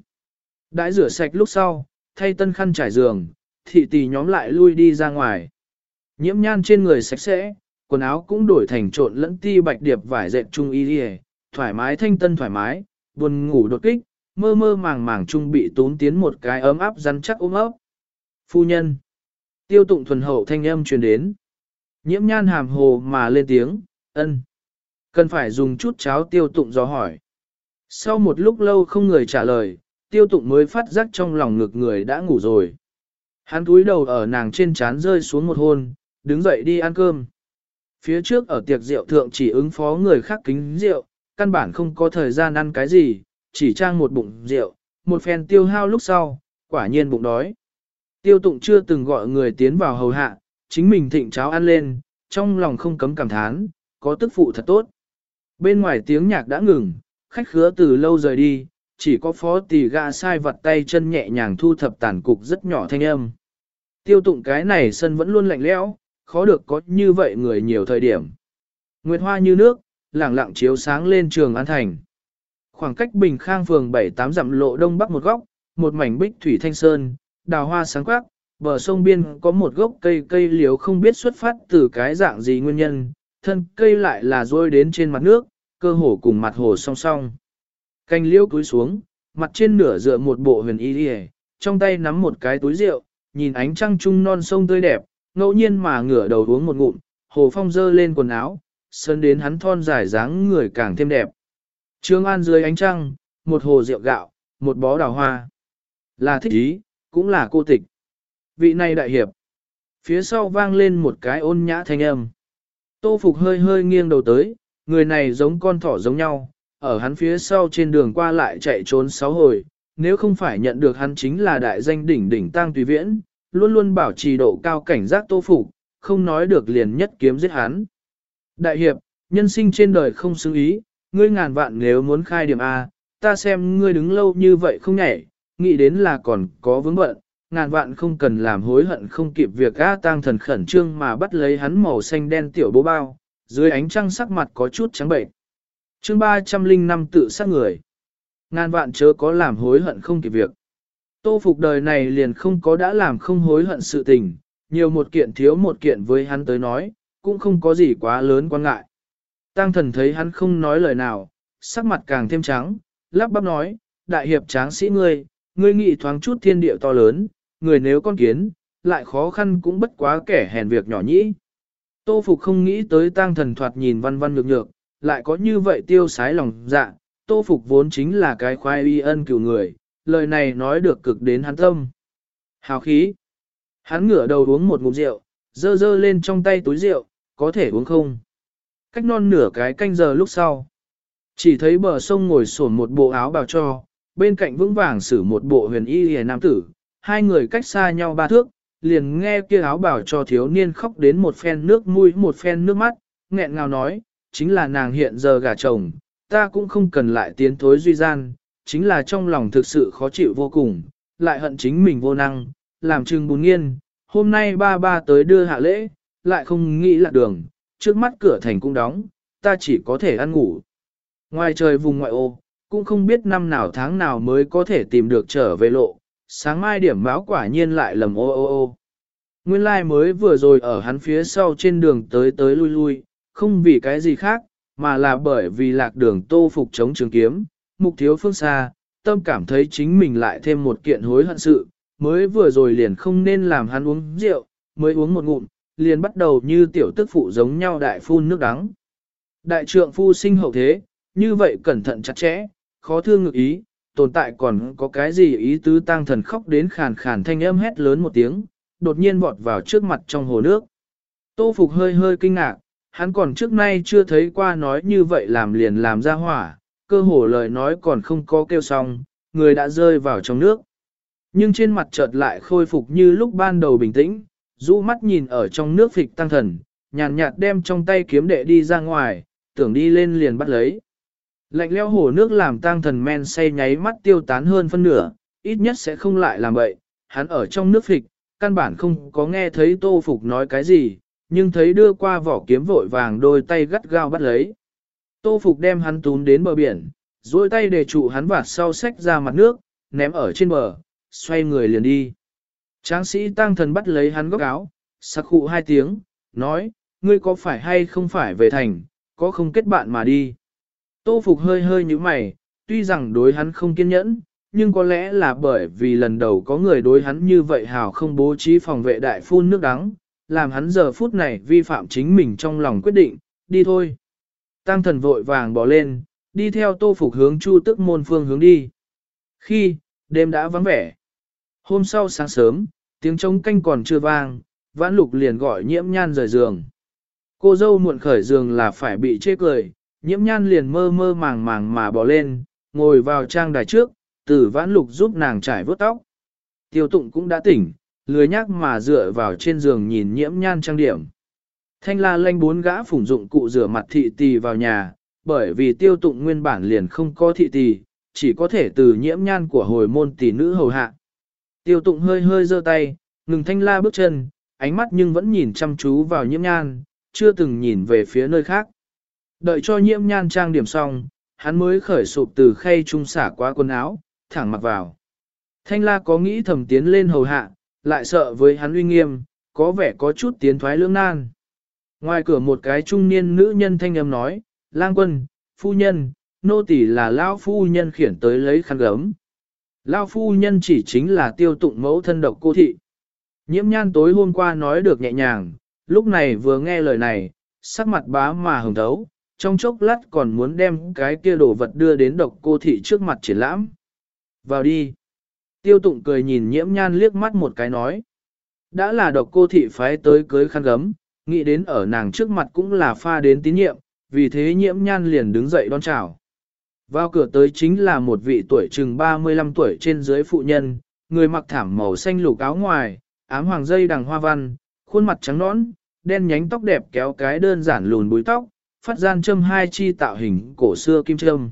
Đãi rửa sạch lúc sau, thay tân khăn trải giường, thị tỷ nhóm lại lui đi ra ngoài. Nhiễm nhan trên người sạch sẽ, quần áo cũng đổi thành trộn lẫn ti bạch điệp vải dệt trung y đi thoải mái thanh tân thoải mái, buồn ngủ đột kích, mơ mơ màng màng trung bị tốn tiến một cái ấm áp rắn chắc ôm ấp. Phu nhân. Tiêu tụng thuần hậu thanh âm truyền đến. Nhiễm nhan hàm hồ mà lên tiếng, Ân, Cần phải dùng chút cháo tiêu tụng do hỏi. Sau một lúc lâu không người trả lời, tiêu tụng mới phát giác trong lòng ngực người đã ngủ rồi. Hắn túi đầu ở nàng trên chán rơi xuống một hôn, đứng dậy đi ăn cơm. Phía trước ở tiệc rượu thượng chỉ ứng phó người khác kính rượu, căn bản không có thời gian ăn cái gì, chỉ trang một bụng rượu, một phen tiêu hao lúc sau, quả nhiên bụng đói. Tiêu tụng chưa từng gọi người tiến vào hầu hạ, chính mình thịnh cháo ăn lên, trong lòng không cấm cảm thán, có tức phụ thật tốt. Bên ngoài tiếng nhạc đã ngừng, khách khứa từ lâu rời đi, chỉ có phó tỷ gạ sai vật tay chân nhẹ nhàng thu thập tàn cục rất nhỏ thanh âm. Tiêu tụng cái này sân vẫn luôn lạnh lẽo, khó được có như vậy người nhiều thời điểm. Nguyệt hoa như nước, lẳng lặng chiếu sáng lên trường An Thành. Khoảng cách Bình Khang phường 7-8 dặm lộ đông bắc một góc, một mảnh bích thủy thanh sơn, đào hoa sáng quắc, bờ sông biên có một gốc cây cây liếu không biết xuất phát từ cái dạng gì nguyên nhân, thân cây lại là rôi đến trên mặt nước, cơ hồ cùng mặt hồ song song. Canh liễu cúi xuống, mặt trên nửa dựa một bộ huyền y đi trong tay nắm một cái túi rượu, nhìn ánh trăng trung non sông tươi đẹp, ngẫu nhiên mà ngửa đầu uống một ngụm, hồ phong dơ lên quần áo, sơn đến hắn thon dài dáng người càng thêm đẹp. Trương An dưới ánh trăng, một hồ rượu gạo, một bó đào hoa. Là thích ý, cũng là cô tịch. Vị này đại hiệp. Phía sau vang lên một cái ôn nhã thanh âm. Tô Phục hơi hơi nghiêng đầu tới, người này giống con thỏ giống nhau, ở hắn phía sau trên đường qua lại chạy trốn sáu hồi, nếu không phải nhận được hắn chính là đại danh đỉnh đỉnh tang tùy viễn, luôn luôn bảo trì độ cao cảnh giác Tô Phục, không nói được liền nhất kiếm giết hắn. Đại hiệp, nhân sinh trên đời không xứng ý, ngươi ngàn vạn nếu muốn khai điểm A, ta xem ngươi đứng lâu như vậy không nhảy, nghĩ đến là còn có vướng bận, ngàn vạn không cần làm hối hận không kịp việc A tang thần khẩn trương mà bắt lấy hắn màu xanh đen tiểu bố bao, dưới ánh trăng sắc mặt có chút trắng bệnh. chương 305 tự sát người. Ngàn vạn chớ có làm hối hận không kịp việc. Tô phục đời này liền không có đã làm không hối hận sự tình, nhiều một kiện thiếu một kiện với hắn tới nói, cũng không có gì quá lớn quan ngại. Tăng thần thấy hắn không nói lời nào, sắc mặt càng thêm trắng, lắp bắp nói, đại hiệp tráng sĩ ngươi, ngươi nghĩ thoáng chút thiên địa to lớn, người nếu con kiến, lại khó khăn cũng bất quá kẻ hèn việc nhỏ nhĩ. Tô Phục không nghĩ tới tang thần thoạt nhìn văn văn nhược nhược, lại có như vậy tiêu sái lòng dạ, Tô Phục vốn chính là cái khoai y ân cửu người, lời này nói được cực đến hắn tâm. Hào khí. Hắn ngửa đầu uống một ngụm rượu, dơ dơ lên trong tay túi rượu, có thể uống không? Cách non nửa cái canh giờ lúc sau. Chỉ thấy bờ sông ngồi sổn một bộ áo bào cho, bên cạnh vững vàng xử một bộ huyền y hề nam tử, hai người cách xa nhau ba thước, liền nghe kia áo bảo cho thiếu niên khóc đến một phen nước mũi một phen nước mắt, nghẹn ngào nói, chính là nàng hiện giờ gả chồng, ta cũng không cần lại tiến thối duy gian, chính là trong lòng thực sự khó chịu vô cùng, lại hận chính mình vô năng, làm chừng bùn nghiên, hôm nay ba ba tới đưa hạ lễ, lại không nghĩ là đường, trước mắt cửa thành cũng đóng, ta chỉ có thể ăn ngủ. Ngoài trời vùng ngoại ô, cũng không biết năm nào tháng nào mới có thể tìm được trở về lộ, sáng mai điểm báo quả nhiên lại lầm ô ô ô. Nguyên lai like mới vừa rồi ở hắn phía sau trên đường tới tới lui lui, không vì cái gì khác, mà là bởi vì lạc đường tô phục chống trường kiếm, mục thiếu phương xa, tâm cảm thấy chính mình lại thêm một kiện hối hận sự, mới vừa rồi liền không nên làm hắn uống rượu, mới uống một ngụm, liền bắt đầu như tiểu tức phụ giống nhau đại phun nước đắng. Đại trượng phu sinh hậu thế, như vậy cẩn thận chặt chẽ, khó thương ngực ý, tồn tại còn có cái gì ý tứ tăng thần khóc đến khàn khàn thanh âm hét lớn một tiếng, đột nhiên vọt vào trước mặt trong hồ nước. Tô Phục hơi hơi kinh ngạc, hắn còn trước nay chưa thấy qua nói như vậy làm liền làm ra hỏa, cơ hồ lời nói còn không có kêu xong, người đã rơi vào trong nước. Nhưng trên mặt chợt lại khôi phục như lúc ban đầu bình tĩnh, rũ mắt nhìn ở trong nước phịch tăng thần, nhàn nhạt đem trong tay kiếm đệ đi ra ngoài, tưởng đi lên liền bắt lấy. Lạnh leo hồ nước làm tang thần men say nháy mắt tiêu tán hơn phân nửa, ít nhất sẽ không lại làm vậy. Hắn ở trong nước phịch, căn bản không có nghe thấy tô phục nói cái gì, nhưng thấy đưa qua vỏ kiếm vội vàng đôi tay gắt gao bắt lấy. Tô phục đem hắn tún đến bờ biển, duỗi tay để trụ hắn vạt sau sách ra mặt nước, ném ở trên bờ, xoay người liền đi. Tráng sĩ tăng thần bắt lấy hắn góc áo, sặc khụ hai tiếng, nói, ngươi có phải hay không phải về thành, có không kết bạn mà đi. Tô Phục hơi hơi như mày, tuy rằng đối hắn không kiên nhẫn, nhưng có lẽ là bởi vì lần đầu có người đối hắn như vậy hào không bố trí phòng vệ đại phun nước đắng, làm hắn giờ phút này vi phạm chính mình trong lòng quyết định, đi thôi. Tăng thần vội vàng bỏ lên, đi theo tô phục hướng chu tức môn phương hướng đi. Khi, đêm đã vắng vẻ. Hôm sau sáng sớm, tiếng trống canh còn chưa vang, vãn lục liền gọi nhiễm nhan rời giường. Cô dâu muộn khởi giường là phải bị chê cười, nhiễm nhan liền mơ mơ màng màng mà bỏ lên, ngồi vào trang đài trước, Tử vãn lục giúp nàng trải vớt tóc. Tiêu tụng cũng đã tỉnh, lười nhác mà dựa vào trên giường nhìn nhiễm nhan trang điểm. Thanh la lanh bốn gã phủng dụng cụ rửa mặt thị tì vào nhà, bởi vì tiêu tụng nguyên bản liền không có thị tì, chỉ có thể từ nhiễm nhan của hồi môn tỷ nữ hầu hạ. Tiêu tụng hơi hơi giơ tay, ngừng thanh la bước chân, ánh mắt nhưng vẫn nhìn chăm chú vào nhiễm nhan, chưa từng nhìn về phía nơi khác. Đợi cho nhiễm nhan trang điểm xong, hắn mới khởi sụp từ khay trung xả qua quần áo, thẳng mặc vào. Thanh la có nghĩ thầm tiến lên hầu hạ, lại sợ với hắn uy nghiêm, có vẻ có chút tiến thoái lưỡng nan. Ngoài cửa một cái trung niên nữ nhân thanh âm nói, lang quân, phu nhân, nô tỳ là lão phu nhân khiển tới lấy khăn gấm. Lao phu nhân chỉ chính là tiêu tụng mẫu thân độc cô thị. Nhiễm nhan tối hôm qua nói được nhẹ nhàng, lúc này vừa nghe lời này, sắc mặt bá mà hồng thấu, trong chốc lát còn muốn đem cái kia đồ vật đưa đến độc cô thị trước mặt triển lãm. Vào đi. Tiêu tụng cười nhìn nhiễm nhan liếc mắt một cái nói. Đã là độc cô thị phái tới cưới khăn gấm, nghĩ đến ở nàng trước mặt cũng là pha đến tín nhiệm, vì thế nhiễm nhan liền đứng dậy đón chào. Vào cửa tới chính là một vị tuổi chừng 35 tuổi trên dưới phụ nhân, người mặc thảm màu xanh lục áo ngoài, ám hoàng dây đằng hoa văn, khuôn mặt trắng nõn, đen nhánh tóc đẹp kéo cái đơn giản lùn búi tóc, phát gian châm hai chi tạo hình cổ xưa kim châm.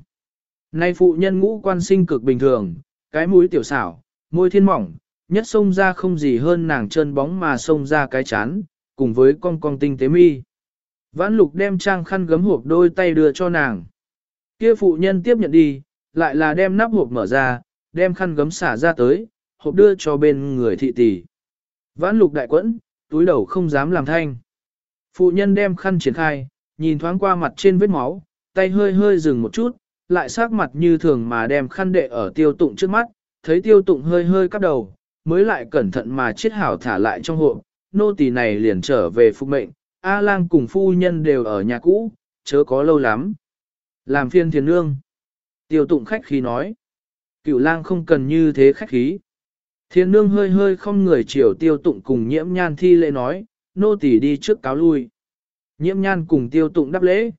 Nay phụ nhân ngũ quan sinh cực bình thường, cái mũi tiểu xảo, môi thiên mỏng, nhất xông ra không gì hơn nàng chân bóng mà xông ra cái chán, cùng với con con tinh tế mi. Vãn lục đem trang khăn gấm hộp đôi tay đưa cho nàng. Kia phụ nhân tiếp nhận đi, lại là đem nắp hộp mở ra, đem khăn gấm xả ra tới, hộp đưa cho bên người thị tỷ. Vãn lục đại quẫn, túi đầu không dám làm thanh. Phụ nhân đem khăn triển khai, nhìn thoáng qua mặt trên vết máu, tay hơi hơi dừng một chút, lại sát mặt như thường mà đem khăn đệ ở tiêu tụng trước mắt, thấy tiêu tụng hơi hơi cắp đầu, mới lại cẩn thận mà chiết hảo thả lại trong hộp, nô tỳ này liền trở về phục mệnh, A lang cùng phu nhân đều ở nhà cũ, chớ có lâu lắm. Làm phiên thiền nương. Tiêu tụng khách khí nói. Cửu lang không cần như thế khách khí. Thiên nương hơi hơi không người chiều tiêu tụng cùng nhiễm nhan thi lễ nói, nô tỳ đi trước cáo lui. Nhiễm nhan cùng tiêu tụng đáp lễ.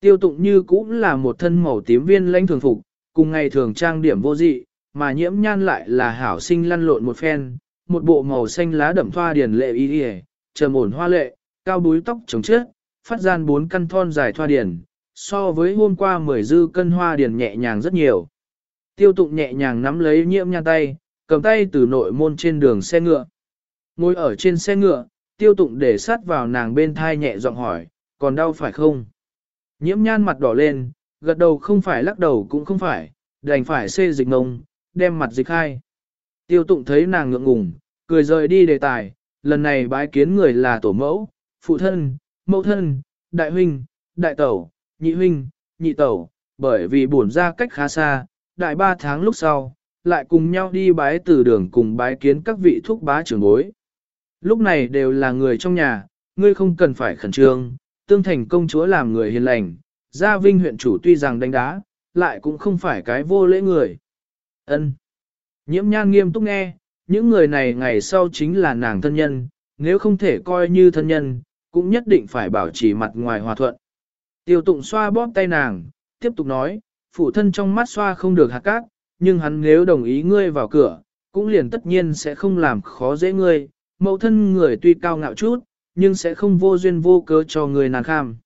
Tiêu tụng như cũng là một thân màu tím viên lãnh thường phục, cùng ngày thường trang điểm vô dị, mà nhiễm nhan lại là hảo sinh lăn lộn một phen, một bộ màu xanh lá đậm thoa điển lệ y yề, trầm ổn hoa lệ, cao búi tóc trống trước, phát gian bốn căn thon dài thoa điển, so với hôm qua mười dư cân hoa điển nhẹ nhàng rất nhiều. Tiêu tụng nhẹ nhàng nắm lấy nhiễm nhan tay, cầm tay từ nội môn trên đường xe ngựa. Ngồi ở trên xe ngựa, tiêu tụng để sát vào nàng bên thai nhẹ giọng hỏi, còn đau phải không? Nhiễm nhan mặt đỏ lên, gật đầu không phải lắc đầu cũng không phải, đành phải xê dịch ngông, đem mặt dịch hai. Tiêu tụng thấy nàng ngượng ngùng, cười rời đi đề tài, lần này bái kiến người là tổ mẫu, phụ thân, mẫu thân, đại huynh, đại tẩu, nhị huynh, nhị tẩu, bởi vì buồn ra cách khá xa, đại ba tháng lúc sau, lại cùng nhau đi bái từ đường cùng bái kiến các vị thúc bá trưởng bối. Lúc này đều là người trong nhà, ngươi không cần phải khẩn trương, tương thành công chúa làm người hiền lành, gia vinh huyện chủ tuy rằng đánh đá, lại cũng không phải cái vô lễ người. ân Nhiễm nhan nghiêm túc nghe, những người này ngày sau chính là nàng thân nhân, nếu không thể coi như thân nhân, cũng nhất định phải bảo trì mặt ngoài hòa thuận. Tiêu tụng xoa bóp tay nàng, tiếp tục nói, phụ thân trong mắt xoa không được hạt cát, nhưng hắn nếu đồng ý ngươi vào cửa, cũng liền tất nhiên sẽ không làm khó dễ ngươi, mẫu thân người tuy cao ngạo chút, nhưng sẽ không vô duyên vô cớ cho người nàng kham.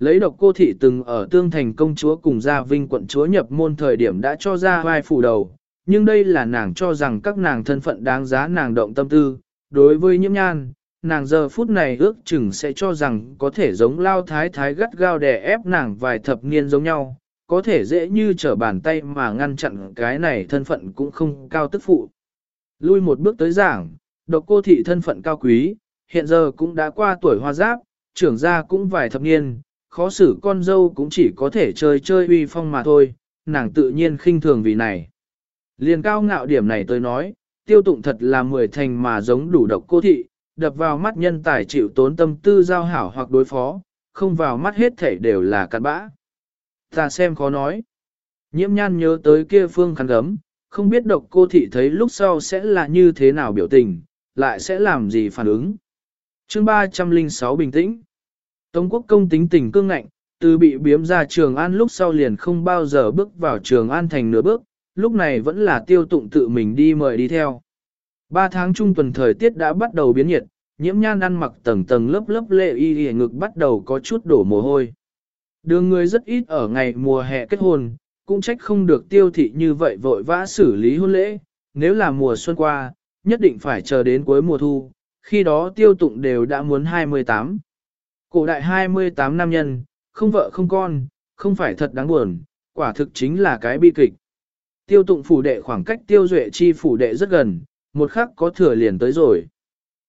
Lấy độc cô thị từng ở tương thành công chúa cùng gia vinh quận chúa nhập môn thời điểm đã cho ra vai phủ đầu, nhưng đây là nàng cho rằng các nàng thân phận đáng giá nàng động tâm tư. Đối với nhiễm nhan, nàng giờ phút này ước chừng sẽ cho rằng có thể giống lao thái thái gắt gao đè ép nàng vài thập niên giống nhau, có thể dễ như trở bàn tay mà ngăn chặn cái này thân phận cũng không cao tức phụ. Lui một bước tới giảng, độc cô thị thân phận cao quý, hiện giờ cũng đã qua tuổi hoa giáp, trưởng gia cũng vài thập niên, khó xử con dâu cũng chỉ có thể chơi chơi uy phong mà thôi, nàng tự nhiên khinh thường vì này. Liền cao ngạo điểm này tôi nói, tiêu tụng thật là mười thành mà giống đủ độc cô thị, đập vào mắt nhân tài chịu tốn tâm tư giao hảo hoặc đối phó, không vào mắt hết thể đều là cặn bã. Ta xem khó nói. Nhiễm nhan nhớ tới kia phương khăn gấm, không biết độc cô thị thấy lúc sau sẽ là như thế nào biểu tình, lại sẽ làm gì phản ứng. chương 306 bình tĩnh. Tống quốc công tính tình cương ngạnh, từ bị biếm ra trường an lúc sau liền không bao giờ bước vào trường an thành nửa bước, lúc này vẫn là tiêu tụng tự mình đi mời đi theo. Ba tháng trung tuần thời tiết đã bắt đầu biến nhiệt, nhiễm nhan ăn mặc tầng tầng lớp lớp lệ y y ngực bắt đầu có chút đổ mồ hôi. Đường người rất ít ở ngày mùa hè kết hôn, cũng trách không được tiêu thị như vậy vội vã xử lý hôn lễ, nếu là mùa xuân qua, nhất định phải chờ đến cuối mùa thu, khi đó tiêu tụng đều đã muốn 28. Cổ đại 28 nam nhân, không vợ không con, không phải thật đáng buồn, quả thực chính là cái bi kịch. Tiêu tụng phủ đệ khoảng cách tiêu duệ chi phủ đệ rất gần, một khắc có thừa liền tới rồi.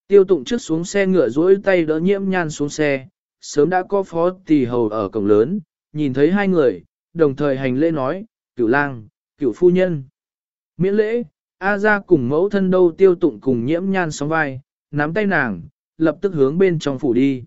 Tiêu tụng trước xuống xe ngựa duỗi tay đỡ nhiễm nhan xuống xe, sớm đã có phó tỳ hầu ở cổng lớn, nhìn thấy hai người, đồng thời hành lễ nói, cửu lang, cửu phu nhân. Miễn lễ, A ra cùng mẫu thân đâu tiêu tụng cùng nhiễm nhan sóng vai, nắm tay nàng, lập tức hướng bên trong phủ đi.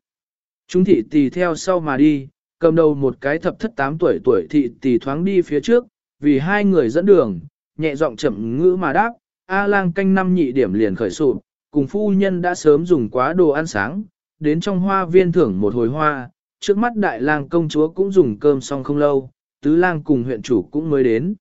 Chúng thị tỳ theo sau mà đi, cầm đầu một cái thập thất tám tuổi tuổi thị tỳ thoáng đi phía trước, vì hai người dẫn đường, nhẹ giọng chậm ngữ mà đáp, A lang canh năm nhị điểm liền khởi sụp, cùng phu nhân đã sớm dùng quá đồ ăn sáng, đến trong hoa viên thưởng một hồi hoa, trước mắt đại lang công chúa cũng dùng cơm xong không lâu, tứ lang cùng huyện chủ cũng mới đến.